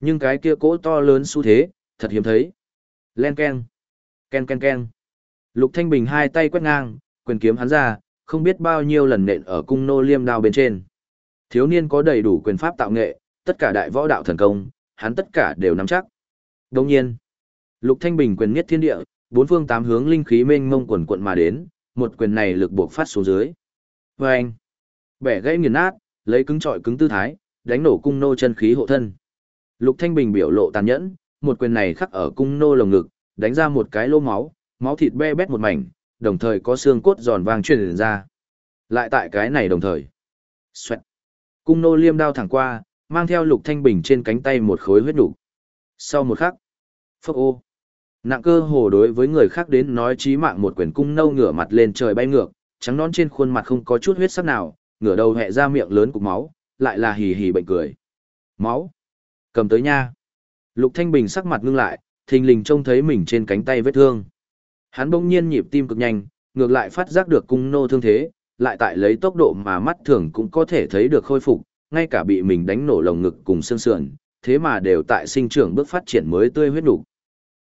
Nhưng cái kia cỗ to lớn xu thế, thật hiếm thấy. Len keng, Ken ken ken. Lục Thanh Bình hai tay quét ngang, quyền kiếm hắn ra, không biết bao nhiêu lần nện ở cung nô liêm đao bên trên. Thiếu niên có đầy đủ quyền pháp tạo nghệ, tất cả đại võ đạo thần công, hắn tất cả đều nắm chắc. Đồng nhiên, Lục Thanh Bình quyền nhất thiên địa, bốn phương tám hướng linh khí mênh mông quần cuộn mà đến, một quyền này lực buộc phát xuống dưới. Vâng! bẻ gãy nghiền nát, lấy cứng trọi cứng tư thái, đánh nổ cung nô chân khí hộ thân. Lục Thanh Bình biểu lộ tàn nhẫn, một quyền này khắc ở cung nô lồng ngực, đánh ra một cái lô máu, máu thịt be bét một mảnh, đồng thời có xương cốt giòn vang truyền ra. Lại tại cái này đồng thời. Xoẹt. Cung nô liêm đao thẳng qua, mang theo lục thanh bình trên cánh tay một khối huyết đủ. Sau một khắc. Phốc ô. Nặng cơ hồ đối với người khác đến nói chí mạng một quyển cung nâu ngửa mặt lên trời bay ngược, trắng nón trên khuôn mặt không có chút huyết sắc nào, ngửa đầu hẹ ra miệng lớn cục máu, lại là hì hì bệnh cười. Máu. Cầm tới nha. Lục Thanh Bình sắc mặt ngưng lại, thình lình trông thấy mình trên cánh tay vết thương. Hắn bỗng nhiên nhịp tim cực nhanh, ngược lại phát giác được cung nô thương thế, lại tại lấy tốc độ mà mắt thường cũng có thể thấy được khôi phục, ngay cả bị mình đánh nổ lồng ngực cùng xương sườn, thế mà đều tại sinh trưởng bước phát triển mới tươi huyết nục.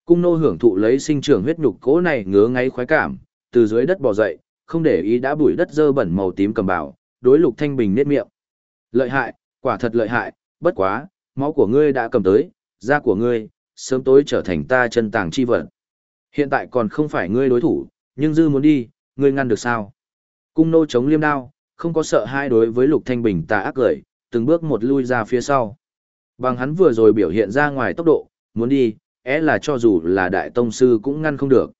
Cung nô hưởng thụ lấy sinh trưởng huyết nục cố này ngứa ngáy khoái cảm, từ dưới đất bò dậy, không để ý đã bụi đất dơ bẩn màu tím cầm bảo, đối lục thanh bình nết miệng. Lợi hại, quả thật lợi hại, bất quá, máu của ngươi đã cầm tới, da của ngươi, sớm tối trở thành ta chân tàng chi vật. Hiện tại còn không phải ngươi đối thủ, nhưng dư muốn đi, ngươi ngăn được sao? Cung nô chống liêm đao, không có sợ hai đối với Lục Thanh Bình tà ác cười, từng bước một lui ra phía sau. Bằng hắn vừa rồi biểu hiện ra ngoài tốc độ, muốn đi, é là cho dù là đại tông sư cũng ngăn không được.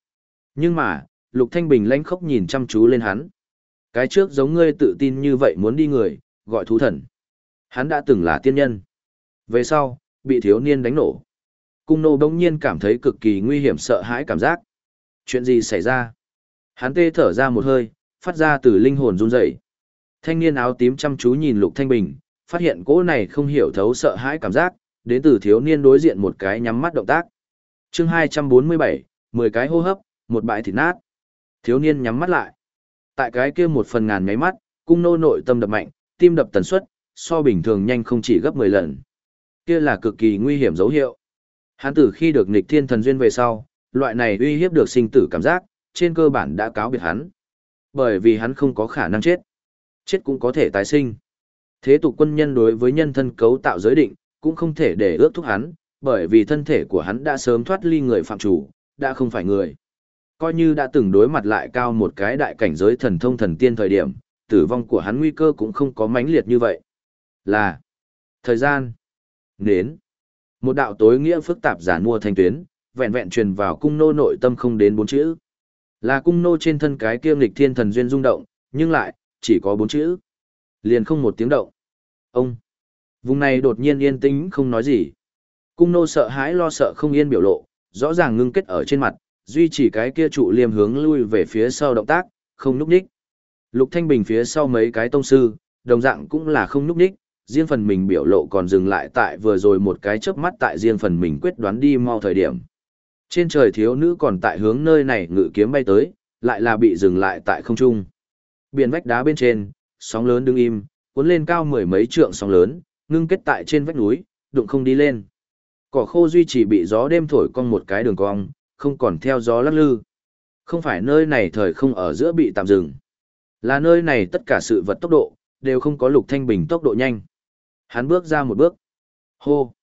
Nhưng mà, Lục Thanh Bình lãnh khốc nhìn chăm chú lên hắn. Cái trước giống ngươi tự tin như vậy muốn đi người, gọi thú thần. Hắn đã từng là tiên nhân. Về sau, bị thiếu niên đánh nổ. Cung nô bỗng nhiên cảm thấy cực kỳ nguy hiểm sợ hãi cảm giác. Chuyện gì xảy ra? Hắn tê thở ra một hơi, phát ra từ linh hồn run rẩy. Thanh niên áo tím chăm chú nhìn Lục Thanh Bình, phát hiện cỗ này không hiểu thấu sợ hãi cảm giác, đến từ thiếu niên đối diện một cái nhắm mắt động tác. Chương 247, 10 cái hô hấp, một bãi thịt nát. Thiếu niên nhắm mắt lại. Tại cái kia một phần ngàn nháy mắt, cung nô nội tâm đập mạnh, tim đập tần suất, so bình thường nhanh không chỉ gấp 10 lần. Kia là cực kỳ nguy hiểm dấu hiệu. Hắn từ khi được nghịch thiên thần duyên về sau, loại này uy hiếp được sinh tử cảm giác, trên cơ bản đã cáo biệt hắn. Bởi vì hắn không có khả năng chết. Chết cũng có thể tái sinh. Thế tục quân nhân đối với nhân thân cấu tạo giới định, cũng không thể để ước thúc hắn, bởi vì thân thể của hắn đã sớm thoát ly người phạm chủ, đã không phải người. Coi như đã từng đối mặt lại cao một cái đại cảnh giới thần thông thần tiên thời điểm, tử vong của hắn nguy cơ cũng không có mãnh liệt như vậy. Là thời gian, nến, một đạo tối nghĩa phức tạp giả mua thanh tuyến, vẹn vẹn truyền vào cung nô nội tâm không đến bốn chữ. Là cung nô trên thân cái kia nghịch thiên thần duyên rung động, Nhưng lại, chỉ có bốn chữ. Liền không một tiếng động. Ông. Vùng này đột nhiên yên tĩnh không nói gì. Cung nô sợ hãi lo sợ không yên biểu lộ, rõ ràng ngưng kết ở trên mặt, duy trì cái kia trụ liêm hướng lui về phía sau động tác, không núp đích. Lục Thanh Bình phía sau mấy cái tông sư, đồng dạng cũng là không núp đích, riêng phần mình biểu lộ còn dừng lại tại vừa rồi một cái chớp mắt tại riêng phần mình quyết đoán đi mau thời điểm. Trên trời thiếu nữ còn tại hướng nơi này ngự kiếm bay tới, lại là bị dừng lại tại không trung. Biển vách đá bên trên, sóng lớn đứng im, cuốn lên cao mười mấy trượng sóng lớn, ngưng kết tại trên vách núi, đụng không đi lên. Cỏ khô duy trì bị gió đêm thổi cong một cái đường cong, không còn theo gió lắc lư. Không phải nơi này thời không ở giữa bị tạm dừng. Là nơi này tất cả sự vật tốc độ, đều không có lục thanh bình tốc độ nhanh. Hắn bước ra một bước. Hô!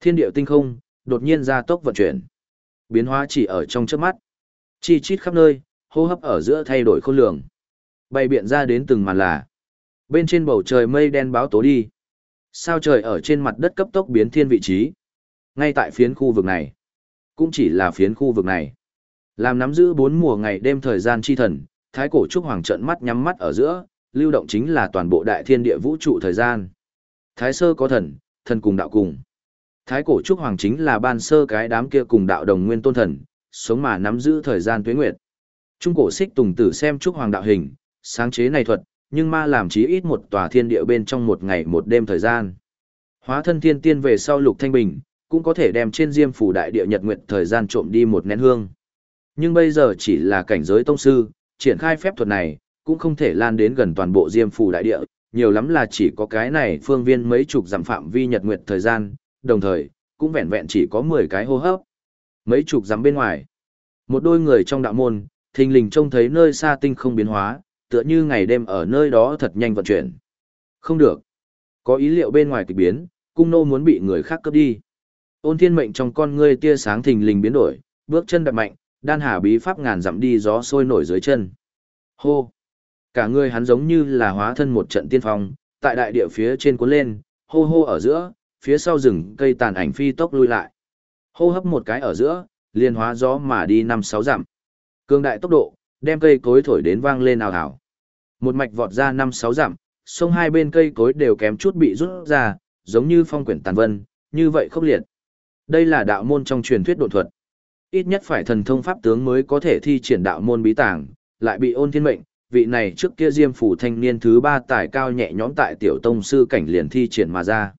Thiên điệu tinh không, đột nhiên ra tốc vận chuyển. Biến hóa chỉ ở trong trước mắt. Chi chít khắp nơi, hô hấp ở giữa thay đổi khôn lường. Bay biện ra đến từng màn là. Bên trên bầu trời mây đen báo tố đi. Sao trời ở trên mặt đất cấp tốc biến thiên vị trí. Ngay tại phiến khu vực này. Cũng chỉ là phiến khu vực này. Làm nắm giữ bốn mùa ngày đêm thời gian chi thần, thái cổ trúc hoàng trận mắt nhắm mắt ở giữa, lưu động chính là toàn bộ đại thiên địa vũ trụ thời gian. Thái sơ có thần, thần cùng đạo cùng. Thái cổ trúc hoàng chính là ban sơ cái đám kia cùng đạo đồng nguyên tôn thần, sống mà nắm giữ thời gian tuế nguyệt. Trung cổ xích tùng tử xem trúc hoàng đạo hình, sáng chế này thuật, nhưng ma làm chí ít một tòa thiên địa bên trong một ngày một đêm thời gian. Hóa thân thiên tiên về sau lục thanh bình, cũng có thể đem trên diêm phủ đại địa nhật nguyệt thời gian trộm đi một nén hương. Nhưng bây giờ chỉ là cảnh giới tông sư, triển khai phép thuật này, cũng không thể lan đến gần toàn bộ diêm phủ đại địa, nhiều lắm là chỉ có cái này phương viên mấy chục dặm phạm vi nhật nguyệt thời gian, đồng thời, cũng vẹn vẹn chỉ có 10 cái hô hấp. Mấy chục dặm bên ngoài, một đôi người trong đạo môn, thình lình trông thấy nơi xa tinh không biến hóa, tựa như ngày đêm ở nơi đó thật nhanh vận chuyển. Không được. Có ý liệu bên ngoài kịch biến, cung nô muốn bị người khác cướp đi. Ôn thiên mệnh trong con ngươi tia sáng thình lình biến đổi, bước chân đập mạnh, đan hà bí pháp ngàn dặm đi gió sôi nổi dưới chân. Hô! Cả người hắn giống như là hóa thân một trận tiên phong, tại đại địa phía trên cuốn lên, hô hô ở giữa, phía sau rừng cây tàn ảnh phi tốc lui lại. Hô hấp một cái ở giữa, liền hóa gió mà đi năm sáu dặm. Cương đại tốc độ, đem cây cối thổi đến vang lên ào ào. Một mạch vọt ra năm sáu dặm, sông hai bên cây cối đều kém chút bị rút ra, giống như phong quyển tàn vân, như vậy khốc liệt. Đây là đạo môn trong truyền thuyết độ thuật. Ít nhất phải thần thông pháp tướng mới có thể thi triển đạo môn bí tàng, lại bị ôn thiên mệnh, vị này trước kia diêm phủ thanh niên thứ ba tài cao nhẹ nhõm tại tiểu tông sư cảnh liền thi triển mà ra.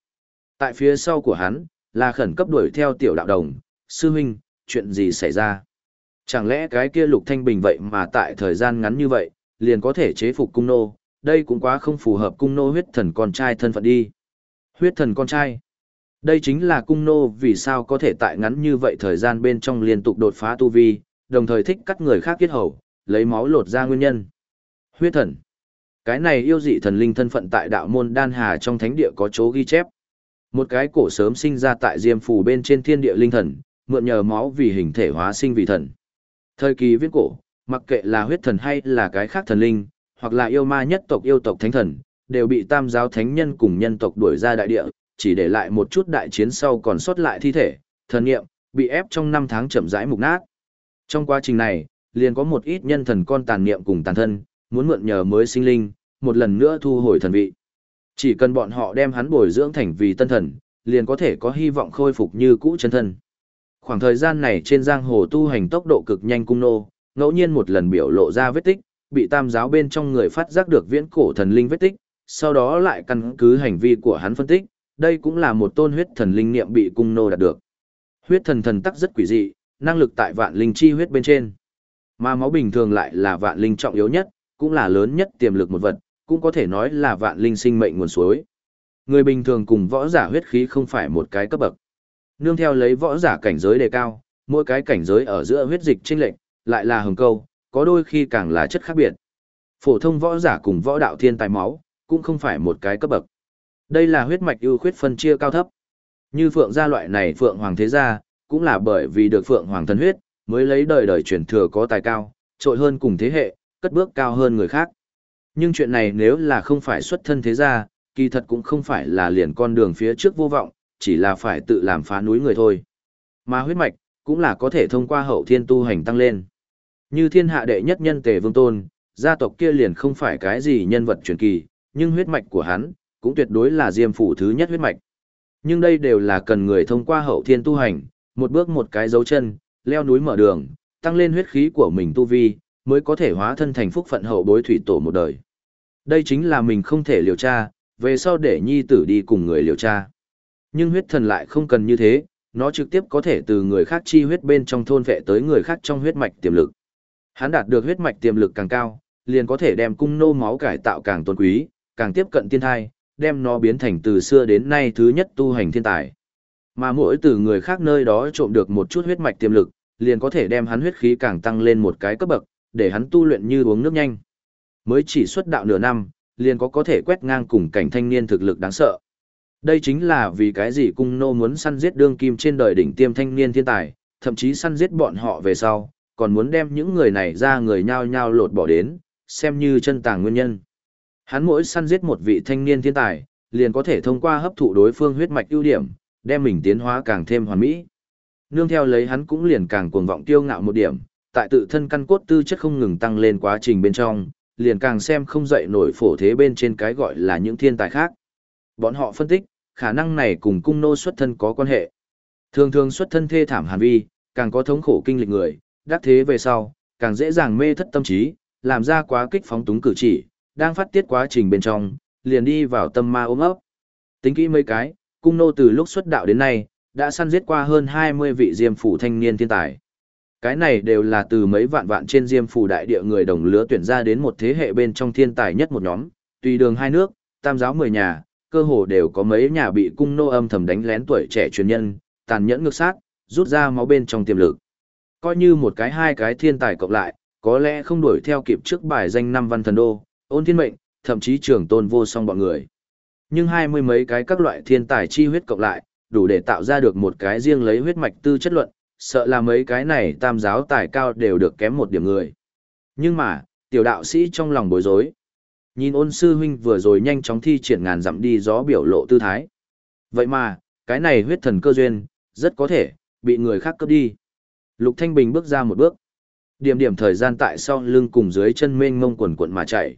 Tại phía sau của hắn, là khẩn cấp đuổi theo tiểu đạo đồng, sư huynh, chuyện gì xảy ra? Chẳng lẽ cái kia lục thanh bình vậy mà tại thời gian ngắn như vậy, liền có thể chế phục cung nô, đây cũng quá không phù hợp cung nô huyết thần con trai thân phận đi. Huyết thần con trai. Đây chính là cung nô vì sao có thể tại ngắn như vậy thời gian bên trong liên tục đột phá tu vi, đồng thời thích cắt người khác kết hầu, lấy máu lột ra nguyên nhân. Huyết thần. Cái này yêu dị thần linh thân phận tại đạo môn Đan Hà trong thánh địa có chỗ ghi chép. Một cái cổ sớm sinh ra tại diêm phù bên trên thiên địa linh thần, mượn nhờ máu vì hình thể hóa sinh vì thần. Thời kỳ viễn cổ, mặc kệ là huyết thần hay là cái khác thần linh, hoặc là yêu ma nhất tộc yêu tộc thánh thần, đều bị tam giáo thánh nhân cùng nhân tộc đuổi ra đại địa, chỉ để lại một chút đại chiến sau còn sót lại thi thể, thần nghiệm, bị ép trong năm tháng chậm rãi mục nát. Trong quá trình này, liền có một ít nhân thần con tàn niệm cùng tàn thân, muốn mượn nhờ mới sinh linh, một lần nữa thu hồi thần vị. Chỉ cần bọn họ đem hắn bồi dưỡng thành vì tân thần, liền có thể có hy vọng khôi phục như cũ chân thân. Khoảng thời gian này trên giang hồ tu hành tốc độ cực nhanh cung nô, ngẫu nhiên một lần biểu lộ ra vết tích, bị tam giáo bên trong người phát giác được viễn cổ thần linh vết tích, sau đó lại căn cứ hành vi của hắn phân tích, đây cũng là một tôn huyết thần linh niệm bị cung nô đạt được. Huyết thần thần tắc rất quỷ dị, năng lực tại vạn linh chi huyết bên trên. Mà máu bình thường lại là vạn linh trọng yếu nhất, cũng là lớn nhất tiềm lực một vật, cũng có thể nói là vạn linh sinh mệnh nguồn suối. Người bình thường cùng võ giả huyết khí không phải một cái cấp bậc. Nương theo lấy võ giả cảnh giới đề cao, mỗi cái cảnh giới ở giữa huyết dịch chênh lệch, lại là hừng câu, có đôi khi càng là chất khác biệt. Phổ thông võ giả cùng võ đạo thiên tài máu, cũng không phải một cái cấp bậc. Đây là huyết mạch ưu khuyết phân chia cao thấp. Như phượng gia loại này phượng hoàng thế gia, cũng là bởi vì được phượng hoàng thần huyết, mới lấy đời đời truyền thừa có tài cao, trội hơn cùng thế hệ, cất bước cao hơn người khác. Nhưng chuyện này nếu là không phải xuất thân thế gia, kỳ thật cũng không phải là liền con đường phía trước vô vọng, chỉ là phải tự làm phá núi người thôi. Mà huyết mạch, cũng là có thể thông qua hậu thiên tu hành tăng lên. Như thiên hạ đệ nhất nhân tề vương tôn, gia tộc kia liền không phải cái gì nhân vật truyền kỳ, nhưng huyết mạch của hắn cũng tuyệt đối là diêm phủ thứ nhất huyết mạch. Nhưng đây đều là cần người thông qua hậu thiên tu hành, một bước một cái dấu chân, leo núi mở đường, tăng lên huyết khí của mình tu vi, mới có thể hóa thân thành phúc phận hậu bối thủy tổ một đời. Đây chính là mình không thể liều tra, về sau để nhi tử đi cùng người liều tra. Nhưng huyết thần lại không cần như thế, nó trực tiếp có thể từ người khác chi huyết bên trong thôn vệ tới người khác trong huyết mạch tiềm lực. Hắn đạt được huyết mạch tiềm lực càng cao, liền có thể đem cung nô máu cải tạo càng tôn quý, càng tiếp cận tiên thai, đem nó biến thành từ xưa đến nay thứ nhất tu hành thiên tài. Mà mỗi từ người khác nơi đó trộm được một chút huyết mạch tiềm lực, liền có thể đem hắn huyết khí càng tăng lên một cái cấp bậc, để hắn tu luyện như uống nước nhanh. Mới chỉ xuất đạo nửa năm, liền có có thể quét ngang cùng cảnh thanh niên thực lực đáng sợ. Đây chính là vì cái gì cung nô muốn săn giết đương kim trên đời đỉnh tiêm thanh niên thiên tài, thậm chí săn giết bọn họ về sau, còn muốn đem những người này ra người nhao nhao lột bỏ đến, xem như chân tàng nguyên nhân. Hắn mỗi săn giết một vị thanh niên thiên tài, liền có thể thông qua hấp thụ đối phương huyết mạch ưu điểm, đem mình tiến hóa càng thêm hoàn mỹ. Nương theo lấy hắn cũng liền càng cuồng vọng tiêu ngạo một điểm, tại tự thân căn cốt tư chất không ngừng tăng lên quá trình bên trong, liền càng xem không dậy nổi phổ thế bên trên cái gọi là những thiên tài khác. Bọn họ phân tích, khả năng này cùng cung nô xuất thân có quan hệ. Thường thường xuất thân thê thảm hàn vi, càng có thống khổ kinh lịch người, đắc thế về sau, càng dễ dàng mê thất tâm trí, làm ra quá kích phóng túng cử chỉ, đang phát tiết quá trình bên trong, liền đi vào tâm ma ôm ấp. Tính kỹ mấy cái, cung nô từ lúc xuất đạo đến nay, đã săn giết qua hơn 20 vị diêm phủ thanh niên thiên tài. Cái này đều là từ mấy vạn vạn trên diêm phủ đại địa người đồng lứa tuyển ra đến một thế hệ bên trong thiên tài nhất một nhóm, tùy đường hai nước, tam giáo 10 nhà, cơ hồ đều có mấy nhà bị cung nô âm thầm đánh lén tuổi trẻ truyền nhân, tàn nhẫn ngược sát, rút ra máu bên trong tiềm lực. Coi như một cái hai cái thiên tài cộng lại, có lẽ không đuổi theo kịp trước bài danh năm văn thần đô, ôn thiên mệnh, thậm chí trường tôn vô song bọn người. Nhưng hai mươi mấy cái các loại thiên tài chi huyết cộng lại, đủ để tạo ra được một cái riêng lấy huyết mạch tư chất luận, sợ là mấy cái này tam giáo tài cao đều được kém một điểm người. Nhưng mà, tiểu đạo sĩ trong lòng bối rối. Nhìn ôn sư huynh vừa rồi nhanh chóng thi triển ngàn dặm đi gió biểu lộ tư thái. Vậy mà, cái này huyết thần cơ duyên, rất có thể, bị người khác cướp đi. Lục Thanh Bình bước ra một bước. Điểm điểm thời gian tại sau lưng cùng dưới chân mênh mông quần quần mà chạy.